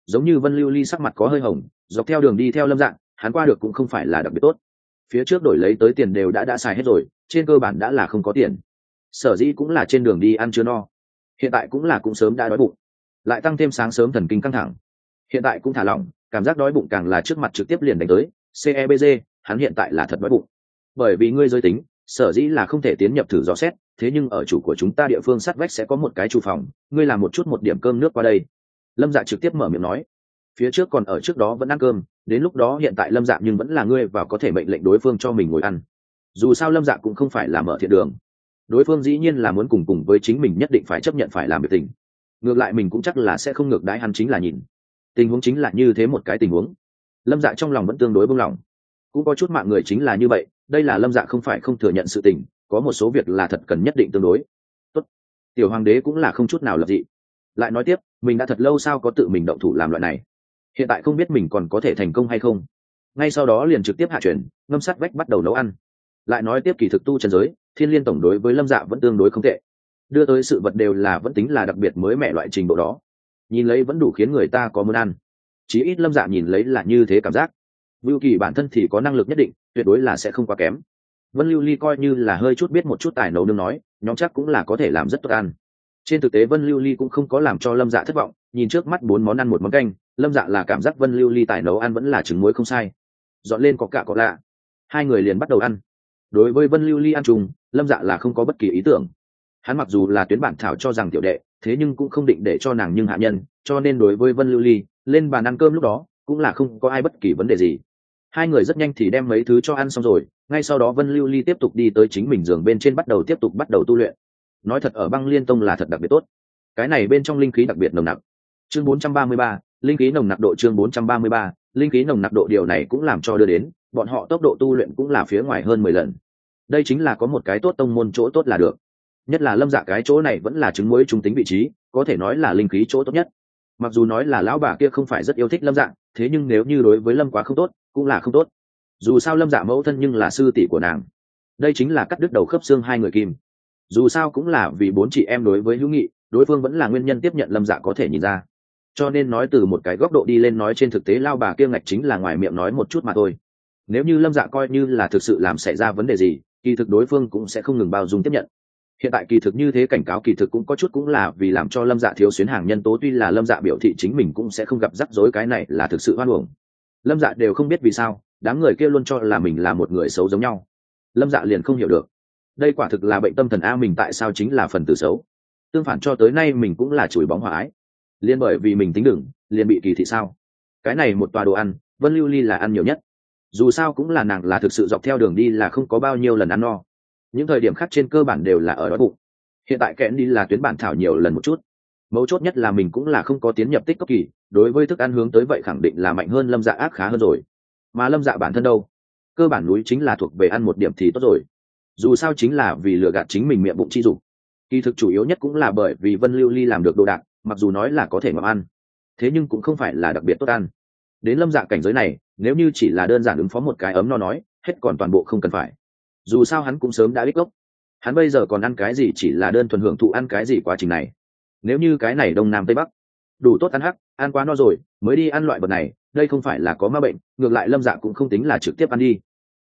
A: Giống như vân lưu ly sắc mặt có hơi hồng, dọc theo đường đi theo lâm dạ hắn qua được cũng không phải là đặc biệt tốt. Phía trước đổi lấy tới tiền đều đã đã xài hết rồi, trên cơ bản đã là không có tiền. Sở dĩ cũng là trên đường đi ăn chưa no. Hiện tại cũng là cũng sớm đã đói bụng. Lại tăng thêm sáng sớm thần kinh căng thẳng. Hiện tại cũng thả lỏng, cảm giác đói bụng càng là trước mặt trực tiếp liền đánh tới. Cebg hắn hiện tại là thật đói bụng. Bởi vì ngươi giới tính sở dĩ là không thể tiến nhập thử rõ xét, thế nhưng ở chủ của chúng ta địa phương sát vách sẽ có một cái chủ phòng, ngươi làm một chút một điểm cơm nước qua đây. Lâm dạ trực tiếp mở miệng nói. Phía trước còn ở trước đó vẫn ăn cơm, đến lúc đó hiện tại lâm dạ nhưng vẫn là ngươi và có thể mệnh lệnh đối phương cho mình ngồi ăn. Dù sao lâm dạ cũng không phải là mở thiện đường. Đối phương dĩ nhiên là muốn cùng cùng với chính mình nhất định phải chấp nhận phải làm việc tình. Ngược lại mình cũng chắc là sẽ không ngược đái hắn chính là nhìn. Tình huống chính là như thế một cái tình huống. Lâm dạ trong lòng vẫn tương đối buông lỏng. Cũng có chút mạng người chính là như vậy đây là lâm dạ không phải không thừa nhận sự tình, có một số việc là thật cần nhất định tương đối. Tốt. tiểu hoàng đế cũng là không chút nào lập dị. Lại nói tiếp, mình đã thật lâu sao có tự mình động thủ làm loại này? Hiện tại không biết mình còn có thể thành công hay không. Ngay sau đó liền trực tiếp hạ chuyển ngâm sát vách bắt đầu nấu ăn. Lại nói tiếp kỳ thực tu trần giới, thiên liên tổng đối với lâm dạ vẫn tương đối không tệ. Đưa tới sự vật đều là vẫn tính là đặc biệt mới mẻ loại trình độ đó. Nhìn lấy vẫn đủ khiến người ta có muốn ăn. Chí ít lâm dạ nhìn lấy là như thế cảm giác vưu kỳ bản thân thì có năng lực nhất định, tuyệt đối là sẽ không quá kém. Vân lưu ly coi như là hơi chút biết một chút tài nấu nướng nói, nhóm chắc cũng là có thể làm rất tốt ăn. Trên thực tế vân lưu ly cũng không có làm cho lâm dạ thất vọng, nhìn trước mắt bốn món ăn một món canh, lâm dạ là cảm giác vân lưu ly tài nấu ăn vẫn là trứng muối không sai. Dọn lên có cả có lạ. Hai người liền bắt đầu ăn. Đối với vân lưu ly ăn chung, lâm dạ là không có bất kỳ ý tưởng. Hắn mặc dù là tuyến bản thảo cho rằng tiểu đệ, thế nhưng cũng không định để cho nàng nhưng hạ nhân, cho nên đối với vân lưu ly, lên bàn ăn cơm lúc đó, cũng là không có ai bất kỳ vấn đề gì hai người rất nhanh thì đem mấy thứ cho ăn xong rồi ngay sau đó vân lưu ly tiếp tục đi tới chính mình giường bên trên bắt đầu tiếp tục bắt đầu tu luyện. Nói thật ở băng liên tông là thật đặc biệt tốt. Cái này bên trong linh khí đặc biệt nồng nặc. Chương 433, linh khí nồng nặc độ chương 433, linh khí nồng nặc độ điều này cũng làm cho đưa đến bọn họ tốc độ tu luyện cũng là phía ngoài hơn mười lần. Đây chính là có một cái tốt tông môn chỗ tốt là được. Nhất là lâm dạ cái chỗ này vẫn là chứng mới trung tính vị trí có thể nói là linh khí chỗ tốt nhất. Mặc dù nói là lão bà kia không phải rất yêu thích lâm dạng thế nhưng nếu như đối với lâm quá không tốt cũng là không tốt. Dù sao lâm dạ mẫu thân nhưng là sư tỷ của nàng. Đây chính là cắt đứt đầu khớp xương hai người kim. Dù sao cũng là vì bốn chị em đối với hữu nghị, đối phương vẫn là nguyên nhân tiếp nhận lâm dạ có thể nhìn ra. Cho nên nói từ một cái góc độ đi lên nói trên thực tế lao bà kia ngạch chính là ngoài miệng nói một chút mà thôi. Nếu như lâm dạ coi như là thực sự làm xảy ra vấn đề gì, kỳ thực đối phương cũng sẽ không ngừng bao dung tiếp nhận. Hiện tại kỳ thực như thế cảnh cáo kỳ thực cũng có chút cũng là vì làm cho lâm dạ thiếu xuyến hàng nhân tố tuy là lâm dạ biểu thị chính mình cũng sẽ không gặp rắc rối cái này là thực sự hoan hồng lâm dạ đều không biết vì sao, đám người kia luôn cho là mình là một người xấu giống nhau. Lâm dạ liền không hiểu được. Đây quả thực là bệnh tâm thần a mình tại sao chính là phần tử xấu? Tương phản cho tới nay mình cũng là chùi bóng hòa ái. Liền bởi vì mình tính đừng, liền bị kỳ thị sao? Cái này một tòa đồ ăn, vân lưu ly là ăn nhiều nhất. Dù sao cũng là nàng là thực sự dọc theo đường đi là không có bao nhiêu lần ăn no. Những thời điểm khác trên cơ bản đều là ở đói bụng. Hiện tại kẽn đi là tuyến bản thảo nhiều lần một chút mấu chốt nhất là mình cũng là không có tiến nhập tích cấp kỳ, đối với thức ăn hướng tới vậy khẳng định là mạnh hơn lâm dạ ác khá hơn rồi. Mà lâm dạ bản thân đâu? Cơ bản núi chính là thuộc về ăn một điểm thì tốt rồi. Dù sao chính là vì lừa gạt chính mình miệng bụng chi dục. Kỳ thực chủ yếu nhất cũng là bởi vì vân lưu ly làm được đồ đạc, mặc dù nói là có thể ngậm ăn. Thế nhưng cũng không phải là đặc biệt tốt ăn. Đến lâm dạ cảnh giới này, nếu như chỉ là đơn giản ứng phó một cái ấm no nói, hết còn toàn bộ không cần phải. Dù sao hắn cũng sớm đã biết gốc. Hắn bây giờ còn ăn cái gì chỉ là đơn thuần hưởng thụ ăn cái gì quá trình này nếu như cái này đông nam tây bắc, đủ tốt ăn hắc, ăn quá no rồi, mới đi ăn loại vật này, đây không phải là có ma bệnh, ngược lại lâm dạ cũng không tính là trực tiếp ăn đi.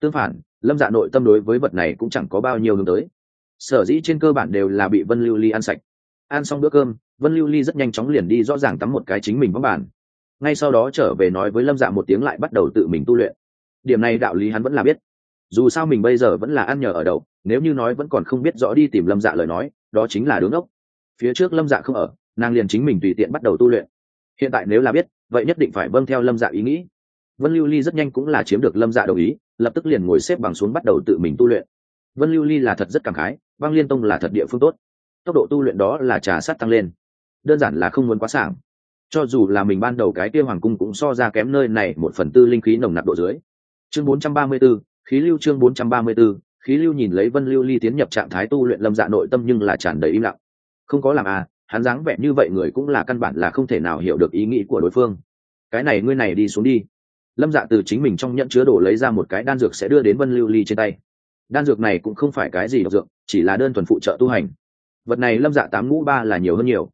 A: Tương phản, lâm dạ nội tâm đối với vật này cũng chẳng có bao nhiêu hướng tới. Sở dĩ trên cơ bản đều là bị vân lưu ly ăn sạch. Ăn xong bữa cơm, vân lưu ly rất nhanh chóng liền đi rõ ràng tắm một cái chính mình vắng bản. Ngay sau đó trở về nói với lâm dạ một tiếng lại bắt đầu tự mình tu luyện. Điểm này đạo lý hắn vẫn là biết. Dù sao mình bây giờ vẫn là ăn nhờ ở đậu, nếu như nói vẫn còn không biết rõ đi tìm lâm dạ lời nói, đó chính là đứng ốc phía trước lâm dạ không ở nàng liền chính mình tùy tiện bắt đầu tu luyện. Hiện tại nếu là biết vậy nhất định phải vâng theo lâm dạ ý nghĩ. Vân lưu ly rất nhanh cũng là chiếm được lâm dạ đồng ý lập tức liền ngồi xếp bằng xuống bắt đầu tự mình tu luyện. Vân lưu ly là thật rất cảm khái băng liên tông là thật địa phương tốt. Tốc độ tu luyện đó là trà sát tăng lên. Đơn giản là không muốn quá sảng. Cho dù là mình ban đầu cái kia hoàng cung cũng so ra kém nơi này một phần tư linh khí nồng nặc độ dưới. Chương 434, khí lưu chương 434, khí lưu nhìn lấy vân lưu ly tiến nhập trạng thái tu luyện lâm dạ nội tâm nhưng là tràn đầy im lặng không có làm à hắn dáng vẻ như vậy người cũng là căn bản là không thể nào hiểu được ý nghĩ của đối phương. Cái này ngươi này đi xuống đi. Lâm dạ từ chính mình trong nhận chứa đồ lấy ra một cái đan dược sẽ đưa đến vân lưu ly trên tay. Đan dược này cũng không phải cái gì độc dược, chỉ là đơn thuần phụ trợ tu hành. Vật này lâm dạ tám ngũ ba là nhiều hơn nhiều.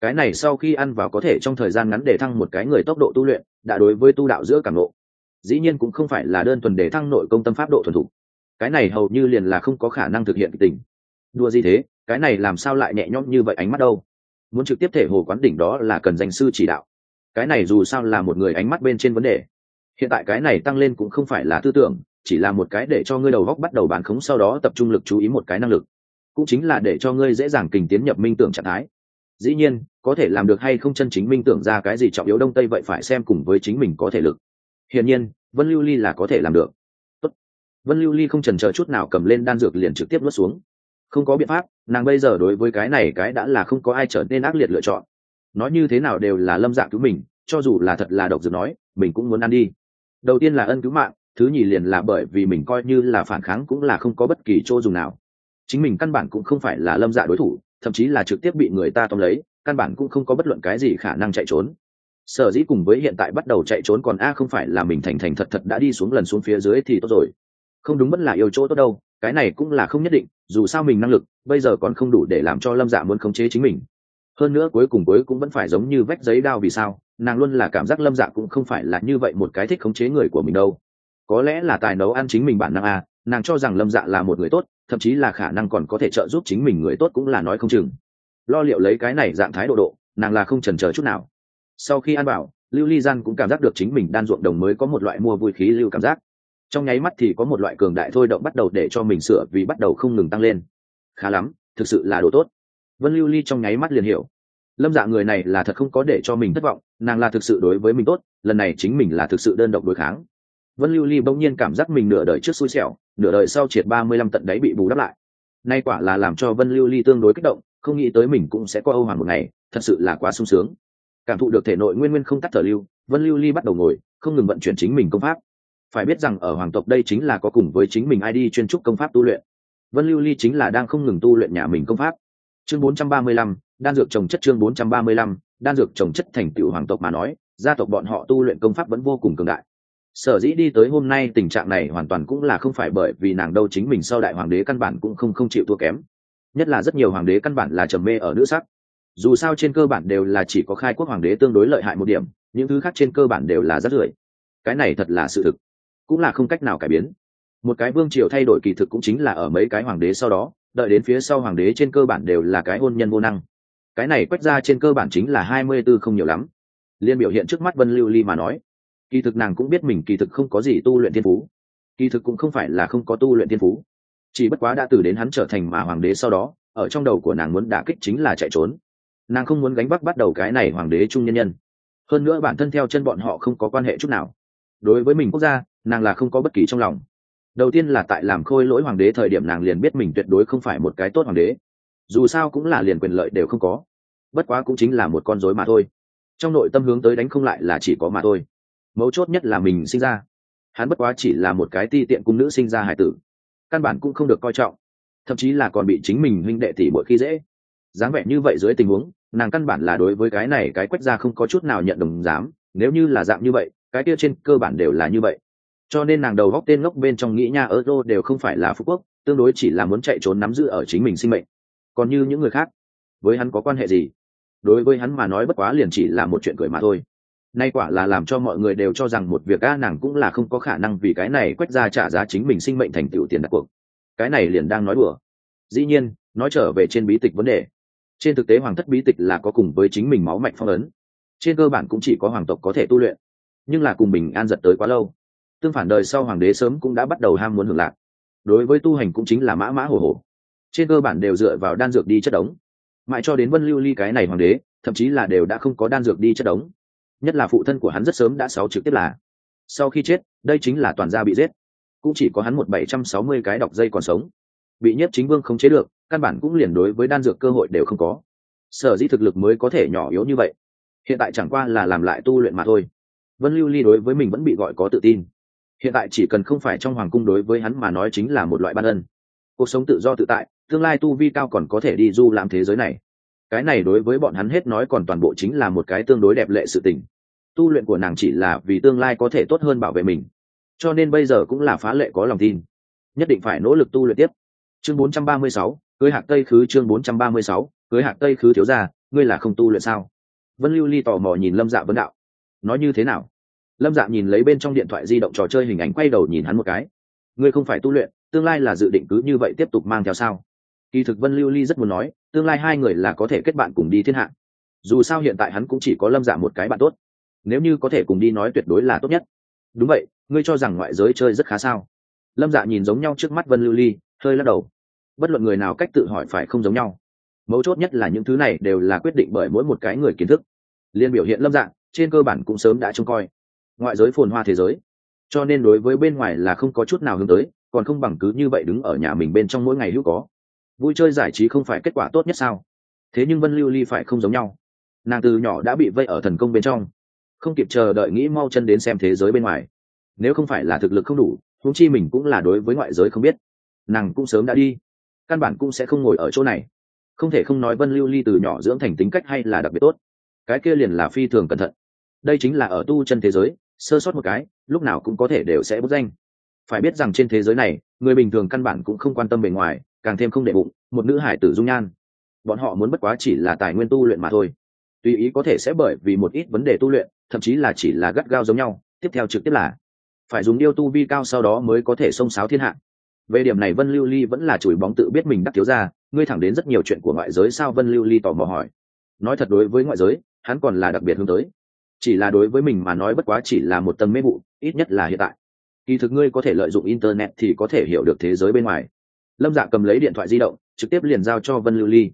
A: Cái này sau khi ăn vào có thể trong thời gian ngắn để thăng một cái người tốc độ tu luyện, đã đối với tu đạo giữa cảm lộ dĩ nhiên cũng không phải là đơn thuần để thăng nội công tâm pháp độ thuần thục. Cái này hầu như liền là không có khả năng thực hiện tình đua gì thế? Cái này làm sao lại nhẹ nhõm như vậy ánh mắt đâu? Muốn trực tiếp thể hồ quán đỉnh đó là cần danh sư chỉ đạo. Cái này dù sao là một người ánh mắt bên trên vấn đề. Hiện tại cái này tăng lên cũng không phải là tư tưởng, chỉ là một cái để cho ngươi đầu góc bắt đầu bán khống sau đó tập trung lực chú ý một cái năng lực. Cũng chính là để cho ngươi dễ dàng kình tiến nhập minh tưởng trạng thái. Dĩ nhiên, có thể làm được hay không chân chính minh tưởng ra cái gì trọng yếu đông tây vậy phải xem cùng với chính mình có thể lực. Hiển nhiên, vân lưu ly là có thể làm được. Tốt. vân lưu ly không trần chờ chút nào cầm lên đan dược liền trực tiếp nuốt xuống không có biện pháp, nàng bây giờ đối với cái này cái đã là không có ai trở nên ác liệt lựa chọn. Nói như thế nào đều là lâm dạng cứu mình, cho dù là thật là độc dược nói, mình cũng muốn ăn đi. Đầu tiên là ân cứu mạng, thứ nhì liền là bởi vì mình coi như là phản kháng cũng là không có bất kỳ chỗ dùng nào. Chính mình căn bản cũng không phải là lâm dạ đối thủ, thậm chí là trực tiếp bị người ta tóm lấy, căn bản cũng không có bất luận cái gì khả năng chạy trốn. Sở dĩ cùng với hiện tại bắt đầu chạy trốn còn a không phải là mình thành thành thật thật đã đi xuống lần xuống phía dưới thì tốt rồi. Không đúng vẫn là yêu chỗ tốt đâu, cái này cũng là không nhất định dù sao mình năng lực, bây giờ còn không đủ để làm cho lâm dạ muốn khống chế chính mình. Hơn nữa cuối cùng cuối cũng vẫn phải giống như vách giấy đao vì sao, nàng luôn là cảm giác lâm dạ cũng không phải là như vậy một cái thích khống chế người của mình đâu. Có lẽ là tài nấu ăn chính mình bản năng à nàng cho rằng lâm dạ là một người tốt, thậm chí là khả năng còn có thể trợ giúp chính mình người tốt cũng là nói không chừng. Lo liệu lấy cái này dạng thái độ độ, nàng là không trần c chút nào. Sau khi ăn bảo, lưu ly gian cũng cảm giác được chính mình đan ruộng đồng mới có một loại mua vui khí lưu cảm giác trong nháy mắt thì có một loại cường đại thôi động bắt đầu để cho mình sửa vì bắt đầu không ngừng tăng lên. Khá lắm, thực sự là đồ tốt. Vân lưu ly trong nháy mắt liền hiểu. Lâm dạ người này là thật không có để cho mình thất vọng, nàng là thực sự đối với mình tốt, lần này chính mình là thực sự đơn độc đối kháng. Vân lưu ly bỗng nhiên cảm giác mình nửa đời trước xui xẻo, nửa đời sau triệt ba mươi lăm tận đấy bị bù đắp lại. Nay quả là làm cho vân lưu ly tương đối kích động, không nghĩ tới mình cũng sẽ có âu hoàng một ngày, thật sự là quá sung sướng. Cảm thụ được thể nội nguyên nguyên không tắt thở lưu, vân lưu ly bắt đầu ngồi, không ngừng vận chuyển chính mình công pháp phải biết rằng ở hoàng tộc đây chính là có cùng với chính mình ai đi chuyên trúc công pháp tu luyện. Vân lưu ly chính là đang không ngừng tu luyện nhà mình công pháp. Chương 435, đan dược trồng chất chương 435, đan dược trồng chất thành tựu hoàng tộc mà nói gia tộc bọn họ tu luyện công pháp vẫn vô cùng cường đại. Sở dĩ đi tới hôm nay tình trạng này hoàn toàn cũng là không phải bởi vì nàng đâu chính mình sau đại hoàng đế căn bản cũng không không chịu thua kém. Nhất là rất nhiều hoàng đế căn bản là trầm mê ở nữ sắc. Dù sao trên cơ bản đều là chỉ có khai quốc hoàng đế tương đối lợi hại một điểm những thứ khác trên cơ bản đều là rất rưỡi cái này thật là sự thực cũng là không cách nào cải biến. Một cái vương triều thay đổi kỳ thực cũng chính là ở mấy cái hoàng đế sau đó, đợi đến phía sau hoàng đế trên cơ bản đều là cái hôn nhân vô năng. Cái này quét ra trên cơ bản chính là hai mươi b ố không nhiều lắm. Liên biểu hiện trước mắt vân lưu ly mà nói, kỳ thực nàng cũng biết mình kỳ thực không có gì tu luyện thiên phú. Kỳ thực cũng không phải là không có tu luyện thiên phú. Chỉ bất quá đã từ đến hắn trở thành mà hoàng đế sau đó, ở trong đầu của nàng muốn đả kích chính là chạy trốn. Nàng không muốn gánh vác bắt đầu cái này hoàng đế trung nhân nhân. Hơn nữa bản thân theo chân bọn họ không có quan hệ chút nào. Đối với mình quốc gia nàng là không có bất kỳ trong lòng. Đầu tiên là tại làm khôi lỗi hoàng đế thời điểm nàng liền biết mình tuyệt đối không phải một cái tốt hoàng đế. Dù sao cũng là liền quyền lợi đều không có. Bất quá cũng chính là một con rối mà thôi. Trong nội tâm hướng tới đánh không lại là chỉ có mà thôi. Mấu chốt nhất là mình sinh ra. Hắn bất quá chỉ là một cái ti tiện cung nữ sinh ra hải tử. Căn bản cũng không được coi trọng. Thậm chí là còn bị chính mình huynh đệ tỷ mỗi khi dễ. Dáng vẻ như vậy dưới tình huống, nàng căn bản là đối với cái này cái quách ra không có chút nào nhận đồng dám nếu như là dạng như vậy, cái kia trên cơ bản đều là như vậy cho nên nàng đầu góc tên ngốc bên trong nghĩ nha euro đều không phải là phú quốc, tương đối chỉ là muốn chạy trốn nắm giữ ở chính mình sinh mệnh. Còn như những người khác, với hắn có quan hệ gì? Đối với hắn mà nói bất quá liền chỉ là một chuyện cười mà thôi. Nay quả là làm cho mọi người đều cho rằng một việc a nàng cũng là không có khả năng vì cái này quét ra trả giá chính mình sinh mệnh thành tựu tiền đặt cuộc. Cái này liền đang nói đùa. Dĩ nhiên, nói trở về trên bí tịch vấn đề. Trên thực tế hoàng thất bí tịch là có cùng với chính mình máu mạnh phong ấn. Trên cơ bản cũng chỉ có hoàng tộc có thể tu luyện, nhưng là cùng bình an giật tới quá lâu tương phản đời sau hoàng đế sớm cũng đã bắt đầu ham muốn hưởng lạc. Đối với tu hành cũng chính là mã mã hồ hồ. Trên cơ bản đều dựa vào đan dược đi chất đống. Mãi cho đến vân lưu ly cái này hoàng đế, thậm chí là đều đã không có đan dược đi chất đống. Nhất là phụ thân của hắn rất sớm đã sáu trực tiếp là. Sau khi chết, đây chính là toàn gia bị giết. Cũng chỉ có hắn một bảy trăm sáu mươi cái đọc dây còn sống. Bị nhất chính vương không chế được, căn bản cũng liền đối với đan dược cơ hội đều không có. Sở dĩ thực lực mới có thể nhỏ yếu như vậy. Hiện tại chẳng qua là làm lại tu luyện mà thôi. Vân lưu ly đối với mình vẫn bị gọi có tự tin hiện tại chỉ cần không phải trong hoàng cung đối với hắn mà nói chính là một loại ban ân. Cuộc sống tự do tự tại tương lai tu vi cao còn có thể đi du làm thế giới này. Cái này đối với bọn hắn hết nói còn toàn bộ chính là một cái tương đối đẹp lệ sự tình. Tu luyện của nàng chỉ là vì tương lai có thể tốt hơn bảo vệ mình. Cho nên bây giờ cũng là phá lệ có lòng tin. Nhất định phải nỗ lực tu luyện tiếp. Chương 436, cưới hạc tây khứ chương 436, cưới hạc tây khứ thiếu gia ngươi là không tu luyện sao? Vân lưu ly tò mò nhìn lâm dạ vấn đạo. Nói như thế nào? Lâm dạ nhìn lấy bên trong điện thoại di động trò chơi hình ảnh, quay đầu nhìn hắn một cái. Ngươi không phải tu luyện, tương lai là dự định cứ như vậy tiếp tục mang theo sao? Kỳ thực vân lưu ly rất muốn nói, tương lai hai người là có thể kết bạn cùng đi thiên hạ. Dù sao hiện tại hắn cũng chỉ có lâm dạ một cái bạn tốt. Nếu như có thể cùng đi nói tuyệt đối là tốt nhất. Đúng vậy, ngươi cho rằng ngoại giới chơi rất khá sao? Lâm dạ nhìn giống nhau trước mắt vân lưu ly, hơi lắc đầu. Bất luận người nào cách tự hỏi phải không giống nhau. Mấu chốt nhất là những thứ này đều là quyết định bởi mỗi một cái người kiến thức. Liên biểu hiện lâm dạng trên cơ bản cũng sớm đã trông coi ngoại giới phồn hoa thế giới. Cho nên đối với bên ngoài là không có chút nào hướng tới, còn không bằng cứ như vậy đứng ở nhà mình bên trong mỗi ngày hữu có. Vui chơi giải trí không phải kết quả tốt nhất sao? Thế nhưng vân lưu ly phải không giống nhau? Nàng từ nhỏ đã bị vây ở thần công bên trong, không kịp chờ đợi nghĩ mau chân đến xem thế giới bên ngoài. Nếu không phải là thực lực không đủ, huống chi mình cũng là đối với ngoại giới không biết. Nàng cũng sớm đã đi, căn bản cũng sẽ không ngồi ở chỗ này. Không thể không nói vân lưu ly từ nhỏ dưỡng thành tính cách hay là đặc biệt tốt. Cái kia liền là phi thường cẩn thận. Đây chính là ở tu chân thế giới sơ sót một cái, lúc nào cũng có thể đều sẽ bút danh. Phải biết rằng trên thế giới này, người bình thường căn bản cũng không quan tâm bề ngoài, càng thêm không để bụng, một nữ hải tử dung nhan. Bọn họ muốn bất quá chỉ là tài nguyên tu luyện mà thôi. Tùy ý có thể sẽ bởi vì một ít vấn đề tu luyện, thậm chí là chỉ là gắt gao giống nhau, tiếp theo trực tiếp là phải dùng điêu tu vi cao sau đó mới có thể xông sáo thiên hạ. Về điểm này vân lưu ly vẫn là chùi bóng tự biết mình đắc thiếu ra ngươi thẳng đến rất nhiều chuyện của ngoại giới sao vân lưu ly tò mò hỏi. Nói thật đối với ngoại giới, hắn còn là đặc biệt hướng tới chỉ là đối với mình mà nói bất quá chỉ là một tầng mê vụ, ít nhất là hiện tại. Kỳ thực ngươi có thể lợi dụng internet thì có thể hiểu được thế giới bên ngoài. Lâm dạ cầm lấy điện thoại di động, trực tiếp liền giao cho vân lưu ly.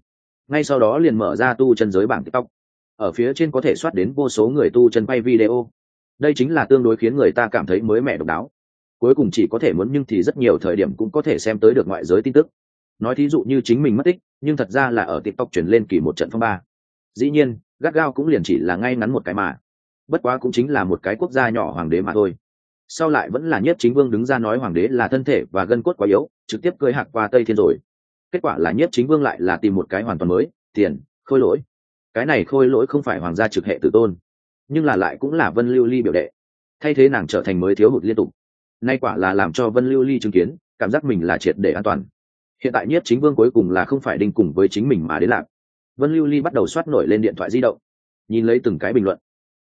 A: Ngay sau đó liền mở ra tu chân giới bảng tiktok. Ở phía trên có thể soát đến vô số người tu chân quay video. Đây chính là tương đối khiến người ta cảm thấy mới mẻ độc đáo. Cuối cùng chỉ có thể muốn nhưng thì rất nhiều thời điểm cũng có thể xem tới được ngoại giới tin tức. Nói thí dụ như chính mình mất tích, nhưng thật ra là ở tiktok chuyển lên kỳ một trận phong ba. Dĩ nhiên, gắt gao cũng liền chỉ là ngay ngắn một cái mà bất quá cũng chính là một cái quốc gia nhỏ hoàng đế mà thôi. Sau lại vẫn là nhất chính vương đứng ra nói hoàng đế là thân thể và gân cốt quá yếu, trực tiếp cưới hạc qua tây thiên rồi. Kết quả là nhất chính vương lại là tìm một cái hoàn toàn mới, tiền, khôi lỗi. Cái này khôi lỗi không phải hoàng gia trực hệ tử tôn, nhưng là lại cũng là vân lưu ly biểu đệ. Thay thế nàng trở thành mới thiếu hụt liên tục. Nay quả là làm cho vân lưu ly chứng kiến, cảm giác mình là triệt để an toàn. Hiện tại nhất chính vương cuối cùng là không phải đinh cùng với chính mình mà đến lạc. Vân lưu ly bắt đầu soát nổi lên điện thoại di động, nhìn lấy từng cái bình luận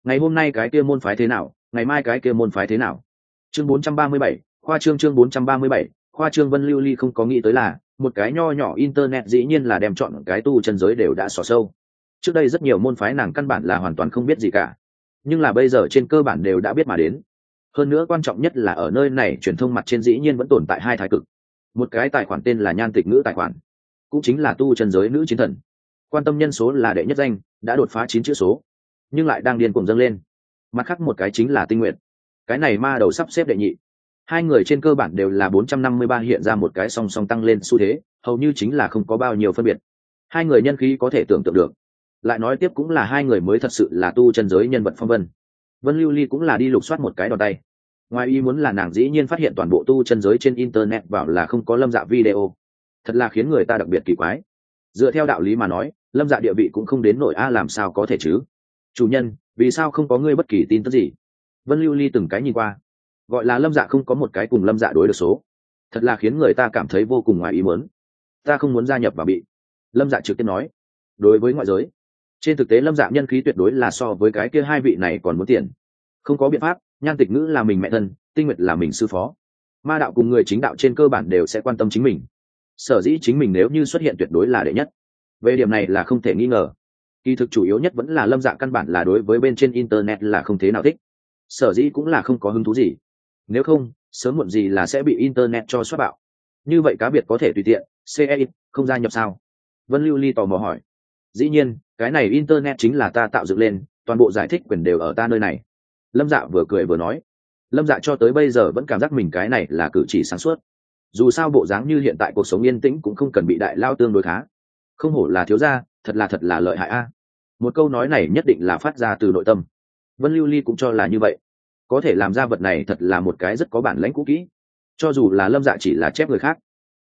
A: ngày hôm nay cái kia môn phái thế nào? Ngày mai cái kia môn phái thế nào? Chương 437, khoa trương chương 437, khoa trương vân lưu ly không có nghĩ tới là một cái nho nhỏ internet dĩ nhiên là đem chọn cái tu chân giới đều đã xỏ sâu. Trước đây rất nhiều môn phái nàng căn bản là hoàn toàn không biết gì cả. Nhưng là bây giờ trên cơ bản đều đã biết mà đến. Hơn nữa quan trọng nhất là ở nơi này truyền thông mặt trên dĩ nhiên vẫn tồn tại hai thái cực. Một cái tài khoản tên là nhan tịch ngữ tài khoản cũng chính là tu chân giới nữ chiến thần. Quan tâm nhân số là đệ nhất danh đã đột phá chín chữ số nhưng lại đang điên cuồng dâng lên. Mặt khác một cái chính là tinh nguyện. Cái này ma đầu sắp xếp đệ nhị. Hai người trên cơ bản đều là bốn trăm năm mươi ba hiện ra một cái song song tăng lên xu thế, hầu như chính là không có bao nhiêu phân biệt. Hai người nhân khí có thể tưởng tượng được. Lại nói tiếp cũng là hai người mới thật sự là tu chân giới nhân vật phong vân. Vân lưu ly cũng là đi lục soát một cái đòn tay. Ngoài ý muốn là nàng dĩ nhiên phát hiện toàn bộ tu chân giới trên internet bảo là không có lâm dạ video. Thật là khiến người ta đặc biệt kỳ quái. Dựa theo đạo lý mà nói, lâm dạ địa vị cũng không đến nổi a làm sao có thể chứ? Chủ nhân, vì sao không có ngươi bất kỳ tin tức gì? Vân lưu ly từng cái nhìn qua. Gọi là lâm dạ không có một cái cùng lâm dạ đối được số. Thật là khiến người ta cảm thấy vô cùng ngoài ý muốn. Ta không muốn gia nhập và bị. Lâm dạ trực tiếp nói. Đối với ngoại giới, trên thực tế lâm dạ nhân khí tuyệt đối là so với cái kia hai vị này còn muốn tiền. Không có biện pháp, nhan tịch ngữ là mình mẹ thân, tinh nguyệt là mình sư phó. Ma đạo cùng người chính đạo trên cơ bản đều sẽ quan tâm chính mình. Sở dĩ chính mình nếu như xuất hiện tuyệt đối là đệ nhất. Về điểm này là không thể nghi ngờ kỳ thực chủ yếu nhất vẫn là lâm dạ căn bản là đối với bên trên internet là không thế nào thích. Sở dĩ cũng là không có hứng thú gì. Nếu không, sớm muộn gì là sẽ bị internet cho xuất bạo. Như vậy cá biệt có thể tùy tiện ce không gia nhập sao? Vân lưu ly tò mò hỏi. Dĩ nhiên, cái này internet chính là ta tạo dựng lên, toàn bộ giải thích quyền đều ở ta nơi này. Lâm dạ vừa cười vừa nói. Lâm dạ cho tới bây giờ vẫn cảm giác mình cái này là cử chỉ sáng suốt. Dù sao bộ dáng như hiện tại cuộc sống yên tĩnh cũng không cần bị đại lao tương đối khá. Không hổ là thiếu gia, thật là thật là lợi hại a một câu nói này nhất định là phát ra từ nội tâm. Vân lưu ly cũng cho là như vậy. Có thể làm ra vật này thật là một cái rất có bản lãnh cũ kỹ. Cho dù là lâm dạ chỉ là chép người khác.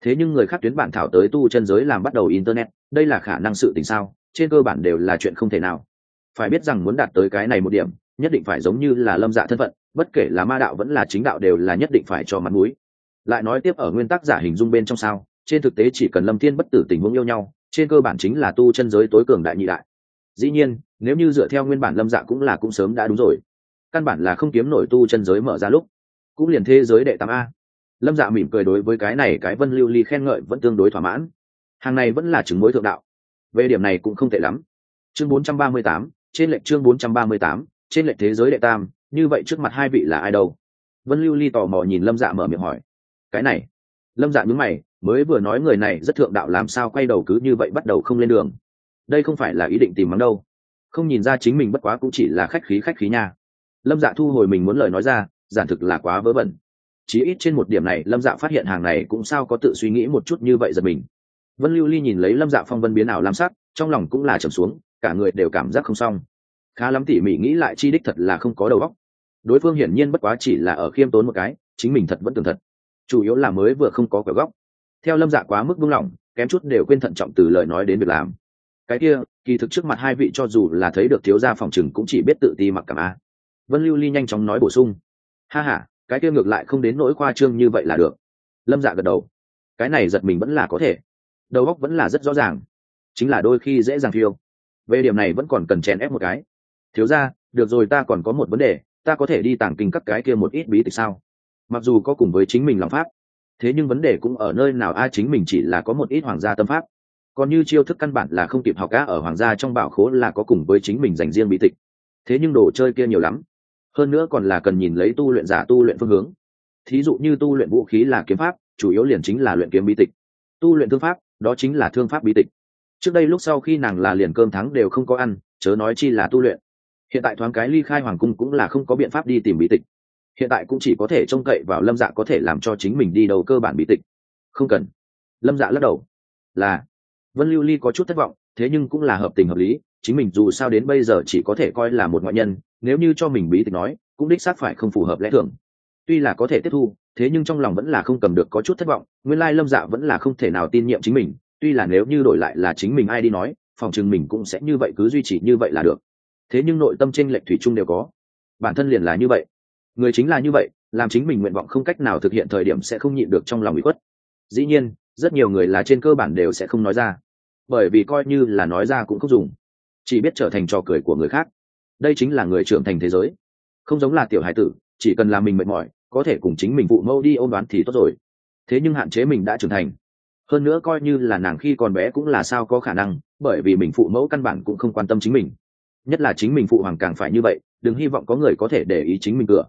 A: Thế nhưng người khác tuyến bản thảo tới tu chân giới làm bắt đầu internet, đây là khả năng sự tình sao? Trên cơ bản đều là chuyện không thể nào. Phải biết rằng muốn đạt tới cái này một điểm, nhất định phải giống như là lâm dạ thân phận, bất kể là ma đạo vẫn là chính đạo đều là nhất định phải cho mặt mũi. Lại nói tiếp ở nguyên tắc giả hình dung bên trong sao, trên thực tế chỉ cần lâm thiên bất tử tình huống yêu nhau, trên cơ bản chính là tu chân giới tối cường đại nhị đại dĩ nhiên nếu như dựa theo nguyên bản lâm dạ cũng là cũng sớm đã đúng rồi. Căn bản là không kiếm nổi tu chân giới mở ra lúc. Cũng liền thế giới đệ tám a. Lâm dạ mỉm cười đối với cái này cái vân lưu ly khen ngợi vẫn tương đối thỏa mãn. Hàng này vẫn là chứng mối thượng đạo. Về điểm này cũng không tệ lắm. Chương 438, trên lệnh chương 438, trên lệnh thế giới đệ tam như vậy trước mặt hai vị là ai đâu? Vân lưu ly tò mò nhìn lâm dạ mở miệng hỏi. Cái này. Lâm dạ nhúng mày mới vừa nói người này rất thượng đạo làm sao quay đầu cứ như vậy bắt đầu không lên đường đây không phải là ý định tìm mắng đâu. Không nhìn ra chính mình bất quá cũng chỉ là khách khí khách khí nha. Lâm dạ thu hồi mình muốn lời nói ra, giản thực là quá vớ vẩn. Chí ít trên một điểm này, lâm dạ phát hiện hàng này cũng sao có tự suy nghĩ một chút như vậy giật mình. Vân lưu ly nhìn lấy lâm dạ phong vân biến ảo lam sắc, trong lòng cũng là trầm xuống, cả người đều cảm giác không xong. Khá lắm tỉ mỉ nghĩ lại chi đích thật là không có đầu óc. Đối phương hiển nhiên bất quá chỉ là ở khiêm tốn một cái, chính mình thật vẫn tường thật. Chủ yếu là mới vừa không có cửa góc. Theo lâm dạ quá mức buông lỏng, kém chút đều quên thận trọng từ lời nói đến việc làm cái kia, kỳ thực trước mặt hai vị cho dù là thấy được thiếu gia phòng chừng cũng chỉ biết tự ti mặc cảm a. Vân lưu ly nhanh chóng nói bổ sung. Ha h a cái kia ngược lại không đến nỗi khoa trương như vậy là được. Lâm dạ gật đầu. Cái này giật mình vẫn là có thể. Đầu óc vẫn là rất rõ ràng. Chính là đôi khi dễ dàng phiêu. Về điểm này vẫn còn cần chèn ép một cái. Thiếu ra được rồi ta còn có một vấn đề, ta có thể đi tàng kinh các cái kia một ít bí tịch sao? Mặc dù có cùng với chính mình lòng pháp, thế nhưng vấn đề cũng ở nơi nào a, chính mình chỉ là có một ít hoàng gia tâm pháp còn như chiêu thức căn bản là không kịp học cá ở hoàng gia trong bảo khố là có cùng với chính mình dành riêng bí tịch. Thế nhưng đồ chơi kia nhiều lắm. Hơn nữa còn là cần nhìn lấy tu luyện giả tu luyện phương hướng. Thí dụ như tu luyện vũ khí là kiếm pháp, chủ yếu liền chính là luyện kiếm bí tịch. Tu luyện thương pháp, đó chính là thương pháp bí tịch. Trước đây lúc sau khi nàng là liền cơm thắng đều không có ăn, chớ nói chi là tu luyện. Hiện tại thoáng cái ly khai hoàng cung cũng là không có biện pháp đi tìm bí tịch. Hiện tại cũng chỉ có thể trông cậy vào lâm dạ có thể làm cho chính mình đi đầu cơ bản bí tịch. Không cần. Lâm dạ lắc đầu. Là vân lưu ly có chút thất vọng, thế nhưng cũng là hợp tình hợp lý, chính mình dù sao đến bây giờ chỉ có thể coi là một ngoại nhân, nếu như cho mình bí tịch nói, cũng đích xác phải không phù hợp lẽ thường. Tuy là có thể tiếp thu, thế nhưng trong lòng vẫn là không cầm được có chút thất vọng, nguyên lai lâm dạ vẫn là không thể nào tin nhiệm chính mình, tuy là nếu như đổi lại là chính mình ai đi nói, phòng chừng mình cũng sẽ như vậy cứ duy trì như vậy là được. Thế nhưng nội tâm trên lệch thủy chung đều có. Bản thân liền là như vậy. Người chính là như vậy, làm chính mình nguyện vọng không cách nào thực hiện thời điểm sẽ không nhịn được trong lòng bị khuất. Dĩ nhiên rất nhiều người là trên cơ bản đều sẽ không nói ra. Bởi vì coi như là nói ra cũng không dùng. Chỉ biết trở thành trò cười của người khác. Đây chính là người trưởng thành thế giới. Không giống là tiểu hải tử, chỉ cần là mình mệt mỏi, có thể cùng chính mình phụ mẫu đi ôn đoán thì tốt rồi. Thế nhưng hạn chế mình đã trưởng thành. Hơn nữa coi như là nàng khi còn bé cũng là sao có khả năng, bởi vì mình phụ mẫu căn bản cũng không quan tâm chính mình. Nhất là chính mình phụ hoàng càng phải như vậy, đừng hy vọng có người có thể để ý chính mình cửa.